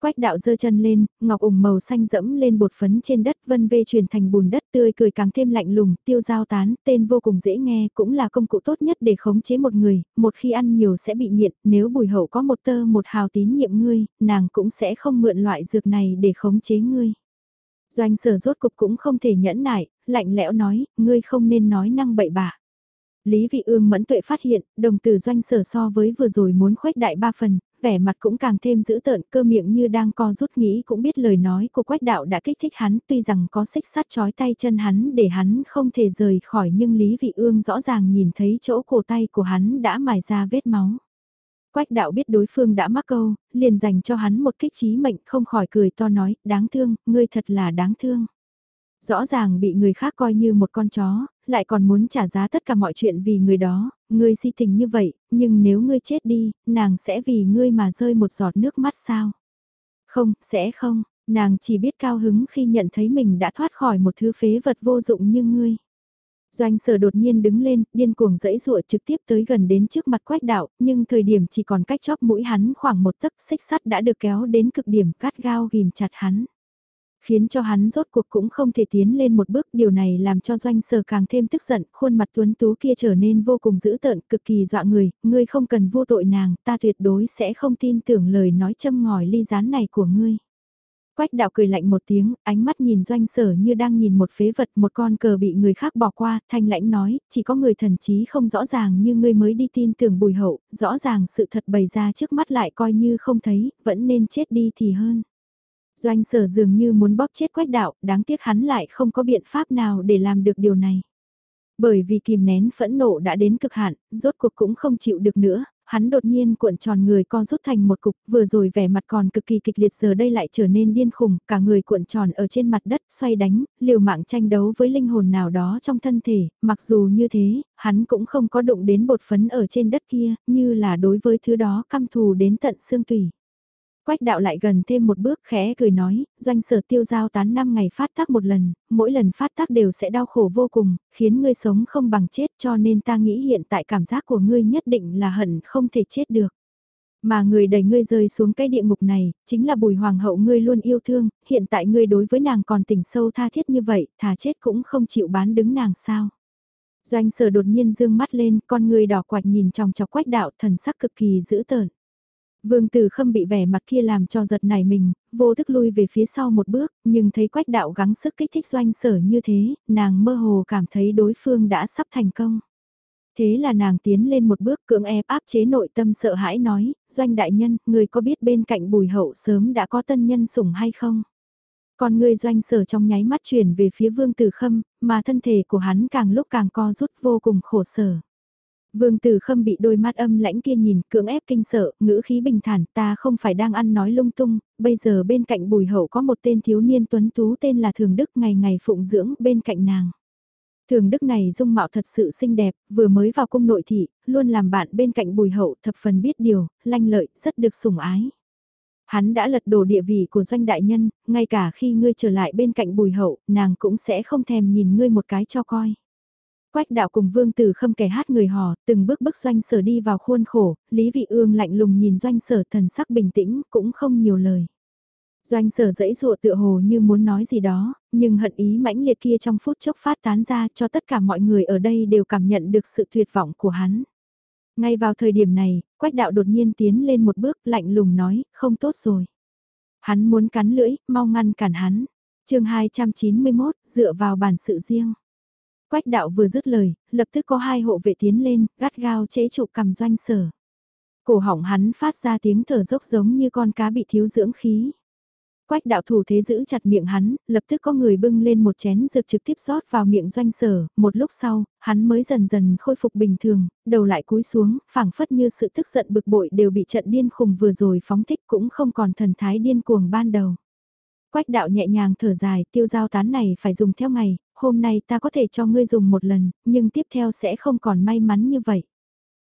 Quách đạo giơ chân lên, ngọc ủng màu xanh dẫm lên bột phấn trên đất vân vê truyền thành bùn đất tươi cười càng thêm lạnh lùng, tiêu giao tán, tên vô cùng dễ nghe, cũng là công cụ tốt nhất để khống chế một người, một khi ăn nhiều sẽ bị nghiện, nếu bùi hậu có một tơ một hào tín nhiệm ngươi, nàng cũng sẽ không mượn loại dược này để khống chế ngươi. Doanh sở rốt cục cũng không thể nhẫn nại, lạnh lẽo nói, ngươi không nên nói năng bậy bạ. Lý Vị Ương mẫn tuệ phát hiện, đồng tử doanh sở so với vừa rồi muốn khuếch đại ba phần, vẻ mặt cũng càng thêm dữ tợn, cơ miệng như đang co rút nghĩ cũng biết lời nói của quách đạo đã kích thích hắn, tuy rằng có xích sắt chói tay chân hắn để hắn không thể rời khỏi nhưng Lý Vị Ương rõ ràng nhìn thấy chỗ cổ tay của hắn đã mài ra vết máu. Quách đạo biết đối phương đã mắc câu, liền dành cho hắn một kích trí mệnh không khỏi cười to nói, đáng thương, ngươi thật là đáng thương. Rõ ràng bị người khác coi như một con chó, lại còn muốn trả giá tất cả mọi chuyện vì người đó, ngươi si tình như vậy, nhưng nếu ngươi chết đi, nàng sẽ vì ngươi mà rơi một giọt nước mắt sao? Không, sẽ không, nàng chỉ biết cao hứng khi nhận thấy mình đã thoát khỏi một thứ phế vật vô dụng như ngươi. Doanh sở đột nhiên đứng lên, điên cuồng dẫy rụa trực tiếp tới gần đến trước mặt quách đạo, nhưng thời điểm chỉ còn cách chóp mũi hắn khoảng một tấc xích sắt đã được kéo đến cực điểm cắt gao ghim chặt hắn. Khiến cho hắn rốt cuộc cũng không thể tiến lên một bước, điều này làm cho doanh sở càng thêm tức giận, khuôn mặt tuấn tú kia trở nên vô cùng dữ tợn, cực kỳ dọa người, ngươi không cần vô tội nàng, ta tuyệt đối sẽ không tin tưởng lời nói châm ngòi ly gián này của ngươi. Quách đạo cười lạnh một tiếng, ánh mắt nhìn doanh sở như đang nhìn một phế vật, một con cờ bị người khác bỏ qua, thanh lãnh nói, chỉ có người thần trí không rõ ràng như ngươi mới đi tin tưởng bùi hậu, rõ ràng sự thật bày ra trước mắt lại coi như không thấy, vẫn nên chết đi thì hơn. Doanh sở dường như muốn bóp chết quách đạo, đáng tiếc hắn lại không có biện pháp nào để làm được điều này. Bởi vì kìm nén phẫn nộ đã đến cực hạn, rốt cuộc cũng không chịu được nữa, hắn đột nhiên cuộn tròn người co rút thành một cục, vừa rồi vẻ mặt còn cực kỳ kịch liệt giờ đây lại trở nên điên khùng, cả người cuộn tròn ở trên mặt đất, xoay đánh, liều mạng tranh đấu với linh hồn nào đó trong thân thể, mặc dù như thế, hắn cũng không có đụng đến bột phấn ở trên đất kia, như là đối với thứ đó căm thù đến tận xương tủy. Quách đạo lại gần thêm một bước khẽ cười nói, doanh sở tiêu giao tán 5 ngày phát tác một lần, mỗi lần phát tác đều sẽ đau khổ vô cùng, khiến ngươi sống không bằng chết cho nên ta nghĩ hiện tại cảm giác của ngươi nhất định là hận không thể chết được. Mà người đẩy ngươi rơi xuống cái địa ngục này, chính là bùi hoàng hậu ngươi luôn yêu thương, hiện tại ngươi đối với nàng còn tình sâu tha thiết như vậy, thà chết cũng không chịu bán đứng nàng sao. Doanh sở đột nhiên dương mắt lên, con người đỏ quạch nhìn trong chọc quách đạo thần sắc cực kỳ dữ tợn. Vương Tử Khâm bị vẻ mặt kia làm cho giật nảy mình, vô thức lui về phía sau một bước, nhưng thấy quách đạo gắng sức kích thích doanh sở như thế, nàng mơ hồ cảm thấy đối phương đã sắp thành công. Thế là nàng tiến lên một bước cưỡng ép áp chế nội tâm sợ hãi nói, doanh đại nhân, người có biết bên cạnh bùi hậu sớm đã có tân nhân sủng hay không? Còn người doanh sở trong nháy mắt chuyển về phía vương tử khâm, mà thân thể của hắn càng lúc càng co rút vô cùng khổ sở. Vương Tử Khâm bị đôi mắt âm lãnh kia nhìn, cưỡng ép kinh sợ, ngữ khí bình thản, ta không phải đang ăn nói lung tung, bây giờ bên cạnh bùi hậu có một tên thiếu niên tuấn tú tên là Thường Đức ngày ngày phụng dưỡng bên cạnh nàng. Thường Đức này dung mạo thật sự xinh đẹp, vừa mới vào cung nội thị, luôn làm bạn bên cạnh bùi hậu thập phần biết điều, lanh lợi, rất được sủng ái. Hắn đã lật đổ địa vị của doanh đại nhân, ngay cả khi ngươi trở lại bên cạnh bùi hậu, nàng cũng sẽ không thèm nhìn ngươi một cái cho coi. Quách đạo cùng vương tử khâm kẻ hát người hò, từng bước bước doanh sở đi vào khuôn khổ, Lý Vị Ương lạnh lùng nhìn doanh sở thần sắc bình tĩnh, cũng không nhiều lời. Doanh sở dãy dụa tựa hồ như muốn nói gì đó, nhưng hận ý mãnh liệt kia trong phút chốc phát tán ra cho tất cả mọi người ở đây đều cảm nhận được sự tuyệt vọng của hắn. Ngay vào thời điểm này, quách đạo đột nhiên tiến lên một bước lạnh lùng nói, không tốt rồi. Hắn muốn cắn lưỡi, mau ngăn cản hắn. chương 291, dựa vào bản sự riêng. Quách đạo vừa dứt lời, lập tức có hai hộ vệ tiến lên, gắt gao chế trụ cầm doanh sở. Cổ họng hắn phát ra tiếng thở dốc giống như con cá bị thiếu dưỡng khí. Quách đạo thủ thế giữ chặt miệng hắn, lập tức có người bưng lên một chén dược trực tiếp rót vào miệng doanh sở, một lúc sau, hắn mới dần dần khôi phục bình thường, đầu lại cúi xuống, phảng phất như sự tức giận bực bội đều bị trận điên khùng vừa rồi phóng thích cũng không còn thần thái điên cuồng ban đầu. Quách đạo nhẹ nhàng thở dài, tiêu giao tán này phải dùng theo ngày, hôm nay ta có thể cho ngươi dùng một lần, nhưng tiếp theo sẽ không còn may mắn như vậy.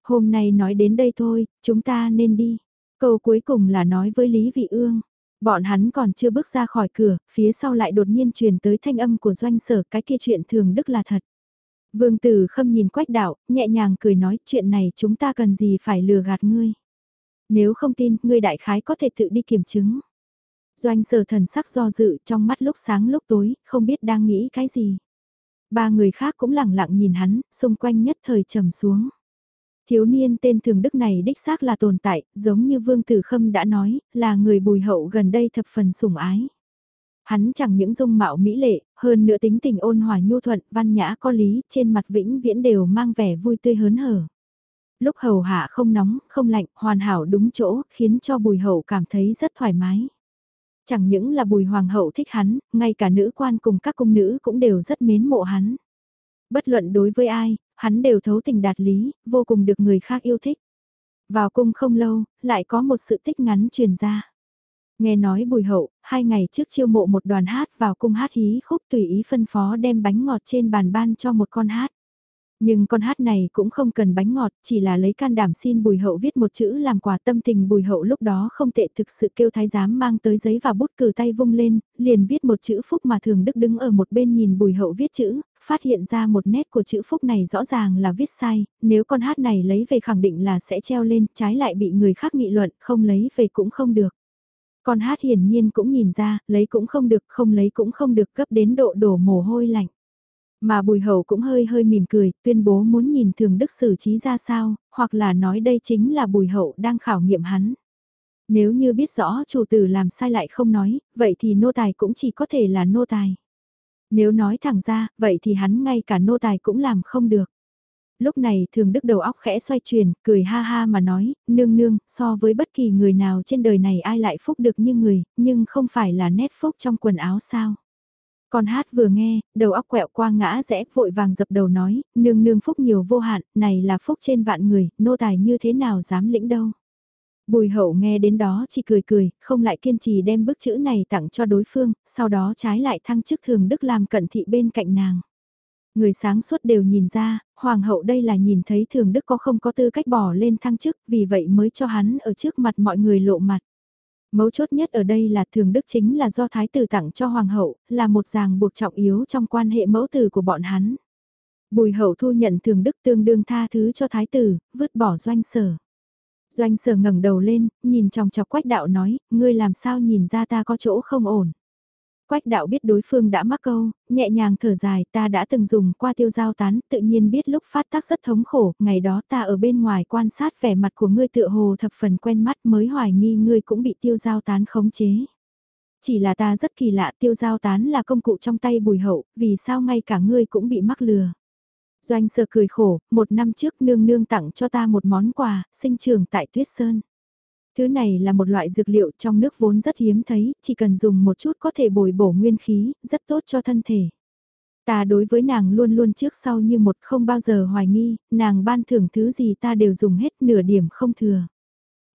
Hôm nay nói đến đây thôi, chúng ta nên đi. Câu cuối cùng là nói với Lý Vị Ương. Bọn hắn còn chưa bước ra khỏi cửa, phía sau lại đột nhiên truyền tới thanh âm của doanh sở cái kia chuyện thường đức là thật. Vương Tử Khâm nhìn quách đạo, nhẹ nhàng cười nói chuyện này chúng ta cần gì phải lừa gạt ngươi. Nếu không tin, ngươi đại khái có thể tự đi kiểm chứng. Doanh sở thần sắc do dự trong mắt lúc sáng lúc tối, không biết đang nghĩ cái gì. Ba người khác cũng lặng lặng nhìn hắn, xung quanh nhất thời trầm xuống. Thiếu niên tên thường đức này đích xác là tồn tại, giống như Vương Tử Khâm đã nói, là người bùi hậu gần đây thập phần sủng ái. Hắn chẳng những dung mạo mỹ lệ, hơn nữa tính tình ôn hòa nhu thuận, văn nhã có lý, trên mặt vĩnh viễn đều mang vẻ vui tươi hớn hở. Lúc hầu hạ không nóng, không lạnh, hoàn hảo đúng chỗ, khiến cho bùi hậu cảm thấy rất thoải mái. Chẳng những là bùi hoàng hậu thích hắn, ngay cả nữ quan cùng các cung nữ cũng đều rất mến mộ hắn. Bất luận đối với ai, hắn đều thấu tình đạt lý, vô cùng được người khác yêu thích. Vào cung không lâu, lại có một sự tích ngắn truyền ra. Nghe nói bùi hậu, hai ngày trước chiêu mộ một đoàn hát vào cung hát hí khúc tùy ý phân phó đem bánh ngọt trên bàn ban cho một con hát. Nhưng con hát này cũng không cần bánh ngọt, chỉ là lấy can đảm xin bùi hậu viết một chữ làm quà tâm tình bùi hậu lúc đó không tệ thực sự kêu thái giám mang tới giấy và bút cử tay vung lên, liền viết một chữ phúc mà thường đức đứng ở một bên nhìn bùi hậu viết chữ, phát hiện ra một nét của chữ phúc này rõ ràng là viết sai, nếu con hát này lấy về khẳng định là sẽ treo lên, trái lại bị người khác nghị luận, không lấy về cũng không được. Con hát hiển nhiên cũng nhìn ra, lấy cũng không được, không lấy cũng không được gấp đến độ đổ mồ hôi lạnh. Mà bùi hậu cũng hơi hơi mỉm cười, tuyên bố muốn nhìn thường đức xử trí ra sao, hoặc là nói đây chính là bùi hậu đang khảo nghiệm hắn. Nếu như biết rõ chủ tử làm sai lại không nói, vậy thì nô tài cũng chỉ có thể là nô tài. Nếu nói thẳng ra, vậy thì hắn ngay cả nô tài cũng làm không được. Lúc này thường đức đầu óc khẽ xoay chuyển, cười ha ha mà nói, nương nương, so với bất kỳ người nào trên đời này ai lại phúc được như người, nhưng không phải là nét phúc trong quần áo sao. Con hát vừa nghe, đầu óc quẹo qua ngã rẽ vội vàng dập đầu nói, nương nương phúc nhiều vô hạn, này là phúc trên vạn người, nô tài như thế nào dám lĩnh đâu. Bùi hậu nghe đến đó chỉ cười cười, không lại kiên trì đem bức chữ này tặng cho đối phương, sau đó trái lại thăng chức thường đức làm cận thị bên cạnh nàng. Người sáng suốt đều nhìn ra, hoàng hậu đây là nhìn thấy thường đức có không có tư cách bỏ lên thăng chức, vì vậy mới cho hắn ở trước mặt mọi người lộ mặt. Mấu chốt nhất ở đây là thường đức chính là do thái tử tặng cho hoàng hậu, là một ràng buộc trọng yếu trong quan hệ mẫu tử của bọn hắn. Bùi hậu thu nhận thường đức tương đương tha thứ cho thái tử, vứt bỏ doanh sở. Doanh sở ngẩng đầu lên, nhìn trong chọc quách đạo nói, ngươi làm sao nhìn ra ta có chỗ không ổn. Quách đạo biết đối phương đã mắc câu, nhẹ nhàng thở dài ta đã từng dùng qua tiêu giao tán, tự nhiên biết lúc phát tác rất thống khổ, ngày đó ta ở bên ngoài quan sát vẻ mặt của ngươi tựa hồ thập phần quen mắt mới hoài nghi ngươi cũng bị tiêu giao tán khống chế. Chỉ là ta rất kỳ lạ tiêu giao tán là công cụ trong tay bùi hậu, vì sao ngay cả ngươi cũng bị mắc lừa. Doanh sơ cười khổ, một năm trước nương nương tặng cho ta một món quà, sinh trường tại Tuyết Sơn. Thứ này là một loại dược liệu trong nước vốn rất hiếm thấy, chỉ cần dùng một chút có thể bồi bổ nguyên khí, rất tốt cho thân thể. Ta đối với nàng luôn luôn trước sau như một không bao giờ hoài nghi, nàng ban thưởng thứ gì ta đều dùng hết nửa điểm không thừa.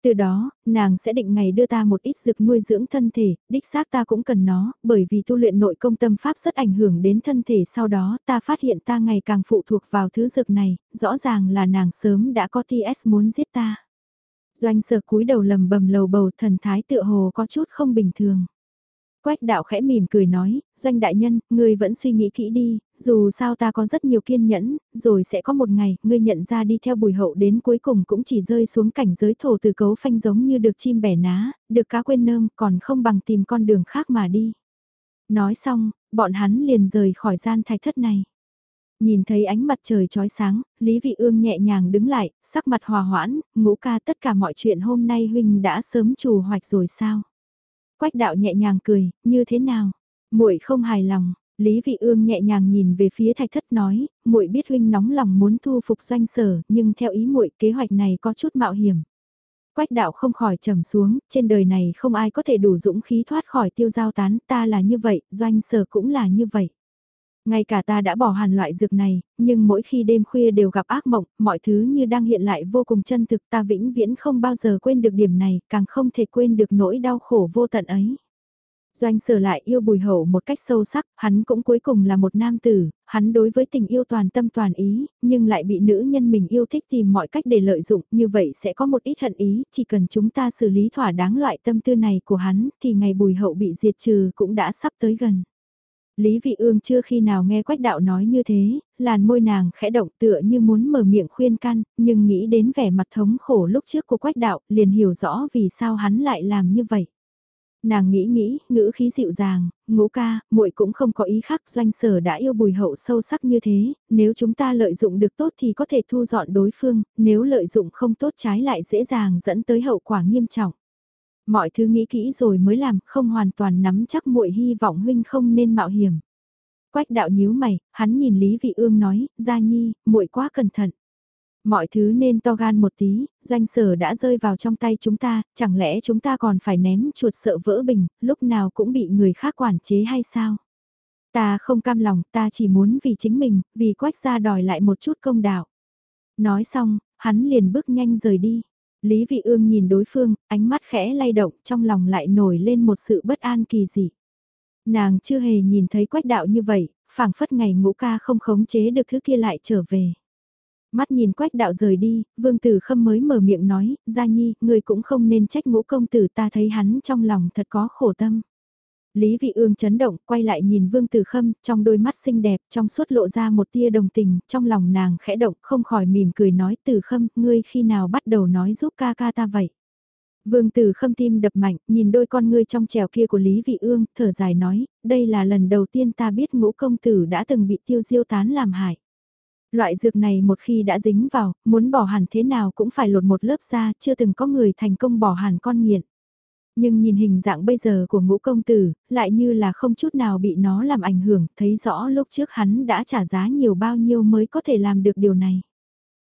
Từ đó, nàng sẽ định ngày đưa ta một ít dược nuôi dưỡng thân thể, đích xác ta cũng cần nó, bởi vì tu luyện nội công tâm pháp rất ảnh hưởng đến thân thể sau đó ta phát hiện ta ngày càng phụ thuộc vào thứ dược này, rõ ràng là nàng sớm đã có TS muốn giết ta. Doanh sở cúi đầu lầm bầm lầu bầu thần thái tựa hồ có chút không bình thường. Quách đạo khẽ mỉm cười nói, doanh đại nhân, ngươi vẫn suy nghĩ kỹ đi, dù sao ta có rất nhiều kiên nhẫn, rồi sẽ có một ngày, ngươi nhận ra đi theo bùi hậu đến cuối cùng cũng chỉ rơi xuống cảnh giới thổ từ cấu phanh giống như được chim bẻ ná, được cá quên nơm, còn không bằng tìm con đường khác mà đi. Nói xong, bọn hắn liền rời khỏi gian thạch thất này. Nhìn thấy ánh mặt trời trói sáng, Lý Vị Ương nhẹ nhàng đứng lại, sắc mặt hòa hoãn, ngũ ca tất cả mọi chuyện hôm nay huynh đã sớm chủ hoạch rồi sao? Quách đạo nhẹ nhàng cười, như thế nào? muội không hài lòng, Lý Vị Ương nhẹ nhàng nhìn về phía Thạch Thất nói, muội biết huynh nóng lòng muốn thu phục doanh sở, nhưng theo ý muội kế hoạch này có chút mạo hiểm. Quách đạo không khỏi trầm xuống, trên đời này không ai có thể đủ dũng khí thoát khỏi tiêu giao tán, ta là như vậy, doanh sở cũng là như vậy. Ngay cả ta đã bỏ hẳn loại dược này, nhưng mỗi khi đêm khuya đều gặp ác mộng, mọi thứ như đang hiện lại vô cùng chân thực ta vĩnh viễn không bao giờ quên được điểm này, càng không thể quên được nỗi đau khổ vô tận ấy. Doanh sở lại yêu bùi hậu một cách sâu sắc, hắn cũng cuối cùng là một nam tử, hắn đối với tình yêu toàn tâm toàn ý, nhưng lại bị nữ nhân mình yêu thích tìm mọi cách để lợi dụng, như vậy sẽ có một ít hận ý, chỉ cần chúng ta xử lý thỏa đáng loại tâm tư này của hắn, thì ngày bùi hậu bị diệt trừ cũng đã sắp tới gần. Lý Vị Ương chưa khi nào nghe Quách Đạo nói như thế, làn môi nàng khẽ động tựa như muốn mở miệng khuyên can, nhưng nghĩ đến vẻ mặt thống khổ lúc trước của Quách Đạo, liền hiểu rõ vì sao hắn lại làm như vậy. Nàng nghĩ nghĩ, ngữ khí dịu dàng, ngũ ca, muội cũng không có ý khác doanh sở đã yêu bùi hậu sâu sắc như thế, nếu chúng ta lợi dụng được tốt thì có thể thu dọn đối phương, nếu lợi dụng không tốt trái lại dễ dàng dẫn tới hậu quả nghiêm trọng. Mọi thứ nghĩ kỹ rồi mới làm, không hoàn toàn nắm chắc muội hy vọng huynh không nên mạo hiểm. Quách đạo nhíu mày, hắn nhìn Lý Vị Ương nói, Gia Nhi, muội quá cẩn thận. Mọi thứ nên to gan một tí, doanh sở đã rơi vào trong tay chúng ta, chẳng lẽ chúng ta còn phải ném chuột sợ vỡ bình, lúc nào cũng bị người khác quản chế hay sao? Ta không cam lòng, ta chỉ muốn vì chính mình, vì quách gia đòi lại một chút công đạo. Nói xong, hắn liền bước nhanh rời đi. Lý Vị Ương nhìn đối phương, ánh mắt khẽ lay động, trong lòng lại nổi lên một sự bất an kỳ dị. Nàng chưa hề nhìn thấy quách đạo như vậy, phảng phất ngày ngũ ca không khống chế được thứ kia lại trở về. Mắt nhìn quách đạo rời đi, vương tử khâm mới mở miệng nói, Gia Nhi, người cũng không nên trách ngũ công tử ta thấy hắn trong lòng thật có khổ tâm. Lý Vị Ương chấn động, quay lại nhìn Vương Tử Khâm, trong đôi mắt xinh đẹp, trong suốt lộ ra một tia đồng tình, trong lòng nàng khẽ động, không khỏi mỉm cười nói, Tử Khâm, ngươi khi nào bắt đầu nói giúp ca ca ta vậy? Vương Tử Khâm tim đập mạnh, nhìn đôi con ngươi trong trèo kia của Lý Vị Ương, thở dài nói, đây là lần đầu tiên ta biết ngũ công tử đã từng bị tiêu diêu tán làm hại. Loại dược này một khi đã dính vào, muốn bỏ hẳn thế nào cũng phải lột một lớp da, chưa từng có người thành công bỏ hẳn con nghiện. Nhưng nhìn hình dạng bây giờ của ngũ công tử, lại như là không chút nào bị nó làm ảnh hưởng, thấy rõ lúc trước hắn đã trả giá nhiều bao nhiêu mới có thể làm được điều này.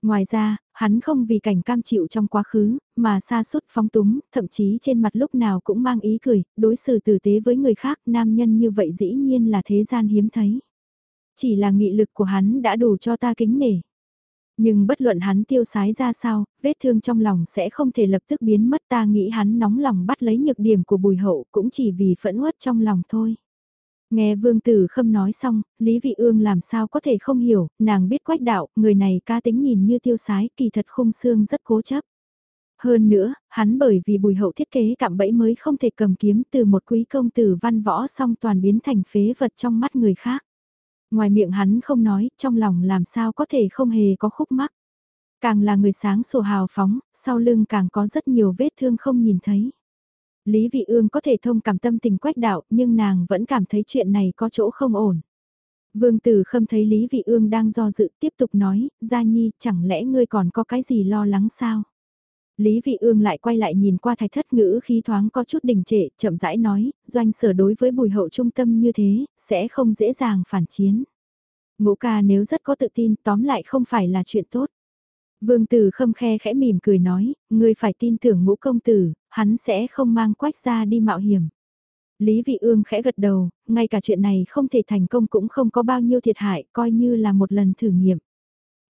Ngoài ra, hắn không vì cảnh cam chịu trong quá khứ, mà xa suốt phóng túng, thậm chí trên mặt lúc nào cũng mang ý cười, đối xử tử tế với người khác, nam nhân như vậy dĩ nhiên là thế gian hiếm thấy. Chỉ là nghị lực của hắn đã đủ cho ta kính nể. Nhưng bất luận hắn tiêu sái ra sao, vết thương trong lòng sẽ không thể lập tức biến mất ta nghĩ hắn nóng lòng bắt lấy nhược điểm của bùi hậu cũng chỉ vì phẫn uất trong lòng thôi. Nghe vương tử khâm nói xong, Lý Vị Ương làm sao có thể không hiểu, nàng biết quách đạo, người này ca tính nhìn như tiêu sái, kỳ thật khung xương rất cố chấp. Hơn nữa, hắn bởi vì bùi hậu thiết kế cạm bẫy mới không thể cầm kiếm từ một quý công tử văn võ song toàn biến thành phế vật trong mắt người khác. Ngoài miệng hắn không nói, trong lòng làm sao có thể không hề có khúc mắc. Càng là người sáng sủa hào phóng, sau lưng càng có rất nhiều vết thương không nhìn thấy. Lý Vị Ương có thể thông cảm tâm tình quách đạo, nhưng nàng vẫn cảm thấy chuyện này có chỗ không ổn. Vương Tử Khâm thấy Lý Vị Ương đang do dự tiếp tục nói, Gia Nhi, chẳng lẽ ngươi còn có cái gì lo lắng sao? Lý Vị Ương lại quay lại nhìn qua thái thất ngữ khi thoáng có chút đình trệ, chậm rãi nói, doanh sở đối với bùi hậu trung tâm như thế, sẽ không dễ dàng phản chiến. Ngũ ca nếu rất có tự tin tóm lại không phải là chuyện tốt. Vương tử khâm khe khẽ mỉm cười nói, ngươi phải tin tưởng ngũ công tử, hắn sẽ không mang quách ra đi mạo hiểm. Lý Vị Ương khẽ gật đầu, ngay cả chuyện này không thể thành công cũng không có bao nhiêu thiệt hại, coi như là một lần thử nghiệm.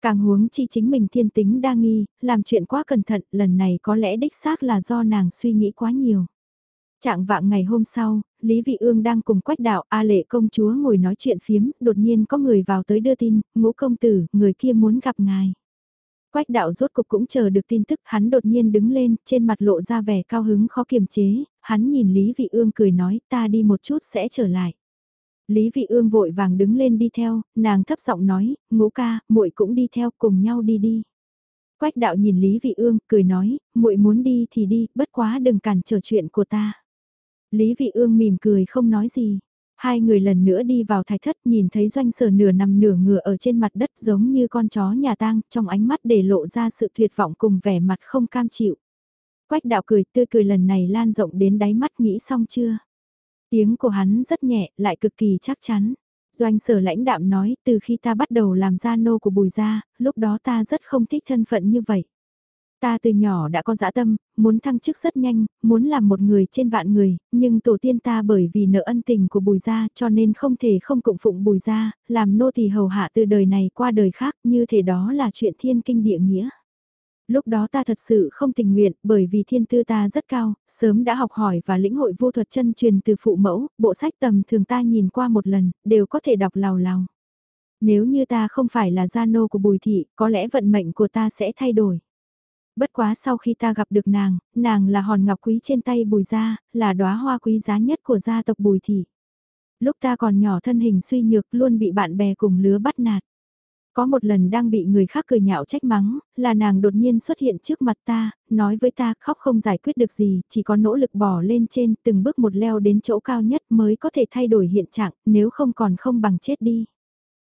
Càng huống chi chính mình thiên tính đa nghi, làm chuyện quá cẩn thận, lần này có lẽ đích xác là do nàng suy nghĩ quá nhiều. Trạng vạng ngày hôm sau, Lý Vị Ương đang cùng quách đạo A lệ công chúa ngồi nói chuyện phiếm, đột nhiên có người vào tới đưa tin, ngũ công tử, người kia muốn gặp ngài. Quách đạo rốt cục cũng chờ được tin tức, hắn đột nhiên đứng lên, trên mặt lộ ra vẻ cao hứng khó kiềm chế, hắn nhìn Lý Vị Ương cười nói ta đi một chút sẽ trở lại. Lý Vị Ương vội vàng đứng lên đi theo, nàng thấp giọng nói, ngũ ca, muội cũng đi theo cùng nhau đi đi. Quách đạo nhìn Lý Vị Ương, cười nói, muội muốn đi thì đi, bất quá đừng cản trở chuyện của ta. Lý Vị Ương mỉm cười không nói gì. Hai người lần nữa đi vào thái thất nhìn thấy doanh sở nửa nằm nửa ngửa ở trên mặt đất giống như con chó nhà tang, trong ánh mắt để lộ ra sự tuyệt vọng cùng vẻ mặt không cam chịu. Quách đạo cười tươi cười lần này lan rộng đến đáy mắt nghĩ xong chưa? Tiếng của hắn rất nhẹ, lại cực kỳ chắc chắn. Doanh sở lãnh đạm nói, từ khi ta bắt đầu làm gia nô của bùi gia, lúc đó ta rất không thích thân phận như vậy. Ta từ nhỏ đã có dã tâm, muốn thăng chức rất nhanh, muốn làm một người trên vạn người, nhưng tổ tiên ta bởi vì nợ ân tình của bùi gia cho nên không thể không cụng phụng bùi gia, làm nô thì hầu hạ từ đời này qua đời khác như thế đó là chuyện thiên kinh địa nghĩa. Lúc đó ta thật sự không tình nguyện bởi vì thiên tư ta rất cao, sớm đã học hỏi và lĩnh hội vô thuật chân truyền từ phụ mẫu, bộ sách tầm thường ta nhìn qua một lần, đều có thể đọc lào lào. Nếu như ta không phải là gia nô của bùi thị, có lẽ vận mệnh của ta sẽ thay đổi. Bất quá sau khi ta gặp được nàng, nàng là hòn ngọc quý trên tay bùi gia, là đóa hoa quý giá nhất của gia tộc bùi thị. Lúc ta còn nhỏ thân hình suy nhược luôn bị bạn bè cùng lứa bắt nạt. Có một lần đang bị người khác cười nhạo trách mắng, là nàng đột nhiên xuất hiện trước mặt ta, nói với ta khóc không giải quyết được gì, chỉ có nỗ lực bỏ lên trên từng bước một leo đến chỗ cao nhất mới có thể thay đổi hiện trạng, nếu không còn không bằng chết đi.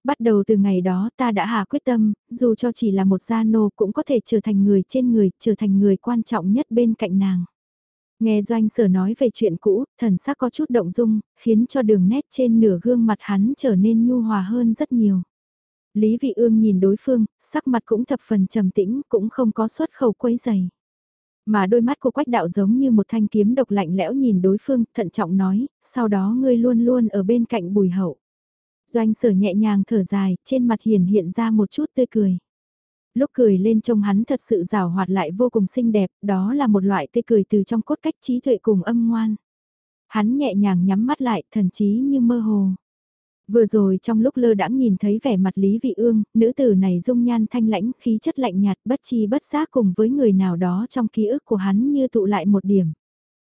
Bắt đầu từ ngày đó ta đã hạ quyết tâm, dù cho chỉ là một gia nô cũng có thể trở thành người trên người, trở thành người quan trọng nhất bên cạnh nàng. Nghe doanh sở nói về chuyện cũ, thần sắc có chút động dung, khiến cho đường nét trên nửa gương mặt hắn trở nên nhu hòa hơn rất nhiều. Lý Vị Ương nhìn đối phương, sắc mặt cũng thập phần trầm tĩnh, cũng không có xuất khẩu quấy giày. Mà đôi mắt của quách đạo giống như một thanh kiếm độc lạnh lẽo nhìn đối phương, thận trọng nói, sau đó ngươi luôn luôn ở bên cạnh bùi hậu. Doanh sở nhẹ nhàng thở dài, trên mặt hiền hiện ra một chút tươi cười. Lúc cười lên trông hắn thật sự rào hoạt lại vô cùng xinh đẹp, đó là một loại tươi cười từ trong cốt cách trí tuệ cùng âm ngoan. Hắn nhẹ nhàng nhắm mắt lại, thần trí như mơ hồ. Vừa rồi trong lúc lơ đãng nhìn thấy vẻ mặt Lý Vị Ương, nữ tử này dung nhan thanh lãnh, khí chất lạnh nhạt, bất chi bất giác cùng với người nào đó trong ký ức của hắn như tụ lại một điểm.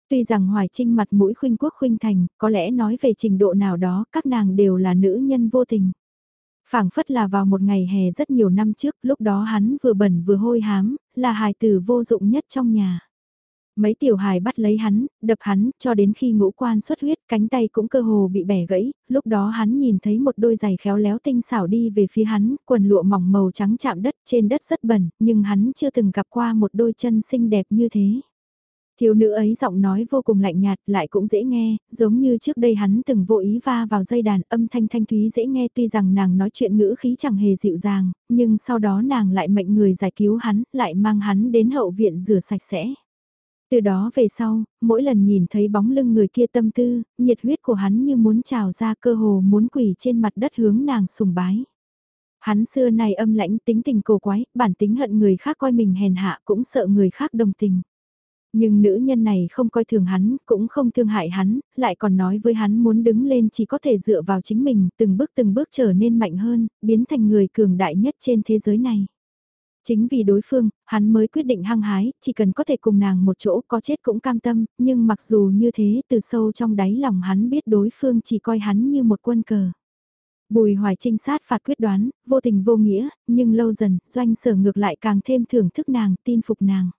Tuy rằng Hoài Trinh mặt mũi khuynh quốc khuynh thành, có lẽ nói về trình độ nào đó, các nàng đều là nữ nhân vô tình. phảng phất là vào một ngày hè rất nhiều năm trước, lúc đó hắn vừa bẩn vừa hôi hám, là hài tử vô dụng nhất trong nhà. Mấy tiểu hài bắt lấy hắn, đập hắn, cho đến khi ngũ quan xuất huyết, cánh tay cũng cơ hồ bị bẻ gãy, lúc đó hắn nhìn thấy một đôi giày khéo léo tinh xảo đi về phía hắn, quần lụa mỏng màu trắng chạm đất, trên đất rất bẩn, nhưng hắn chưa từng gặp qua một đôi chân xinh đẹp như thế. Thiếu nữ ấy giọng nói vô cùng lạnh nhạt lại cũng dễ nghe, giống như trước đây hắn từng vô ý va vào dây đàn âm thanh thanh thúy dễ nghe tuy rằng nàng nói chuyện ngữ khí chẳng hề dịu dàng, nhưng sau đó nàng lại mệnh người giải cứu hắn, lại mang hắn đến hậu viện rửa sạch sẽ. Từ đó về sau, mỗi lần nhìn thấy bóng lưng người kia tâm tư, nhiệt huyết của hắn như muốn trào ra cơ hồ muốn quỳ trên mặt đất hướng nàng sùng bái. Hắn xưa này âm lãnh tính tình cổ quái, bản tính hận người khác coi mình hèn hạ cũng sợ người khác đồng tình. Nhưng nữ nhân này không coi thường hắn, cũng không thương hại hắn, lại còn nói với hắn muốn đứng lên chỉ có thể dựa vào chính mình, từng bước từng bước trở nên mạnh hơn, biến thành người cường đại nhất trên thế giới này. Chính vì đối phương, hắn mới quyết định hăng hái, chỉ cần có thể cùng nàng một chỗ có chết cũng cam tâm, nhưng mặc dù như thế từ sâu trong đáy lòng hắn biết đối phương chỉ coi hắn như một quân cờ. Bùi hoài trinh sát phạt quyết đoán, vô tình vô nghĩa, nhưng lâu dần, doanh sở ngược lại càng thêm thưởng thức nàng, tin phục nàng.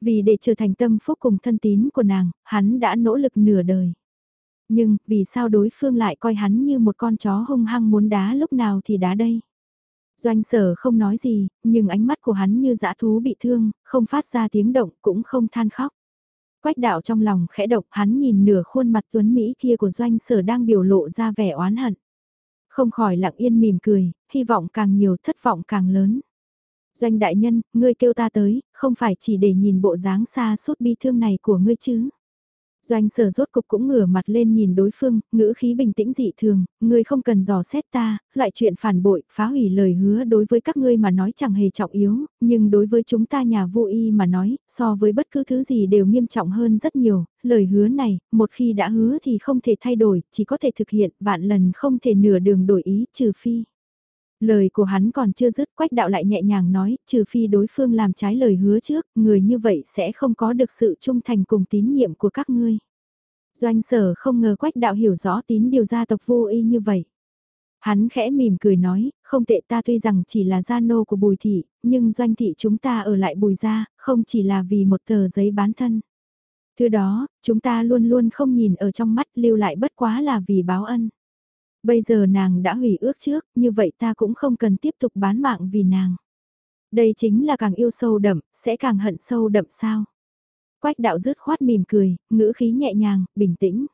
Vì để trở thành tâm phúc cùng thân tín của nàng, hắn đã nỗ lực nửa đời. Nhưng, vì sao đối phương lại coi hắn như một con chó hung hăng muốn đá lúc nào thì đá đây? Doanh sở không nói gì, nhưng ánh mắt của hắn như dã thú bị thương, không phát ra tiếng động cũng không than khóc. Quách đạo trong lòng khẽ động hắn nhìn nửa khuôn mặt tuấn Mỹ kia của doanh sở đang biểu lộ ra vẻ oán hận. Không khỏi lặng yên mỉm cười, hy vọng càng nhiều thất vọng càng lớn. Doanh đại nhân, ngươi kêu ta tới, không phải chỉ để nhìn bộ dáng xa suốt bi thương này của ngươi chứ. Doanh sở rốt cục cũng ngửa mặt lên nhìn đối phương, ngữ khí bình tĩnh dị thường, ngươi không cần dò xét ta, loại chuyện phản bội, phá hủy lời hứa đối với các ngươi mà nói chẳng hề trọng yếu, nhưng đối với chúng ta nhà vô y mà nói, so với bất cứ thứ gì đều nghiêm trọng hơn rất nhiều, lời hứa này, một khi đã hứa thì không thể thay đổi, chỉ có thể thực hiện, vạn lần không thể nửa đường đổi ý trừ phi. Lời của hắn còn chưa dứt quách đạo lại nhẹ nhàng nói, trừ phi đối phương làm trái lời hứa trước, người như vậy sẽ không có được sự trung thành cùng tín nhiệm của các ngươi. Doanh sở không ngờ quách đạo hiểu rõ tín điều gia tộc vô y như vậy. Hắn khẽ mỉm cười nói, không tệ ta tuy rằng chỉ là gia nô của bùi thị, nhưng doanh thị chúng ta ở lại bùi gia, không chỉ là vì một tờ giấy bán thân. Thứ đó, chúng ta luôn luôn không nhìn ở trong mắt lưu lại bất quá là vì báo ân. Bây giờ nàng đã hủy ước trước, như vậy ta cũng không cần tiếp tục bán mạng vì nàng. Đây chính là càng yêu sâu đậm, sẽ càng hận sâu đậm sao. Quách đạo rứt khoát mỉm cười, ngữ khí nhẹ nhàng, bình tĩnh.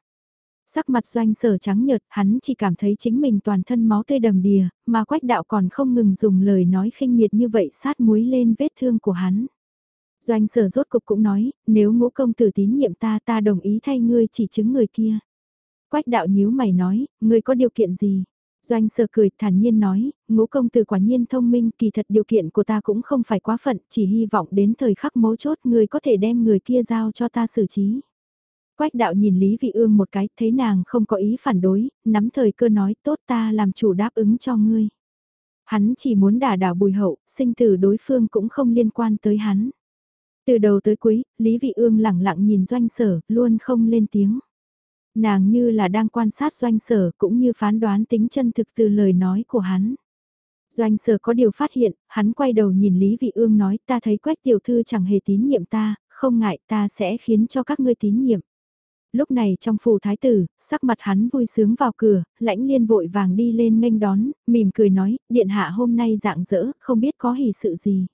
Sắc mặt doanh sở trắng nhợt, hắn chỉ cảm thấy chính mình toàn thân máu tươi đầm đìa, mà quách đạo còn không ngừng dùng lời nói khinh miệt như vậy sát muối lên vết thương của hắn. Doanh sở rốt cục cũng nói, nếu ngũ công tử tín nhiệm ta ta đồng ý thay ngươi chỉ chứng người kia. Quách đạo nhíu mày nói, ngươi có điều kiện gì? Doanh sở cười thản nhiên nói, ngũ công tử quả nhiên thông minh, kỳ thật điều kiện của ta cũng không phải quá phận, chỉ hy vọng đến thời khắc mấu chốt ngươi có thể đem người kia giao cho ta xử trí. Quách đạo nhìn Lý Vị Ương một cái, thấy nàng không có ý phản đối, nắm thời cơ nói tốt ta làm chủ đáp ứng cho ngươi. Hắn chỉ muốn đả đảo bùi hậu, sinh tử đối phương cũng không liên quan tới hắn. Từ đầu tới cuối, Lý Vị Ương lặng lặng nhìn doanh sở, luôn không lên tiếng. Nàng như là đang quan sát doanh sở cũng như phán đoán tính chân thực từ lời nói của hắn. Doanh sở có điều phát hiện, hắn quay đầu nhìn Lý Vị Ương nói ta thấy quách tiểu thư chẳng hề tín nhiệm ta, không ngại ta sẽ khiến cho các ngươi tín nhiệm. Lúc này trong phủ thái tử, sắc mặt hắn vui sướng vào cửa, lãnh liên vội vàng đi lên nghênh đón, mỉm cười nói, điện hạ hôm nay dạng dỡ, không biết có hỷ sự gì.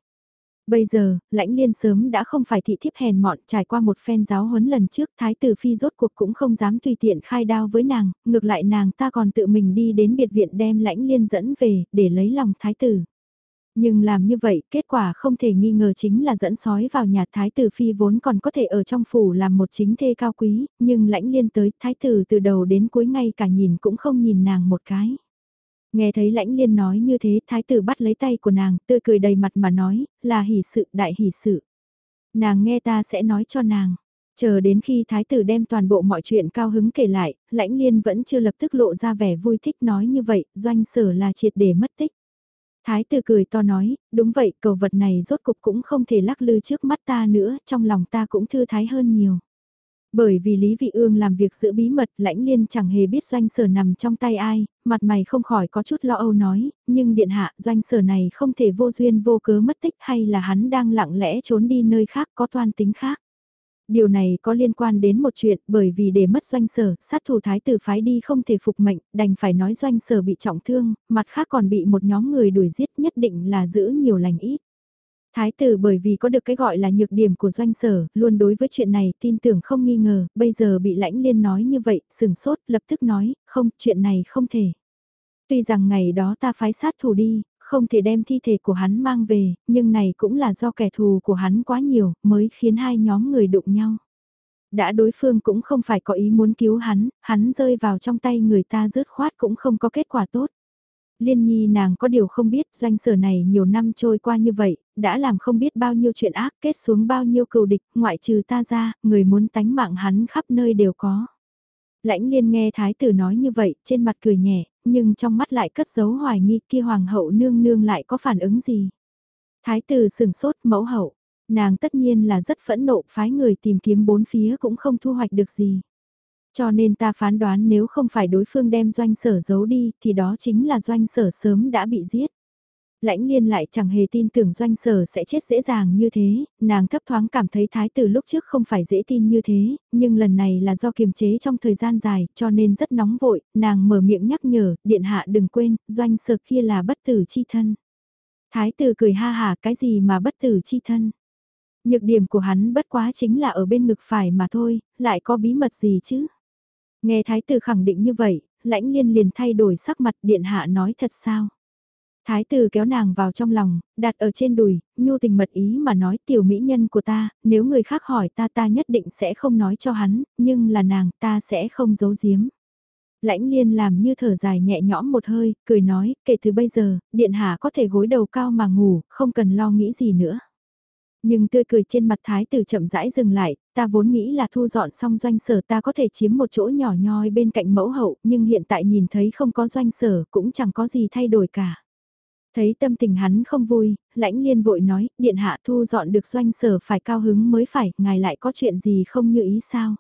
Bây giờ, lãnh liên sớm đã không phải thị thiếp hèn mọn trải qua một phen giáo huấn lần trước thái tử phi rốt cuộc cũng không dám tùy tiện khai đao với nàng, ngược lại nàng ta còn tự mình đi đến biệt viện đem lãnh liên dẫn về để lấy lòng thái tử. Nhưng làm như vậy, kết quả không thể nghi ngờ chính là dẫn sói vào nhà thái tử phi vốn còn có thể ở trong phủ làm một chính thê cao quý, nhưng lãnh liên tới thái tử từ đầu đến cuối ngay cả nhìn cũng không nhìn nàng một cái. Nghe thấy lãnh liên nói như thế, thái tử bắt lấy tay của nàng, tươi cười đầy mặt mà nói, là hỷ sự, đại hỷ sự. Nàng nghe ta sẽ nói cho nàng. Chờ đến khi thái tử đem toàn bộ mọi chuyện cao hứng kể lại, lãnh liên vẫn chưa lập tức lộ ra vẻ vui thích nói như vậy, doanh sở là triệt để mất tích. Thái tử cười to nói, đúng vậy, cầu vật này rốt cục cũng không thể lắc lư trước mắt ta nữa, trong lòng ta cũng thư thái hơn nhiều. Bởi vì Lý Vị Ương làm việc giữ bí mật, lãnh liên chẳng hề biết doanh sở nằm trong tay ai, mặt mày không khỏi có chút lo âu nói, nhưng điện hạ doanh sở này không thể vô duyên vô cớ mất tích hay là hắn đang lặng lẽ trốn đi nơi khác có toan tính khác. Điều này có liên quan đến một chuyện bởi vì để mất doanh sở, sát thủ thái tử phái đi không thể phục mệnh, đành phải nói doanh sở bị trọng thương, mặt khác còn bị một nhóm người đuổi giết nhất định là giữ nhiều lành ít. Thái tử bởi vì có được cái gọi là nhược điểm của doanh sở, luôn đối với chuyện này tin tưởng không nghi ngờ, bây giờ bị lãnh liên nói như vậy, sừng sốt, lập tức nói, không, chuyện này không thể. Tuy rằng ngày đó ta phái sát thủ đi, không thể đem thi thể của hắn mang về, nhưng này cũng là do kẻ thù của hắn quá nhiều, mới khiến hai nhóm người đụng nhau. Đã đối phương cũng không phải có ý muốn cứu hắn, hắn rơi vào trong tay người ta rớt khoát cũng không có kết quả tốt. Liên nhi nàng có điều không biết doanh sở này nhiều năm trôi qua như vậy, đã làm không biết bao nhiêu chuyện ác kết xuống bao nhiêu cừu địch, ngoại trừ ta ra, người muốn tánh mạng hắn khắp nơi đều có. Lãnh liên nghe thái tử nói như vậy, trên mặt cười nhẹ, nhưng trong mắt lại cất giấu hoài nghi kia hoàng hậu nương nương lại có phản ứng gì. Thái tử sừng sốt mẫu hậu, nàng tất nhiên là rất phẫn nộ phái người tìm kiếm bốn phía cũng không thu hoạch được gì. Cho nên ta phán đoán nếu không phải đối phương đem doanh sở giấu đi thì đó chính là doanh sở sớm đã bị giết. Lãnh liên lại chẳng hề tin tưởng doanh sở sẽ chết dễ dàng như thế, nàng thấp thoáng cảm thấy thái tử lúc trước không phải dễ tin như thế, nhưng lần này là do kiềm chế trong thời gian dài cho nên rất nóng vội, nàng mở miệng nhắc nhở, điện hạ đừng quên, doanh sở kia là bất tử chi thân. Thái tử cười ha hà cái gì mà bất tử chi thân. Nhược điểm của hắn bất quá chính là ở bên ngực phải mà thôi, lại có bí mật gì chứ. Nghe thái tử khẳng định như vậy, lãnh liên liền thay đổi sắc mặt điện hạ nói thật sao. Thái tử kéo nàng vào trong lòng, đặt ở trên đùi, nhu tình mật ý mà nói tiểu mỹ nhân của ta, nếu người khác hỏi ta ta nhất định sẽ không nói cho hắn, nhưng là nàng ta sẽ không giấu giếm. Lãnh liên làm như thở dài nhẹ nhõm một hơi, cười nói, kể từ bây giờ, điện hạ có thể gối đầu cao mà ngủ, không cần lo nghĩ gì nữa. Nhưng tươi cười trên mặt thái tử chậm rãi dừng lại, ta vốn nghĩ là thu dọn xong doanh sở ta có thể chiếm một chỗ nhỏ nhoi bên cạnh mẫu hậu, nhưng hiện tại nhìn thấy không có doanh sở cũng chẳng có gì thay đổi cả. Thấy tâm tình hắn không vui, lãnh liên vội nói, điện hạ thu dọn được doanh sở phải cao hứng mới phải, ngài lại có chuyện gì không như ý sao.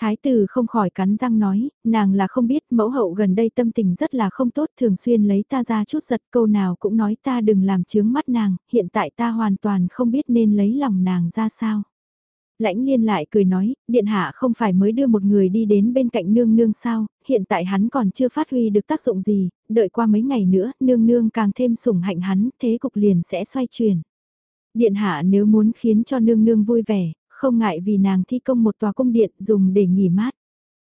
Thái tử không khỏi cắn răng nói, nàng là không biết mẫu hậu gần đây tâm tình rất là không tốt thường xuyên lấy ta ra chút giật câu nào cũng nói ta đừng làm chướng mắt nàng, hiện tại ta hoàn toàn không biết nên lấy lòng nàng ra sao. Lãnh liên lại cười nói, điện hạ không phải mới đưa một người đi đến bên cạnh nương nương sao, hiện tại hắn còn chưa phát huy được tác dụng gì, đợi qua mấy ngày nữa, nương nương càng thêm sủng hạnh hắn, thế cục liền sẽ xoay chuyển. Điện hạ nếu muốn khiến cho nương nương vui vẻ, không ngại vì nàng thi công một tòa cung điện dùng để nghỉ mát.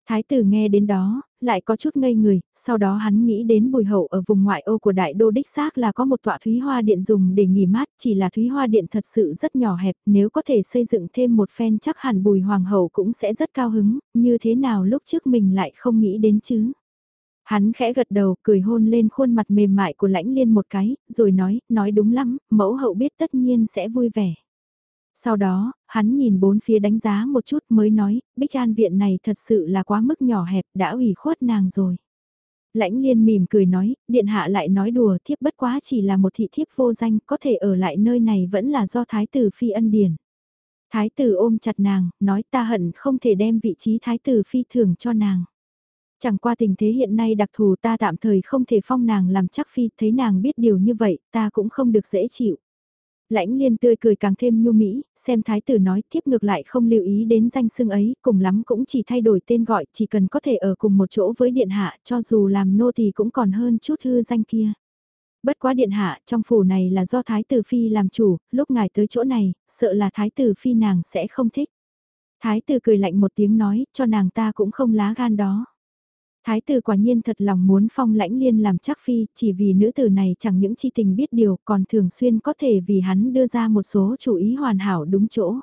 Thái tử nghe đến đó, lại có chút ngây người, sau đó hắn nghĩ đến bùi hậu ở vùng ngoại ô của đại đô đích xác là có một tọa thúy hoa điện dùng để nghỉ mát, chỉ là thúy hoa điện thật sự rất nhỏ hẹp, nếu có thể xây dựng thêm một phen chắc hẳn bùi hoàng hậu cũng sẽ rất cao hứng, như thế nào lúc trước mình lại không nghĩ đến chứ. Hắn khẽ gật đầu, cười hôn lên khuôn mặt mềm mại của lãnh liên một cái, rồi nói, nói đúng lắm, mẫu hậu biết tất nhiên sẽ vui vẻ. Sau đó, hắn nhìn bốn phía đánh giá một chút mới nói, Bích An viện này thật sự là quá mức nhỏ hẹp, đã ủy khuất nàng rồi. Lãnh liên mỉm cười nói, điện hạ lại nói đùa thiếp bất quá chỉ là một thị thiếp vô danh, có thể ở lại nơi này vẫn là do thái tử phi ân điển. Thái tử ôm chặt nàng, nói ta hận không thể đem vị trí thái tử phi thưởng cho nàng. Chẳng qua tình thế hiện nay đặc thù ta tạm thời không thể phong nàng làm chắc phi, thấy nàng biết điều như vậy, ta cũng không được dễ chịu. Lãnh liên tươi cười càng thêm nhu mỹ, xem thái tử nói tiếp ngược lại không lưu ý đến danh xưng ấy, cùng lắm cũng chỉ thay đổi tên gọi, chỉ cần có thể ở cùng một chỗ với điện hạ, cho dù làm nô thì cũng còn hơn chút hư danh kia. Bất quá điện hạ, trong phủ này là do Thái tử Phi làm chủ, lúc ngài tới chỗ này, sợ là Thái tử Phi nàng sẽ không thích. Thái tử cười lạnh một tiếng nói, cho nàng ta cũng không lá gan đó. Thái tử quả nhiên thật lòng muốn phong lãnh liên làm chắc phi, chỉ vì nữ tử này chẳng những chi tình biết điều còn thường xuyên có thể vì hắn đưa ra một số chủ ý hoàn hảo đúng chỗ.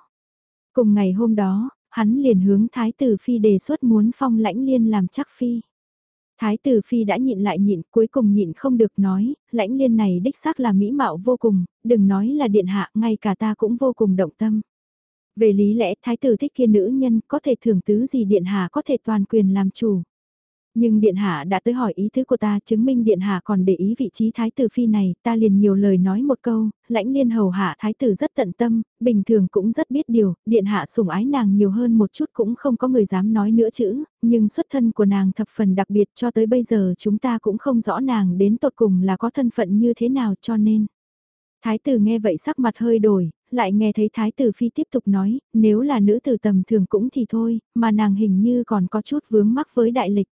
Cùng ngày hôm đó, hắn liền hướng Thái tử Phi đề xuất muốn phong lãnh liên làm chắc phi. Thái tử Phi đã nhịn lại nhịn, cuối cùng nhịn không được nói, lãnh liên này đích xác là mỹ mạo vô cùng, đừng nói là điện hạ, ngay cả ta cũng vô cùng động tâm. Về lý lẽ thái tử thích kia nữ nhân có thể thưởng tứ gì điện hạ có thể toàn quyền làm chủ. Nhưng Điện Hạ đã tới hỏi ý thứ của ta chứng minh Điện Hạ còn để ý vị trí Thái tử Phi này, ta liền nhiều lời nói một câu, lãnh liên hầu hạ Thái tử rất tận tâm, bình thường cũng rất biết điều, Điện Hạ sủng ái nàng nhiều hơn một chút cũng không có người dám nói nữa chữ, nhưng xuất thân của nàng thập phần đặc biệt cho tới bây giờ chúng ta cũng không rõ nàng đến tột cùng là có thân phận như thế nào cho nên. Thái tử nghe vậy sắc mặt hơi đổi, lại nghe thấy Thái tử Phi tiếp tục nói, nếu là nữ tử tầm thường cũng thì thôi, mà nàng hình như còn có chút vướng mắc với đại lịch.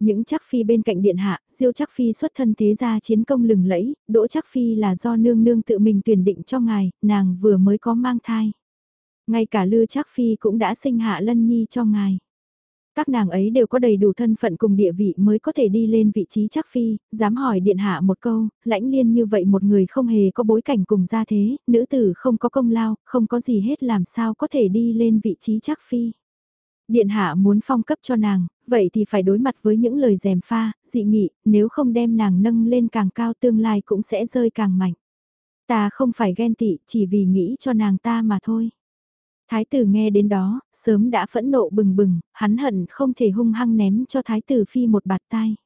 Những chắc phi bên cạnh điện hạ, diêu chắc phi xuất thân thế gia chiến công lừng lẫy, đỗ chắc phi là do nương nương tự mình tuyển định cho ngài, nàng vừa mới có mang thai. Ngay cả lư chắc phi cũng đã sinh hạ lân nhi cho ngài. Các nàng ấy đều có đầy đủ thân phận cùng địa vị mới có thể đi lên vị trí chắc phi, dám hỏi điện hạ một câu, lãnh liên như vậy một người không hề có bối cảnh cùng gia thế, nữ tử không có công lao, không có gì hết làm sao có thể đi lên vị trí chắc phi. Điện hạ muốn phong cấp cho nàng, vậy thì phải đối mặt với những lời dèm pha, dị nghị, nếu không đem nàng nâng lên càng cao tương lai cũng sẽ rơi càng mạnh. Ta không phải ghen tị, chỉ vì nghĩ cho nàng ta mà thôi. Thái tử nghe đến đó, sớm đã phẫn nộ bừng bừng, hắn hận không thể hung hăng ném cho thái tử phi một bạt tai.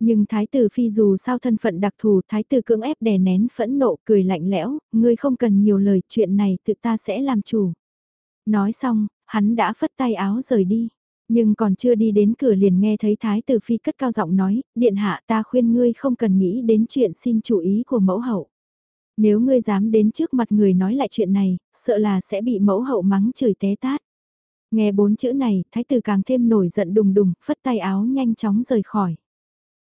Nhưng thái tử phi dù sao thân phận đặc thù thái tử cưỡng ép đè nén phẫn nộ cười lạnh lẽo, ngươi không cần nhiều lời chuyện này tự ta sẽ làm chủ. Nói xong, hắn đã phất tay áo rời đi. Nhưng còn chưa đi đến cửa liền nghe thấy Thái tử Phi cất cao giọng nói, điện hạ ta khuyên ngươi không cần nghĩ đến chuyện xin chủ ý của mẫu hậu. Nếu ngươi dám đến trước mặt người nói lại chuyện này, sợ là sẽ bị mẫu hậu mắng chửi té tát. Nghe bốn chữ này, thái tử càng thêm nổi giận đùng đùng, phất tay áo nhanh chóng rời khỏi.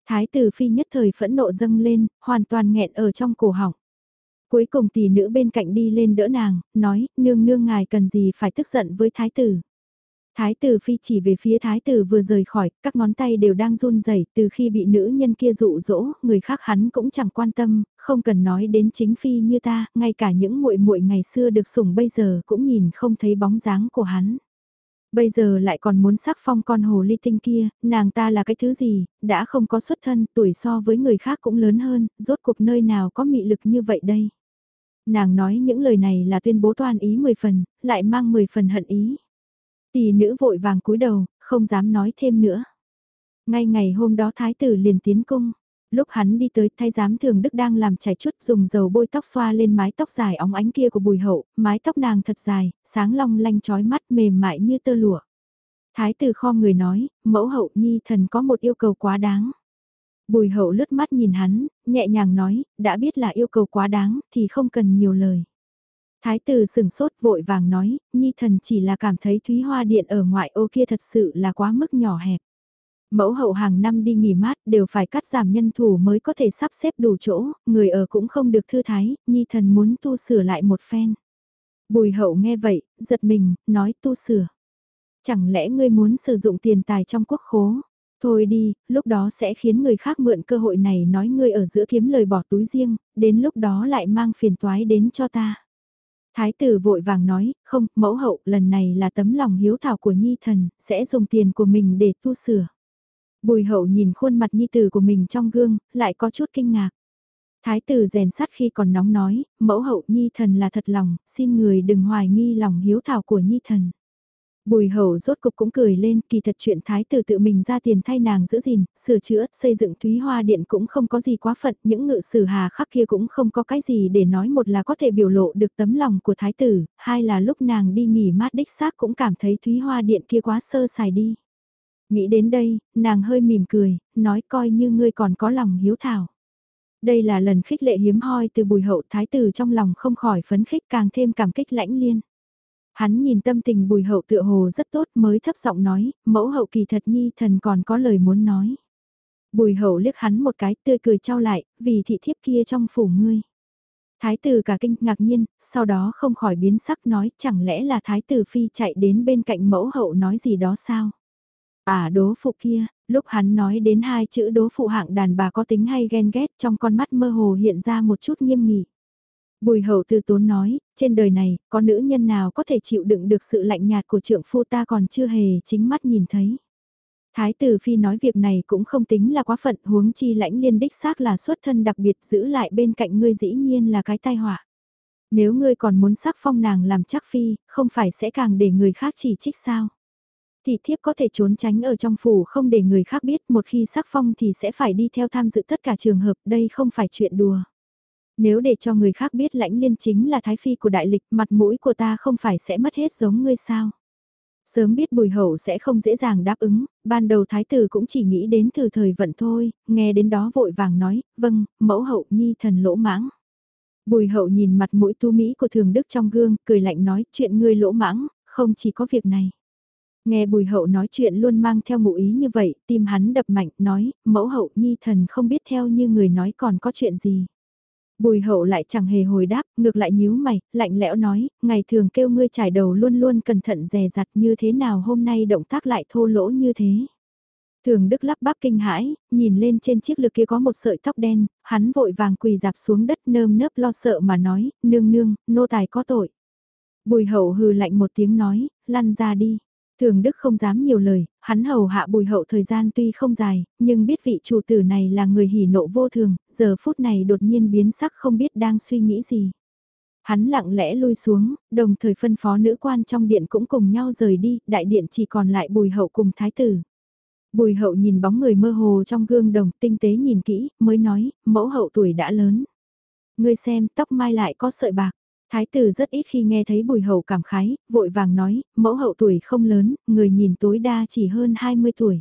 Thái tử phi nhất thời phẫn nộ dâng lên, hoàn toàn nghẹn ở trong cổ họng. Cuối cùng tỷ nữ bên cạnh đi lên đỡ nàng, nói, nương nương ngài cần gì phải tức giận với thái tử. Thái tử phi chỉ về phía thái tử vừa rời khỏi, các ngón tay đều đang run rẩy từ khi bị nữ nhân kia dụ dỗ, người khác hắn cũng chẳng quan tâm, không cần nói đến chính phi như ta, ngay cả những muội muội ngày xưa được sủng bây giờ cũng nhìn không thấy bóng dáng của hắn. Bây giờ lại còn muốn sắc phong con hồ ly tinh kia, nàng ta là cái thứ gì, đã không có xuất thân, tuổi so với người khác cũng lớn hơn, rốt cuộc nơi nào có mị lực như vậy đây. Nàng nói những lời này là tuyên bố toàn ý 10 phần, lại mang 10 phần hận ý. Tỷ nữ vội vàng cúi đầu, không dám nói thêm nữa. Ngay ngày hôm đó thái tử liền tiến cung. Lúc hắn đi tới thay giám thường đức đang làm chảy chút dùng dầu bôi tóc xoa lên mái tóc dài óng ánh kia của bùi hậu, mái tóc nàng thật dài, sáng long lanh trói mắt mềm mại như tơ lụa. Thái tử kho người nói, mẫu hậu nhi thần có một yêu cầu quá đáng. Bùi hậu lướt mắt nhìn hắn, nhẹ nhàng nói, đã biết là yêu cầu quá đáng, thì không cần nhiều lời. Thái tử sừng sốt vội vàng nói, nhi thần chỉ là cảm thấy thúy hoa điện ở ngoại ô kia thật sự là quá mức nhỏ hẹp. Mẫu hậu hàng năm đi nghỉ mát đều phải cắt giảm nhân thủ mới có thể sắp xếp đủ chỗ, người ở cũng không được thư thái, nhi thần muốn tu sửa lại một phen. Bùi hậu nghe vậy, giật mình, nói tu sửa. Chẳng lẽ ngươi muốn sử dụng tiền tài trong quốc khố? Thôi đi, lúc đó sẽ khiến người khác mượn cơ hội này nói ngươi ở giữa kiếm lời bỏ túi riêng, đến lúc đó lại mang phiền toái đến cho ta. Thái tử vội vàng nói, không, mẫu hậu, lần này là tấm lòng hiếu thảo của nhi thần, sẽ dùng tiền của mình để tu sửa. Bùi hậu nhìn khuôn mặt nhi tử của mình trong gương, lại có chút kinh ngạc. Thái tử rèn sắt khi còn nóng nói, mẫu hậu nhi thần là thật lòng, xin người đừng hoài nghi lòng hiếu thảo của nhi thần. Bùi hậu rốt cục cũng cười lên, kỳ thật chuyện thái tử tự mình ra tiền thay nàng giữ gìn, sửa chữa, xây dựng thúy hoa điện cũng không có gì quá phận, những ngự sử hà khắc kia cũng không có cái gì để nói một là có thể biểu lộ được tấm lòng của thái tử, hai là lúc nàng đi nghỉ mát đích xác cũng cảm thấy thúy hoa điện kia quá sơ sài đi. Nghĩ đến đây, nàng hơi mỉm cười, nói coi như ngươi còn có lòng hiếu thảo. Đây là lần khích lệ hiếm hoi từ bùi hậu thái tử trong lòng không khỏi phấn khích càng thêm cảm kích lãnh liên. Hắn nhìn tâm tình bùi hậu tựa hồ rất tốt mới thấp giọng nói, mẫu hậu kỳ thật nhi thần còn có lời muốn nói. Bùi hậu liếc hắn một cái tươi cười trao lại, vì thị thiếp kia trong phủ ngươi. Thái tử cả kinh ngạc nhiên, sau đó không khỏi biến sắc nói chẳng lẽ là thái tử phi chạy đến bên cạnh mẫu hậu nói gì đó sao? À đố phụ kia, lúc hắn nói đến hai chữ đố phụ hạng đàn bà có tính hay ghen ghét trong con mắt mơ hồ hiện ra một chút nghiêm nghị. Bùi hậu từ tốn nói, trên đời này, có nữ nhân nào có thể chịu đựng được sự lạnh nhạt của trượng phu ta còn chưa hề chính mắt nhìn thấy. Thái tử phi nói việc này cũng không tính là quá phận huống chi lãnh liên đích xác là xuất thân đặc biệt giữ lại bên cạnh ngươi dĩ nhiên là cái tai họa. Nếu ngươi còn muốn sắc phong nàng làm chắc phi, không phải sẽ càng để người khác chỉ trích sao? Thì thiếp có thể trốn tránh ở trong phủ không để người khác biết một khi sắc phong thì sẽ phải đi theo tham dự tất cả trường hợp đây không phải chuyện đùa. Nếu để cho người khác biết lãnh liên chính là thái phi của đại lịch mặt mũi của ta không phải sẽ mất hết giống ngươi sao? Sớm biết bùi hậu sẽ không dễ dàng đáp ứng, ban đầu thái tử cũng chỉ nghĩ đến từ thời vận thôi, nghe đến đó vội vàng nói, vâng, mẫu hậu nhi thần lỗ mãng. Bùi hậu nhìn mặt mũi tu Mỹ của thường đức trong gương, cười lạnh nói chuyện ngươi lỗ mãng, không chỉ có việc này. Nghe bùi hậu nói chuyện luôn mang theo ngụ ý như vậy, tim hắn đập mạnh, nói, mẫu hậu nhi thần không biết theo như người nói còn có chuyện gì. Bùi hậu lại chẳng hề hồi đáp, ngược lại nhíu mày, lạnh lẽo nói, ngày thường kêu ngươi trải đầu luôn luôn cẩn thận dè dặt như thế nào hôm nay động tác lại thô lỗ như thế. Thường Đức lắp bắp kinh hãi, nhìn lên trên chiếc lược kia có một sợi tóc đen, hắn vội vàng quỳ dạp xuống đất nơm nớp lo sợ mà nói, nương nương, nô tài có tội. Bùi hậu hừ lạnh một tiếng nói, lăn ra đi. Thường Đức không dám nhiều lời, hắn hầu hạ bùi hậu thời gian tuy không dài, nhưng biết vị chủ tử này là người hỉ nộ vô thường, giờ phút này đột nhiên biến sắc không biết đang suy nghĩ gì. Hắn lặng lẽ lui xuống, đồng thời phân phó nữ quan trong điện cũng cùng nhau rời đi, đại điện chỉ còn lại bùi hậu cùng thái tử. Bùi hậu nhìn bóng người mơ hồ trong gương đồng tinh tế nhìn kỹ, mới nói, mẫu hậu tuổi đã lớn. Ngươi xem, tóc mai lại có sợi bạc. Thái tử rất ít khi nghe thấy bùi hậu cảm khái, vội vàng nói, mẫu hậu tuổi không lớn, người nhìn tối đa chỉ hơn 20 tuổi.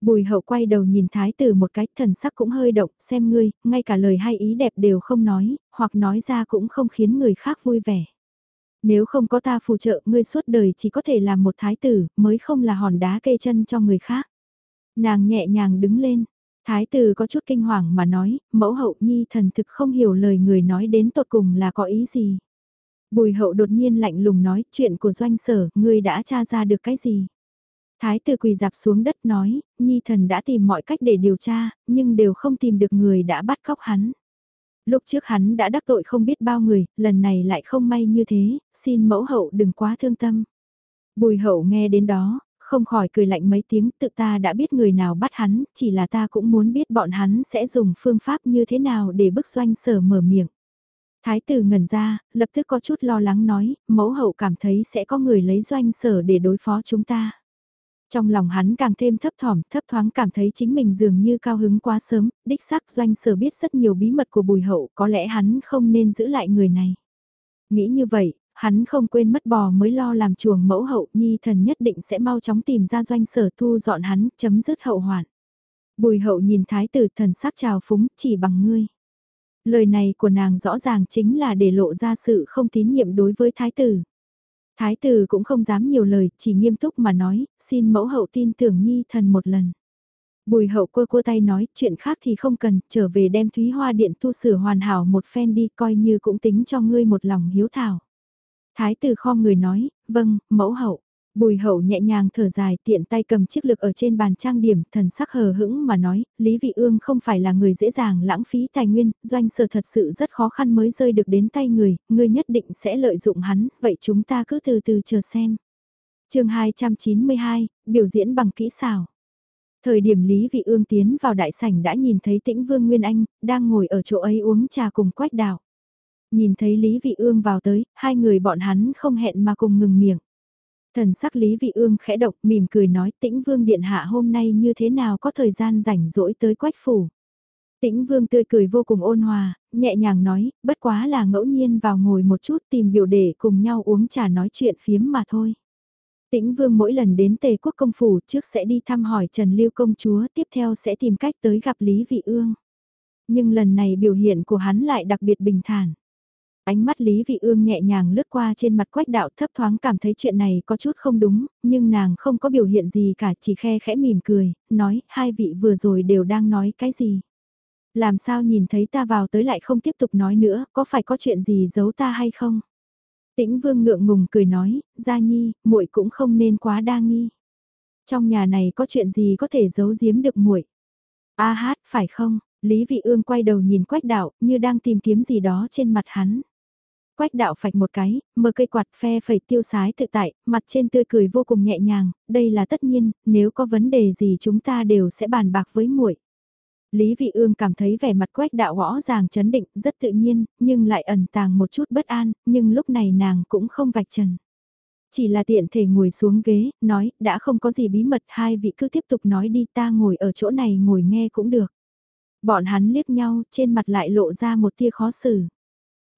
Bùi hậu quay đầu nhìn thái tử một cách thần sắc cũng hơi động, xem ngươi, ngay cả lời hay ý đẹp đều không nói, hoặc nói ra cũng không khiến người khác vui vẻ. Nếu không có ta phù trợ, ngươi suốt đời chỉ có thể làm một thái tử, mới không là hòn đá kê chân cho người khác. Nàng nhẹ nhàng đứng lên, Thái tử có chút kinh hoàng mà nói, mẫu hậu nhi thần thực không hiểu lời người nói đến tột cùng là có ý gì. Bùi hậu đột nhiên lạnh lùng nói chuyện của doanh sở, ngươi đã tra ra được cái gì. Thái tử quỳ dạp xuống đất nói, nhi thần đã tìm mọi cách để điều tra, nhưng đều không tìm được người đã bắt cóc hắn. Lúc trước hắn đã đắc tội không biết bao người, lần này lại không may như thế, xin mẫu hậu đừng quá thương tâm. Bùi hậu nghe đến đó, không khỏi cười lạnh mấy tiếng tự ta đã biết người nào bắt hắn, chỉ là ta cũng muốn biết bọn hắn sẽ dùng phương pháp như thế nào để bức doanh sở mở miệng. Thái tử ngẩn ra, lập tức có chút lo lắng nói, mẫu hậu cảm thấy sẽ có người lấy doanh sở để đối phó chúng ta. Trong lòng hắn càng thêm thấp thỏm, thấp thoáng cảm thấy chính mình dường như cao hứng quá sớm, đích xác doanh sở biết rất nhiều bí mật của bùi hậu, có lẽ hắn không nên giữ lại người này. Nghĩ như vậy, hắn không quên mất bò mới lo làm chuồng mẫu hậu nhi thần nhất định sẽ mau chóng tìm ra doanh sở thu dọn hắn, chấm dứt hậu hoạn. Bùi hậu nhìn thái tử thần sắc trào phúng chỉ bằng ngươi. Lời này của nàng rõ ràng chính là để lộ ra sự không tín nhiệm đối với thái tử. Thái tử cũng không dám nhiều lời, chỉ nghiêm túc mà nói, xin mẫu hậu tin tưởng nhi thần một lần. Bùi hậu cua cua tay nói, chuyện khác thì không cần, trở về đem Thúy Hoa Điện tu sửa hoàn hảo một phen đi, coi như cũng tính cho ngươi một lòng hiếu thảo. Thái tử kho người nói, vâng, mẫu hậu. Bùi hậu nhẹ nhàng thở dài tiện tay cầm chiếc lực ở trên bàn trang điểm, thần sắc hờ hững mà nói, Lý Vị Ương không phải là người dễ dàng lãng phí tài nguyên, doanh sở thật sự rất khó khăn mới rơi được đến tay người, người nhất định sẽ lợi dụng hắn, vậy chúng ta cứ từ từ chờ xem. chương 292, biểu diễn bằng kỹ xảo. Thời điểm Lý Vị Ương tiến vào đại sảnh đã nhìn thấy tĩnh Vương Nguyên Anh, đang ngồi ở chỗ ấy uống trà cùng quách đào. Nhìn thấy Lý Vị Ương vào tới, hai người bọn hắn không hẹn mà cùng ngừng miệng. Thần sắc Lý Vị Ương khẽ độc mỉm cười nói tĩnh vương điện hạ hôm nay như thế nào có thời gian rảnh rỗi tới quách phủ. Tĩnh vương tươi cười vô cùng ôn hòa, nhẹ nhàng nói, bất quá là ngẫu nhiên vào ngồi một chút tìm biểu để cùng nhau uống trà nói chuyện phiếm mà thôi. Tĩnh vương mỗi lần đến tề quốc công phủ trước sẽ đi thăm hỏi Trần Lưu công chúa tiếp theo sẽ tìm cách tới gặp Lý Vị Ương. Nhưng lần này biểu hiện của hắn lại đặc biệt bình thản. Ánh mắt Lý Vị Ương nhẹ nhàng lướt qua trên mặt quách đạo thấp thoáng cảm thấy chuyện này có chút không đúng, nhưng nàng không có biểu hiện gì cả chỉ khe khẽ mỉm cười, nói hai vị vừa rồi đều đang nói cái gì. Làm sao nhìn thấy ta vào tới lại không tiếp tục nói nữa, có phải có chuyện gì giấu ta hay không? Tĩnh Vương ngượng ngùng cười nói, Gia Nhi, muội cũng không nên quá đa nghi. Trong nhà này có chuyện gì có thể giấu giếm được muội? A hát, phải không? Lý Vị Ương quay đầu nhìn Quách Đạo, như đang tìm kiếm gì đó trên mặt hắn. Quách Đạo phạch một cái, mở cây quạt phe phẩy tiêu sái tự tại, mặt trên tươi cười vô cùng nhẹ nhàng, đây là tất nhiên, nếu có vấn đề gì chúng ta đều sẽ bàn bạc với muội. Lý Vị Ương cảm thấy vẻ mặt quách đạo rõ ràng chấn định, rất tự nhiên, nhưng lại ẩn tàng một chút bất an, nhưng lúc này nàng cũng không vạch trần. Chỉ là tiện thể ngồi xuống ghế, nói, đã không có gì bí mật, hai vị cứ tiếp tục nói đi ta ngồi ở chỗ này ngồi nghe cũng được. Bọn hắn liếc nhau, trên mặt lại lộ ra một tia khó xử.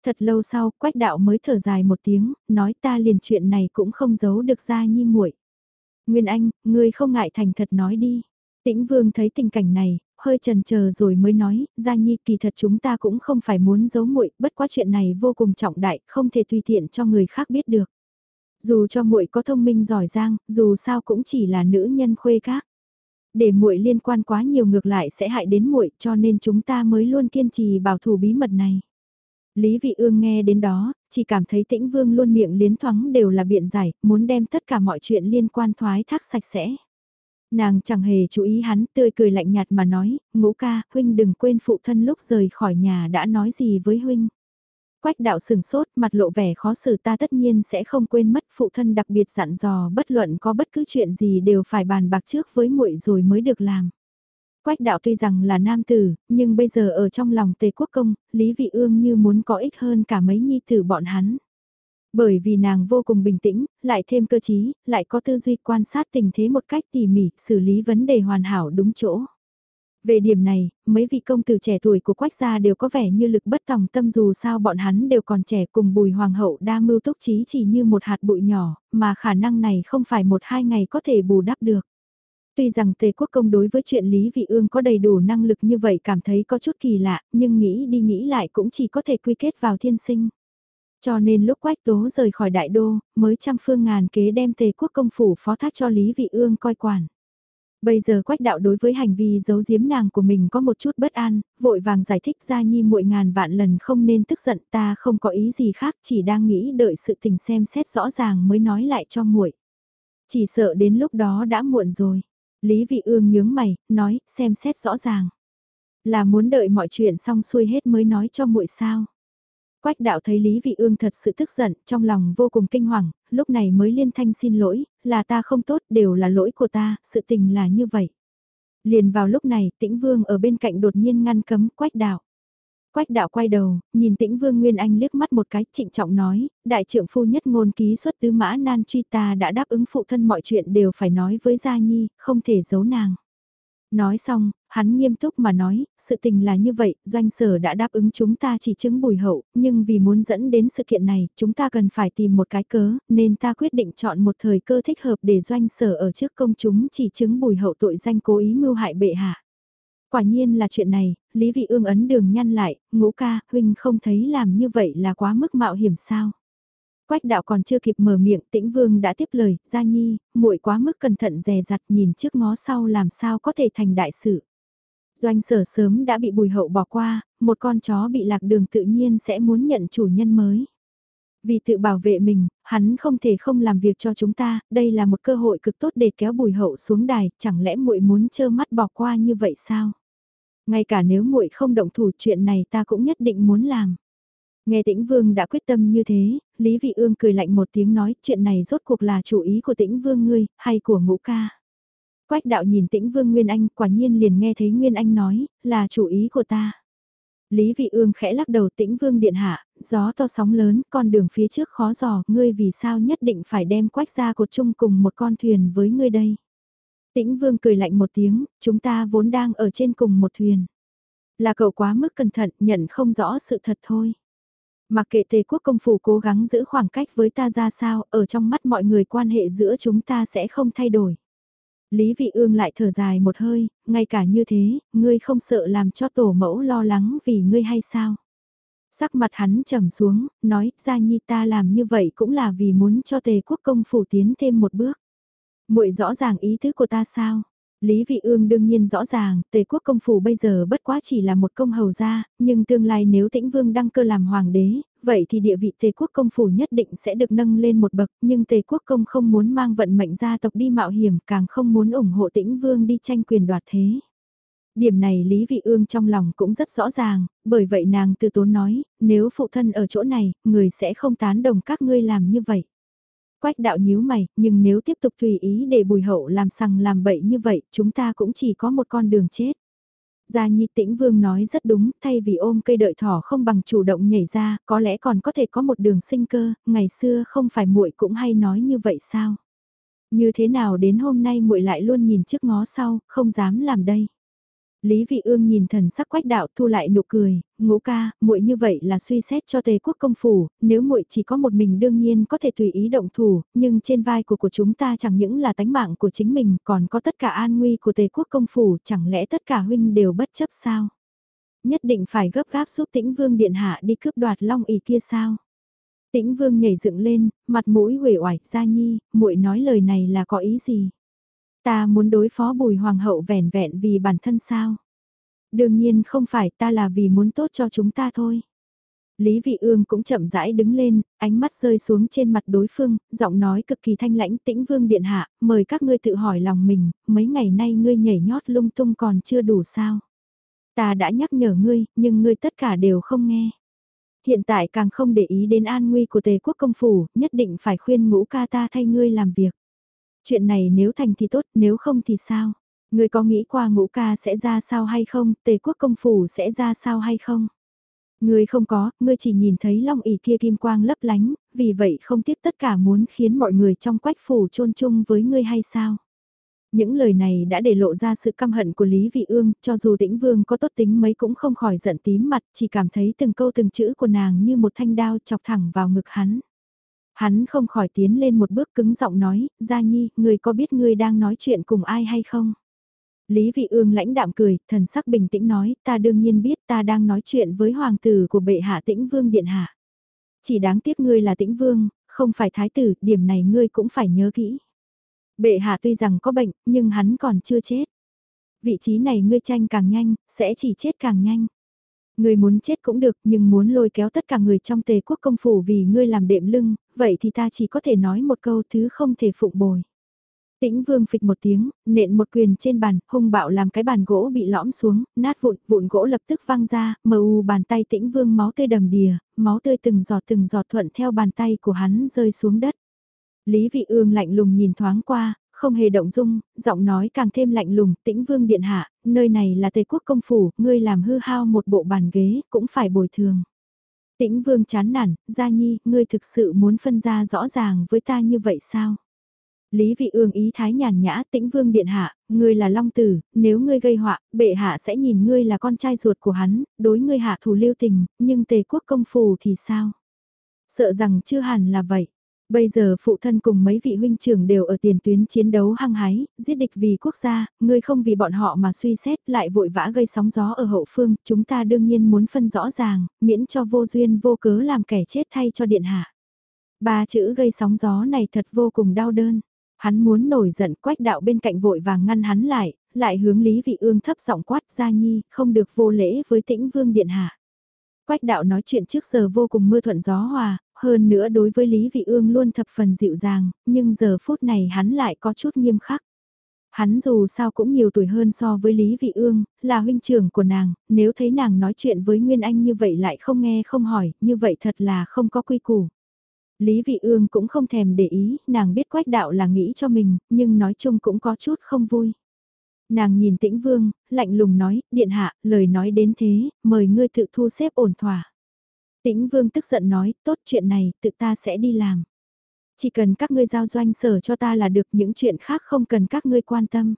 Thật lâu sau, quách đạo mới thở dài một tiếng, nói ta liền chuyện này cũng không giấu được ra nhi muội. Nguyên Anh, ngươi không ngại thành thật nói đi. Tĩnh Vương thấy tình cảnh này, hơi chần chờ rồi mới nói, Gia Nhi kỳ thật chúng ta cũng không phải muốn giấu muội, bất quá chuyện này vô cùng trọng đại, không thể tùy tiện cho người khác biết được. Dù cho muội có thông minh giỏi giang, dù sao cũng chỉ là nữ nhân khuê các. Để muội liên quan quá nhiều ngược lại sẽ hại đến muội, cho nên chúng ta mới luôn kiên trì bảo thủ bí mật này. Lý Vị Ương nghe đến đó, chỉ cảm thấy Tĩnh Vương luôn miệng liến thoáng đều là biện giải, muốn đem tất cả mọi chuyện liên quan thoái thác sạch sẽ. Nàng chẳng hề chú ý hắn, tươi cười lạnh nhạt mà nói, ngũ ca, huynh đừng quên phụ thân lúc rời khỏi nhà đã nói gì với huynh. Quách đạo sừng sốt, mặt lộ vẻ khó xử ta tất nhiên sẽ không quên mất phụ thân đặc biệt dặn dò bất luận có bất cứ chuyện gì đều phải bàn bạc trước với muội rồi mới được làm. Quách đạo tuy rằng là nam tử, nhưng bây giờ ở trong lòng tề quốc công, Lý Vị Ương như muốn có ích hơn cả mấy nhi tử bọn hắn. Bởi vì nàng vô cùng bình tĩnh, lại thêm cơ trí, lại có tư duy quan sát tình thế một cách tỉ mỉ, xử lý vấn đề hoàn hảo đúng chỗ. Về điểm này, mấy vị công tử trẻ tuổi của quách gia đều có vẻ như lực bất tòng tâm dù sao bọn hắn đều còn trẻ cùng bùi hoàng hậu đa mưu túc trí chỉ như một hạt bụi nhỏ, mà khả năng này không phải một hai ngày có thể bù đắp được. Tuy rằng Tề Quốc Công đối với chuyện Lý Vị Ương có đầy đủ năng lực như vậy cảm thấy có chút kỳ lạ, nhưng nghĩ đi nghĩ lại cũng chỉ có thể quy kết vào thiên sinh. Cho nên lúc Quách Tố rời khỏi đại đô, mới trăm phương ngàn kế đem Tề Quốc Công phủ phó thác cho Lý Vị Ương coi quản. Bây giờ Quách Đạo đối với hành vi giấu giếm nàng của mình có một chút bất an, vội vàng giải thích ra nhi muội ngàn vạn lần không nên tức giận ta không có ý gì khác chỉ đang nghĩ đợi sự tình xem xét rõ ràng mới nói lại cho muội. Chỉ sợ đến lúc đó đã muộn rồi. Lý Vị Ương nhướng mày, nói, xem xét rõ ràng. Là muốn đợi mọi chuyện xong xuôi hết mới nói cho muội sao. Quách đạo thấy Lý Vị Ương thật sự tức giận, trong lòng vô cùng kinh hoàng, lúc này mới liên thanh xin lỗi, là ta không tốt, đều là lỗi của ta, sự tình là như vậy. Liền vào lúc này, tĩnh vương ở bên cạnh đột nhiên ngăn cấm quách đạo. Quách đạo quay đầu, nhìn tĩnh vương Nguyên Anh liếc mắt một cái, trịnh trọng nói, đại trưởng phu nhất ngôn ký xuất tứ mã nan truy ta đã đáp ứng phụ thân mọi chuyện đều phải nói với Gia Nhi, không thể giấu nàng. Nói xong, hắn nghiêm túc mà nói, sự tình là như vậy, doanh sở đã đáp ứng chúng ta chỉ chứng bùi hậu, nhưng vì muốn dẫn đến sự kiện này, chúng ta cần phải tìm một cái cớ, nên ta quyết định chọn một thời cơ thích hợp để doanh sở ở trước công chúng chỉ chứng bùi hậu tội danh cố ý mưu hại bệ hạ. Quả nhiên là chuyện này, Lý Vị Ương ấn đường nhăn lại, ngũ ca, huynh không thấy làm như vậy là quá mức mạo hiểm sao. Quách đạo còn chưa kịp mở miệng, tĩnh vương đã tiếp lời, gia nhi, muội quá mức cẩn thận dè dặt nhìn trước ngó sau làm sao có thể thành đại sự. Doanh sở sớm đã bị bùi hậu bỏ qua, một con chó bị lạc đường tự nhiên sẽ muốn nhận chủ nhân mới. Vì tự bảo vệ mình, hắn không thể không làm việc cho chúng ta, đây là một cơ hội cực tốt để kéo bùi hậu xuống đài, chẳng lẽ muội muốn trơ mắt bỏ qua như vậy sao? Ngay cả nếu muội không động thủ chuyện này ta cũng nhất định muốn làm. Nghe tĩnh vương đã quyết tâm như thế, Lý Vị Ương cười lạnh một tiếng nói chuyện này rốt cuộc là chủ ý của tĩnh vương ngươi, hay của ngũ ca. Quách đạo nhìn tĩnh vương Nguyên Anh quả nhiên liền nghe thấy Nguyên Anh nói, là chủ ý của ta. Lý Vị Ương khẽ lắc đầu tĩnh vương điện hạ, gió to sóng lớn, con đường phía trước khó dò, ngươi vì sao nhất định phải đem quách ra cột chung cùng một con thuyền với ngươi đây. Tĩnh vương cười lạnh một tiếng, chúng ta vốn đang ở trên cùng một thuyền. Là cậu quá mức cẩn thận, nhận không rõ sự thật thôi. Mặc kệ tề quốc công phủ cố gắng giữ khoảng cách với ta ra sao, ở trong mắt mọi người quan hệ giữa chúng ta sẽ không thay đổi. Lý vị ương lại thở dài một hơi, ngay cả như thế, ngươi không sợ làm cho tổ mẫu lo lắng vì ngươi hay sao? Sắc mặt hắn trầm xuống, nói, Gia Nhi ta làm như vậy cũng là vì muốn cho tề quốc công phủ tiến thêm một bước muội rõ ràng ý tứ của ta sao? Lý Vị Ương đương nhiên rõ ràng, tề quốc công phủ bây giờ bất quá chỉ là một công hầu gia, nhưng tương lai nếu tĩnh vương đăng cơ làm hoàng đế, vậy thì địa vị tề quốc công phủ nhất định sẽ được nâng lên một bậc, nhưng tề quốc công không muốn mang vận mệnh gia tộc đi mạo hiểm, càng không muốn ủng hộ tĩnh vương đi tranh quyền đoạt thế. Điểm này Lý Vị Ương trong lòng cũng rất rõ ràng, bởi vậy nàng từ tốn nói, nếu phụ thân ở chỗ này, người sẽ không tán đồng các ngươi làm như vậy. Quách đạo nhíu mày, nhưng nếu tiếp tục tùy ý để bùi hậu làm sằng làm bậy như vậy, chúng ta cũng chỉ có một con đường chết. Gia Nhi Tĩnh Vương nói rất đúng, thay vì ôm cây đợi thỏ không bằng chủ động nhảy ra, có lẽ còn có thể có một đường sinh cơ, ngày xưa không phải muội cũng hay nói như vậy sao? Như thế nào đến hôm nay muội lại luôn nhìn trước ngó sau, không dám làm đây. Lý Vị Ương nhìn thần sắc quách đạo thu lại nụ cười, ngũ ca, muội như vậy là suy xét cho tề quốc công phủ, nếu muội chỉ có một mình đương nhiên có thể tùy ý động thủ, nhưng trên vai của của chúng ta chẳng những là tánh mạng của chính mình, còn có tất cả an nguy của tề quốc công phủ, chẳng lẽ tất cả huynh đều bất chấp sao? Nhất định phải gấp gáp giúp tĩnh vương điện hạ đi cướp đoạt long ỷ kia sao? Tĩnh vương nhảy dựng lên, mặt mũi uể oải, gia nhi, muội nói lời này là có ý gì? Ta muốn đối phó bùi hoàng hậu vẻn vẹn vì bản thân sao? Đương nhiên không phải ta là vì muốn tốt cho chúng ta thôi. Lý Vị Ương cũng chậm rãi đứng lên, ánh mắt rơi xuống trên mặt đối phương, giọng nói cực kỳ thanh lãnh tĩnh vương điện hạ, mời các ngươi tự hỏi lòng mình, mấy ngày nay ngươi nhảy nhót lung tung còn chưa đủ sao. Ta đã nhắc nhở ngươi, nhưng ngươi tất cả đều không nghe. Hiện tại càng không để ý đến an nguy của tề quốc công phủ, nhất định phải khuyên ngũ ca ta thay ngươi làm việc. Chuyện này nếu thành thì tốt, nếu không thì sao? Người có nghĩ qua ngũ ca sẽ ra sao hay không, tề quốc công phủ sẽ ra sao hay không? Người không có, ngươi chỉ nhìn thấy long ỉ kia kim quang lấp lánh, vì vậy không tiếc tất cả muốn khiến mọi người trong quách phủ chôn chung với ngươi hay sao? Những lời này đã để lộ ra sự căm hận của Lý Vị Ương, cho dù tĩnh vương có tốt tính mấy cũng không khỏi giận tím mặt, chỉ cảm thấy từng câu từng chữ của nàng như một thanh đao chọc thẳng vào ngực hắn. Hắn không khỏi tiến lên một bước cứng giọng nói, Gia Nhi, người có biết ngươi đang nói chuyện cùng ai hay không? Lý Vị Ương lãnh đạm cười, thần sắc bình tĩnh nói, ta đương nhiên biết ta đang nói chuyện với hoàng tử của bệ hạ tĩnh vương điện hạ. Chỉ đáng tiếc ngươi là tĩnh vương, không phải thái tử, điểm này ngươi cũng phải nhớ kỹ. Bệ hạ tuy rằng có bệnh, nhưng hắn còn chưa chết. Vị trí này ngươi tranh càng nhanh, sẽ chỉ chết càng nhanh. Ngươi muốn chết cũng được nhưng muốn lôi kéo tất cả người trong tề quốc công phủ vì ngươi làm đệm lưng, vậy thì ta chỉ có thể nói một câu thứ không thể phụng bồi. Tĩnh vương phịch một tiếng, nện một quyền trên bàn, hung bạo làm cái bàn gỗ bị lõm xuống, nát vụn, vụn gỗ lập tức văng ra, mờ u bàn tay tĩnh vương máu tươi đầm đìa, máu tươi từng giọt từng giọt thuận theo bàn tay của hắn rơi xuống đất. Lý vị ương lạnh lùng nhìn thoáng qua, không hề động dung, giọng nói càng thêm lạnh lùng, tĩnh vương điện hạ, nơi này là tề quốc công phủ, ngươi làm hư hao một bộ bàn ghế, cũng phải bồi thường. Tĩnh vương chán nản, gia nhi, ngươi thực sự muốn phân ra rõ ràng với ta như vậy sao? Lý vị ương ý thái nhàn nhã tĩnh vương điện hạ, ngươi là long tử, nếu ngươi gây họa, bệ hạ sẽ nhìn ngươi là con trai ruột của hắn, đối ngươi hạ thủ lưu tình, nhưng tề quốc công phủ thì sao? Sợ rằng chưa hẳn là vậy. Bây giờ phụ thân cùng mấy vị huynh trưởng đều ở tiền tuyến chiến đấu hăng hái, giết địch vì quốc gia, ngươi không vì bọn họ mà suy xét lại vội vã gây sóng gió ở hậu phương, chúng ta đương nhiên muốn phân rõ ràng, miễn cho vô duyên vô cớ làm kẻ chết thay cho điện hạ. Ba chữ gây sóng gió này thật vô cùng đau đơn. Hắn muốn nổi giận quách đạo bên cạnh vội vàng ngăn hắn lại, lại hướng Lý Vị Ương thấp giọng quát ra nhi, không được vô lễ với tĩnh vương điện hạ. Quách đạo nói chuyện trước giờ vô cùng mưa thuận gió hòa, hơn nữa đối với Lý Vị Ương luôn thập phần dịu dàng, nhưng giờ phút này hắn lại có chút nghiêm khắc. Hắn dù sao cũng nhiều tuổi hơn so với Lý Vị Ương, là huynh trưởng của nàng, nếu thấy nàng nói chuyện với Nguyên Anh như vậy lại không nghe không hỏi, như vậy thật là không có quy củ. Lý Vị Ương cũng không thèm để ý, nàng biết quách đạo là nghĩ cho mình, nhưng nói chung cũng có chút không vui. Nàng nhìn tĩnh vương, lạnh lùng nói, điện hạ, lời nói đến thế, mời ngươi tự thu xếp ổn thỏa. Tĩnh vương tức giận nói, tốt chuyện này, tự ta sẽ đi làm. Chỉ cần các ngươi giao doanh sở cho ta là được những chuyện khác không cần các ngươi quan tâm.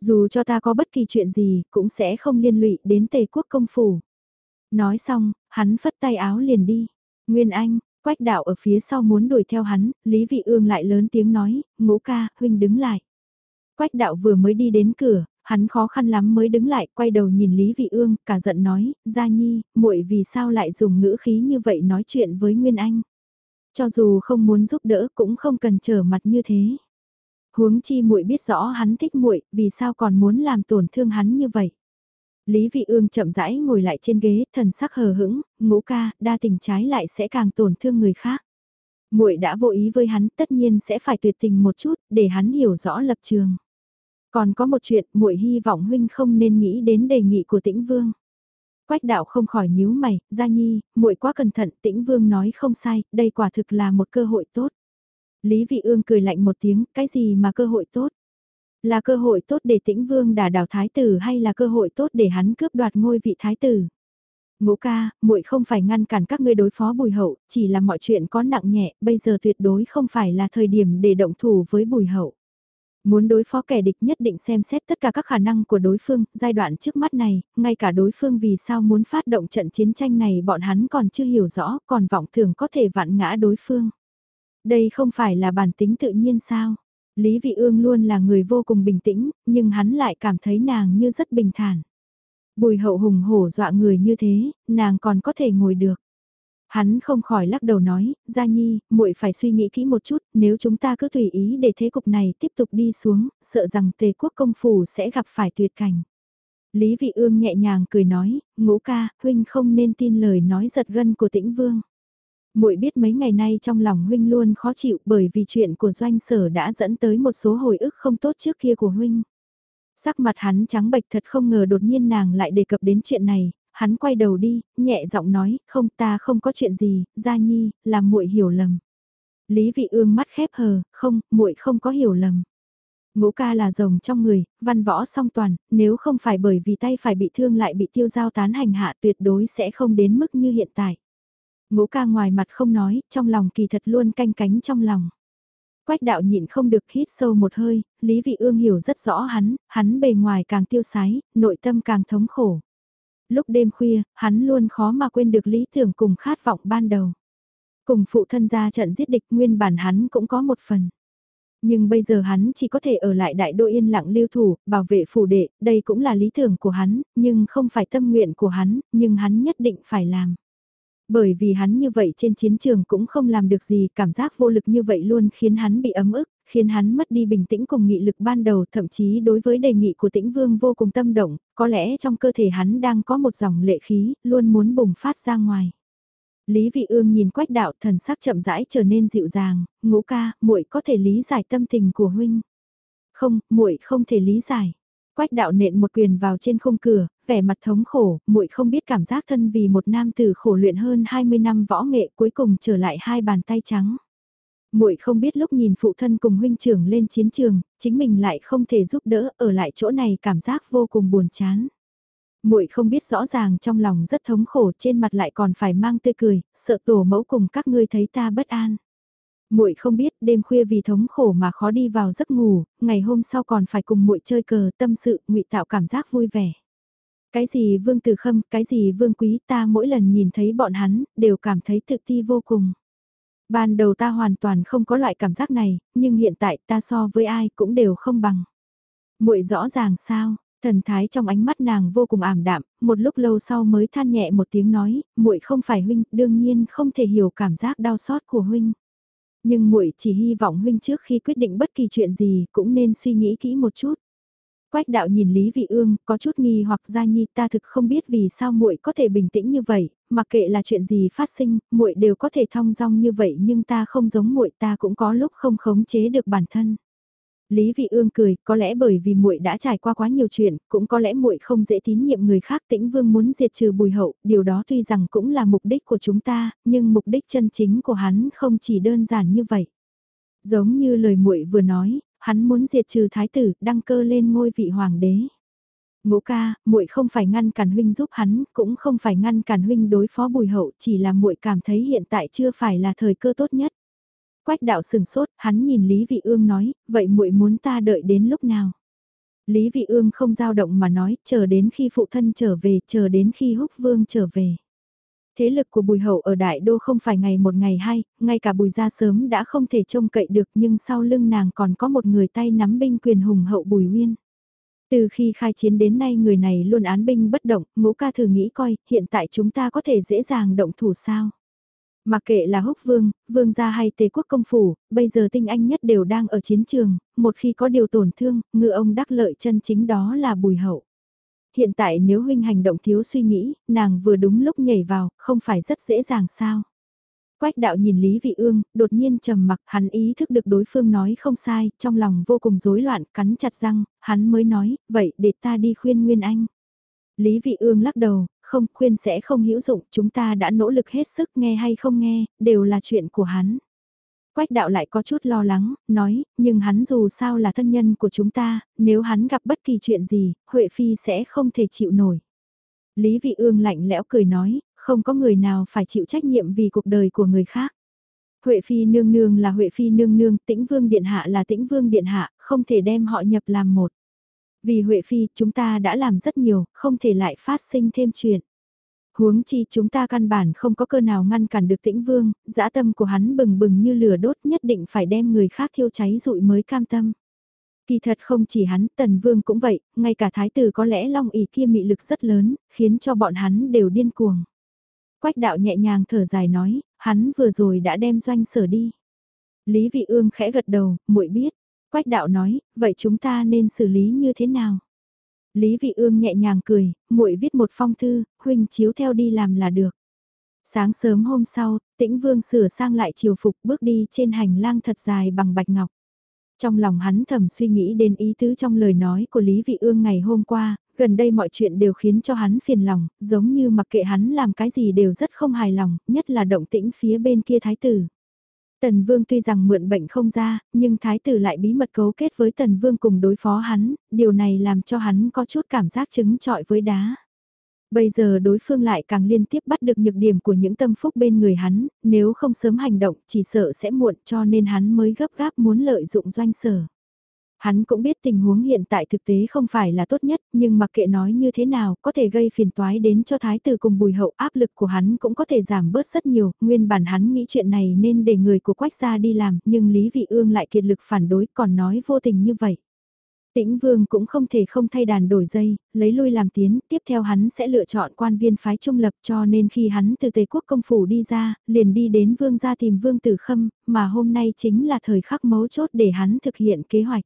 Dù cho ta có bất kỳ chuyện gì, cũng sẽ không liên lụy đến tề quốc công phủ. Nói xong, hắn phất tay áo liền đi. Nguyên Anh, Quách đạo ở phía sau muốn đuổi theo hắn, Lý Vị Ương lại lớn tiếng nói, ngũ ca, huynh đứng lại. Quách đạo vừa mới đi đến cửa, hắn khó khăn lắm mới đứng lại, quay đầu nhìn Lý Vị Ương, cả giận nói, Gia Nhi, muội vì sao lại dùng ngữ khí như vậy nói chuyện với Nguyên Anh. Cho dù không muốn giúp đỡ cũng không cần trở mặt như thế. Huống chi muội biết rõ hắn thích muội, vì sao còn muốn làm tổn thương hắn như vậy. Lý Vị Ương chậm rãi ngồi lại trên ghế, thần sắc hờ hững, ngũ ca, đa tình trái lại sẽ càng tổn thương người khác. Muội đã vô ý với hắn, tất nhiên sẽ phải tuyệt tình một chút, để hắn hiểu rõ lập trường. Còn có một chuyện, muội hy vọng huynh không nên nghĩ đến đề nghị của Tĩnh Vương. Quách đạo không khỏi nhíu mày, Gia Nhi, muội quá cẩn thận, Tĩnh Vương nói không sai, đây quả thực là một cơ hội tốt. Lý Vị Ương cười lạnh một tiếng, cái gì mà cơ hội tốt? Là cơ hội tốt để Tĩnh Vương đả đảo thái tử hay là cơ hội tốt để hắn cướp đoạt ngôi vị thái tử? Ngũ ca, muội không phải ngăn cản các ngươi đối phó Bùi Hậu, chỉ là mọi chuyện có nặng nhẹ, bây giờ tuyệt đối không phải là thời điểm để động thủ với Bùi Hậu. Muốn đối phó kẻ địch nhất định xem xét tất cả các khả năng của đối phương, giai đoạn trước mắt này, ngay cả đối phương vì sao muốn phát động trận chiến tranh này bọn hắn còn chưa hiểu rõ, còn vọng tưởng có thể vạn ngã đối phương. Đây không phải là bản tính tự nhiên sao? Lý Vị Ương luôn là người vô cùng bình tĩnh, nhưng hắn lại cảm thấy nàng như rất bình thản. Bùi hậu hùng hổ dọa người như thế, nàng còn có thể ngồi được. Hắn không khỏi lắc đầu nói, Gia Nhi, muội phải suy nghĩ kỹ một chút, nếu chúng ta cứ tùy ý để thế cục này tiếp tục đi xuống, sợ rằng tề quốc công phủ sẽ gặp phải tuyệt cảnh. Lý Vị Ương nhẹ nhàng cười nói, ngũ ca, huynh không nên tin lời nói giật gân của tĩnh vương. muội biết mấy ngày nay trong lòng huynh luôn khó chịu bởi vì chuyện của doanh sở đã dẫn tới một số hồi ức không tốt trước kia của huynh. Sắc mặt hắn trắng bệch thật không ngờ đột nhiên nàng lại đề cập đến chuyện này, hắn quay đầu đi, nhẹ giọng nói, không ta không có chuyện gì, gia nhi, là muội hiểu lầm. Lý vị ương mắt khép hờ, không, muội không có hiểu lầm. Ngũ ca là rồng trong người, văn võ song toàn, nếu không phải bởi vì tay phải bị thương lại bị tiêu giao tán hành hạ tuyệt đối sẽ không đến mức như hiện tại. Ngũ ca ngoài mặt không nói, trong lòng kỳ thật luôn canh cánh trong lòng. Quách đạo nhịn không được hít sâu một hơi, Lý Vị Ương hiểu rất rõ hắn, hắn bề ngoài càng tiêu sái, nội tâm càng thống khổ. Lúc đêm khuya, hắn luôn khó mà quên được lý tưởng cùng khát vọng ban đầu. Cùng phụ thân ra trận giết địch nguyên bản hắn cũng có một phần. Nhưng bây giờ hắn chỉ có thể ở lại đại đô yên lặng lưu thủ, bảo vệ phủ đệ, đây cũng là lý tưởng của hắn, nhưng không phải tâm nguyện của hắn, nhưng hắn nhất định phải làm. Bởi vì hắn như vậy trên chiến trường cũng không làm được gì, cảm giác vô lực như vậy luôn khiến hắn bị ấm ức, khiến hắn mất đi bình tĩnh cùng nghị lực ban đầu, thậm chí đối với đề nghị của tĩnh vương vô cùng tâm động, có lẽ trong cơ thể hắn đang có một dòng lệ khí, luôn muốn bùng phát ra ngoài. Lý Vị Ương nhìn Quách Đạo, thần sắc chậm rãi trở nên dịu dàng, "Ngũ ca, muội có thể lý giải tâm tình của huynh." "Không, muội không thể lý giải." Quách Đạo nện một quyền vào trên khung cửa, vẻ mặt thống khổ, muội không biết cảm giác thân vì một nam tử khổ luyện hơn 20 năm võ nghệ cuối cùng trở lại hai bàn tay trắng. Muội không biết lúc nhìn phụ thân cùng huynh trưởng lên chiến trường, chính mình lại không thể giúp đỡ, ở lại chỗ này cảm giác vô cùng buồn chán. Muội không biết rõ ràng trong lòng rất thống khổ, trên mặt lại còn phải mang tươi cười, sợ tổ mẫu cùng các ngươi thấy ta bất an. Muội không biết, đêm khuya vì thống khổ mà khó đi vào giấc ngủ, ngày hôm sau còn phải cùng muội chơi cờ, tâm sự, ngụy tạo cảm giác vui vẻ. Cái gì Vương Tử Khâm, cái gì Vương Quý ta mỗi lần nhìn thấy bọn hắn, đều cảm thấy tự ti vô cùng. Ban đầu ta hoàn toàn không có loại cảm giác này, nhưng hiện tại ta so với ai cũng đều không bằng. muội rõ ràng sao, thần thái trong ánh mắt nàng vô cùng ảm đạm, một lúc lâu sau mới than nhẹ một tiếng nói, muội không phải huynh, đương nhiên không thể hiểu cảm giác đau xót của huynh. Nhưng muội chỉ hy vọng huynh trước khi quyết định bất kỳ chuyện gì cũng nên suy nghĩ kỹ một chút. Quách đạo nhìn Lý Vị Ương, có chút nghi hoặc gia nhi ta thực không biết vì sao muội có thể bình tĩnh như vậy, mặc kệ là chuyện gì phát sinh, muội đều có thể thong dong như vậy nhưng ta không giống muội ta cũng có lúc không khống chế được bản thân. Lý Vị Ương cười, có lẽ bởi vì muội đã trải qua quá nhiều chuyện, cũng có lẽ muội không dễ tín nhiệm người khác. Tĩnh Vương muốn diệt trừ Bùi Hậu, điều đó tuy rằng cũng là mục đích của chúng ta, nhưng mục đích chân chính của hắn không chỉ đơn giản như vậy. Giống như lời muội vừa nói, hắn muốn diệt trừ thái tử, đăng cơ lên ngôi vị hoàng đế. Ngũ ca, muội không phải ngăn cản huynh giúp hắn, cũng không phải ngăn cản huynh đối phó Bùi Hậu, chỉ là muội cảm thấy hiện tại chưa phải là thời cơ tốt nhất. Quách đạo sừng sốt, hắn nhìn Lý Vị Ương nói, vậy muội muốn ta đợi đến lúc nào? Lý Vị Ương không dao động mà nói, chờ đến khi phụ thân trở về, chờ đến khi húc vương trở về. Thế lực của Bùi Hậu ở Đại Đô không phải ngày một ngày hai, ngay cả Bùi Gia sớm đã không thể trông cậy được nhưng sau lưng nàng còn có một người tay nắm binh quyền hùng hậu Bùi uyên Từ khi khai chiến đến nay người này luôn án binh bất động, ngũ ca thử nghĩ coi, hiện tại chúng ta có thể dễ dàng động thủ sao? Mặc kệ là húc vương, vương gia hay tề quốc công phủ, bây giờ tinh anh nhất đều đang ở chiến trường, một khi có điều tổn thương, ngựa ông đắc lợi chân chính đó là bùi hậu. Hiện tại nếu huynh hành động thiếu suy nghĩ, nàng vừa đúng lúc nhảy vào, không phải rất dễ dàng sao? Quách đạo nhìn Lý Vị Ương, đột nhiên trầm mặc, hắn ý thức được đối phương nói không sai, trong lòng vô cùng rối loạn, cắn chặt răng, hắn mới nói, vậy để ta đi khuyên Nguyên Anh. Lý Vị Ương lắc đầu, không khuyên sẽ không hữu dụng, chúng ta đã nỗ lực hết sức nghe hay không nghe, đều là chuyện của hắn. Quách đạo lại có chút lo lắng, nói, nhưng hắn dù sao là thân nhân của chúng ta, nếu hắn gặp bất kỳ chuyện gì, Huệ Phi sẽ không thể chịu nổi. Lý Vị Ương lạnh lẽo cười nói, không có người nào phải chịu trách nhiệm vì cuộc đời của người khác. Huệ Phi nương nương là Huệ Phi nương nương, tĩnh vương điện hạ là tĩnh vương điện hạ, không thể đem họ nhập làm một. Vì Huệ Phi, chúng ta đã làm rất nhiều, không thể lại phát sinh thêm chuyện. Huống chi chúng ta căn bản không có cơ nào ngăn cản được tĩnh vương, dã tâm của hắn bừng bừng như lửa đốt nhất định phải đem người khác thiêu cháy rụi mới cam tâm. Kỳ thật không chỉ hắn, tần vương cũng vậy, ngay cả thái tử có lẽ long ỉ kia mị lực rất lớn, khiến cho bọn hắn đều điên cuồng. Quách đạo nhẹ nhàng thở dài nói, hắn vừa rồi đã đem doanh sở đi. Lý vị ương khẽ gật đầu, muội biết. Quách đạo nói, vậy chúng ta nên xử lý như thế nào? Lý vị ương nhẹ nhàng cười, muội viết một phong thư, huynh chiếu theo đi làm là được. Sáng sớm hôm sau, tĩnh vương sửa sang lại chiều phục bước đi trên hành lang thật dài bằng bạch ngọc. Trong lòng hắn thầm suy nghĩ đến ý tứ trong lời nói của Lý Vị Ương ngày hôm qua, gần đây mọi chuyện đều khiến cho hắn phiền lòng, giống như mặc kệ hắn làm cái gì đều rất không hài lòng, nhất là động tĩnh phía bên kia thái tử. Tần Vương tuy rằng mượn bệnh không ra, nhưng thái tử lại bí mật cấu kết với Tần Vương cùng đối phó hắn, điều này làm cho hắn có chút cảm giác chứng trọi với đá. Bây giờ đối phương lại càng liên tiếp bắt được nhược điểm của những tâm phúc bên người hắn, nếu không sớm hành động chỉ sợ sẽ muộn cho nên hắn mới gấp gáp muốn lợi dụng doanh sở. Hắn cũng biết tình huống hiện tại thực tế không phải là tốt nhất, nhưng mặc kệ nói như thế nào, có thể gây phiền toái đến cho thái tử cùng bùi hậu áp lực của hắn cũng có thể giảm bớt rất nhiều, nguyên bản hắn nghĩ chuyện này nên để người của quách gia đi làm, nhưng Lý Vị Ương lại kiệt lực phản đối còn nói vô tình như vậy. Tĩnh Vương cũng không thể không thay đàn đổi dây, lấy lui làm tiến, tiếp theo hắn sẽ lựa chọn quan viên phái trung lập cho nên khi hắn từ Tây Quốc công phủ đi ra, liền đi đến Vương gia tìm Vương Tử Khâm, mà hôm nay chính là thời khắc mấu chốt để hắn thực hiện kế hoạch.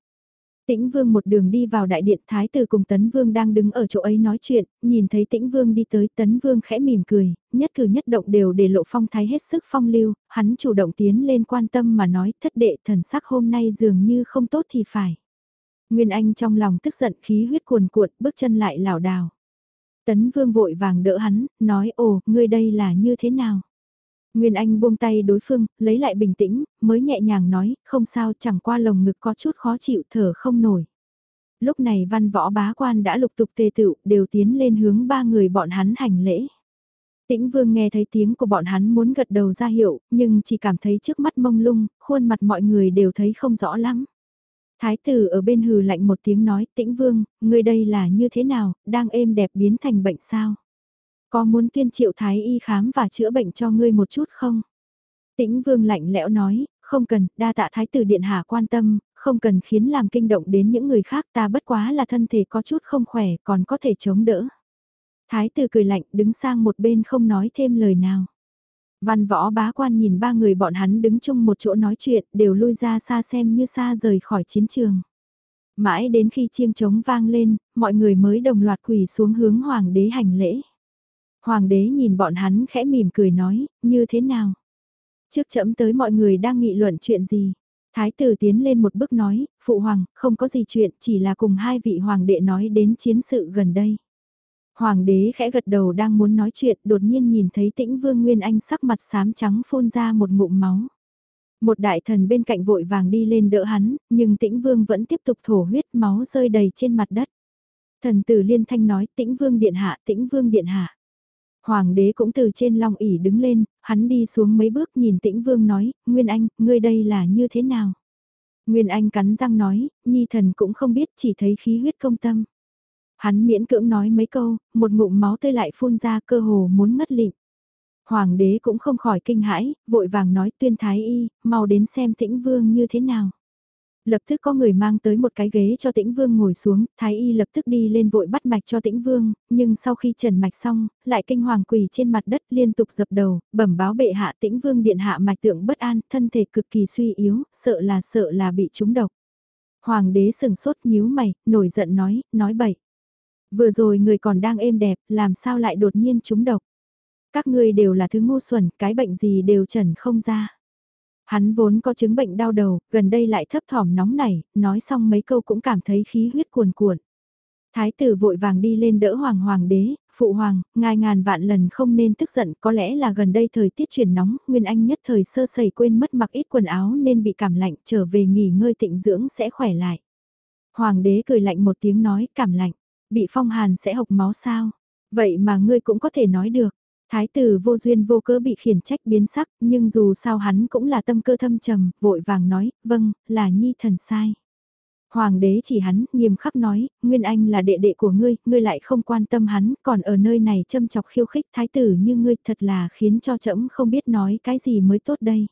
Tĩnh Vương một đường đi vào đại điện Thái tử cùng Tấn Vương đang đứng ở chỗ ấy nói chuyện, nhìn thấy Tĩnh Vương đi tới Tấn Vương khẽ mỉm cười, nhất cử nhất động đều để lộ phong thái hết sức phong lưu, hắn chủ động tiến lên quan tâm mà nói thất đệ thần sắc hôm nay dường như không tốt thì phải. Nguyên Anh trong lòng tức giận khí huyết cuồn cuộn bước chân lại lảo đảo. Tấn Vương vội vàng đỡ hắn, nói ồ, ngươi đây là như thế nào? Nguyên Anh buông tay đối phương, lấy lại bình tĩnh, mới nhẹ nhàng nói, không sao chẳng qua lồng ngực có chút khó chịu thở không nổi. Lúc này văn võ bá quan đã lục tục tề tựu, đều tiến lên hướng ba người bọn hắn hành lễ. Tĩnh Vương nghe thấy tiếng của bọn hắn muốn gật đầu ra hiệu, nhưng chỉ cảm thấy trước mắt mông lung, khuôn mặt mọi người đều thấy không rõ lắm. Thái tử ở bên hừ lạnh một tiếng nói, Tĩnh Vương, ngươi đây là như thế nào, đang êm đẹp biến thành bệnh sao? Có muốn tuyên triệu thái y khám và chữa bệnh cho ngươi một chút không? Tĩnh vương lạnh lẽo nói, không cần, đa tạ thái tử điện hạ quan tâm, không cần khiến làm kinh động đến những người khác ta bất quá là thân thể có chút không khỏe còn có thể chống đỡ. Thái tử cười lạnh đứng sang một bên không nói thêm lời nào. Văn võ bá quan nhìn ba người bọn hắn đứng chung một chỗ nói chuyện đều lui ra xa xem như xa rời khỏi chiến trường. Mãi đến khi chiêng trống vang lên, mọi người mới đồng loạt quỳ xuống hướng hoàng đế hành lễ. Hoàng đế nhìn bọn hắn khẽ mỉm cười nói, như thế nào? Trước chậm tới mọi người đang nghị luận chuyện gì? Thái tử tiến lên một bước nói, phụ hoàng, không có gì chuyện, chỉ là cùng hai vị hoàng đệ nói đến chiến sự gần đây. Hoàng đế khẽ gật đầu đang muốn nói chuyện, đột nhiên nhìn thấy tĩnh vương Nguyên Anh sắc mặt xám trắng phun ra một ngụm máu. Một đại thần bên cạnh vội vàng đi lên đỡ hắn, nhưng tĩnh vương vẫn tiếp tục thổ huyết máu rơi đầy trên mặt đất. Thần tử liên thanh nói tĩnh vương điện hạ, tĩnh vương điện hạ. Hoàng đế cũng từ trên long ỉ đứng lên, hắn đi xuống mấy bước nhìn tĩnh vương nói, Nguyên Anh, ngươi đây là như thế nào? Nguyên Anh cắn răng nói, nhi thần cũng không biết chỉ thấy khí huyết công tâm. Hắn miễn cưỡng nói mấy câu, một ngụm máu tươi lại phun ra cơ hồ muốn ngất lịm. Hoàng đế cũng không khỏi kinh hãi, vội vàng nói tuyên thái y, mau đến xem tĩnh vương như thế nào. Lập tức có người mang tới một cái ghế cho tĩnh vương ngồi xuống, thái y lập tức đi lên vội bắt mạch cho tĩnh vương, nhưng sau khi trần mạch xong, lại kinh hoàng quỳ trên mặt đất liên tục dập đầu, bẩm báo bệ hạ tĩnh vương điện hạ mạch tượng bất an, thân thể cực kỳ suy yếu, sợ là sợ là bị trúng độc. Hoàng đế sừng sốt nhíu mày, nổi giận nói, nói bậy. Vừa rồi người còn đang êm đẹp, làm sao lại đột nhiên trúng độc. Các ngươi đều là thứ ngu xuẩn, cái bệnh gì đều trần không ra. Hắn vốn có chứng bệnh đau đầu, gần đây lại thấp thỏm nóng nảy, nói xong mấy câu cũng cảm thấy khí huyết cuồn cuộn. Thái tử vội vàng đi lên đỡ hoàng hoàng đế, phụ hoàng, ngài ngàn vạn lần không nên tức giận, có lẽ là gần đây thời tiết chuyển nóng, Nguyên Anh nhất thời sơ sẩy quên mất mặc ít quần áo nên bị cảm lạnh, trở về nghỉ ngơi tịnh dưỡng sẽ khỏe lại. Hoàng đế cười lạnh một tiếng nói, cảm lạnh, bị phong hàn sẽ hộc máu sao? Vậy mà ngươi cũng có thể nói được, Thái tử vô duyên vô cớ bị khiển trách biến sắc, nhưng dù sao hắn cũng là tâm cơ thâm trầm, vội vàng nói, vâng, là nhi thần sai. Hoàng đế chỉ hắn, nghiêm khắc nói, Nguyên Anh là đệ đệ của ngươi, ngươi lại không quan tâm hắn, còn ở nơi này châm chọc khiêu khích thái tử như ngươi thật là khiến cho trẫm không biết nói cái gì mới tốt đây.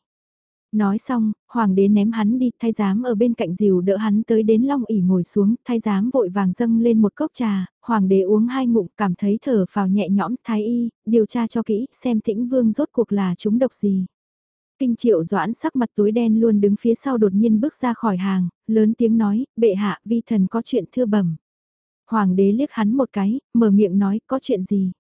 Nói xong, hoàng đế ném hắn đi, thái giám ở bên cạnh dìu đỡ hắn tới đến long ỉ ngồi xuống, thái giám vội vàng dâng lên một cốc trà, hoàng đế uống hai ngụm cảm thấy thở phào nhẹ nhõm, thái y, điều tra cho kỹ, xem tĩnh vương rốt cuộc là chúng độc gì. Kinh triệu doãn sắc mặt tối đen luôn đứng phía sau đột nhiên bước ra khỏi hàng, lớn tiếng nói, bệ hạ, vi thần có chuyện thưa bẩm. Hoàng đế liếc hắn một cái, mở miệng nói, có chuyện gì?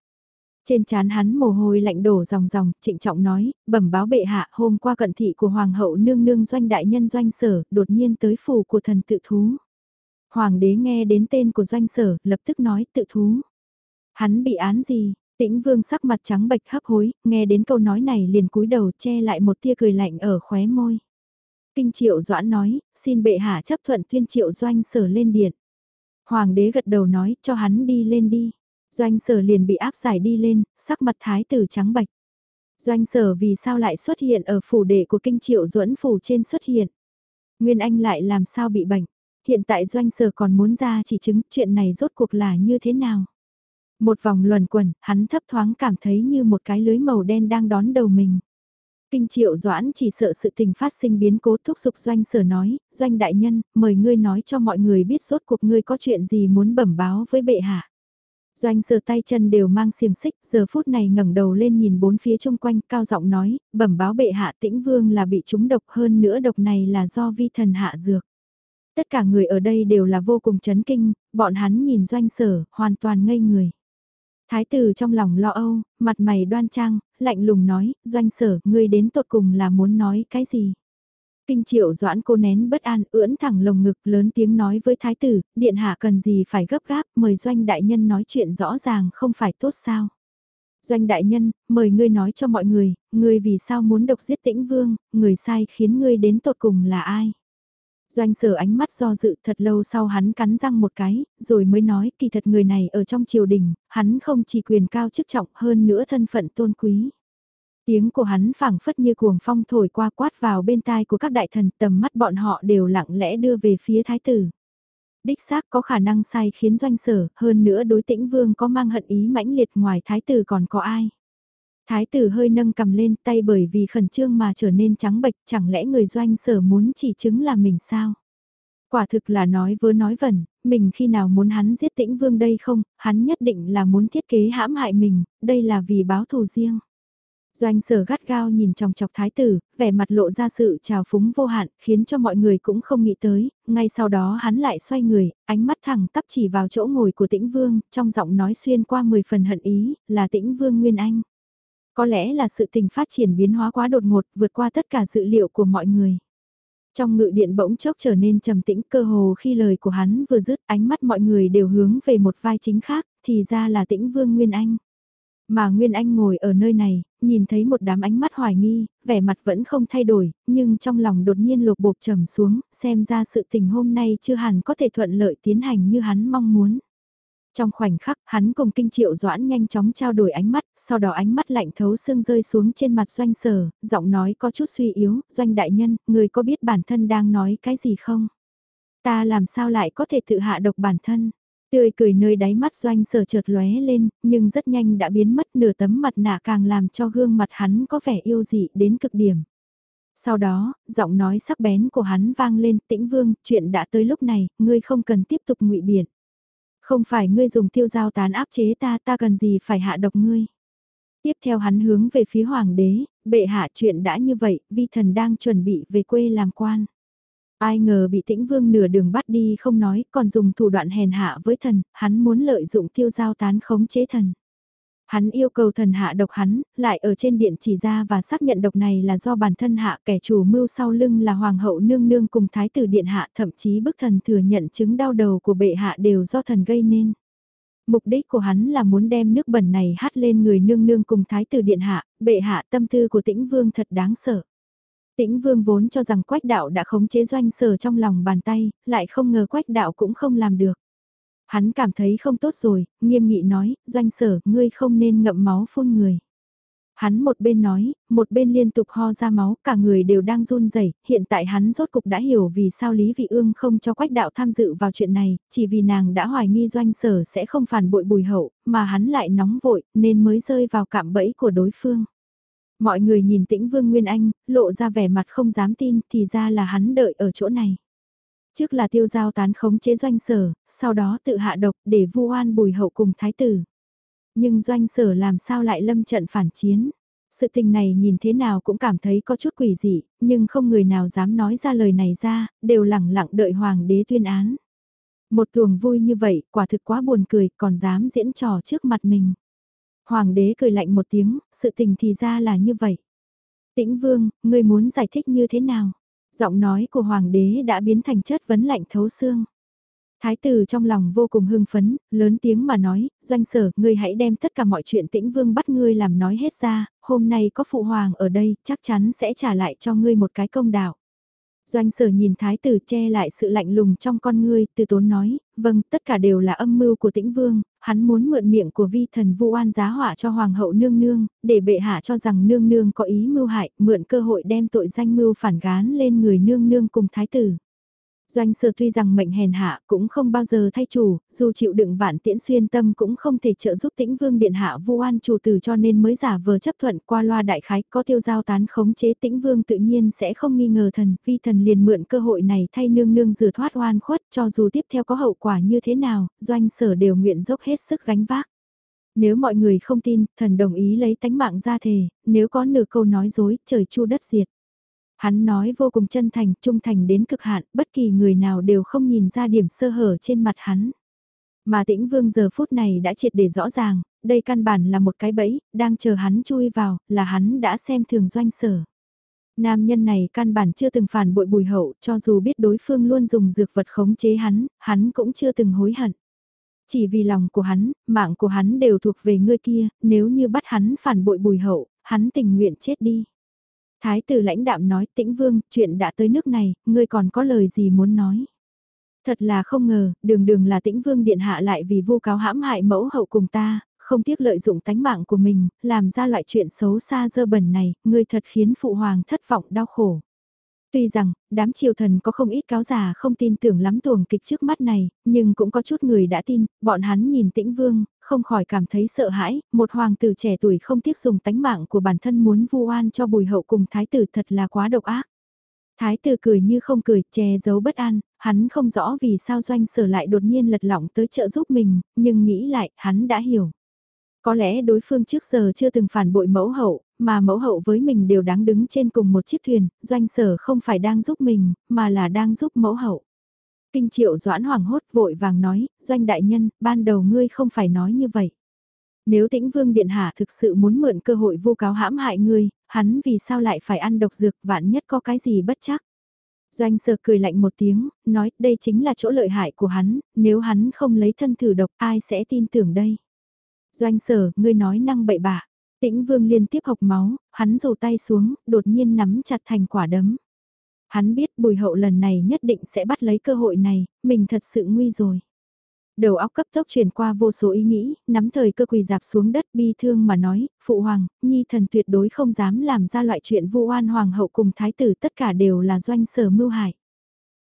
Trên chán hắn mồ hôi lạnh đổ ròng ròng, trịnh trọng nói, bẩm báo bệ hạ hôm qua cận thị của hoàng hậu nương nương doanh đại nhân doanh sở, đột nhiên tới phủ của thần tự thú. Hoàng đế nghe đến tên của doanh sở, lập tức nói tự thú. Hắn bị án gì? Tĩnh vương sắc mặt trắng bệch hấp hối, nghe đến câu nói này liền cúi đầu che lại một tia cười lạnh ở khóe môi. Kinh triệu doãn nói, xin bệ hạ chấp thuận tuyên triệu doanh sở lên điện. Hoàng đế gật đầu nói, cho hắn đi lên đi. Doanh sở liền bị áp giải đi lên, sắc mặt thái tử trắng bạch. Doanh sở vì sao lại xuất hiện ở phủ đệ của kinh triệu duẫn phủ trên xuất hiện. Nguyên Anh lại làm sao bị bệnh. Hiện tại doanh sở còn muốn ra chỉ chứng chuyện này rốt cuộc là như thế nào. Một vòng luẩn quẩn, hắn thấp thoáng cảm thấy như một cái lưới màu đen đang đón đầu mình. Kinh triệu doãn chỉ sợ sự tình phát sinh biến cố thúc giục doanh sở nói, doanh đại nhân, mời ngươi nói cho mọi người biết rốt cuộc ngươi có chuyện gì muốn bẩm báo với bệ hạ. Doanh sờ tay chân đều mang xiềng xích, giờ phút này ngẩng đầu lên nhìn bốn phía chung quanh, cao giọng nói, bẩm báo bệ hạ tĩnh vương là bị trúng độc hơn nữa độc này là do vi thần hạ dược. Tất cả người ở đây đều là vô cùng chấn kinh, bọn hắn nhìn doanh sở, hoàn toàn ngây người. Thái tử trong lòng lo âu, mặt mày đoan trang, lạnh lùng nói, doanh sở, ngươi đến tột cùng là muốn nói cái gì? Kinh triệu doãn cô nén bất an ưỡn thẳng lồng ngực lớn tiếng nói với thái tử, điện hạ cần gì phải gấp gáp, mời doanh đại nhân nói chuyện rõ ràng không phải tốt sao. Doanh đại nhân, mời ngươi nói cho mọi người, ngươi vì sao muốn độc giết tĩnh vương, người sai khiến ngươi đến tột cùng là ai. Doanh sở ánh mắt do dự thật lâu sau hắn cắn răng một cái, rồi mới nói kỳ thật người này ở trong triều đình, hắn không chỉ quyền cao chức trọng hơn nữa thân phận tôn quý. Tiếng của hắn phảng phất như cuồng phong thổi qua quát vào bên tai của các đại thần tầm mắt bọn họ đều lặng lẽ đưa về phía thái tử. Đích xác có khả năng sai khiến doanh sở, hơn nữa đối tĩnh vương có mang hận ý mãnh liệt ngoài thái tử còn có ai. Thái tử hơi nâng cầm lên tay bởi vì khẩn trương mà trở nên trắng bệch chẳng lẽ người doanh sở muốn chỉ chứng là mình sao? Quả thực là nói vớ nói vẩn, mình khi nào muốn hắn giết tĩnh vương đây không, hắn nhất định là muốn thiết kế hãm hại mình, đây là vì báo thù riêng. Doanh sở gắt gao nhìn trong chọc thái tử, vẻ mặt lộ ra sự trào phúng vô hạn, khiến cho mọi người cũng không nghĩ tới, ngay sau đó hắn lại xoay người, ánh mắt thẳng tắp chỉ vào chỗ ngồi của tĩnh vương, trong giọng nói xuyên qua 10 phần hận ý, là tĩnh vương Nguyên Anh. Có lẽ là sự tình phát triển biến hóa quá đột ngột, vượt qua tất cả dự liệu của mọi người. Trong ngự điện bỗng chốc trở nên trầm tĩnh cơ hồ khi lời của hắn vừa dứt ánh mắt mọi người đều hướng về một vai chính khác, thì ra là tĩnh vương Nguyên Anh. Mà Nguyên Anh ngồi ở nơi này, nhìn thấy một đám ánh mắt hoài nghi, vẻ mặt vẫn không thay đổi, nhưng trong lòng đột nhiên lột bột trầm xuống, xem ra sự tình hôm nay chưa hẳn có thể thuận lợi tiến hành như hắn mong muốn. Trong khoảnh khắc, hắn cùng kinh triệu doãn nhanh chóng trao đổi ánh mắt, sau đó ánh mắt lạnh thấu xương rơi xuống trên mặt doanh sở, giọng nói có chút suy yếu, doanh đại nhân, người có biết bản thân đang nói cái gì không? Ta làm sao lại có thể tự hạ độc bản thân? Tươi cười nơi đáy mắt doanh sở chợt lóe lên, nhưng rất nhanh đã biến mất nửa tấm mặt nạ càng làm cho gương mặt hắn có vẻ yêu dị đến cực điểm. Sau đó, giọng nói sắc bén của hắn vang lên, tĩnh vương, chuyện đã tới lúc này, ngươi không cần tiếp tục ngụy biện. Không phải ngươi dùng tiêu giao tán áp chế ta, ta cần gì phải hạ độc ngươi. Tiếp theo hắn hướng về phía hoàng đế, bệ hạ chuyện đã như vậy, vi thần đang chuẩn bị về quê làm quan. Ai ngờ bị tĩnh vương nửa đường bắt đi không nói, còn dùng thủ đoạn hèn hạ với thần, hắn muốn lợi dụng tiêu giao tán khống chế thần. Hắn yêu cầu thần hạ độc hắn, lại ở trên điện chỉ ra và xác nhận độc này là do bản thân hạ kẻ chủ mưu sau lưng là hoàng hậu nương nương cùng thái tử điện hạ thậm chí bức thần thừa nhận chứng đau đầu của bệ hạ đều do thần gây nên. Mục đích của hắn là muốn đem nước bẩn này hát lên người nương nương cùng thái tử điện hạ, bệ hạ tâm tư của tĩnh vương thật đáng sợ. Tĩnh vương vốn cho rằng quách đạo đã khống chế doanh sở trong lòng bàn tay, lại không ngờ quách đạo cũng không làm được. Hắn cảm thấy không tốt rồi, nghiêm nghị nói, doanh sở, ngươi không nên ngậm máu phun người. Hắn một bên nói, một bên liên tục ho ra máu, cả người đều đang run rẩy. hiện tại hắn rốt cục đã hiểu vì sao Lý Vị Ương không cho Quách Đạo tham dự vào chuyện này, chỉ vì nàng đã hoài nghi doanh sở sẽ không phản bội bùi hậu, mà hắn lại nóng vội, nên mới rơi vào cạm bẫy của đối phương. Mọi người nhìn tĩnh Vương Nguyên Anh, lộ ra vẻ mặt không dám tin, thì ra là hắn đợi ở chỗ này. Trước là tiêu giao tán khống chế doanh sở, sau đó tự hạ độc để vu oan bùi hậu cùng thái tử. Nhưng doanh sở làm sao lại lâm trận phản chiến? Sự tình này nhìn thế nào cũng cảm thấy có chút quỷ dị, nhưng không người nào dám nói ra lời này ra, đều lẳng lặng đợi hoàng đế tuyên án. Một tuồng vui như vậy, quả thực quá buồn cười, còn dám diễn trò trước mặt mình. Hoàng đế cười lạnh một tiếng, sự tình thì ra là như vậy. Tĩnh vương, ngươi muốn giải thích như thế nào? Giọng nói của hoàng đế đã biến thành chất vấn lạnh thấu xương. Thái tử trong lòng vô cùng hưng phấn, lớn tiếng mà nói, doanh sở, ngươi hãy đem tất cả mọi chuyện tĩnh vương bắt ngươi làm nói hết ra, hôm nay có phụ hoàng ở đây, chắc chắn sẽ trả lại cho ngươi một cái công đạo. Doanh sở nhìn thái tử che lại sự lạnh lùng trong con ngươi, từ tốn nói, vâng, tất cả đều là âm mưu của tĩnh vương, hắn muốn mượn miệng của vi thần vu oan giá họa cho hoàng hậu nương nương, để bệ hạ cho rằng nương nương có ý mưu hại, mượn cơ hội đem tội danh mưu phản gán lên người nương nương cùng thái tử. Doanh sơ tuy rằng mệnh hèn hạ cũng không bao giờ thay chủ, dù chịu đựng vạn tiễn xuyên tâm cũng không thể trợ giúp tĩnh vương điện hạ vu oan chủ tử cho nên mới giả vờ chấp thuận qua loa đại khái có tiêu giao tán khống chế tĩnh vương tự nhiên sẽ không nghi ngờ thần, vi thần liền mượn cơ hội này thay nương nương rửa thoát oan khuất cho dù tiếp theo có hậu quả như thế nào, doanh sở đều nguyện dốc hết sức gánh vác. Nếu mọi người không tin, thần đồng ý lấy tánh mạng ra thề, nếu có nửa câu nói dối, trời chu đất diệt. Hắn nói vô cùng chân thành, trung thành đến cực hạn, bất kỳ người nào đều không nhìn ra điểm sơ hở trên mặt hắn. Mà tĩnh vương giờ phút này đã triệt để rõ ràng, đây căn bản là một cái bẫy, đang chờ hắn chui vào, là hắn đã xem thường doanh sở. Nam nhân này căn bản chưa từng phản bội bùi hậu, cho dù biết đối phương luôn dùng dược vật khống chế hắn, hắn cũng chưa từng hối hận. Chỉ vì lòng của hắn, mạng của hắn đều thuộc về người kia, nếu như bắt hắn phản bội bùi hậu, hắn tình nguyện chết đi. Thái tử lãnh đạm nói tĩnh vương, chuyện đã tới nước này, ngươi còn có lời gì muốn nói. Thật là không ngờ, đường đường là tĩnh vương điện hạ lại vì vu cáo hãm hại mẫu hậu cùng ta, không tiếc lợi dụng tánh mạng của mình, làm ra loại chuyện xấu xa dơ bẩn này, ngươi thật khiến phụ hoàng thất vọng đau khổ. Tuy rằng, đám triều thần có không ít cáo già không tin tưởng lắm tuồng kịch trước mắt này, nhưng cũng có chút người đã tin, bọn hắn nhìn tĩnh vương, không khỏi cảm thấy sợ hãi, một hoàng tử trẻ tuổi không tiếc dùng tánh mạng của bản thân muốn vu oan cho bùi hậu cùng thái tử thật là quá độc ác. Thái tử cười như không cười, che giấu bất an, hắn không rõ vì sao doanh sở lại đột nhiên lật lỏng tới trợ giúp mình, nhưng nghĩ lại, hắn đã hiểu. Có lẽ đối phương trước giờ chưa từng phản bội mẫu hậu, mà mẫu hậu với mình đều đáng đứng trên cùng một chiếc thuyền, doanh sở không phải đang giúp mình, mà là đang giúp mẫu hậu. Kinh triệu doãn hoàng hốt vội vàng nói, doanh đại nhân, ban đầu ngươi không phải nói như vậy. Nếu tĩnh vương điện hạ thực sự muốn mượn cơ hội vu cáo hãm hại ngươi, hắn vì sao lại phải ăn độc dược vạn nhất có cái gì bất chắc. Doanh sở cười lạnh một tiếng, nói đây chính là chỗ lợi hại của hắn, nếu hắn không lấy thân thử độc ai sẽ tin tưởng đây. Doanh sở, ngươi nói năng bậy bạ. Tĩnh vương liên tiếp hộc máu, hắn rủ tay xuống, đột nhiên nắm chặt thành quả đấm. Hắn biết bùi hậu lần này nhất định sẽ bắt lấy cơ hội này, mình thật sự nguy rồi. Đầu óc cấp tốc truyền qua vô số ý nghĩ, nắm thời cơ quỳ dạp xuống đất bi thương mà nói, phụ hoàng, nhi thần tuyệt đối không dám làm ra loại chuyện vu oan hoàng hậu cùng thái tử tất cả đều là doanh sở mưu hại.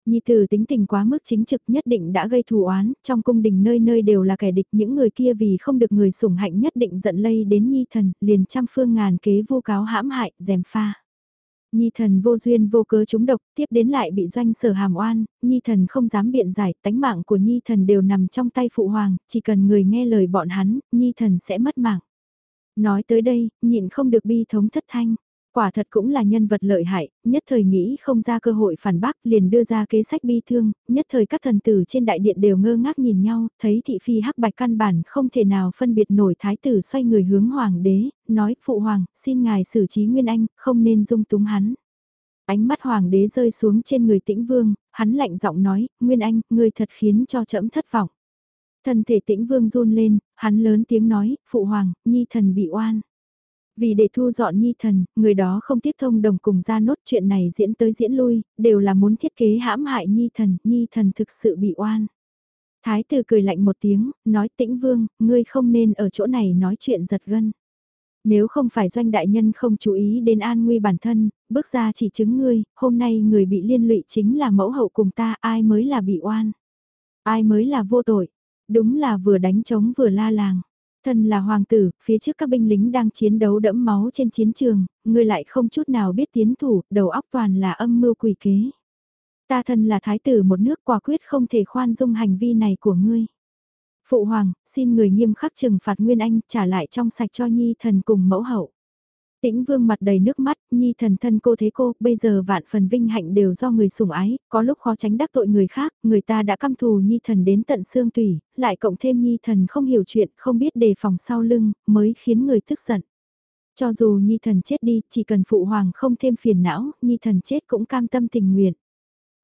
Nhi tử tính tình quá mức chính trực nhất định đã gây thù oán, trong cung đình nơi nơi đều là kẻ địch những người kia vì không được người sủng hạnh nhất định giận lây đến Nhi thần, liền trăm phương ngàn kế vu cáo hãm hại, dèm pha. Nhi thần vô duyên vô cớ trúng độc, tiếp đến lại bị doanh sở hàm oan, Nhi thần không dám biện giải, tánh mạng của Nhi thần đều nằm trong tay phụ hoàng, chỉ cần người nghe lời bọn hắn, Nhi thần sẽ mất mạng. Nói tới đây, nhịn không được bi thống thất thanh. Quả thật cũng là nhân vật lợi hại, nhất thời nghĩ không ra cơ hội phản bác liền đưa ra kế sách bi thương, nhất thời các thần tử trên đại điện đều ngơ ngác nhìn nhau, thấy thị phi hắc bạch căn bản không thể nào phân biệt nổi thái tử xoay người hướng hoàng đế, nói phụ hoàng, xin ngài xử trí Nguyên Anh, không nên dung túng hắn. Ánh mắt hoàng đế rơi xuống trên người tĩnh vương, hắn lạnh giọng nói, Nguyên Anh, ngươi thật khiến cho trẫm thất vọng. Thân thể tĩnh vương run lên, hắn lớn tiếng nói, phụ hoàng, nhi thần bị oan. Vì để thu dọn nhi thần, người đó không tiếp thông đồng cùng ra nốt chuyện này diễn tới diễn lui, đều là muốn thiết kế hãm hại nhi thần, nhi thần thực sự bị oan. Thái tử cười lạnh một tiếng, nói tĩnh vương, ngươi không nên ở chỗ này nói chuyện giật gân. Nếu không phải doanh đại nhân không chú ý đến an nguy bản thân, bước ra chỉ chứng ngươi, hôm nay người bị liên lụy chính là mẫu hậu cùng ta, ai mới là bị oan. Ai mới là vô tội, đúng là vừa đánh trống vừa la làng. Thân là hoàng tử, phía trước các binh lính đang chiến đấu đẫm máu trên chiến trường, ngươi lại không chút nào biết tiến thủ, đầu óc toàn là âm mưu quỷ kế. Ta thân là thái tử một nước quả quyết không thể khoan dung hành vi này của ngươi. Phụ hoàng, xin người nghiêm khắc trừng phạt Nguyên Anh trả lại trong sạch cho Nhi thần cùng mẫu hậu. Tĩnh vương mặt đầy nước mắt, nhi thần thân cô thế cô, bây giờ vạn phần vinh hạnh đều do người sủng ái, có lúc khó tránh đắc tội người khác, người ta đã căm thù nhi thần đến tận xương tủy, lại cộng thêm nhi thần không hiểu chuyện, không biết đề phòng sau lưng, mới khiến người tức giận. Cho dù nhi thần chết đi, chỉ cần phụ hoàng không thêm phiền não, nhi thần chết cũng cam tâm tình nguyện.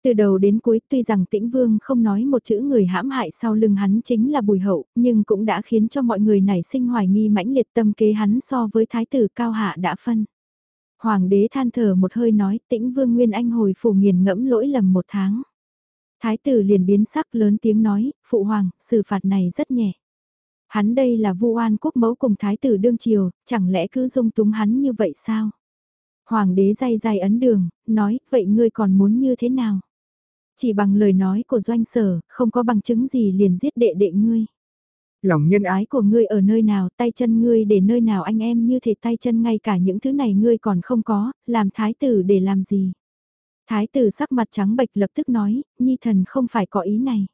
Từ đầu đến cuối tuy rằng tĩnh vương không nói một chữ người hãm hại sau lưng hắn chính là bùi hậu, nhưng cũng đã khiến cho mọi người nảy sinh hoài nghi mãnh liệt tâm kế hắn so với thái tử cao hạ đã phân. Hoàng đế than thở một hơi nói tĩnh vương nguyên anh hồi phủ nghiền ngẫm lỗi lầm một tháng. Thái tử liền biến sắc lớn tiếng nói, phụ hoàng, xử phạt này rất nhẹ. Hắn đây là vu oan quốc mẫu cùng thái tử đương triều, chẳng lẽ cứ dung túng hắn như vậy sao? Hoàng đế day day ấn đường, nói, vậy ngươi còn muốn như thế nào? Chỉ bằng lời nói của doanh sở, không có bằng chứng gì liền giết đệ đệ ngươi. Lòng nhân ái của ngươi ở nơi nào, tay chân ngươi để nơi nào anh em như thể tay chân ngay cả những thứ này ngươi còn không có, làm thái tử để làm gì. Thái tử sắc mặt trắng bệch lập tức nói, nhi thần không phải có ý này.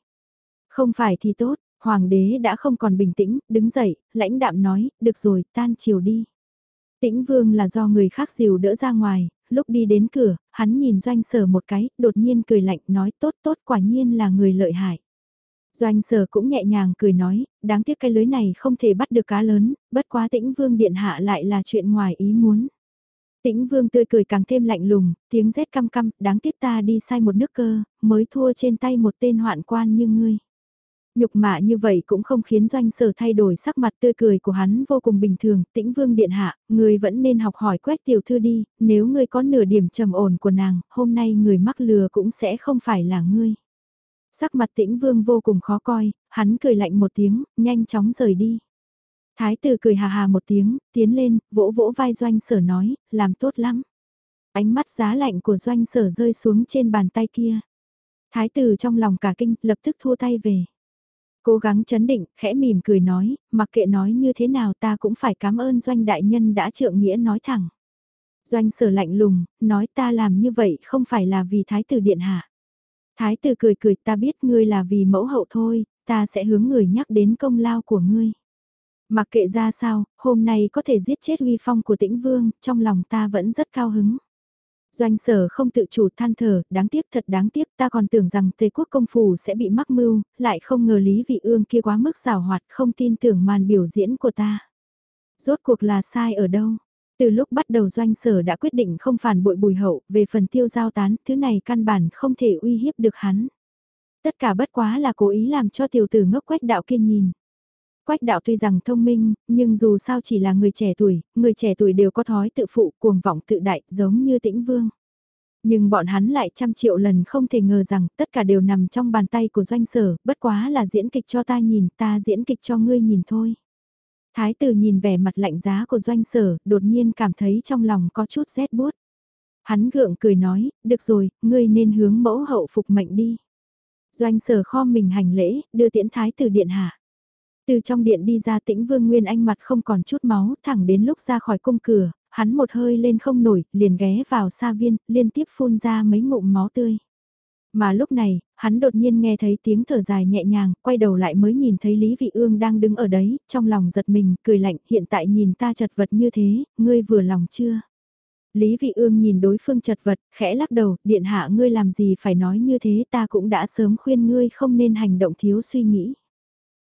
Không phải thì tốt, hoàng đế đã không còn bình tĩnh, đứng dậy, lãnh đạm nói, được rồi, tan chiều đi. Tĩnh vương là do người khác dìu đỡ ra ngoài, lúc đi đến cửa, hắn nhìn doanh sở một cái, đột nhiên cười lạnh nói tốt tốt quả nhiên là người lợi hại. Doanh sở cũng nhẹ nhàng cười nói, đáng tiếc cái lưới này không thể bắt được cá lớn, bất quá tĩnh vương điện hạ lại là chuyện ngoài ý muốn. Tĩnh vương tươi cười càng thêm lạnh lùng, tiếng rét căm căm, đáng tiếc ta đi sai một nước cơ, mới thua trên tay một tên hoạn quan như ngươi. Nhục mạ như vậy cũng không khiến doanh sở thay đổi sắc mặt tươi cười của hắn vô cùng bình thường, tĩnh vương điện hạ, người vẫn nên học hỏi quét tiểu thư đi, nếu ngươi có nửa điểm trầm ổn của nàng, hôm nay người mắc lừa cũng sẽ không phải là ngươi. Sắc mặt tĩnh vương vô cùng khó coi, hắn cười lạnh một tiếng, nhanh chóng rời đi. Thái tử cười hà hà một tiếng, tiến lên, vỗ vỗ vai doanh sở nói, làm tốt lắm. Ánh mắt giá lạnh của doanh sở rơi xuống trên bàn tay kia. Thái tử trong lòng cả kinh, lập tức thua tay về. Cố gắng chấn định, khẽ mỉm cười nói, mặc kệ nói như thế nào ta cũng phải cảm ơn doanh đại nhân đã trượng nghĩa nói thẳng. Doanh sở lạnh lùng, nói ta làm như vậy không phải là vì thái tử điện hạ. Thái tử cười cười ta biết ngươi là vì mẫu hậu thôi, ta sẽ hướng người nhắc đến công lao của ngươi. Mặc kệ ra sao, hôm nay có thể giết chết uy phong của tĩnh vương, trong lòng ta vẫn rất cao hứng. Doanh sở không tự chủ than thở, đáng tiếc thật đáng tiếc ta còn tưởng rằng tây quốc công phủ sẽ bị mắc mưu, lại không ngờ Lý Vị Ương kia quá mức rào hoạt không tin tưởng màn biểu diễn của ta. Rốt cuộc là sai ở đâu? Từ lúc bắt đầu doanh sở đã quyết định không phản bội bùi hậu, về phần tiêu giao tán, thứ này căn bản không thể uy hiếp được hắn. Tất cả bất quá là cố ý làm cho tiểu tử ngốc quách đạo kia nhìn. Quách đạo tuy rằng thông minh, nhưng dù sao chỉ là người trẻ tuổi, người trẻ tuổi đều có thói tự phụ, cuồng vọng tự đại, giống như tĩnh vương. Nhưng bọn hắn lại trăm triệu lần không thể ngờ rằng tất cả đều nằm trong bàn tay của doanh sở, bất quá là diễn kịch cho ta nhìn, ta diễn kịch cho ngươi nhìn thôi. Thái tử nhìn vẻ mặt lạnh giá của doanh sở, đột nhiên cảm thấy trong lòng có chút rét buốt. Hắn gượng cười nói, được rồi, ngươi nên hướng mẫu hậu phục mệnh đi. Doanh sở kho mình hành lễ, đưa tiễn thái tử điện hạ. Từ trong điện đi ra tĩnh vương Nguyên Anh mặt không còn chút máu, thẳng đến lúc ra khỏi cung cửa, hắn một hơi lên không nổi, liền ghé vào xa viên, liên tiếp phun ra mấy ngụm máu tươi. Mà lúc này, hắn đột nhiên nghe thấy tiếng thở dài nhẹ nhàng, quay đầu lại mới nhìn thấy Lý Vị Ương đang đứng ở đấy, trong lòng giật mình, cười lạnh, hiện tại nhìn ta chật vật như thế, ngươi vừa lòng chưa? Lý Vị Ương nhìn đối phương chật vật, khẽ lắc đầu, điện hạ ngươi làm gì phải nói như thế ta cũng đã sớm khuyên ngươi không nên hành động thiếu suy nghĩ.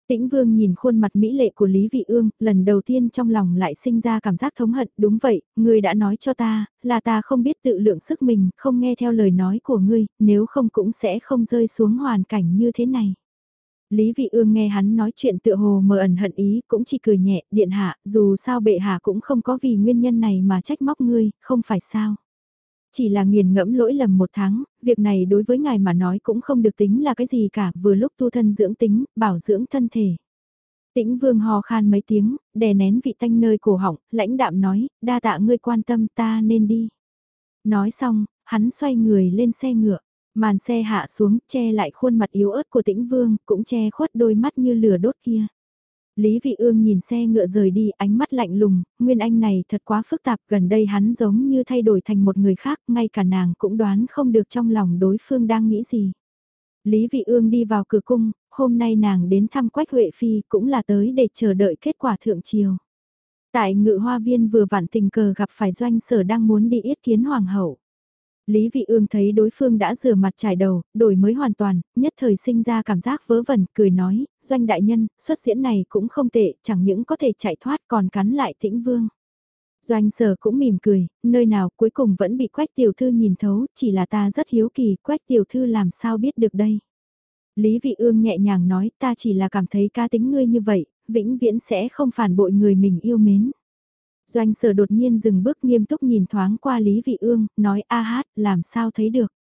Tĩnh Vương nhìn khuôn mặt mỹ lệ của Lý Vị Ương, lần đầu tiên trong lòng lại sinh ra cảm giác thống hận, đúng vậy, ngươi đã nói cho ta, là ta không biết tự lượng sức mình, không nghe theo lời nói của ngươi, nếu không cũng sẽ không rơi xuống hoàn cảnh như thế này. Lý Vị Ương nghe hắn nói chuyện tựa hồ mờ ẩn hận ý, cũng chỉ cười nhẹ, điện hạ, dù sao bệ hạ cũng không có vì nguyên nhân này mà trách móc ngươi, không phải sao. Chỉ là nghiền ngẫm lỗi lầm một tháng, việc này đối với ngài mà nói cũng không được tính là cái gì cả, vừa lúc tu thân dưỡng tính, bảo dưỡng thân thể. Tĩnh vương hò khan mấy tiếng, đè nén vị tanh nơi cổ họng, lãnh đạm nói, đa tạ ngươi quan tâm ta nên đi. Nói xong, hắn xoay người lên xe ngựa. Màn xe hạ xuống, che lại khuôn mặt yếu ớt của tĩnh vương, cũng che khuất đôi mắt như lửa đốt kia. Lý Vị Ương nhìn xe ngựa rời đi, ánh mắt lạnh lùng, Nguyên Anh này thật quá phức tạp, gần đây hắn giống như thay đổi thành một người khác, ngay cả nàng cũng đoán không được trong lòng đối phương đang nghĩ gì. Lý Vị Ương đi vào cửa cung, hôm nay nàng đến thăm Quách Huệ Phi cũng là tới để chờ đợi kết quả thượng triều. Tại ngự hoa viên vừa vặn tình cờ gặp phải doanh sở đang muốn đi yết kiến hoàng hậu. Lý Vị Ương thấy đối phương đã rửa mặt trải đầu, đổi mới hoàn toàn, nhất thời sinh ra cảm giác vớ vẩn, cười nói, doanh đại nhân, xuất diễn này cũng không tệ, chẳng những có thể chạy thoát còn cắn lại tĩnh vương. Doanh sở cũng mỉm cười, nơi nào cuối cùng vẫn bị quách tiểu thư nhìn thấu, chỉ là ta rất hiếu kỳ, quách tiểu thư làm sao biết được đây. Lý Vị Ương nhẹ nhàng nói, ta chỉ là cảm thấy ca tính ngươi như vậy, vĩnh viễn sẽ không phản bội người mình yêu mến. Doanh sở đột nhiên dừng bước nghiêm túc nhìn thoáng qua Lý Vị Ương, nói a hát, làm sao thấy được.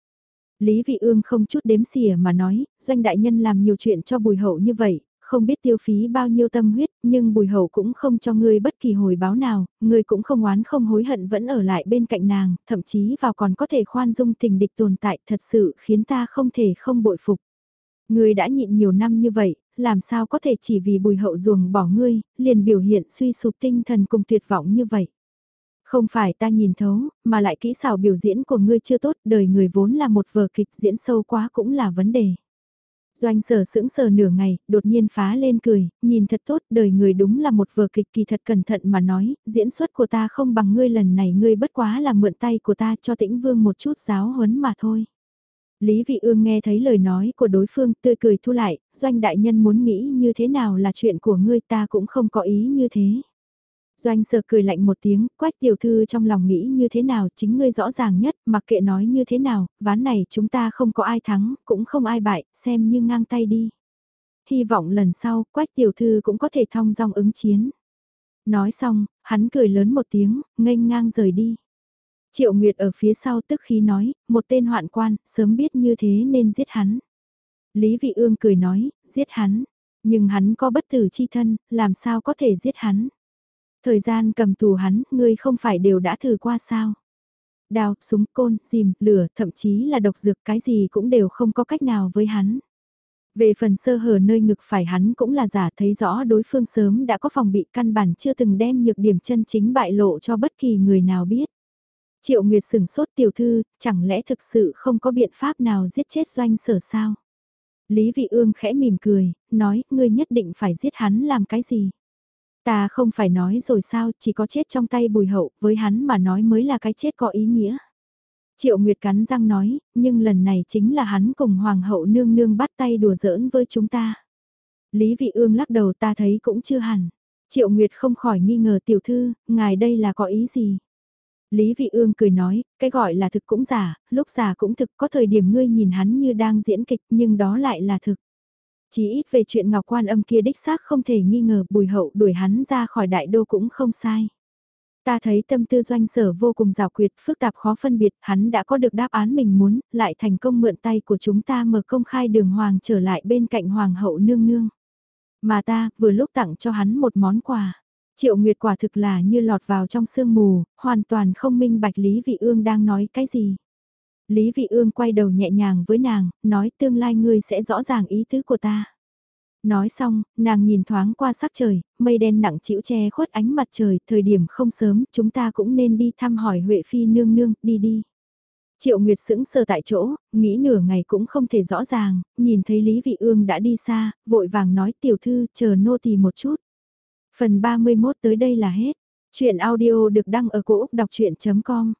Lý Vị Ương không chút đếm xỉa mà nói, doanh đại nhân làm nhiều chuyện cho bùi hậu như vậy, không biết tiêu phí bao nhiêu tâm huyết, nhưng bùi hậu cũng không cho ngươi bất kỳ hồi báo nào, ngươi cũng không oán không hối hận vẫn ở lại bên cạnh nàng, thậm chí vào còn có thể khoan dung tình địch tồn tại thật sự khiến ta không thể không bội phục. Ngươi đã nhịn nhiều năm như vậy, làm sao có thể chỉ vì bùi hậu ruồng bỏ ngươi, liền biểu hiện suy sụp tinh thần cùng tuyệt vọng như vậy. Không phải ta nhìn thấu, mà lại kỹ xảo biểu diễn của ngươi chưa tốt, đời người vốn là một vở kịch diễn sâu quá cũng là vấn đề. Doanh sở sững sờ nửa ngày, đột nhiên phá lên cười, nhìn thật tốt, đời người đúng là một vở kịch kỳ thật cẩn thận mà nói, diễn xuất của ta không bằng ngươi lần này ngươi bất quá là mượn tay của ta cho tĩnh vương một chút giáo huấn mà thôi. Lý Vị Ương nghe thấy lời nói của đối phương tươi cười thu lại, doanh đại nhân muốn nghĩ như thế nào là chuyện của ngươi ta cũng không có ý như thế. Doanh sở cười lạnh một tiếng, quách tiểu thư trong lòng nghĩ như thế nào chính ngươi rõ ràng nhất, mặc kệ nói như thế nào, ván này chúng ta không có ai thắng, cũng không ai bại, xem như ngang tay đi. Hy vọng lần sau, quách tiểu thư cũng có thể thong dong ứng chiến. Nói xong, hắn cười lớn một tiếng, nghênh ngang rời đi. Triệu Nguyệt ở phía sau tức khí nói, một tên hoạn quan, sớm biết như thế nên giết hắn. Lý Vị Ương cười nói, giết hắn, nhưng hắn có bất tử chi thân, làm sao có thể giết hắn. Thời gian cầm tù hắn, ngươi không phải đều đã thử qua sao. Đào, súng, côn, dìm, lửa, thậm chí là độc dược cái gì cũng đều không có cách nào với hắn. Về phần sơ hở nơi ngực phải hắn cũng là giả thấy rõ đối phương sớm đã có phòng bị căn bản chưa từng đem nhược điểm chân chính bại lộ cho bất kỳ người nào biết. Triệu Nguyệt sửng sốt tiểu thư, chẳng lẽ thực sự không có biện pháp nào giết chết doanh sở sao? Lý Vị Ương khẽ mỉm cười, nói, ngươi nhất định phải giết hắn làm cái gì? Ta không phải nói rồi sao, chỉ có chết trong tay bùi hậu, với hắn mà nói mới là cái chết có ý nghĩa. Triệu Nguyệt cắn răng nói, nhưng lần này chính là hắn cùng Hoàng hậu nương nương bắt tay đùa giỡn với chúng ta. Lý Vị Ương lắc đầu ta thấy cũng chưa hẳn. Triệu Nguyệt không khỏi nghi ngờ tiểu thư, ngài đây là có ý gì? Lý Vị Ương cười nói, cái gọi là thực cũng giả, lúc giả cũng thực có thời điểm ngươi nhìn hắn như đang diễn kịch nhưng đó lại là thực. Chỉ ít về chuyện Ngọc Quan âm kia đích xác không thể nghi ngờ bùi hậu đuổi hắn ra khỏi đại đô cũng không sai. Ta thấy tâm tư doanh sở vô cùng rào quyệt, phức tạp khó phân biệt, hắn đã có được đáp án mình muốn, lại thành công mượn tay của chúng ta mở công khai đường hoàng trở lại bên cạnh hoàng hậu nương nương. Mà ta, vừa lúc tặng cho hắn một món quà. Triệu Nguyệt quả thực là như lọt vào trong sương mù, hoàn toàn không minh bạch Lý Vị Ương đang nói cái gì. Lý Vị Ương quay đầu nhẹ nhàng với nàng, nói tương lai ngươi sẽ rõ ràng ý tứ của ta. Nói xong, nàng nhìn thoáng qua sắc trời, mây đen nặng chịu che khuất ánh mặt trời, thời điểm không sớm, chúng ta cũng nên đi thăm hỏi Huệ Phi nương nương, đi đi. Triệu Nguyệt sững sờ tại chỗ, nghĩ nửa ngày cũng không thể rõ ràng, nhìn thấy Lý Vị Ương đã đi xa, vội vàng nói tiểu thư chờ nô tỳ một chút. Phần 31 tới đây là hết. Chuyện audio được đăng ở cổ Úc đọc chuyện.com